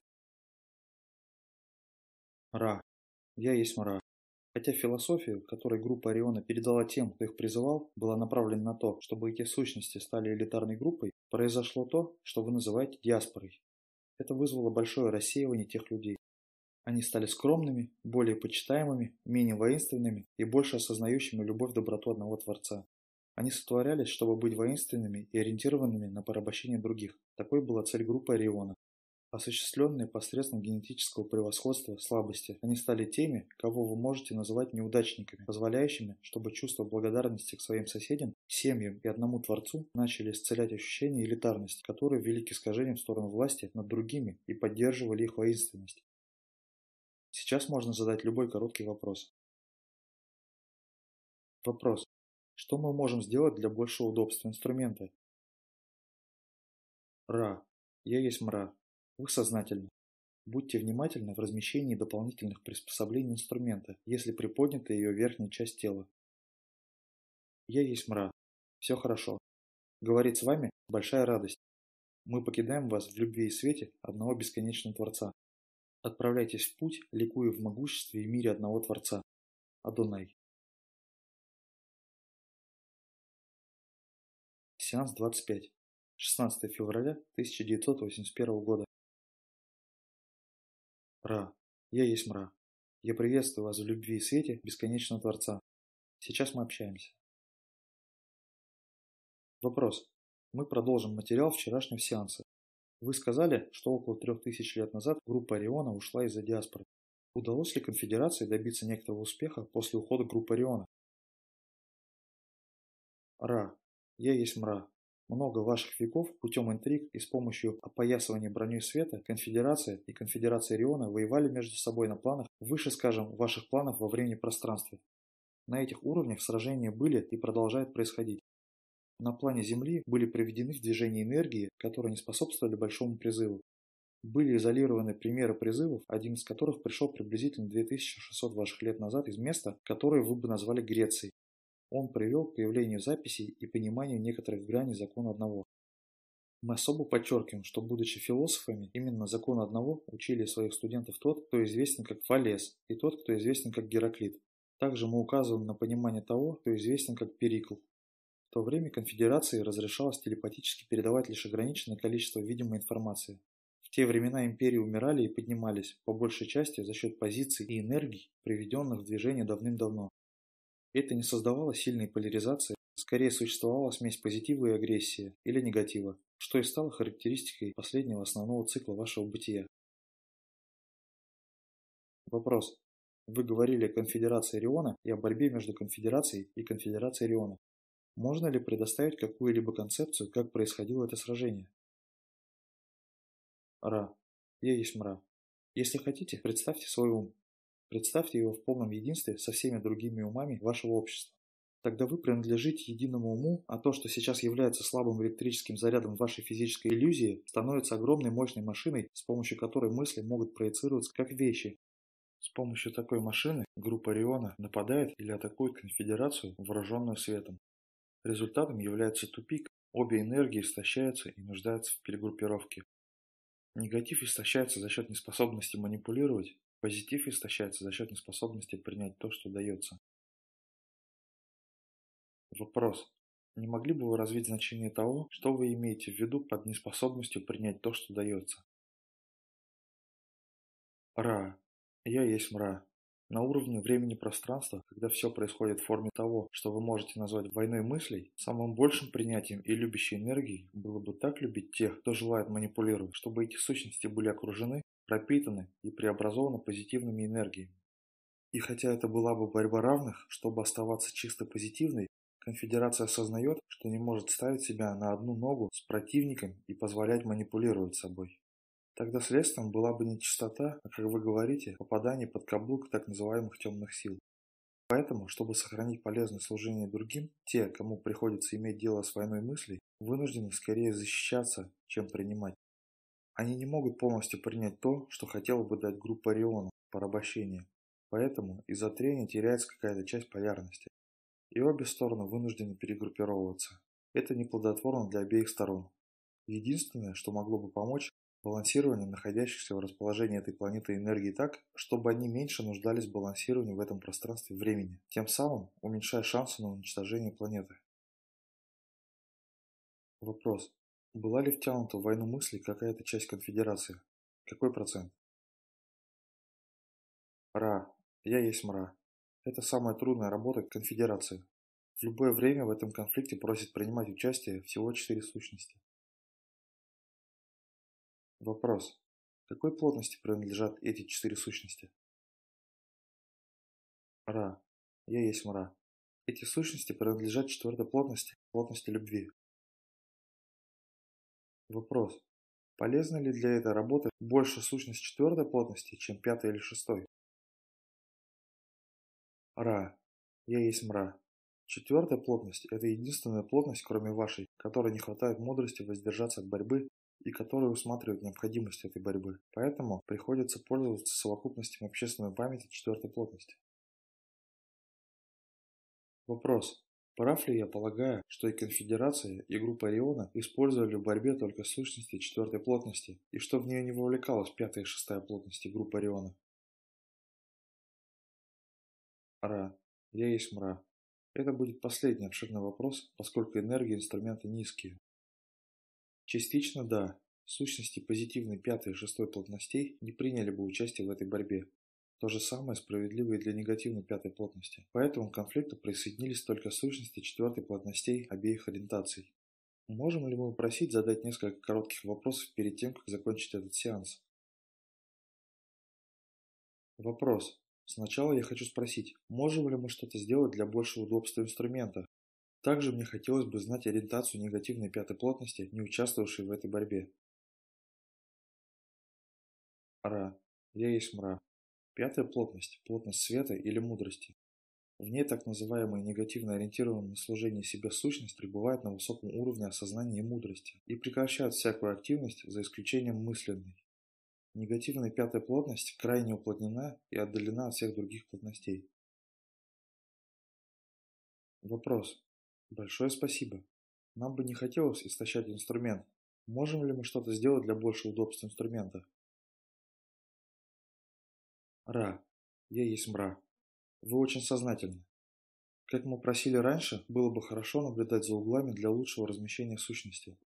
Ра. Я есть мра. Хотя философию, которую группа Ориона передала тем, кто их призывал, была направлена на то, чтобы эти сущности стали элитарной группой, произошло то, что вы называете диаспорой. Это вызвало большое рассеивание тех людей. Они стали скромными, более почитаемыми, менее воинственными и больше осознающими любовь доброту одного Творца. Они сотворялись, чтобы быть воинственными и ориентированными на порабощение других. Такой была цель группы Ориона. Осуществленные посредством генетического превосходства слабости, они стали теми, кого вы можете называть неудачниками, позволяющими, чтобы чувство благодарности к своим соседям, семьям и одному Творцу начали исцелять ощущение элитарности, которые вели к искажениям в сторону власти над другими и поддерживали их воинственность. Сейчас можно задать любой короткий вопрос. Вопрос. Что мы можем сделать для большего удобства инструмента? Ра. Я есть мра. Вы сознательны. Будьте внимательны в размещении дополнительных приспособлений инструмента, если приподнята ее верхняя часть тела. Я есть мра. Все хорошо. Говорить с вами – большая радость. Мы покидаем вас в любви и свете одного бесконечного Творца. Отправляйтесь в путь, ликуя в могуществе и мире одного Творца. Адонай. Сеанс 25. 16 февраля 1981 года. Ра. Я есть мра. Я приветствую вас в любви и свете бесконечного Творца. Сейчас мы общаемся. Вопрос. Мы продолжим материал вчерашнего сеанса. Вы сказали, что около трех тысяч лет назад группа Ориона ушла из-за диаспоры. Удалось ли конфедерации добиться некоторого успеха после ухода группы Ориона? Ра. Я есть мра. Много ваших веков путем интриг и с помощью опоясывания броней света Конфедерация и Конфедерация Риона воевали между собой на планах, выше, скажем, ваших планов во времени пространстве. На этих уровнях сражения были и продолжают происходить. На плане Земли были приведены в движение энергии, которые не способствовали большому призыву. Были изолированы примеры призывов, один из которых пришел приблизительно 2600 ваших лет назад из места, которое вы бы назвали Грецией. Он привел к появлению записей и пониманию некоторых граней закона одного. Мы особо подчеркиваем, что, будучи философами, именно закон одного учили своих студентов тот, кто известен как Фалес, и тот, кто известен как Гераклит. Также мы указываем на понимание того, кто известен как Перикл. В то время конфедерации разрешалось телепатически передавать лишь ограниченное количество видимой информации. В те времена империи умирали и поднимались, по большей части за счет позиций и энергий, приведенных в движение давным-давно. Это не создавало сильной поляризации, скорее существовала смесь позитива и агрессии, или негатива, что и стало характеристикой последнего основного цикла вашего бытия. Вопрос. Вы говорили о конфедерации Риона и о борьбе между конфедерацией и конфедерацией Риона. Можно ли предоставить какую-либо концепцию, как происходило это сражение? Ра. Я есть мра. Если хотите, представьте свой ум. Представьте его в полном единстве со всеми другими умами вашего общества. Тогда вы принадлежите единому уму, а то, что сейчас является слабым электрическим зарядом вашей физической иллюзии, становится огромной мощной машиной, с помощью которой мысли могут проецироваться как вещи. С помощью такой машины группа Риона нападает или атакует конфедерацию, вооруженную светом. Результатом является тупик, обе энергии истощаются и нуждаются в перегруппировке. Негатив истощается за счет неспособности манипулировать, Позитив истощается за счет неспособности принять то, что дается. Вопрос. Не могли бы вы развить значение того, что вы имеете в виду под неспособностью принять то, что дается? Ра. Я есть мра. На уровне времени-пространства, когда все происходит в форме того, что вы можете назвать войной мыслей, самым большим принятием и любящей энергией было бы так любить тех, кто желает манипулировать, чтобы эти сущности были окружены пропитаны и преобразованы позитивными энергиями. И хотя это была бы борьба равных, чтобы оставаться чисто позитивной, конфедерация осознает, что не может ставить себя на одну ногу с противником и позволять манипулировать собой. Тогда следствием была бы не чистота, а, как вы говорите, попадание под каблук так называемых темных сил. Поэтому, чтобы сохранить полезное служение другим, те, кому приходится иметь дело с войной мыслей, вынуждены скорее защищаться, чем принимать. Они не могут полностью принять то, что хотела бы дать группа Ориона – порабощение. Поэтому из-за трения теряется какая-то часть полярности. И обе стороны вынуждены перегруппировываться. Это неплодотворно для обеих сторон. Единственное, что могло бы помочь – балансирование находящихся в расположении этой планеты энергии так, чтобы они меньше нуждались в балансировании в этом пространстве времени, тем самым уменьшая шансы на уничтожение планеты. Вопрос. Была ли втянута в войну мыслей какая-то часть конфедерации? Какой процент? Ра, я есть мра. Это самая трудная работа конфедерации. В любое время в этом конфликте просит принимать участие всего четыре сущности. Вопрос. Какой плотности принадлежат эти четыре сущности? Ра. Я есть мра. Эти сущности принадлежат четвертой плотности, плотности любви. Вопрос. Полезна ли для этой работы больше сущность четвертой плотности, чем пятой или шестой? Ра. Я есть мра. Четвертая плотность – это единственная плотность, кроме вашей, которой не хватает мудрости воздержаться от борьбы и которая усматривает необходимость этой борьбы. Поэтому приходится пользоваться совокупностью общественной памяти четвертой плотности. Вопрос. Прав ли я полагаю, что и конфедерация, и группа Ориона использовали в борьбе только сущности четвертой плотности, и что в нее не вовлекалась пятая и шестая плотности группы Ориона? Ра. Я есть мра. Это будет последний обширный вопрос, поскольку энергии инструмента низкие. Частично да, сущности позитивной пятой и шестой плотностей не приняли бы участие в этой борьбе. То же самое справедливо и для негативной пятой плотности. Поэтому к конфликту присоединились только сущности четвертой плотностей обеих ориентаций. Можем ли мы попросить задать несколько коротких вопросов перед тем, как закончить этот сеанс? Вопрос. Сначала я хочу спросить, можем ли мы что-то сделать для большего удобства инструмента? Также мне хотелось бы знать ориентацию негативной пятой плотности, не участвовавшей в этой борьбе. Ра. Я есть мра. Пятая плотность – плотность света или мудрости. В ней так называемая негативно ориентированная на служение себе сущность пребывает на высоком уровне осознания и мудрости и прекращает всякую активность за исключением мысленной. Негативная пятая плотность крайне уплотнена и отдалена от всех других плотностей. Вопрос. Большое спасибо. Нам бы не хотелось истощать инструмент. Можем ли мы что-то сделать для большего удобства инструмента? Ра. Я есть мра. Вы очень сознательны. Как мы просили раньше, было бы хорошо наблюдать за углами для лучшего размещения сущности.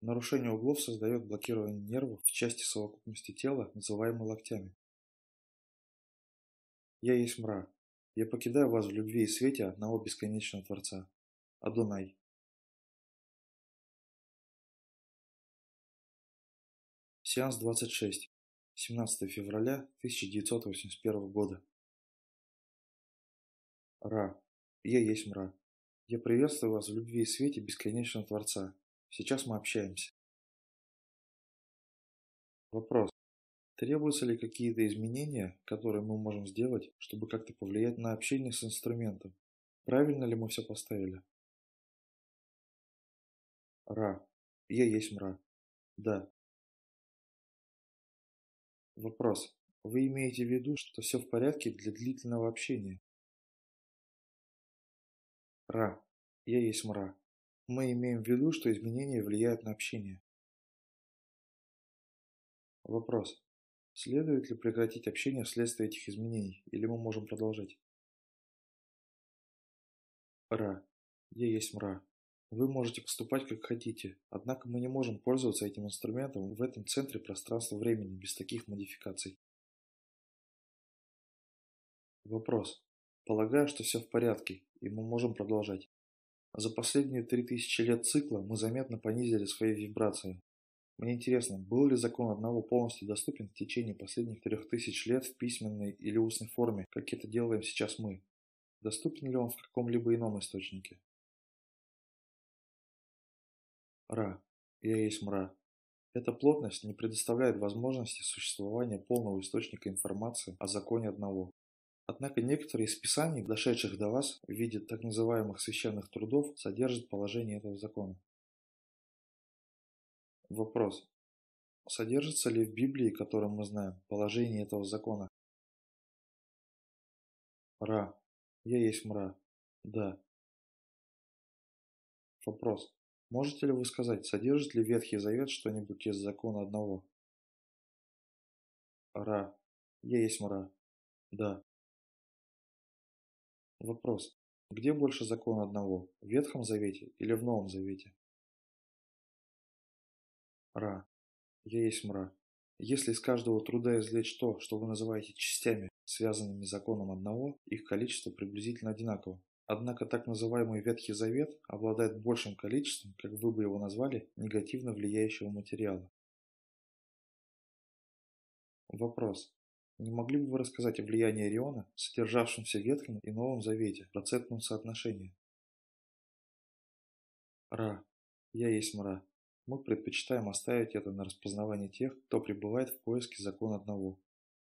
Нарушение углов создает блокирование нервов в части совокупности тела, называемой локтями. Я есть мра. Я покидаю вас в любви и свете одного бесконечного Творца. Адонай. Сеанс 26. 17 февраля 1981 года. Ра. Я есть мра. Я приветствую вас в любви и свете бесконечного Творца. Сейчас мы общаемся. Вопрос. Требуются ли какие-то изменения, которые мы можем сделать, чтобы как-то повлиять на общение с инструментом? Правильно ли мы все поставили? Ра. Я есть мра. Да. Вопрос. Вы имеете в виду, что все в порядке для длительного общения? Ра. Я есть мра. Мы имеем в виду, что изменения влияют на общение. Вопрос. Следует ли прекратить общение вследствие этих изменений, или мы можем продолжать? Ра. Я есть мра. Вы можете поступать как хотите, однако мы не можем пользоваться этим инструментом в этом центре пространства-времени без таких модификаций. Вопрос. Полагаю, что все в порядке, и мы можем продолжать. За последние 3000 лет цикла мы заметно понизили свои вибрации. Мне интересно, был ли закон одного полностью доступен в течение последних 3000 лет в письменной или устной форме, как это делаем сейчас мы? Доступен ли он в каком-либо ином источнике? Ра. Я есть мра. Эта плотность не предоставляет возможности существования полного источника информации о законе одного. Однако некоторые из писаний, дошедших до вас в виде так называемых священных трудов, содержат положение этого закона. Вопрос. Содержится ли в Библии, которую мы знаем, положение этого закона? Ра. Я есть мра. Да. Вопрос. Можете ли вы сказать, содержит ли Ветхий Завет что-нибудь из закона одного? Ра. Я есть мра. Да. Вопрос. Где больше закона одного? В Ветхом Завете или в Новом Завете? Ра. Я есть мра. Если из каждого труда извлечь то, что вы называете частями, связанными законом одного, их количество приблизительно одинаково. Однако так называемый Ветхий Завет обладает большим количеством, как вы бы его назвали, негативно влияющего материала. Вопрос. Не могли бы вы рассказать о влиянии Ориона, содержавшемся в Ветхом и Новом Завете, в процентном соотношении? Ра. Я есть мра. Мы предпочитаем оставить это на распознавание тех, кто пребывает в поиске закона одного.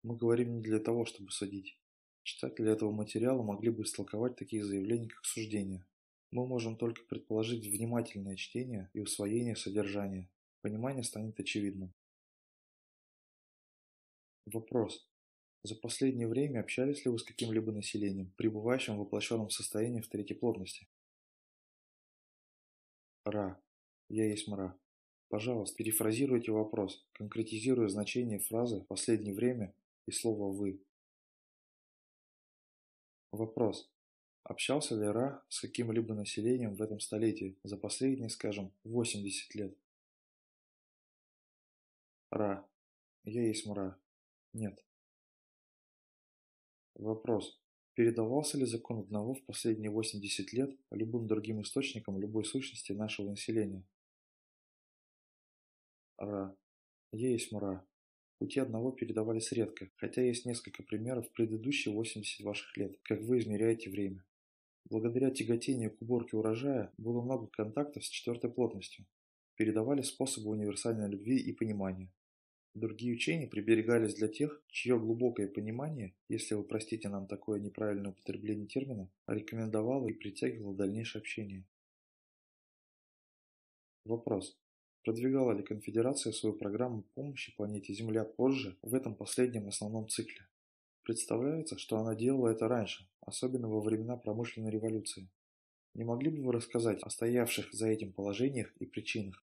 Мы говорим не для того, чтобы судить. Читатели этого материала могли бы истолковать такие заявления как суждения. Мы можем только предположить внимательное чтение и усвоение содержания. Понимание станет очевидным. Вопрос. За последнее время общались ли вы с каким-либо населением, пребывающим в воплощенном состоянии в третьей плотности? Ра. Я есть мра. Пожалуйста, перефразируйте вопрос, конкретизируя значение фразы последнее время и слова «вы». Вопрос. Общался ли Ра с каким-либо населением в этом столетии за последние, скажем, 80 лет? Ра. Я есть мра. Нет. Вопрос. Передавался ли закон одного в последние 80 лет любым другим источникам любой сущности нашего населения? Ра. Есть мра. Пути одного передавались редко, хотя есть несколько примеров предыдущие 80 ваших лет, как вы измеряете время. Благодаря тяготению к уборке урожая было много контактов с четвертой плотностью. Передавали способы универсальной любви и понимания, Другие учения приберегались для тех, чье глубокое понимание, если вы простите нам такое неправильное употребление термина, рекомендовало и притягивало дальнейшее общение. Вопрос. Продвигала ли конфедерация свою программу помощи планете Земля позже, в этом последнем основном цикле? Представляется, что она делала это раньше, особенно во времена промышленной революции. Не могли бы вы рассказать о стоявших за этим положениях и причинах?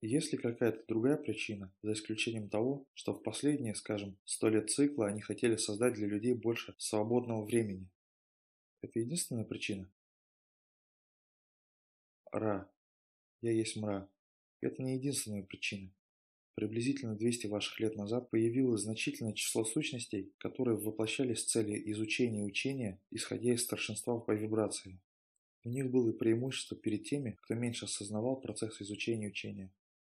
Есть ли какая-то другая причина, за исключением того, что в последние, скажем, сто лет цикла они хотели создать для людей больше свободного времени? Это единственная причина? Ра. Я есть мра. Это не единственная причина. Приблизительно 200 ваших лет назад появилось значительное число сущностей, которые воплощались с целью изучения учения, исходя из старшинства по вибрации. У них было преимущество перед теми, кто меньше осознавал процесс изучения учения.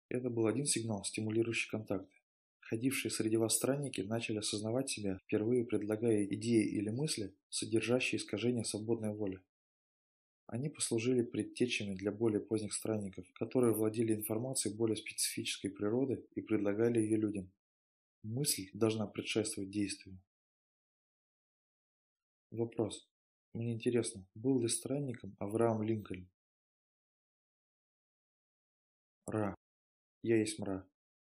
Это был один сигнал, стимулирующий контакты. Ходившие среди вас странники начали осознавать себя, впервые предлагая идеи или мысли, содержащие искажения свободной воли. Они послужили предтечами для более поздних странников, которые владели информацией более специфической природы и предлагали ее людям. Мысль должна предшествовать действию. Вопрос. Мне интересно, был ли странником Авраам Линкольн? Ра. Я есть мра.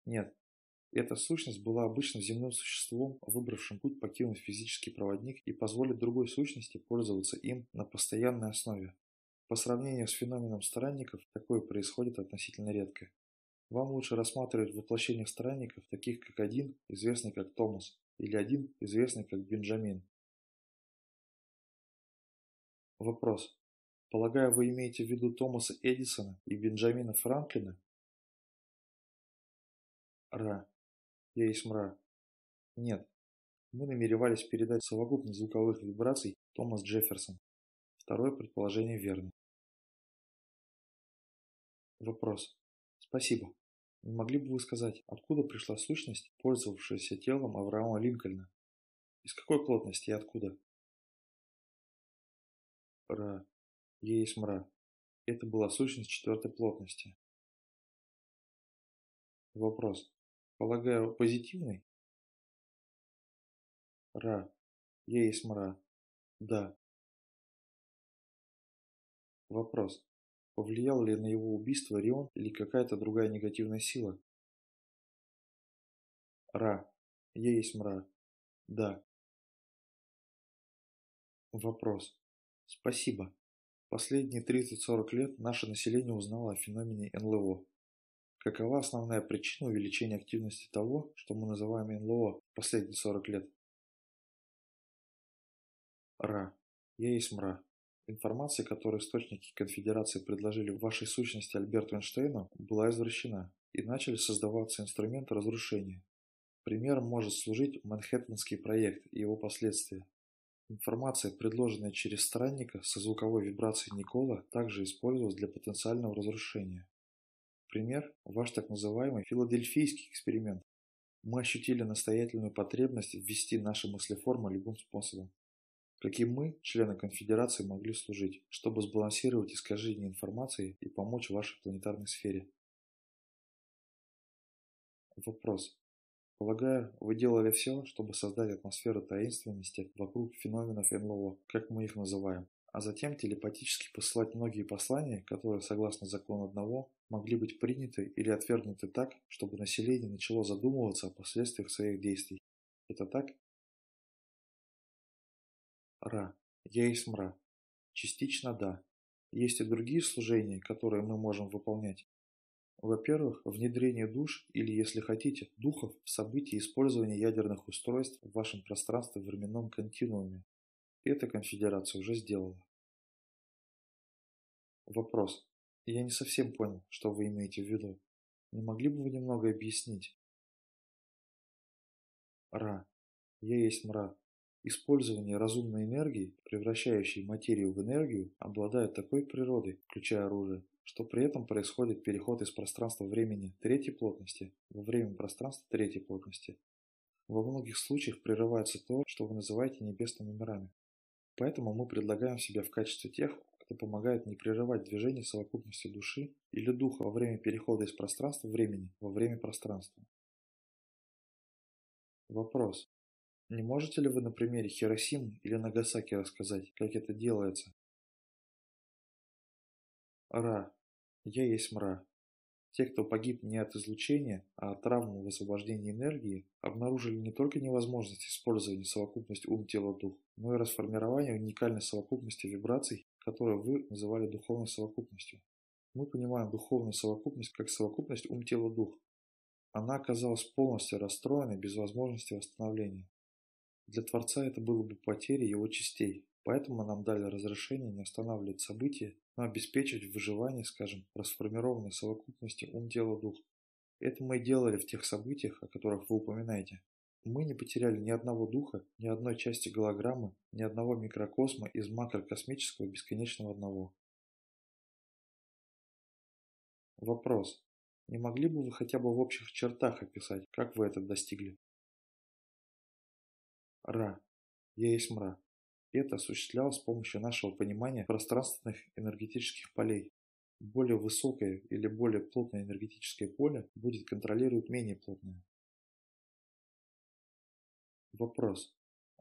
Нет, эта сущность была обычным земным существом, выбравшим путь покинуть физический проводник и позволить другой сущности пользоваться им на постоянной основе. По сравнению с феноменом странников, такое происходит относительно редко. Вам лучше рассматривать воплощение странников, таких как один, известный как Томас, или один, известный как Бенджамин. Вопрос. Полагаю, вы имеете в виду Томаса Эдисона и Бенджамина Франклина, Ра. Я есть мра. Нет. Мы намеревались передать совокупность звуковых вибраций Томас Джефферсон. Второе предположение верно. Вопрос. Спасибо. Не могли бы вы сказать, откуда пришла сущность, пользовавшаяся телом Авраама Линкольна? Из какой плотности и откуда? Ра. Есть мра. Это была сущность четвертой плотности. Вопрос. Полагаю, позитивный? Ра. Есть мра. Да. Вопрос. Повлиял ли на его убийство Рион или какая-то другая негативная сила? Ра. Я есть мра. Да. Вопрос. Спасибо. Последние 30-40 лет наше население узнало о феномене НЛО. Какова основная причина увеличения активности того, что мы называем НЛО последние 40 лет? Ра. Я есть мра. Информация, которую источники конфедерации предложили в вашей сущности Альберту Эйнштейну, была извращена, и начали создаваться инструменты разрушения. Примером может служить Манхэттенский проект и его последствия. Информация, предложенная через странника со звуковой вибрацией Никола, также использовалась для потенциального разрушения. Пример – ваш так называемый филадельфийский эксперимент. Мы ощутили настоятельную потребность ввести наши мыслеформы любым способом. Каким мы, члены конфедерации, могли служить, чтобы сбалансировать искажение информации и помочь вашей планетарной сфере? Вопрос. Полагаю, вы делали все, чтобы создать атмосферу таинственности вокруг феноменов НЛО, как мы их называем, а затем телепатически посылать многие послания, которые, согласно закону одного, могли быть приняты или отвергнуты так, чтобы население начало задумываться о последствиях своих действий. Это так? Ра. Я есть мра. Частично да. Есть и другие служения, которые мы можем выполнять. Во-первых, внедрение душ или, если хотите, духов в события использования ядерных устройств в вашем пространстве-временном континууме. Эта конфедерация уже сделала. Вопрос. Я не совсем понял, что вы имеете в виду. Не могли бы вы немного объяснить? Ра. Я есть мра. Использование разумной энергии, превращающей материю в энергию, обладает такой природой, включая оружие, что при этом происходит переход из пространства-времени третьей плотности во время пространства третьей плотности. Во многих случаях прерывается то, что вы называете небесными мирами. Поэтому мы предлагаем себя в качестве тех, кто помогает не прерывать движение совокупности души или духа во время перехода из пространства-времени во время пространства. Вопрос. Не можете ли вы на примере Хиросимы или Нагасаки рассказать, как это делается? Ра. Я есть мра. Те, кто погиб не от излучения, а от травмы в освобождении энергии, обнаружили не только невозможность использования совокупности ум-тело-дух, но и расформирование уникальной совокупности вибраций, которую вы называли духовной совокупностью. Мы понимаем духовную совокупность как совокупность ум-тело-дух. Она оказалась полностью расстроенной без возможности восстановления. Для Творца это было бы потерей его частей, поэтому нам дали разрешение не останавливать события, но обеспечивать выживание, скажем, расформированной совокупности ум-тело-дух. Это мы и делали в тех событиях, о которых вы упоминаете. Мы не потеряли ни одного духа, ни одной части голограммы, ни одного микрокосма из макрокосмического бесконечного одного. Вопрос. Не могли бы вы хотя бы в общих чертах описать, как вы это достигли? Ра. Я есть мра. Это осуществлялось с помощью нашего понимания пространственных энергетических полей. Более высокое или более плотное энергетическое поле будет контролировать менее плотное. Вопрос.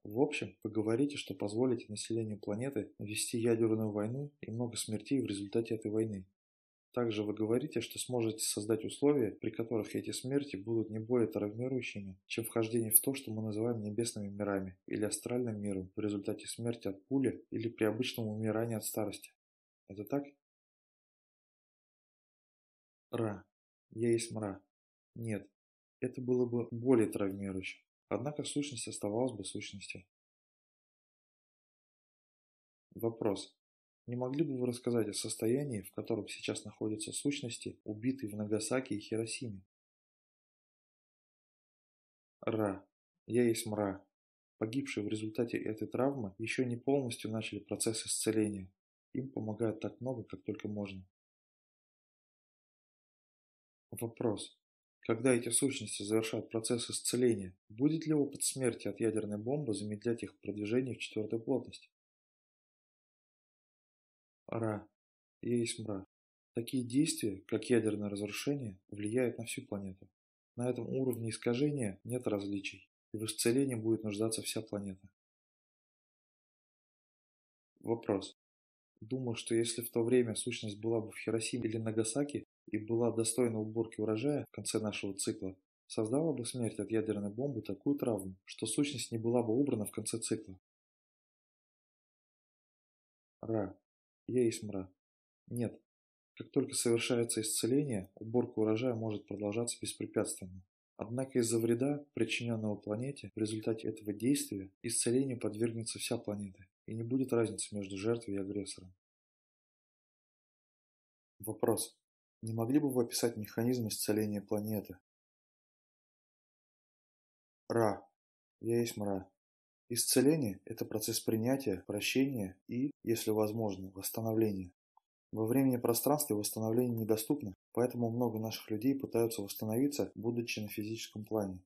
В общем, вы говорите, что позволите населению планеты вести ядерную войну и много смертей в результате этой войны. Также вы говорите, что сможете создать условия, при которых эти смерти будут не более травмирующими, чем вхождение в то, что мы называем небесными мирами или астральным миром в результате смерти от пули или при обычном умирании от старости. Это так? Ра. Я есть мра. Нет. Это было бы более травмирующе. Однако сущность оставалась бы сущностью. Вопрос. Не могли бы вы рассказать о состоянии, в котором сейчас находятся сущности, убитые в Нагасаки и Хиросиме? Ра. Я есть мра. Погибшие в результате этой травмы еще не полностью начали процесс исцеления. Им помогает так много, как только можно. Вопрос. Когда эти сущности завершат процесс исцеления, будет ли опыт смерти от ядерной бомбы замедлять их продвижение в четвертую плотность? Ра. Есть мра. Такие действия, как ядерное разрушение, влияют на всю планету. На этом уровне искажения нет различий, и в исцелении будет нуждаться вся планета. Вопрос. Думаю, что если в то время сущность была бы в Хиросиме или Нагасаки и была достойна уборки урожая в конце нашего цикла, создала бы смерть от ядерной бомбы такую травму, что сущность не была бы убрана в конце цикла. Ра. Я есть мра. Нет. Как только совершается исцеление, уборка урожая может продолжаться беспрепятственно. Однако из-за вреда, причиненного планете, в результате этого действия исцелению подвергнется вся планета, и не будет разницы между жертвой и агрессором. Вопрос. Не могли бы вы описать механизм исцеления планеты? Ра. Я есть мра. Исцеление – это процесс принятия, прощения и, если возможно, восстановления. Во времени пространстве восстановление недоступно, поэтому много наших людей пытаются восстановиться, будучи на физическом плане.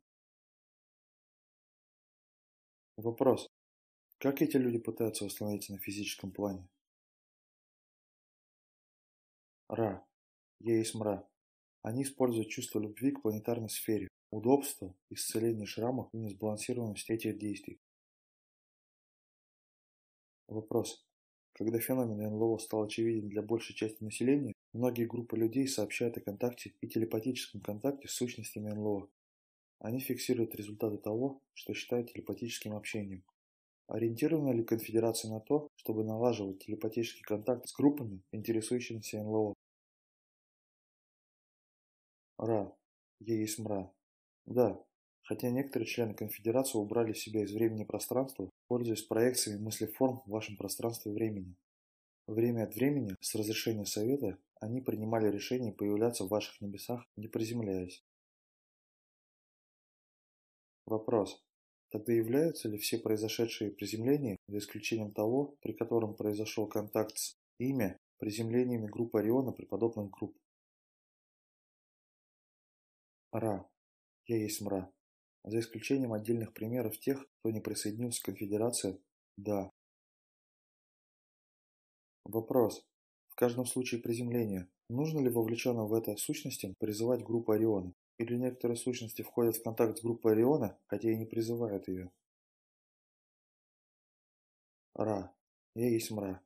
Вопрос. Как эти люди пытаются восстановиться на физическом плане? Ра. Я есть мра. Они используют чувство любви к планетарной сфере, удобство, исцеление шрамов и несбалансированность этих действий. Вопрос. Когда феномен НЛО стал очевиден для большей части населения, многие группы людей сообщают о контакте и телепатическом контакте с сущностями НЛО. Они фиксируют результаты того, что считают телепатическим общением. Ориентирована ли конфедерация на то, чтобы налаживать телепатический контакт с группами, интересующимися НЛО? Ра. Я есть мра. Да, хотя некоторые члены конфедерации убрали себя из времени и пространства, пользуясь проекциями мыслеформ в вашем пространстве времени. Время от времени, с разрешения Совета, они принимали решение появляться в ваших небесах, не приземляясь. Вопрос. Тогда являются ли все произошедшие приземления, за исключением того, при котором произошел контакт с имя, приземлениями группы Ориона при подобных групп? Ра. Я есть мра. За исключением отдельных примеров тех, кто не присоединился к конфедерации, да. Вопрос. В каждом случае приземления, нужно ли вовлеченным в это сущностям призывать группу Ориона? Или некоторые сущности входят в контакт с группой Ориона, хотя и не призывают ее? Ра. Я есть мра.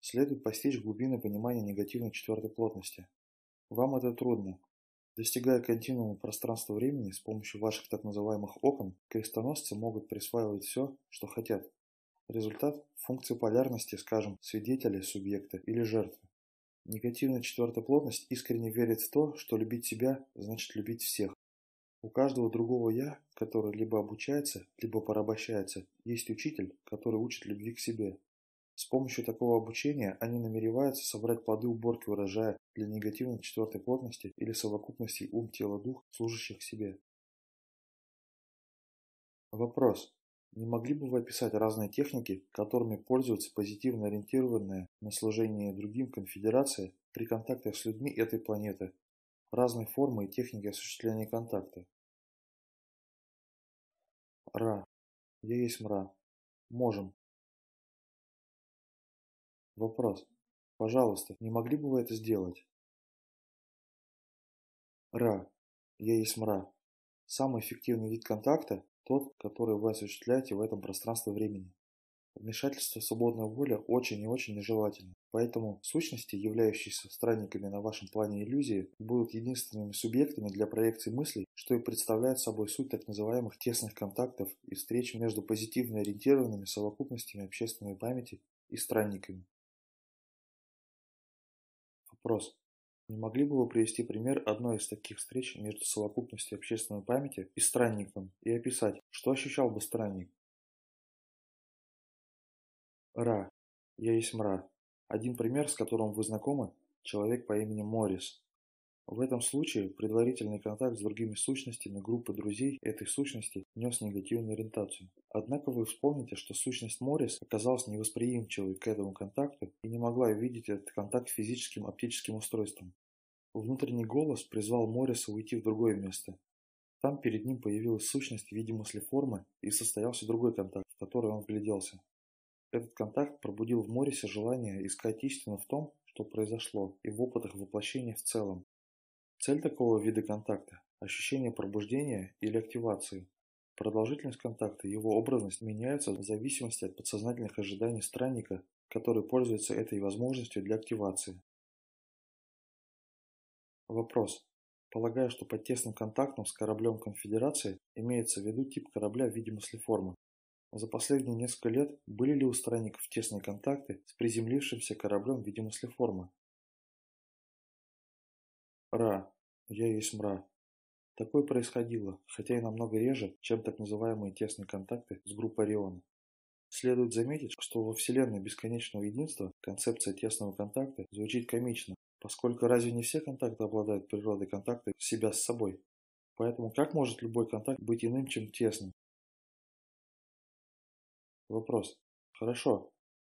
Следует постичь глубины понимания негативной четвертой плотности. Вам это трудно, Достигая континуума пространства-времени с помощью ваших так называемых окон, крестоносцы могут присваивать все, что хотят. Результат – функции полярности, скажем, свидетеля, субъекта или жертвы. Негативная четвертая плотность искренне верит в то, что любить себя – значит любить всех. У каждого другого «я», который либо обучается, либо порабощается, есть учитель, который учит любви к себе. С помощью такого обучения они намереваются собрать плоды уборки урожая для негативной четвертой плотности или совокупности ум, тело, дух, служащих себе. Вопрос. Не могли бы вы описать разные техники, которыми пользуются позитивно ориентированные на служение другим конфедерации при контактах с людьми этой планеты? Разные формы и техники осуществления контакта. Ра. Я есть мра. Можем. Вопрос. Пожалуйста, не могли бы вы это сделать? Ра. Я есть мра. Самый эффективный вид контакта – тот, который вы осуществляете в этом пространстве времени. Вмешательство свободной воли очень и очень нежелательно, поэтому сущности, являющиеся странниками на вашем плане иллюзии, будут единственными субъектами для проекции мыслей, что и представляет собой суть так называемых тесных контактов и встреч между позитивно ориентированными совокупностями общественной памяти и странниками. Вопрос. Не могли бы вы привести пример одной из таких встреч между совокупностью общественной памяти и странником и описать, что ощущал бы странник? Ра. Я есть мра. Один пример, с которым вы знакомы, человек по имени Моррис. В этом случае предварительный контакт с другими сущностями группы друзей этой сущности нес негативную ориентацию. Однако вы вспомните, что сущность Моррис оказалась невосприимчивой к этому контакту и не могла увидеть этот контакт физическим оптическим устройством. Внутренний голос призвал Морриса уйти в другое место. Там перед ним появилась сущность в виде мыслеформы и состоялся другой контакт, в который он вгляделся. Этот контакт пробудил в Моррисе желание искать истину в том, что произошло, и в опытах воплощения в целом. Цель такого вида контакта – ощущение пробуждения или активации. Продолжительность контакта и его образность меняются в зависимости от подсознательных ожиданий странника, который пользуется этой возможностью для активации. Вопрос. Полагаю, что под тесным контактом с кораблем Конфедерации имеется в виду тип корабля в виде мыслеформы. За последние несколько лет были ли у странников тесные контакты с приземлившимся кораблем в виде мыслеформы? Ра. Я есть мра. Такое происходило, хотя и намного реже, чем так называемые тесные контакты с группой Ориона. Следует заметить, что во Вселенной бесконечного единства концепция тесного контакта звучит комично, поскольку разве не все контакты обладают природой контакта себя с собой? Поэтому как может любой контакт быть иным, чем тесным? Вопрос. Хорошо.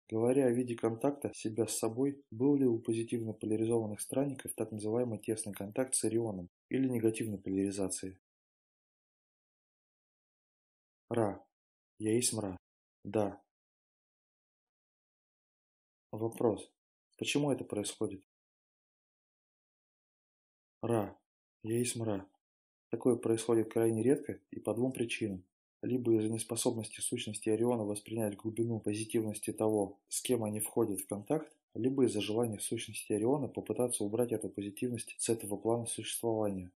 Говоря о виде контакта себя с собой, был ли у позитивно поляризованных странников так называемый тесный контакт с орионом или негативной поляризации? Ра. Я есть мра. Да. Вопрос. Почему это происходит? Ра. Я есть мра. Такое происходит крайне редко и по двум причинам. Либо из-за неспособности сущности Ориона воспринять глубину позитивности того, с кем они входят в контакт, либо из-за желания сущности Ориона попытаться убрать эту позитивность с этого плана существования.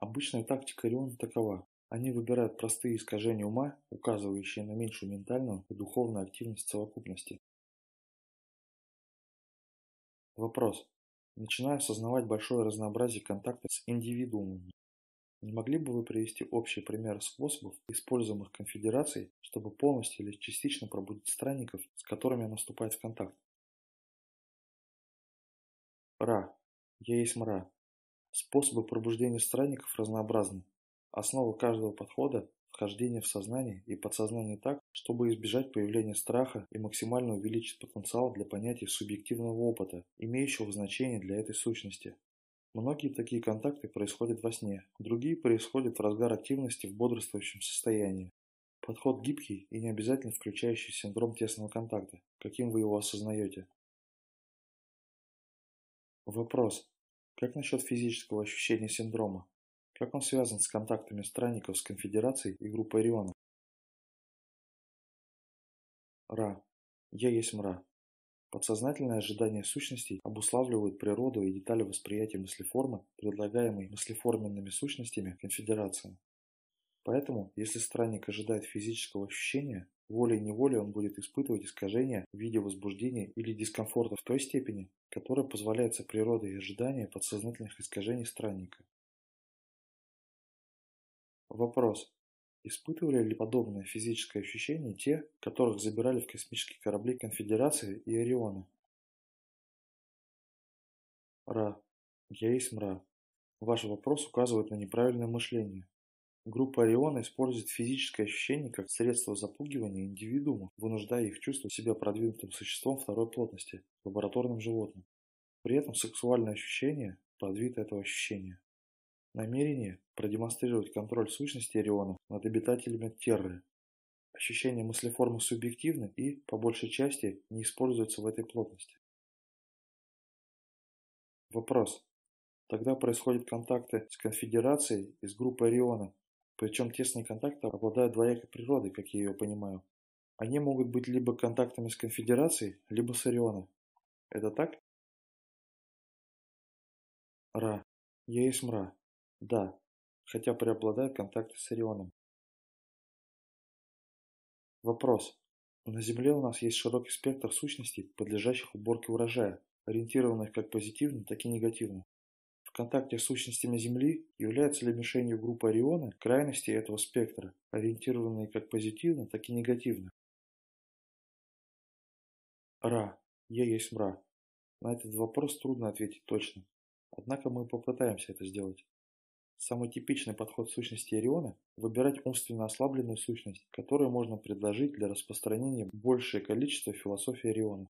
Обычная тактика Ориона такова. Они выбирают простые искажения ума, указывающие на меньшую ментальную и духовную активность совокупности. Вопрос. Начинаю осознавать большое разнообразие контактов с индивидуумами. Не могли бы вы привести общий пример способов, используемых конфедерацией, чтобы полностью или частично пробудить странников, с которыми она вступает в контакт? Ра. Я есть мра. Способы пробуждения странников разнообразны. Основа каждого подхода – вхождение в сознание и подсознание так, чтобы избежать появления страха и максимально увеличить потенциал для понятия субъективного опыта, имеющего значение для этой сущности. Многие такие контакты происходят во сне, другие происходят в разгар активности в бодрствующем состоянии. Подход гибкий и не обязательно включающий синдром тесного контакта, каким вы его осознаете. Вопрос. Как насчет физического ощущения синдрома? Как он связан с контактами странников с конфедерацией и группой Ориона? Ра. Я есть мра. Подсознательные ожидания сущностей обуславливают природу и детали восприятия мыслеформы, предлагаемой мыслеформенными сущностями конфедерации. Поэтому, если странник ожидает физического ощущения, волей-неволей он будет испытывать искажения в виде возбуждения или дискомфорта в той степени, которая позволяется природой ожидания подсознательных искажений странника. Вопрос. Испытывали ли подобное физическое ощущение те, которых забирали в космические корабли Конфедерации и Ориона? Ра. Есть мра. Ваш вопрос указывает на неправильное мышление. Группа Ориона использует физическое ощущение как средство запугивания индивидуума, вынуждая их чувствовать себя продвинутым существом второй плотности, лабораторным животным. При этом сексуальное ощущение – подвид этого ощущения. Намерение – продемонстрировать контроль сущности Ориона над обитателями Терры. Ощущение мыслеформы субъективны и, по большей части, не используется в этой плотности. Вопрос. Тогда происходят контакты с конфедерацией и с группой Ориона, причем тесные контакты обладают двоякой природой, как я ее понимаю. Они могут быть либо контактами с конфедерацией, либо с Орионом. Это так? Ра. Я есть мра. Да, хотя преобладают контакты с Орионом. Вопрос. На Земле у нас есть широкий спектр сущностей, подлежащих уборке урожая, ориентированных как позитивно, так и негативно. В контакте с сущностями Земли является ли мишенью группа Ориона крайности этого спектра, ориентированные как позитивно, так и негативно? Ра. Я есть мра. На этот вопрос трудно ответить точно. Однако мы попытаемся это сделать. Самый типичный подход сущности Ориона – выбирать умственно ослабленную сущность, которую можно предложить для распространения большее количество философии Ориона.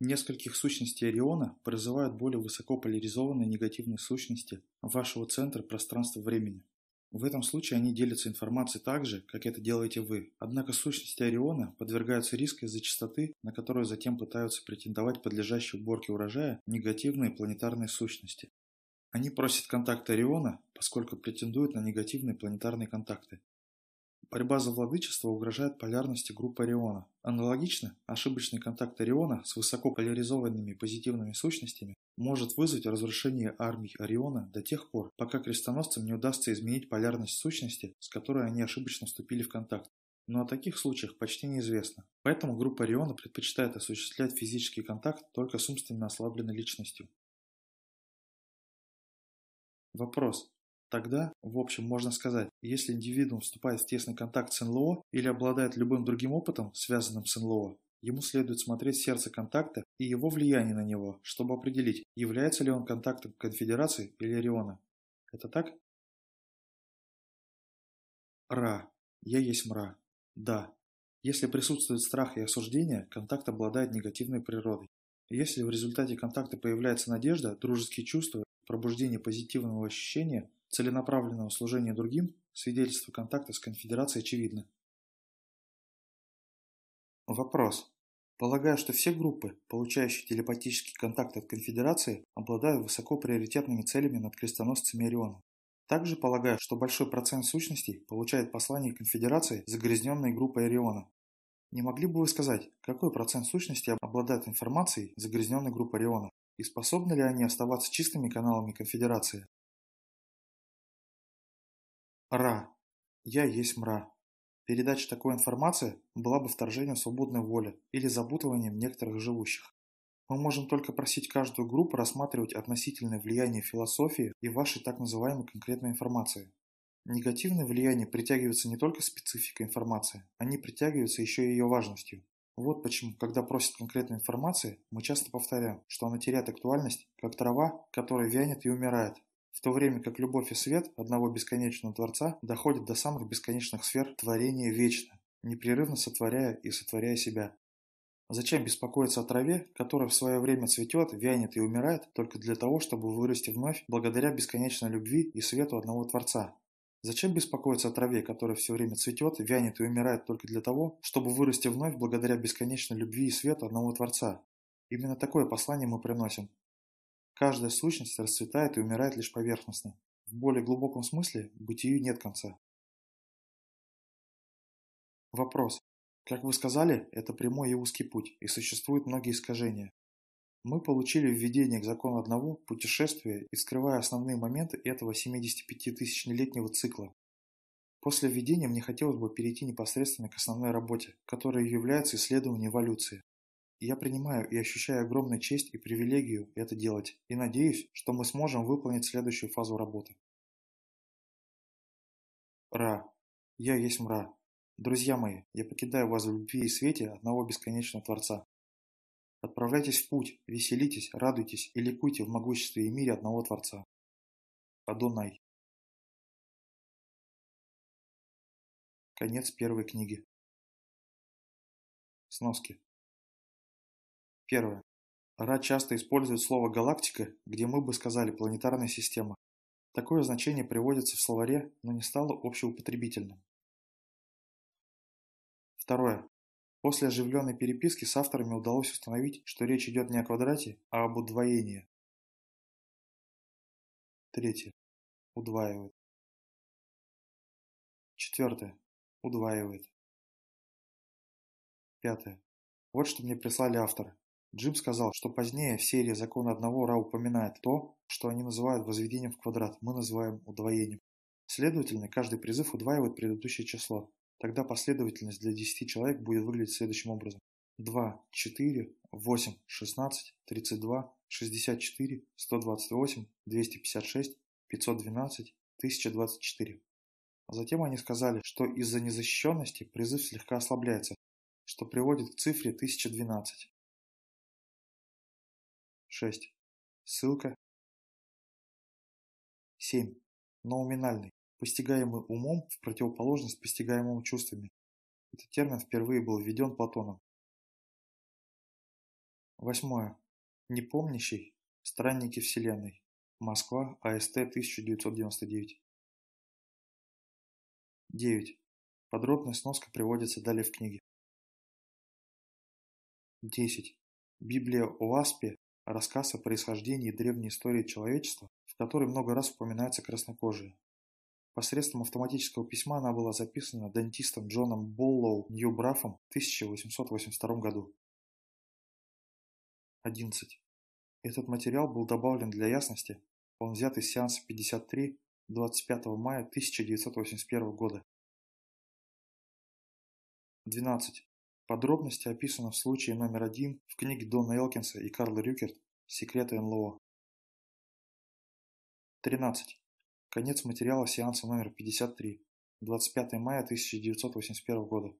Нескольких сущностей Ориона призывают более высокополяризованные негативные сущности вашего центра пространства-времени. В этом случае они делятся информацией так же, как это делаете вы. Однако сущности Ориона подвергаются риску из-за частоты, на которую затем пытаются претендовать подлежащие уборке урожая негативные планетарные сущности. Они просят контакта Ориона, поскольку претендуют на негативные планетарные контакты. Борьба за владычество угрожает полярности группы Ориона. Аналогично, ошибочный контакт Ориона с высокополяризованными позитивными сущностями может вызвать разрушение армий Ориона до тех пор, пока крестоносцам не удастся изменить полярность сущности, с которой они ошибочно вступили в контакт. Но о таких случаях почти неизвестно. Поэтому группа Ориона предпочитает осуществлять физический контакт только с умственно ослабленной личностью. Вопрос. Тогда, в общем, можно сказать, если индивидуум вступает в тесный контакт с НЛО или обладает любым другим опытом, связанным с НЛО, ему следует смотреть сердце контакта и его влияние на него, чтобы определить, является ли он контактом конфедерации или Ориона. Это так? Ра. Я есть мра. Да. Если присутствует страх и осуждение, контакт обладает негативной природой. Если в результате контакта появляется надежда, дружеские чувства, пробуждение позитивного ощущения, целенаправленного служения другим, свидетельство контакта с конфедерацией очевидно. Вопрос. Полагаю, что все группы, получающие телепатический контакт от конфедерации, обладают высокоприоритетными целями над крестоносцами Ориона. Также полагаю, что большой процент сущностей получает послание конфедерации, загрязненной группой Ориона. Не могли бы вы сказать, какой процент сущностей обладает информацией, загрязненной группой Ориона, и способны ли они оставаться чистыми каналами конфедерации? Ра. Я есть мра. Передача такой информации была бы вторжением свободной воли или запутыванием некоторых живущих. Мы можем только просить каждую группу рассматривать относительное влияние философии и вашей так называемой конкретной информации. Негативное влияние притягивается не только спецификой информации, они притягиваются еще и ее важностью. Вот почему, когда просят конкретной информации, мы часто повторяем, что она теряет актуальность, как трава, которая вянет и умирает, в то время как любовь и свет одного бесконечного Творца доходят до самых бесконечных сфер творения вечно, непрерывно сотворяя и сотворяя себя. Зачем беспокоиться о траве, которая в свое время цветет, вянет и умирает, только для того, чтобы вырасти вновь благодаря бесконечной любви и свету одного Творца? Зачем беспокоиться о траве, которая все время цветет, вянет и умирает только для того, чтобы вырасти вновь благодаря бесконечной любви и свету одного Творца? Именно такое послание мы приносим. Каждая сущность расцветает и умирает лишь поверхностно. В более глубоком смысле бытию нет конца. Вопрос. Как вы сказали, это прямой и узкий путь, и существуют многие искажения. Мы получили введение к закону одного путешествия и вскрывая основные моменты этого 75-тысячнолетнего цикла. После введения мне хотелось бы перейти непосредственно к основной работе, которая является исследованием эволюции. Я принимаю и ощущаю огромную честь и привилегию это делать, и надеюсь, что мы сможем выполнить следующую фазу работы. Ра. Я есть мра. Друзья мои, я покидаю вас в любви и свете одного бесконечного Творца. Отправляйтесь в путь, веселитесь, радуйтесь и ликуйте в могуществе и мире одного Творца. Адонай. Конец первой книги. Сноски. Первое. Ра часто использует слово «галактика», где мы бы сказали «планетарная система». Такое значение приводится в словаре, но не стало общеупотребительным. Второе. После оживленной переписки с авторами удалось установить, что речь идет не о квадрате, а об удвоении. Третье. Удваивает. Четвертое. Удваивает. Пятое. Вот что мне прислали авторы. Джим сказал, что позднее в серии «Закон одного» Ра упоминает то, что они называют возведением в квадрат, мы называем удвоением. Следовательно, каждый призыв удваивает предыдущее число. Тогда последовательность для 10 человек будет выглядеть следующим образом. 2, 4, 8, 16, 32, 64, 128, 256, 512, 1024. А затем они сказали, что из-за незащищенности призыв слегка ослабляется, что приводит к цифре 1012. 6. Ссылка. 7. Ноуминальный постигаемый умом в противоположность постигаемому чувствами. Этот термин впервые был введен Платоном. Восьмое. Непомнящий. Странники Вселенной. Москва, АСТ, 1999. 9. Подробная сноска приводится далее в книге. 10. Библия о Аспе – рассказ о происхождении древней истории человечества, в которой много раз упоминаются краснокожие. Посредством автоматического письма она была записана дантистом Джоном Боллоу Ньюбрафом в 1882 году. 11. Этот материал был добавлен для ясности. Он взят из сеанса 53 25 мая 1981 года. 12. Подробности описаны в случае номер один в книге Дона Элкинса и Карла Рюкерт «Секреты НЛО». 13. Конец материала сеанса номер 53, 25 мая 1981 года.